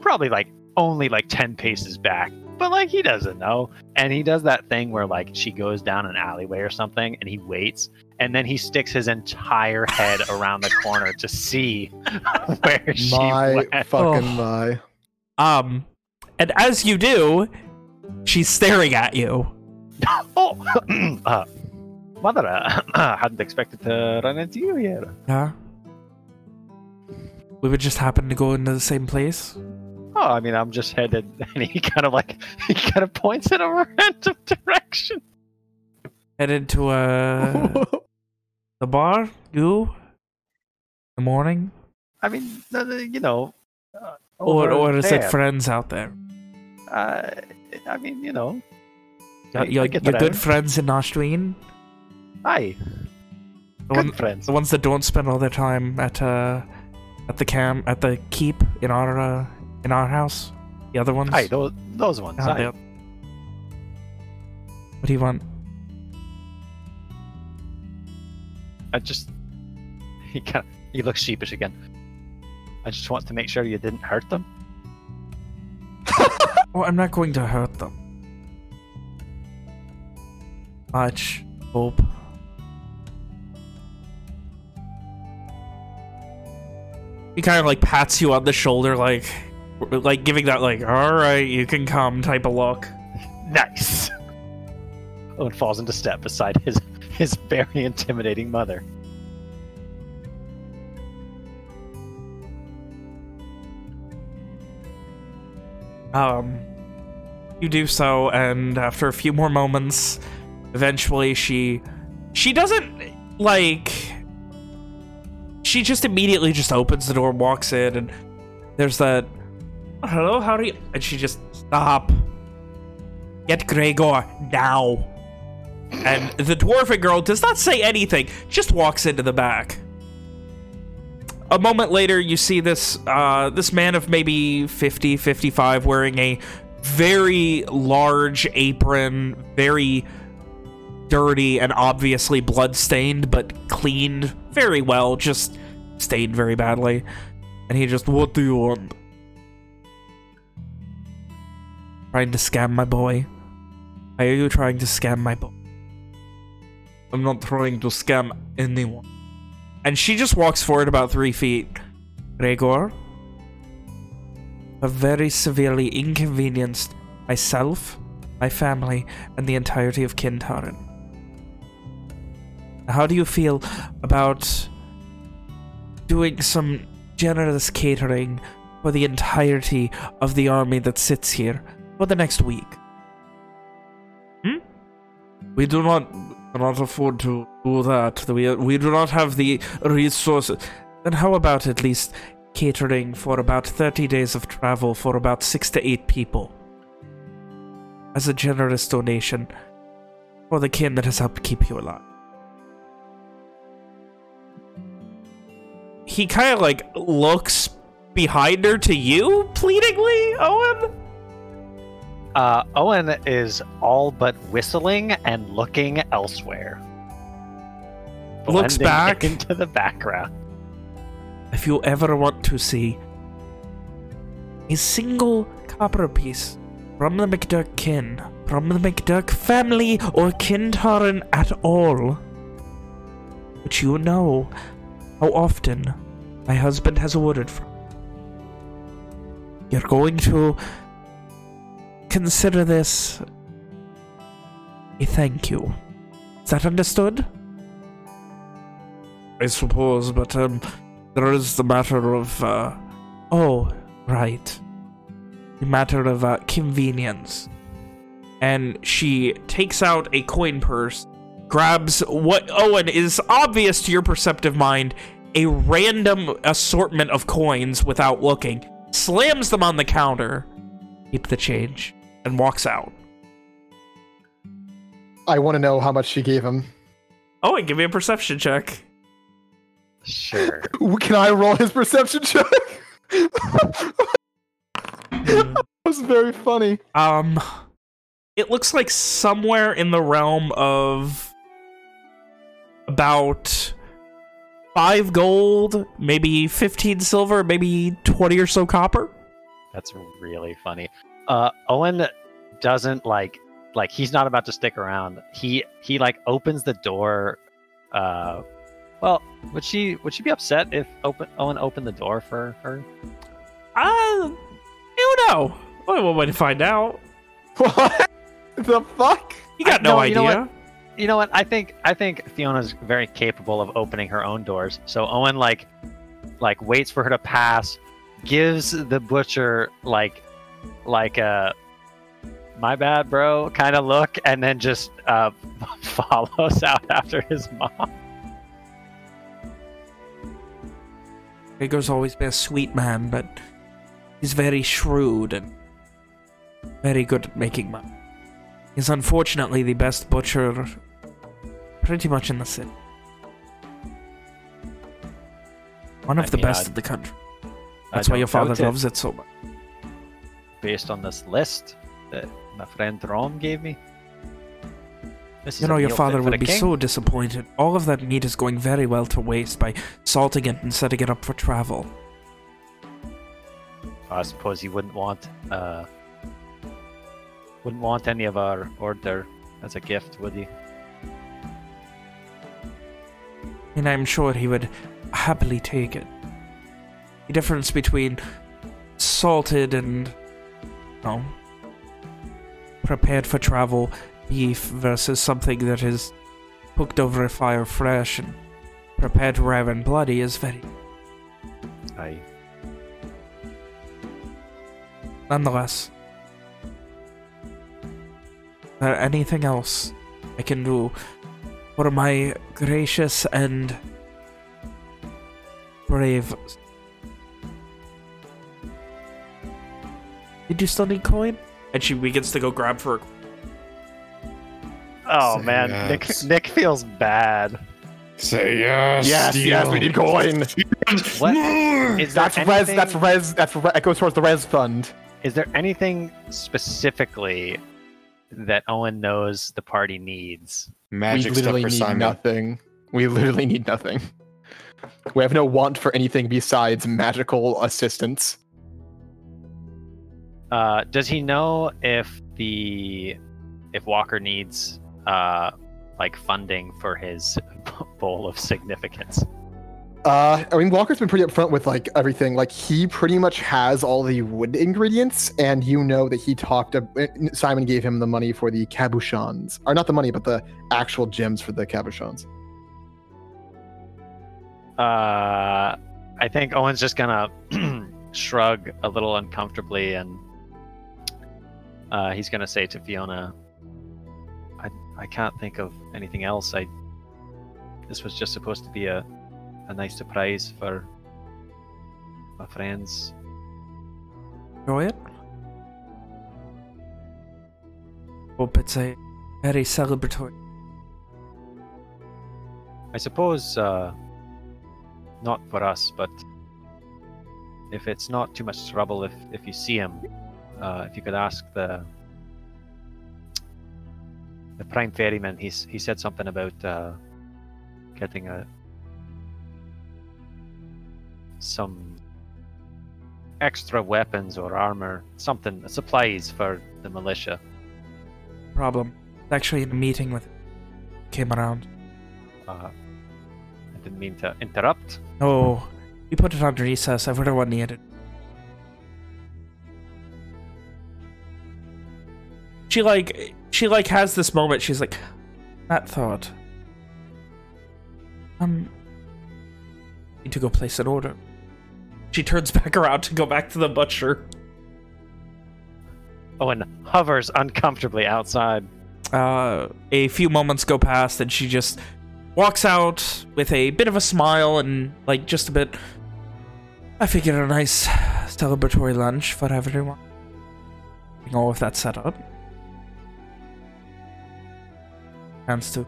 probably like only like 10 paces back but like he doesn't know and he does that thing where like she goes down an alleyway or something and he waits and then he sticks his entire head around the corner to see where she My went. fucking Oh. my. Um, and as you do, she's staring at you. oh uh, mother uh, hadn't expected to run into you here Yeah. We would just happen to go into the same place. Oh, I mean, I'm just headed, and he kind of like he kind of points in a random direction. Headed to uh the bar. You. The morning, I mean, you know, uh, or or is it friends out there? Uh, I mean, you know, Your, your, your good friends in Nashdween? Aye, The, good one, friends. the ones that don't spend all their time at uh at the cam at the keep in our uh, in our house. The other ones. Aye, those those ones. Ah, aye. What do you want? I just he kind of he looks sheepish again. I just want to make sure you didn't hurt them. Oh, I'm not going to hurt them. Much hope. He kind of like pats you on the shoulder, like, like giving that like, all right, you can come type of look. Nice. Owen falls into step beside his his very intimidating mother. Um, you do so, and after a few more moments, eventually she, she doesn't like. She just immediately just opens the door, and walks in, and there's that. Hello, how do you? And she just stop. Get Gregor now. And the dwarven girl does not say anything, just walks into the back. A moment later, you see this uh, this man of maybe 50, 55 wearing a very large apron, very dirty and obviously blood-stained, but cleaned very well, just stained very badly. And he just, what do you want? Trying to scam my boy? Why are you trying to scam my boy? I'm not trying to scam anyone. And she just walks forward about three feet. Gregor, I've very severely inconvenienced myself, my family, and the entirety of Kintaran. How do you feel about doing some generous catering for the entirety of the army that sits here for the next week? Hmm? We do not cannot afford to do that. We, we do not have the resources. Then how about at least catering for about 30 days of travel for about 6 to 8 people? As a generous donation for the kin that has helped keep you alive. He kind of like looks behind her to you pleadingly, Owen? Uh, Owen is all but whistling and looking elsewhere. Looks back. into the background. if you ever want to see a single copper piece from the McDurk kin, from the McDurk family or Kintaran at all, which you know how often my husband has ordered from. You're going to consider this a thank you. Is that understood? I suppose, but um, there is the matter of, uh, oh, right. The matter of, uh, convenience. And she takes out a coin purse, grabs what Owen is obvious to your perceptive mind, a random assortment of coins without looking, slams them on the counter, keep the change, and walks out. I want to know how much she gave him. Owen, give me a perception check. Sure. Can I roll his perception check? that was very funny. Um, it looks like somewhere in the realm of about five gold, maybe 15 silver, maybe 20 or so copper. That's really funny. Uh, Owen doesn't like like he's not about to stick around. He he like opens the door. Uh, well, would she would she be upset if open Owen opened the door for her? Uh, you know. Well, we'll wait to find out. What the fuck? You got I- no, no, you know idea. You know what? I think I think Fiona's very capable of opening her own doors. So Owen like like waits for her to pass, gives the butcher like like a my bad bro kind of look and then just uh follows out after his mom Gregor's always been a sweet man, but he's very shrewd and very good at making money. He's unfortunately the best butcher pretty much in the city. One of I the mean, best I- in the country. That's why your father doubt it. loves it so much. Based on this list that my friend Rom gave me this You know, your father would be king. so disappointed. All of that meat is going very well to waste by salting it and setting it up for travel. I suppose he wouldn't want uh wouldn't want any of our order as a gift, would he? And I'm sure he would happily take it. The difference between salted and, know, prepared for travel beef versus something that is cooked over a fire fresh and prepared rare and bloody is very... Aye. Nonetheless. Is there anything else I can do for my gracious and brave... Did you still need coin? And she begins to go grab for a Oh Say man, yes. Nick Nick feels bad. Say yes. Yes, yes, we need coin. What is there That's res. That's res. That's re- it goes towards the res fund. Is there anything specifically that Owen knows the party needs? Magic we stuff literally for need Simon. nothing. We literally need nothing. We have no want for anything besides magical assistance. Uh, does he know if the if Walker needs uh like funding for his bowl of significance? Uh, I mean, Walker's been pretty upfront with like everything. Like he pretty much has all the wood ingredients, and you know that he talked. ab- Simon gave him the money for the cabochons, or not the money, but the actual gems for the cabochons. Uh, I think Owen's just gonna shrug a little uncomfortably, and uh, he's gonna say to Fiona, "I I can't think of anything else. I this was just supposed to be a a nice surprise for my friends." Enjoy it. Hope it's a very celebratory. I suppose uh, not for us, but if it's not too much trouble, if if you see him, uh, if you could ask the the prime ferryman, he's he said something about uh, getting a some extra weapons or armor, something supplies for the militia. Problem. Actually, in a meeting with came around. Uh, I didn't mean to interrupt. Oh, we put it on recess. Everyone needed. She like she like has this moment. She's like, that thought. Um, need to go place an order. She turns back around to go back to the butcher. Owen hovers uncomfortably outside. Uh, a few moments go past and she just walks out with a bit of a smile and like just a bit I figured a nice celebratory lunch for everyone. All of that set up. Chance to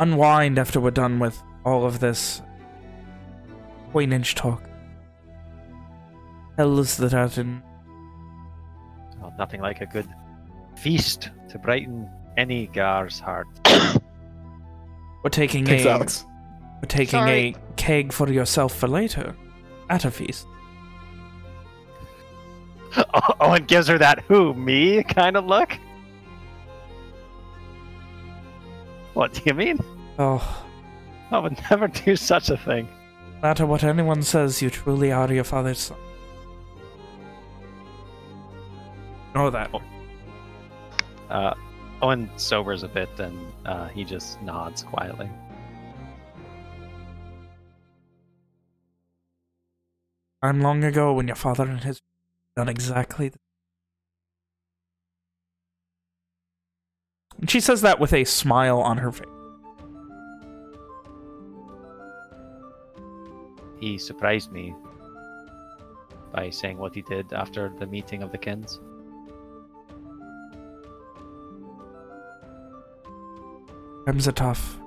unwind after we're done with all of this coinage talk. Hell is the that in Well, nothing like a good feast to brighten any Gar's heart. we're taking Thanks, a Alex. we're taking Sorry. a keg for yourself for later at a feast. Oh, Owen gives her that who, me kind of look. What do you mean? Oh, I would never do such a thing. no matter what anyone says, you truly are your father's son. Know that. Uh, Owen sobers a bit and uh, he just nods quietly. Time long ago when your father and his done exactly the And she says that with a smile on her face. He surprised me by saying what he did after the meeting of the kins. Times are tough.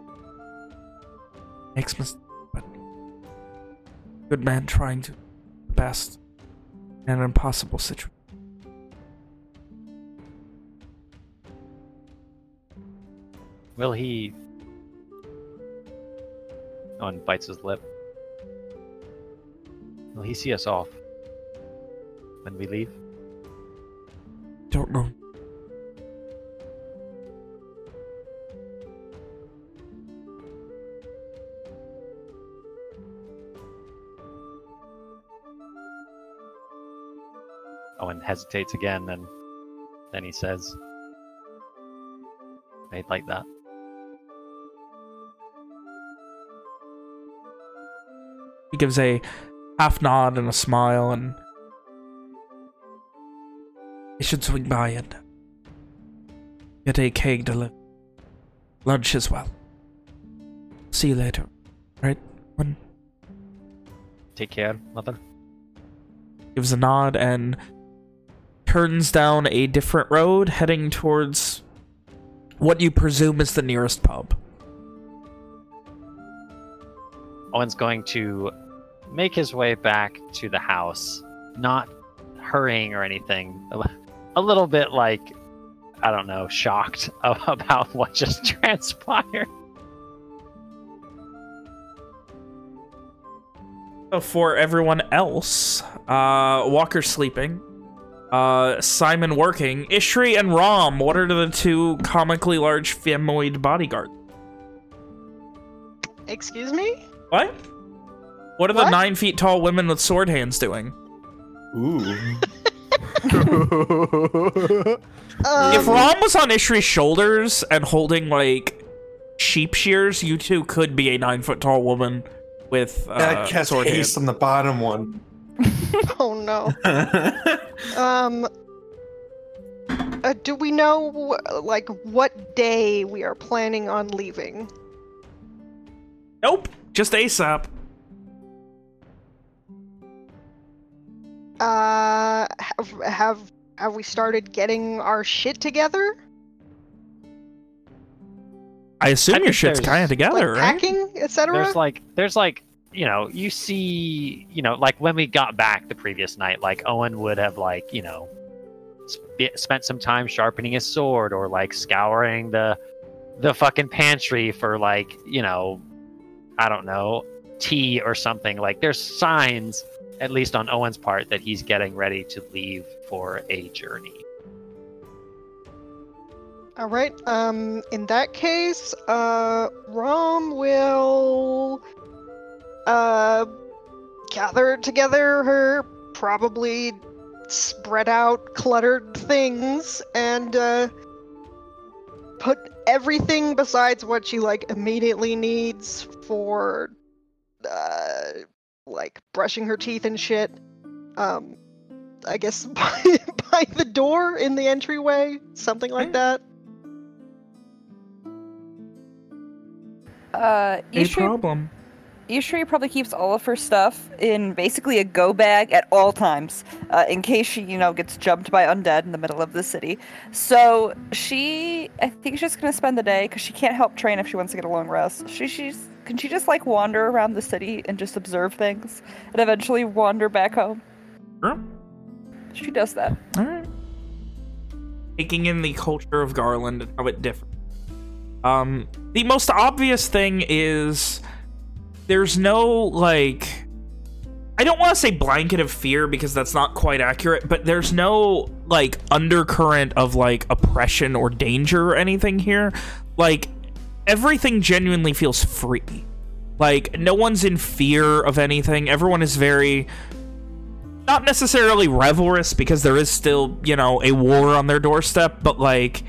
Makes mistakes, but good man trying to do the best in an impossible situation. Will he? Oh, Owen bites his lip. Will he see us off when we leave? Don't know. Oh, Owen hesitates again, and then he says, "Made like that." He gives a half nod and a smile and he should swing by and get a cake delivered. Lunch as well. See you later. Right? One Take care, mother. gives a nod and turns down a different road heading towards what you presume is the nearest pub. Owen's going to make his way back to the house, not hurrying or anything. A- A little bit like, I don't know, shocked about what just transpired. So for everyone else, uh, Walker sleeping, uh, Simon working, Ishri and Rom, what are the two comically large femoid bodyguards? Excuse me? What? What are the nine feet tall women with sword hands doing? Ooh. Um, if Rom was on Ishri's shoulders and holding, like, sheep shears, you two could be a nine foot tall woman with uh, that cast sword haste hands. on the bottom one. oh no. Um. Uh, do we know, like, what day we are planning on leaving? Nope, just ASAP. Uh, have have, have we started getting our shit together? I assume I your shit's kind of together, like right? packing, etc. There's like, there's like, you know, you see, you know, like when we got back the previous night, like Owen would have like, you know, sp- spent some time sharpening his sword or like scouring the the fucking pantry for like, you know, I don't know, tea or something. Like there's signs at least on Owen's part that he's getting ready to leave for a journey. All right. Um, in that case, uh, Rom will, uh, gather together her probably spread out, cluttered things and, uh, put everything besides what she, like, immediately needs for, uh, like, brushing her teeth and shit. Um, I guess by, by the door in the entryway, something like that. Uh, A Ishri, problem. Ishri probably keeps all of her stuff in basically a go bag at all times, uh, in case she, you know, gets jumped by undead in the middle of the city. So she, I think she's just gonna spend the day because she can't help train if she wants to get a long rest. She, she's, can she just like wander around the city and just observe things, and eventually wander back home? Sure. She does that. All right. Taking in the culture of Garland and how it differs. Um, the most obvious thing is there's no, like... I don't want to say blanket of fear because that's not quite accurate, but there's no, like, undercurrent of, like, oppression or danger or anything here. Like, everything genuinely feels free. Like, no one's in fear of anything. Everyone is very not necessarily revelrous because there is still, you know, a war on their doorstep, but like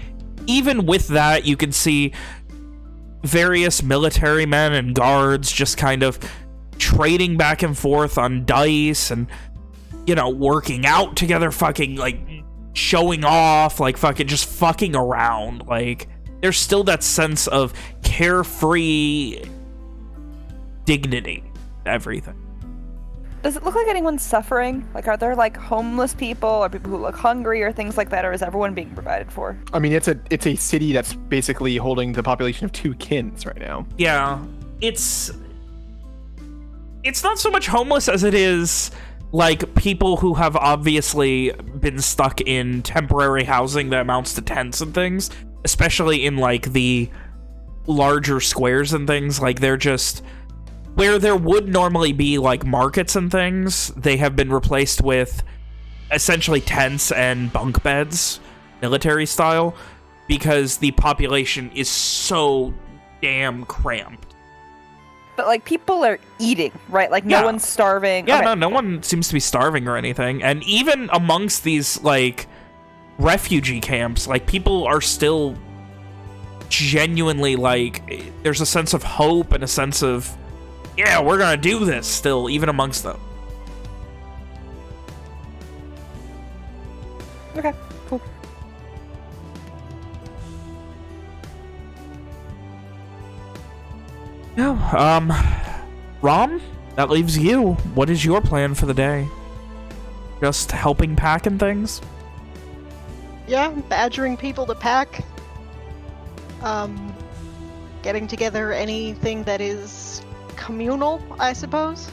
even with that, you can see various military men and guards just kind of trading back and forth on dice and, you know, working out together, fucking, like, showing off, like, fucking just fucking around. Like, there's still that sense of carefree dignity everything. Does it look like anyone's suffering? Like, are there like homeless people or people who look hungry or things like that, or is everyone being provided for? I mean, it's a it's a city that's basically holding the population of two kins right now. Yeah, it's it's not so much homeless as it is like people who have obviously been stuck in temporary housing that amounts to tents and things, especially in like the larger squares and things. Like they're just where there would normally be like markets and things, they have been replaced with essentially tents and bunk beds, military style, because the population is so damn cramped. But like people are eating, right? Like no Yeah. one's starving. Yeah, Okay. no, no one seems to be starving or anything. And even amongst these, like, refugee camps, like, people are still genuinely, like, there's a sense of hope and a sense of, yeah, we're gonna do this still, even amongst them. Okay, cool. Yeah, um, Rom, that leaves you. What is your plan for the day? Just helping pack and things? Yeah, badgering people to pack. Um, getting together anything that is communal, I suppose.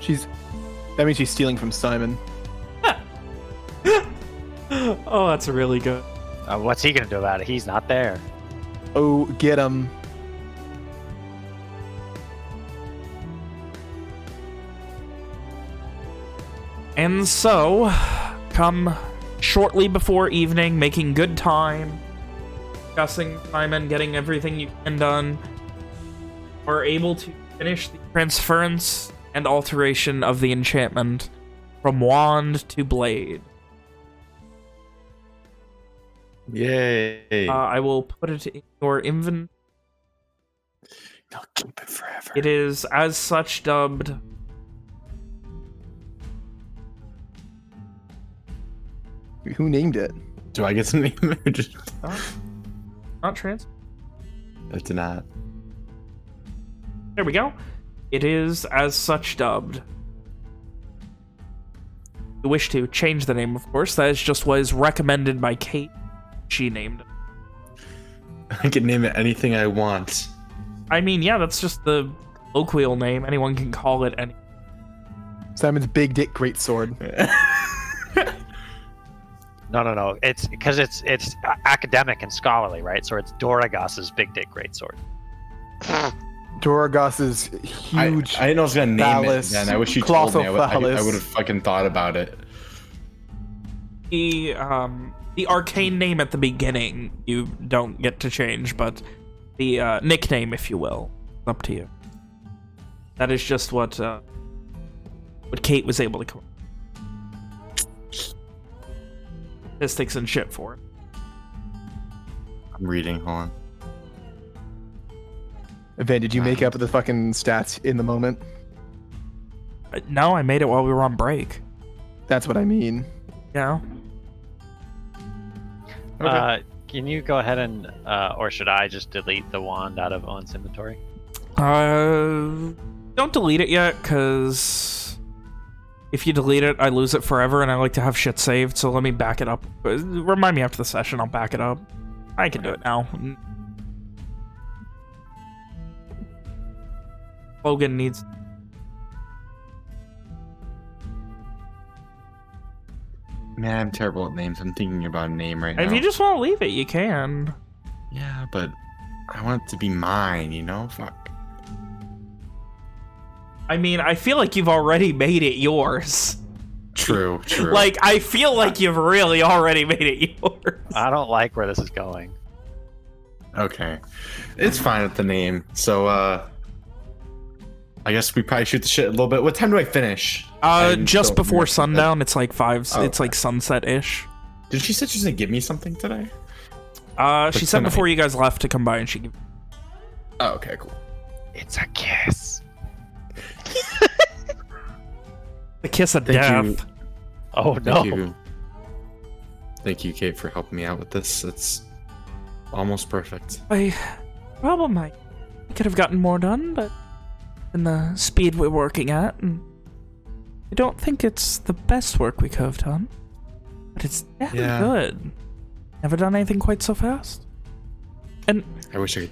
She's that means she's stealing from Simon. oh, that's really good. Uh, what's he gonna do about it? He's not there. Oh, get him. And so, come shortly before evening, making good time, discussing time and getting everything you can done, are able to finish the transference and alteration of the enchantment from wand to blade. Yay. Uh, I will put it in your inventory. I'll keep it forever. It is as such dubbed. Who named it? Do I get to name it? or just- Not trans. It's not. There we go. It is as such dubbed. You wish to change the name, of course. That is just what is recommended by Kate. She named it. I can name it anything I want. I mean, yeah, that's just the colloquial name. Anyone can call it any. Simon's big dick great sword. No, no, no. It's because it's it's academic and scholarly, right? So it's Doragos's big dick greatsword. Doragos's I, huge. I didn't know I was gonna name phallus, it. Then I wish you told me. I would, I, would have fucking thought about it. The um the arcane name at the beginning you don't get to change, but the uh, nickname, if you will, up to you. That is just what uh, what Kate was able to come. Statistics and shit for it. I'm reading. Hold on. Van, did you make up the fucking stats in the moment? Uh, No, I made it while we were on break. That's what I mean. Yeah. Okay. Uh, can you go ahead and, uh, or should I just delete the wand out of Owen's inventory? Uh, don't delete it yet, because if you delete it, I lose it forever, and I like to have shit saved, so let me back it up. Uh, Remind me after the session, I'll back it up. I can do it now. Logan needs... Man, I'm terrible at names. I'm thinking about a name right now. If you just want to leave it, you can. Yeah, but I want it to be mine. You know, fuck. I mean, I feel like you've already made it yours. True, true. Like, I feel like you've really already made it yours. I don't like where this is going. okay, it's fine with the name. So, uh, I guess we probably shoot the shit a little bit. What time do I finish? Uh, I'm just before sundown, it's like five. Oh, it's like sunset-ish. Did she say she's gonna give me something today? Uh, she But said tonight. before you guys left to come by, and she. Oh, okay, cool. It's a kiss. The kiss of Thank death. you. Oh Thank no. you. Thank you, Kate, for helping me out with this. It's almost perfect. I problem I could have gotten more done, but in the speed we're working at, and I don't think it's the best work we could have done. But it's damn Yeah. good. Never done anything quite so fast. And I wish I could.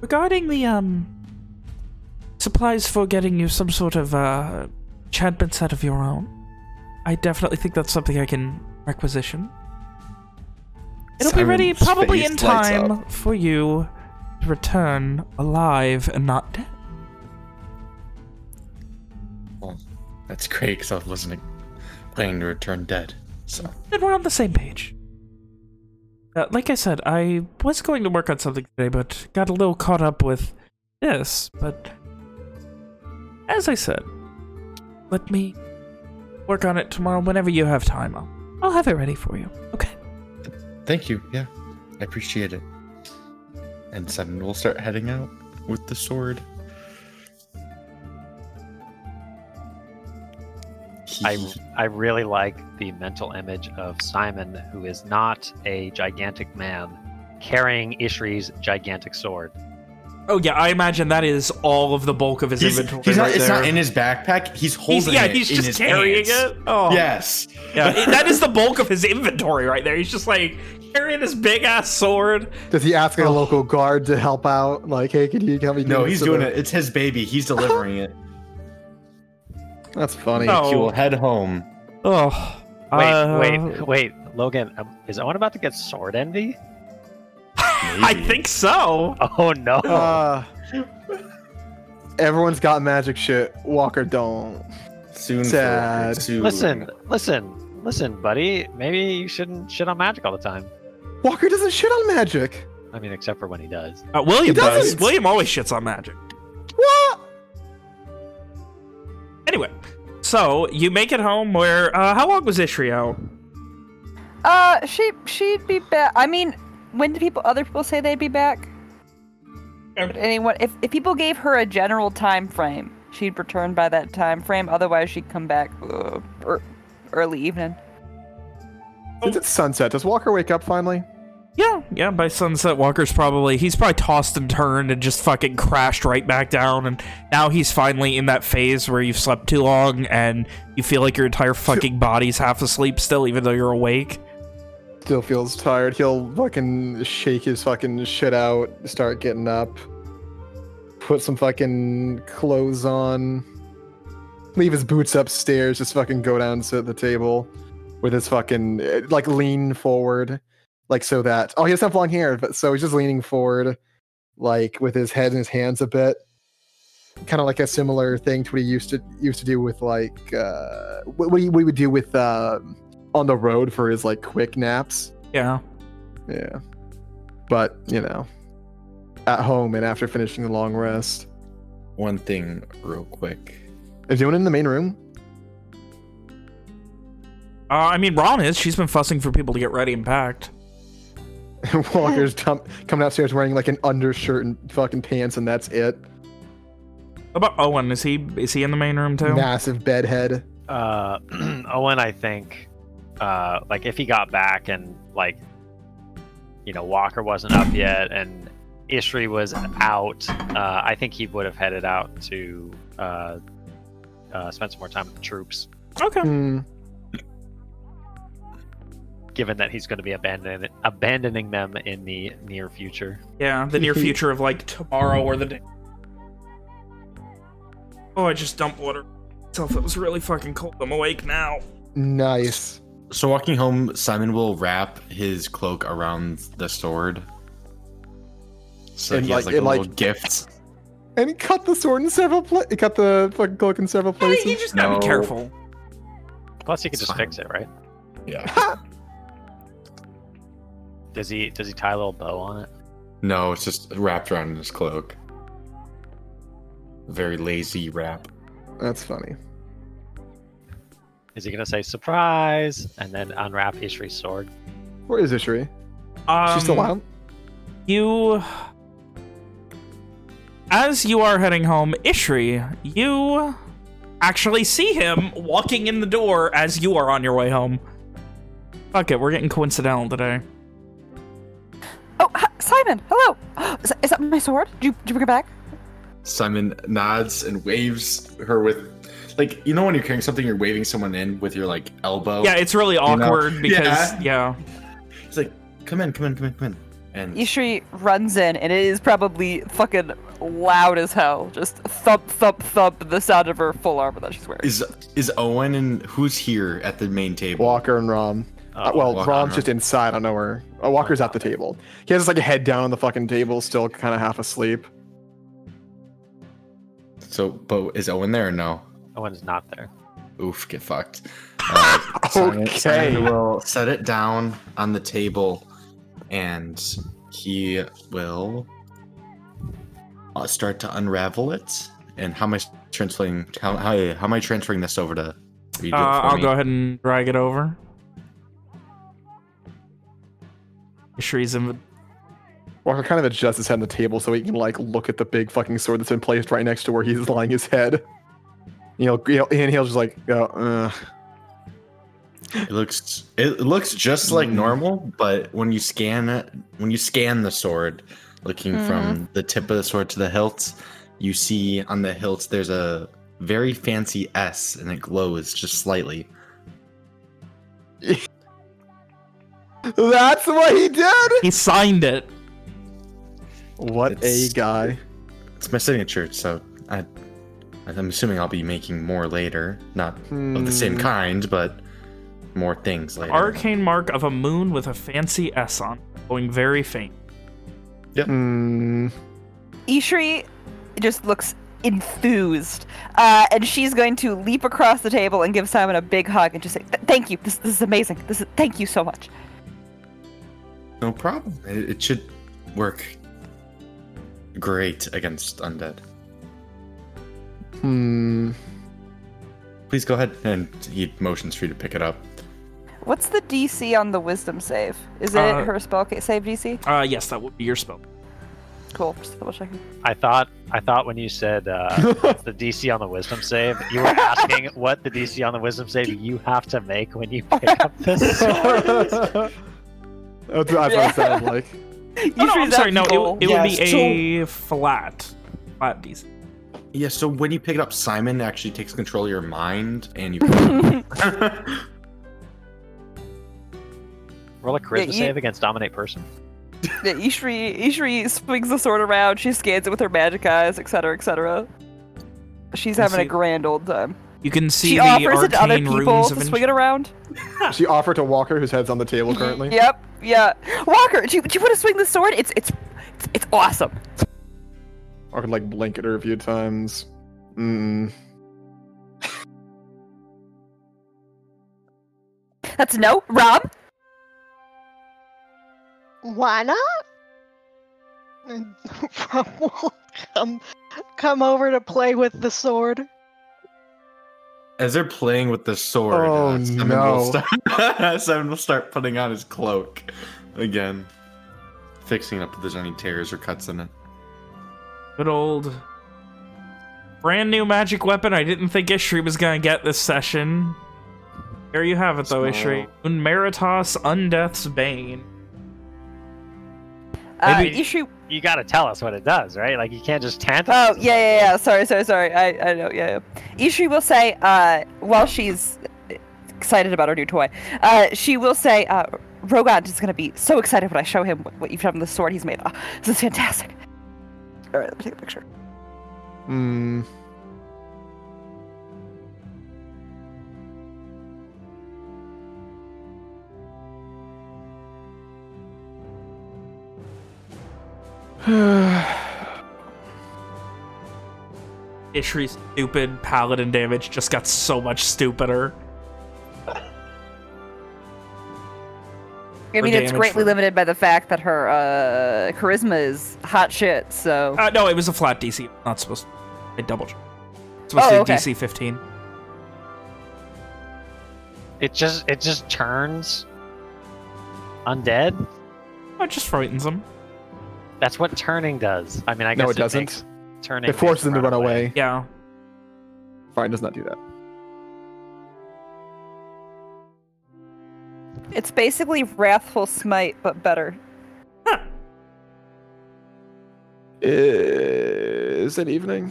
regarding the um supplies for getting you some sort of uh enchantment set of your own, I definitely think that's something I can requisition. It'll be ready probably in time up. for you to return alive and not dead. Well, that's great because I wasn't planning to return dead. So Then we're on the same page. Uh, like I said, I was going to work on something today, but got a little caught up with this. But as I said, let me work on it tomorrow whenever you have time. I'll, I'll have it ready for you. Okay. thank you. Yeah, I appreciate it. And Simon will start heading out with the sword. I I really like the mental image of Simon, who is not a gigantic man, carrying Ishri's gigantic sword. Oh yeah, I imagine that is all of the bulk of his he's, inventory. he's not. right it's there. not in his backpack. He's holding He's, yeah, it he's in just his carrying hands. it. Oh Yes. yeah, it- that is the bulk of his inventory right there. He's just like carrying this big ass sword. Does he ask like, a Oh. local guard to help out? Like, hey, can you help me? No, he's this doing the- it. It's his baby. He's delivering it. That's funny. No. He will head home. Oh, Wait, uh, wait, wait, Logan, um, is Owen about to get sword envy? I think so. Oh no! Uh, everyone's got magic shit. Walker don't. soon. Sad. For, soon. listen, listen, listen, buddy. Maybe you shouldn't shit on magic all the time. Walker doesn't shit on magic. I mean, except for when he does. Uh, William He does. doesn't. William always shits on magic. What? Anyway, so you make it home. Where? Uh, how long was Ishri out? Uh, she she'd be back. I mean, when do people other people say they'd be back? Um, But anyone, if if people gave her a general time frame, she'd return by that time frame. Otherwise, she'd come back uh, er, early evening. Since it's sunset, does Walker wake up finally? Yeah, yeah. By sunset, Walker's probably he's probably tossed and turned and just fucking crashed right back down. And now he's finally in that phase where you've slept too long and you feel like your entire fucking body's half asleep still, even though you're awake. Still feels tired. He'll fucking shake his fucking shit out, start getting up, put some fucking clothes on, leave his boots upstairs, just fucking go down to the table with his fucking eh, like lean forward, like so that oh he doesn't have long hair, but so he's just leaning forward, like with his head in his hands a bit. Kind of like a similar thing to what he used to used to do with like uh, what, he would do with uh, on the road for his like quick naps. Yeah. Yeah. But, you know, at home and after finishing the long rest. One thing, real quick. Is anyone in the main room? Uh, I mean, Rom is. She's been fussing for people to get ready and packed. And Walker's tum- coming upstairs wearing like an undershirt and fucking pants, and that's it. What about Owen? Is he is he in the main room too? Massive bedhead. Uh, Owen, I think, uh, like if he got back and like, you know, Walker wasn't up yet and Ishri was out, uh, I think he would have headed out to uh, uh, spend some more time with the troops. Okay. Hmm. Given that he's going to be abandoning abandoning them in the near future. Yeah, the near future of like tomorrow or the day. Oh, I just dumped water. Myself, it was really fucking cold. I'm awake now. Nice. So walking home, Simon will wrap his cloak around the sword. So And he has like- like a and, like- little gift. And he cut the sword in several places. He cut the fucking cloak in several places. you just gotta No. be careful. Plus, he could It's just fine. fix it, right? Yeah. Does he? Does he tie a little bow on it? No, it's just wrapped around in his cloak. Very lazy wrap. That's funny. Is he going to say surprise and then unwrap Ishri's sword? Where is Ishri? Um, She's still out? You. as you are heading home, Ishri, you actually see him walking in the door as you are on your way home. Fuck it, we're getting coincidental today. Oh, hi- Simon, hello. Is that, is that my sword? Did you, did you bring it back? Simon nods and waves her with, like, you know when you're carrying something, you're waving someone in with your like elbow. Yeah, it's really Oh. know? awkward because, Yeah. yeah. It's like, come in, come in, come in, come in. And Ishri runs in, and it is probably fucking loud as hell. Just thump, thump, thump, the sound of her full armor that she's wearing. is is Owen and who's here at the main table? Walker and Rom. Oh, Uh, well, Walker Rom's just inside. I don't know where. Uh, Walker's at the table. He has his like head down on the fucking table, still kind of half asleep. So, but is Owen there or no? Owen's not there. Oof, get fucked. Uh, Simon- Okay. Simon will set it down on the table, and he will uh, start to unravel it. And how am I transferring? How how, how am I transferring this over to? you Uh, I'll me? go ahead and drag it over. Ishri's in Walker kind of adjusts his head on the table so he can like look at the big fucking sword that's been placed right next to where he's lying his head. You know, he'll, and he'll just like go, uh, It looks it looks just like Mm. normal, but when you scan it, when you scan the sword, looking from the tip of the sword to the hilt, you see on the hilt there's a very fancy S, and it glows just slightly. that's what he did. He signed it. What It's- a guy. It's my signature, so I, I'm assuming I'll be making more later. Not of the same Hmm. kind, but more things later. Arcane mark of a moon with a fancy S on, going very faint. Hmm. Ishri just looks enthused, uh, and she's going to leap across the table and give Simon a big hug and just say, "Thank you. This, this is amazing. This is thank you so much." No problem. It, it should work great against undead. Hmm. Please go ahead, and he motions for you to pick it up. What's the DC on the Wisdom save? Is it Uh, her spell ca- save DC? Uh, yes, that would be your spell. Cool. Just double checking. I thought I thought when you said uh, the DC on the Wisdom save, you were asking what the DC on the Wisdom save you have to make when you pick up this. that's that's what it sounded like. Oh, no, I'm sorry, no, it, goal. it would be Yes, a flat. Flat DC. Yeah, so when you pick it up, Simon actually takes control of your mind, and you. Roll a charisma you- save against dominate person. Yeah, Ishri, Ishri swings the sword around. She scans it with her magic eyes, etc., etc. She's having see. a grand old time. You can see She the offers it to other arcane people runes to swing it around. She offered to Walker, whose head's on the table currently. Yep, yeah. Walker, do you, do you want to swing the sword? It's it's it's, it's awesome. Walker like blink at her a few times. Mm. That's no, Rob. Why not? And Rom will come, come over to play with the sword. As they're playing with the sword, Oh, uh, Simon, no. will start, Simon will start putting on his cloak again, fixing up if there's any tears or cuts in it. Good old brand new magic weapon I didn't think Ishri was gonna get this session. There you have it though, Ishri. Unmeritas Undeath's Bane. Uh, Maybe- Ishri. You got to tell us what it does, right? Like you can't just tantalize. Oh yeah, yeah, yeah. Sorry, sorry, sorry. I, I know. Yeah, yeah. Ishri will say, uh, while she's excited about her new toy, uh, she will say, uh, Rogant is gonna be so excited when I show him what, what you've done with the sword he's made. Oh, this is fantastic. All right, let me take a picture. Hmm. Ishri's stupid paladin damage just got so much stupider. I mean, it's greatly for- limited by the fact that her uh, charisma is hot shit. So Uh, no, it was a flat DC. Not supposed to. I double checked. It's supposed Oh, to okay. be DC 15. It just it just turns undead. Oh, it just frightens them. That's what turning does. I mean, I guess No, it doesn't. makes- turning. It forces them to run away. Yeah. Fine, does not do that. It's basically Wrathful Smite, but better. Is it evening?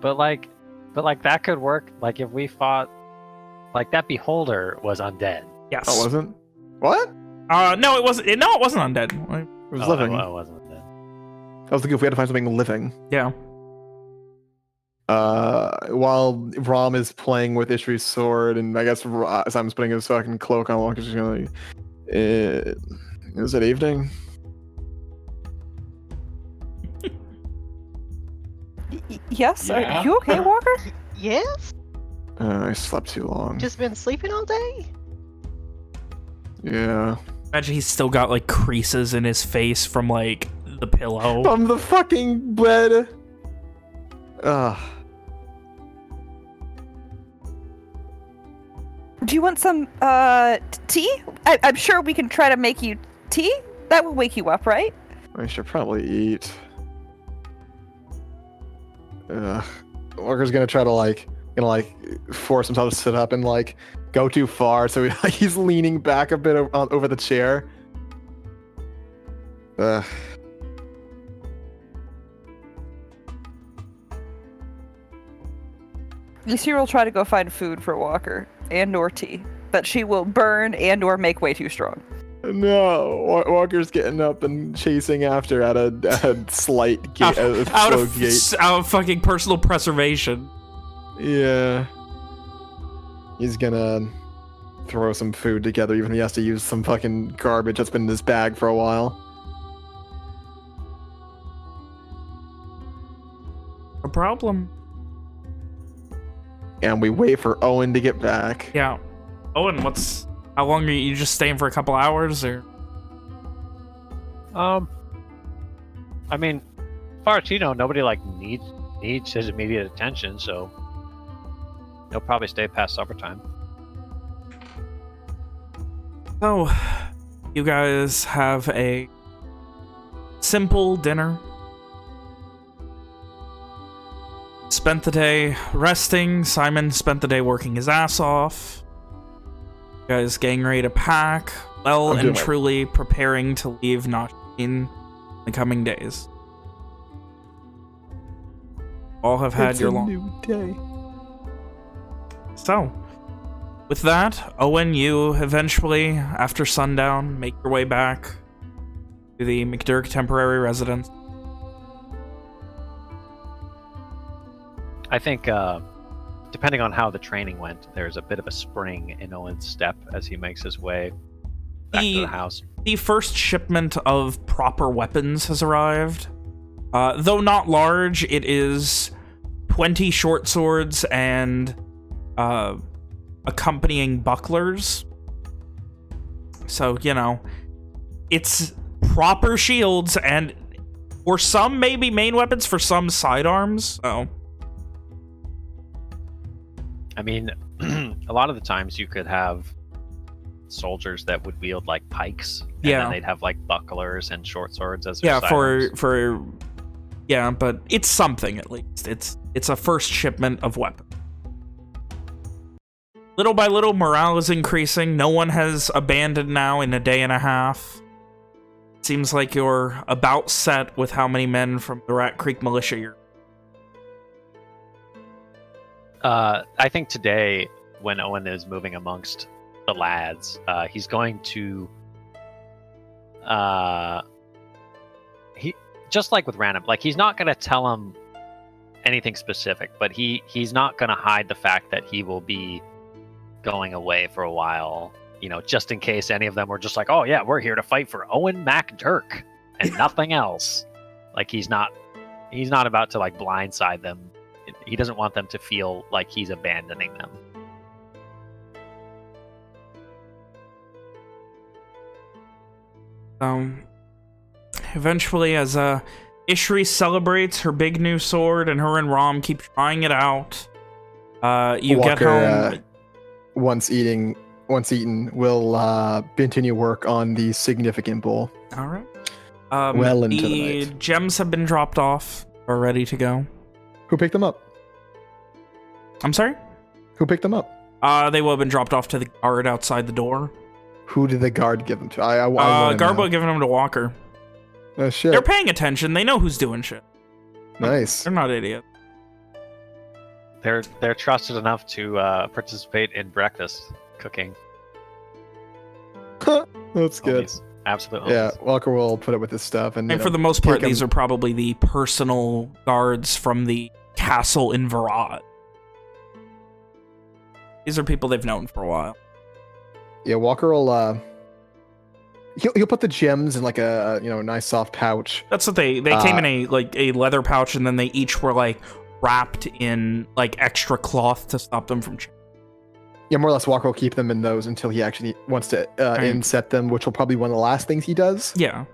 But like, but like that could work. Like if we fought, like that beholder was undead. Yes. Oh, it wasn't. What? Uh, no, it wasn't. No, it wasn't undead. It was Oh, living. Oh, it wasn't undead. I was thinking if we had to find something living. Yeah. Uh, while Rom is playing with Ishri's sword, and I guess Ra- Simon's putting his fucking cloak on, because she's gonna. Like, eh, is it evening? Yes? Yeah. Are you okay, Walker? Yes? Uh, I slept too long. Just been sleeping all day? yeah. Imagine he's still got like creases in his face from like the pillow. From the fucking bed. Ugh. Do you want some uh tea? I- I'm sure we can try to make you tea. That will wake you up, right? I should probably eat. Ugh. Walker's gonna try to like, gonna like force himself to sit up and like go too far, so he, he's leaning back a bit o- over the chair. Ugh. Will try to go find food for Walker and or tea that she will burn and or make way too strong. No, Walker's getting up and chasing after at a, at a slight out, gate, a out of gate. out of fucking personal preservation. Yeah. He's gonna throw some food together, even if he has to use some fucking garbage that's been in his bag for a while. A problem. And we wait for Owen to get back. Yeah. Owen, what's how long are you, you just staying for a couple hours or? Um, I mean, as far as you know, nobody like needs needs his immediate attention, so he'll probably stay past supper time. So, you guys have a simple dinner. Spent the day resting. Simon spent the day working his ass off. You guys getting ready to pack. Well I'm and truly preparing to leave Nasheen in the coming days. All have had It's your long. new day. So, with that, Owen, you eventually, after sundown, make your way back to the McDurk temporary residence. I think, uh, depending on how the training went, there's a bit of a spring in Owen's step as he makes his way back to the house. The first shipment of proper weapons has arrived. Uh, though not large, it is 20 short swords and uh, accompanying bucklers. So, you know, it's proper shields and or some maybe main weapons, for some sidearms. So, I mean, a lot of the times you could have soldiers that would wield like pikes. And Yeah. they'd have like bucklers and short swords as yeah, for for yeah, but it's something at least. It's it's a first shipment of weapons. Little by little, morale is increasing. No one has abandoned now in a day and a half. Seems like you're about set with how many men from the Rat Creek militia you're. Uh, I think today, when Owen is moving amongst the lads, uh, he's going to. Uh, he just like with random, like he's not going to tell him anything specific, but he he's not going to hide the fact that he will be going away for a while. You know, just in case any of them were just like, "Oh yeah, we're here to fight for Owen McDurk and nothing else." Like he's not he's not about to like blindside them he doesn't want them to feel like he's abandoning them. Um, eventually, as uh, Ishri celebrates her big new sword and her and Rom keep trying it out, uh, you get home. uh, once eating, once eaten, will uh, continue work on the significant bowl. All right. Um, Well into the the night. gems have been dropped off. Are ready to go. Who picked them up? I'm sorry? Who picked them up? Uh, they will have been dropped off to the guard outside the door. Who did the guard give them to? I, I, I Uh, wanna Garbo giving them to Walker. Oh shit! They're paying attention. They know who's doing shit. nice. They're not idiots. They're they're trusted enough to uh, participate in breakfast cooking. That's good. Homies. Absolute Yeah. Walker will put it with his stuff, and, you And for the most part, take 'em- these are probably the personal guards from the castle in Varad. These are people they've known for a while. yeah, Walker will. Uh, he'll he'll put the gems in like a you know a nice soft pouch. That's what they they came Uh, in a like a leather pouch, and then they each were like wrapped in like extra cloth to stop them from. Yeah, more or less, Walker will keep them in those until he actually wants to uh, Right. inset them, which will probably be one of the last things he does. yeah.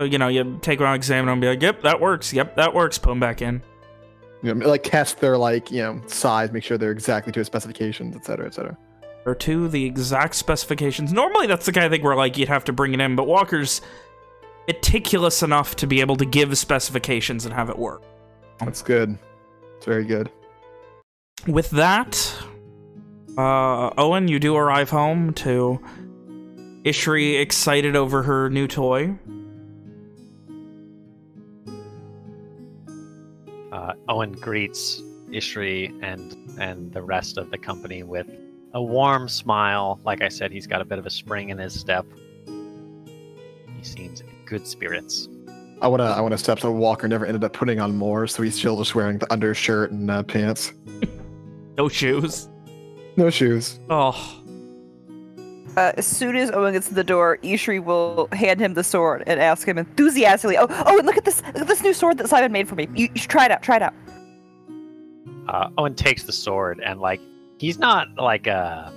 You know, you take one, examine them, and be like, "Yep, that works. Yep, that works." Put them back in. You know, like test their like you know size, make sure they're exactly to his specifications, et cetera, et cetera. Or two, the exact specifications. Normally, that's the kind of thing where like you'd have to bring it in, but Walker's meticulous enough to be able to give specifications and have it work. That's good. It's very good. with that, uh, Owen, you do arrive home to Ishri excited over her new toy. Uh, Owen greets Ishri and and the rest of the company with a warm smile. Like I said, he's got a bit of a spring in his step. He seems in good spirits. I wanna I wanna step so Walker never ended up putting on more, so he's still just wearing the undershirt and uh, pants, No shoes. no shoes. Oh, Uh, as soon as Owen gets to the door, Ishri will hand him the sword and ask him enthusiastically, "Oh, oh, and look at this! Look at this new sword that Simon made for me. You, you should try it out. Try it out." Uh, Owen takes the sword and like he's not like a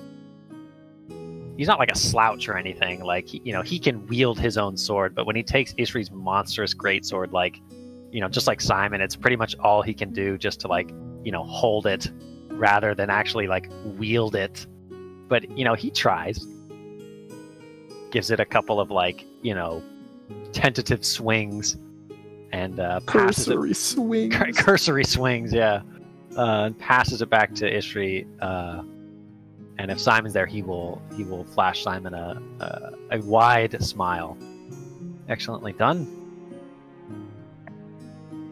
he's not like a slouch or anything. Like you know he can wield his own sword, but when he takes Ishri's monstrous greatsword, like you know just like Simon, it's pretty much all he can do just to like you know hold it rather than actually like wield it. But you know he tries, gives it a couple of like you know tentative swings, and uh, passes it Cursory swing. Cur- cursory swings, yeah. Uh, and passes it back to Ishri. Uh, and if Simon's there, he will he will flash Simon a a, a wide smile. Excellently done.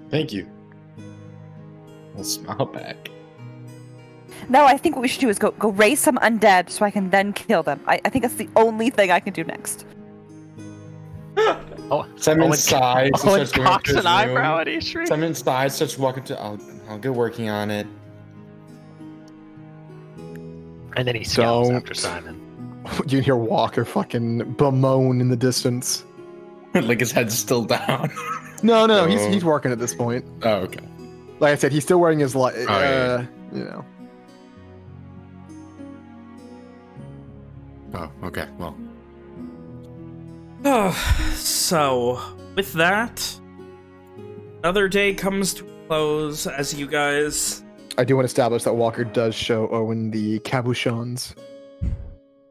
Thank you. I'll smile back. Now I think what we should do is go go raise some undead so I can then kill them. I, I think that's the only thing I can do next. Oh, Simon Owen- sighs and Owen starts going cocks to his an eyebrow room. at Ishri. Simon sighs, starts walking to. I'll, I'll get working on it. And then he scowls Don't. after Simon. You can hear Walker fucking bemoan in the distance. like his head's still down. No, no, he's Oh. he's working at this point. oh, okay. Like I said, he's still wearing his li- uh, yeah, you know. Oh, okay. Well, Oh, so with that, another day comes to a close as you guys. I do want to establish that Walker does show Owen the cabochons.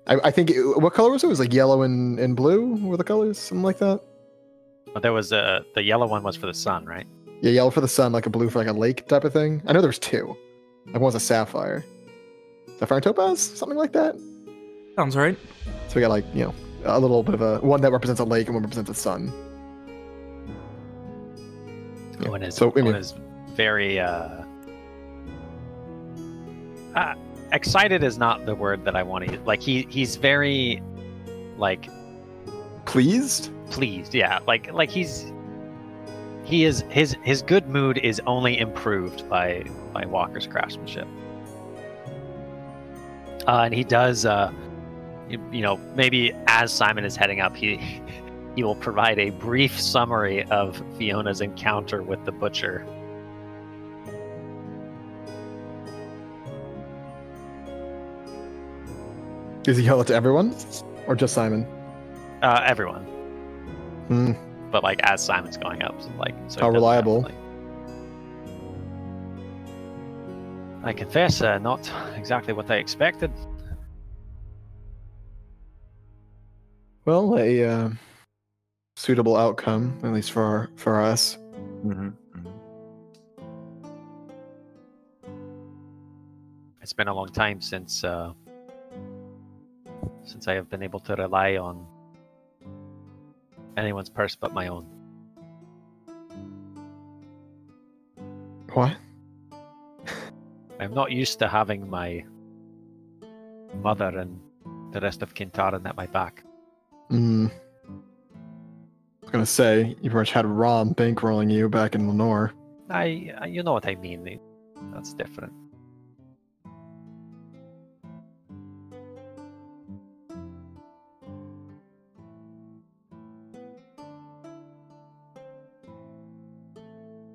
I, I think it, what color was it? It was like yellow and, and blue were the colors, something like that. But there was uh, the yellow one was for the sun, right? Yeah, yellow for the sun, like a blue for like a lake type of thing. I know there was two. Like one was a sapphire, sapphire and topaz, something like that. Sounds right. So we got like you know a little bit of a one that represents a lake and one represents a sun. Yeah, Owen is, so, I mean- Owen is very uh, uh, excited is not the word that I want to use. Like he he's very like Pleased? pleased. Yeah, like like he's he is his his good mood is only improved by by Walker's craftsmanship. Uh, and he does uh you, you know maybe as Simon is heading up he he will provide a brief summary of Fiona's encounter with the butcher. Does he yell it to everyone, or just Simon? Uh, everyone. Hmm. But like as Simon's going up, so like so How have, reliable. like- I confess, uh, not exactly what I expected. Well, a uh, suitable outcome, at least for our, for us. mm-hmm. it's been a long time since uh, since I have been able to rely on anyone's purse but my own. What? I'm not used to having my mother and the rest of Kintaran at my back. Mm. I was gonna say you pretty much had Rom bankrolling you back in Lenore. I, I- you know what I mean. That's different.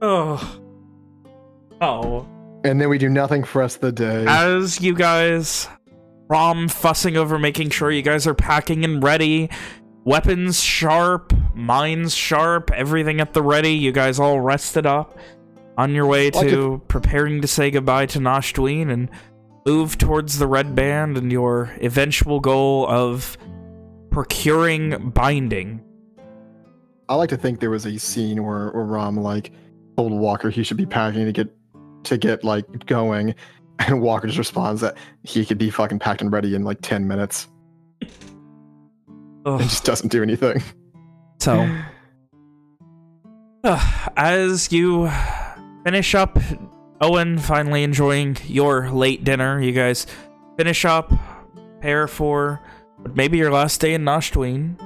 Oh. Oh. And then we do nothing for us the day. As you guys, Rom fussing over making sure you guys are packing and ready, weapons sharp, minds sharp, everything at the ready. You guys all rested up on your way Like to preparing to say goodbye to Nashtween and move towards the red band and your eventual goal of procuring binding. I like to think there was a scene where, where Rom like told Walker he should be packing to get to get like going, and Walker just responds that he could be fucking packed and ready in like ten minutes, Ugh. and just doesn't do anything. So, uh, as you finish up, Owen finally enjoying your late dinner, you guys finish up, prepare for maybe your last day in Nashtween.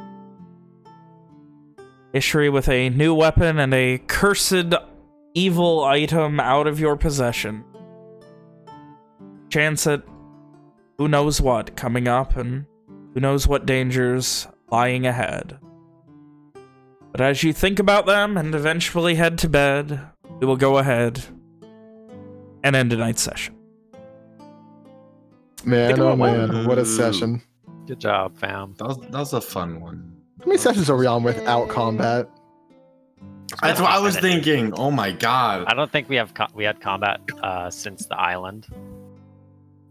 Ishri with a new weapon and a cursed evil item out of your possession. Chance at who knows what coming up and who knows what dangers lying ahead. But as you think about them and eventually head to bed, we will go ahead and end tonight's session. Man, Think oh about what- man, what a session! Good job, fam. That was, that was a fun one. How many sessions are we on without combat? That's what I was thinking. Oh my god. I don't think we have co- we had combat uh, since the island.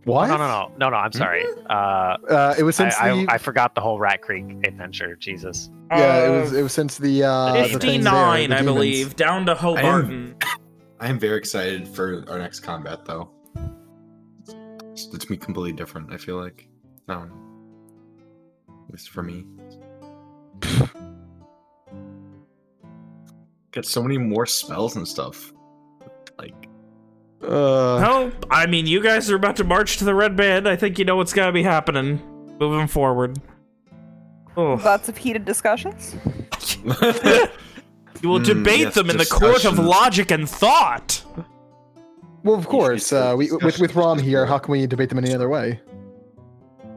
What? No, no, no, no, no. I'm sorry. Uh, Uh, it was since I, the I forgot the whole Rat Creek adventure. Jesus. yeah, it was it was since the uh, the things there, 59, the I believe, down to Hobarton. I am very excited for our next combat, though. It's, it's me completely different. I feel like, no, at least for me. Get so many more spells and stuff. Like, Uh, No, I mean, you guys are about to march to the red band. I think you know what's gotta be happening moving forward. Oh. Lots of heated discussions. You will Mm, debate yes, them in the court of logic and thought. well, of course. Uh, we, with with Rom here, how can we debate them any other way?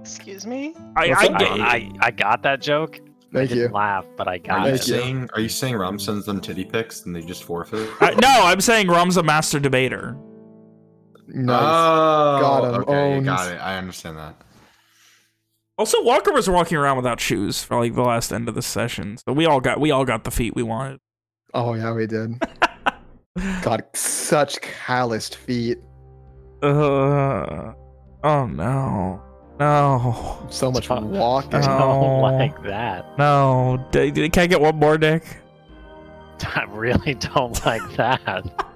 Excuse me? I, I. I, I, I got that joke. I Thank didn't you. laugh, but I are got you it. saying? Are you saying Rom sends them titty pics and they just forfeit? I- no, I'm saying Rom's a master debater. Nice. Oh, Got him, okay, owns. got it. I understand that. Also, Walker was walking around without shoes for like the last end of the session, so we all got we all got the feet we wanted. Oh yeah, we did. God, such calloused feet. Uh, oh no, no, So much Stop. walking. Oh. Like that. no! D- d- can I get one more, Nick? I really don't like that.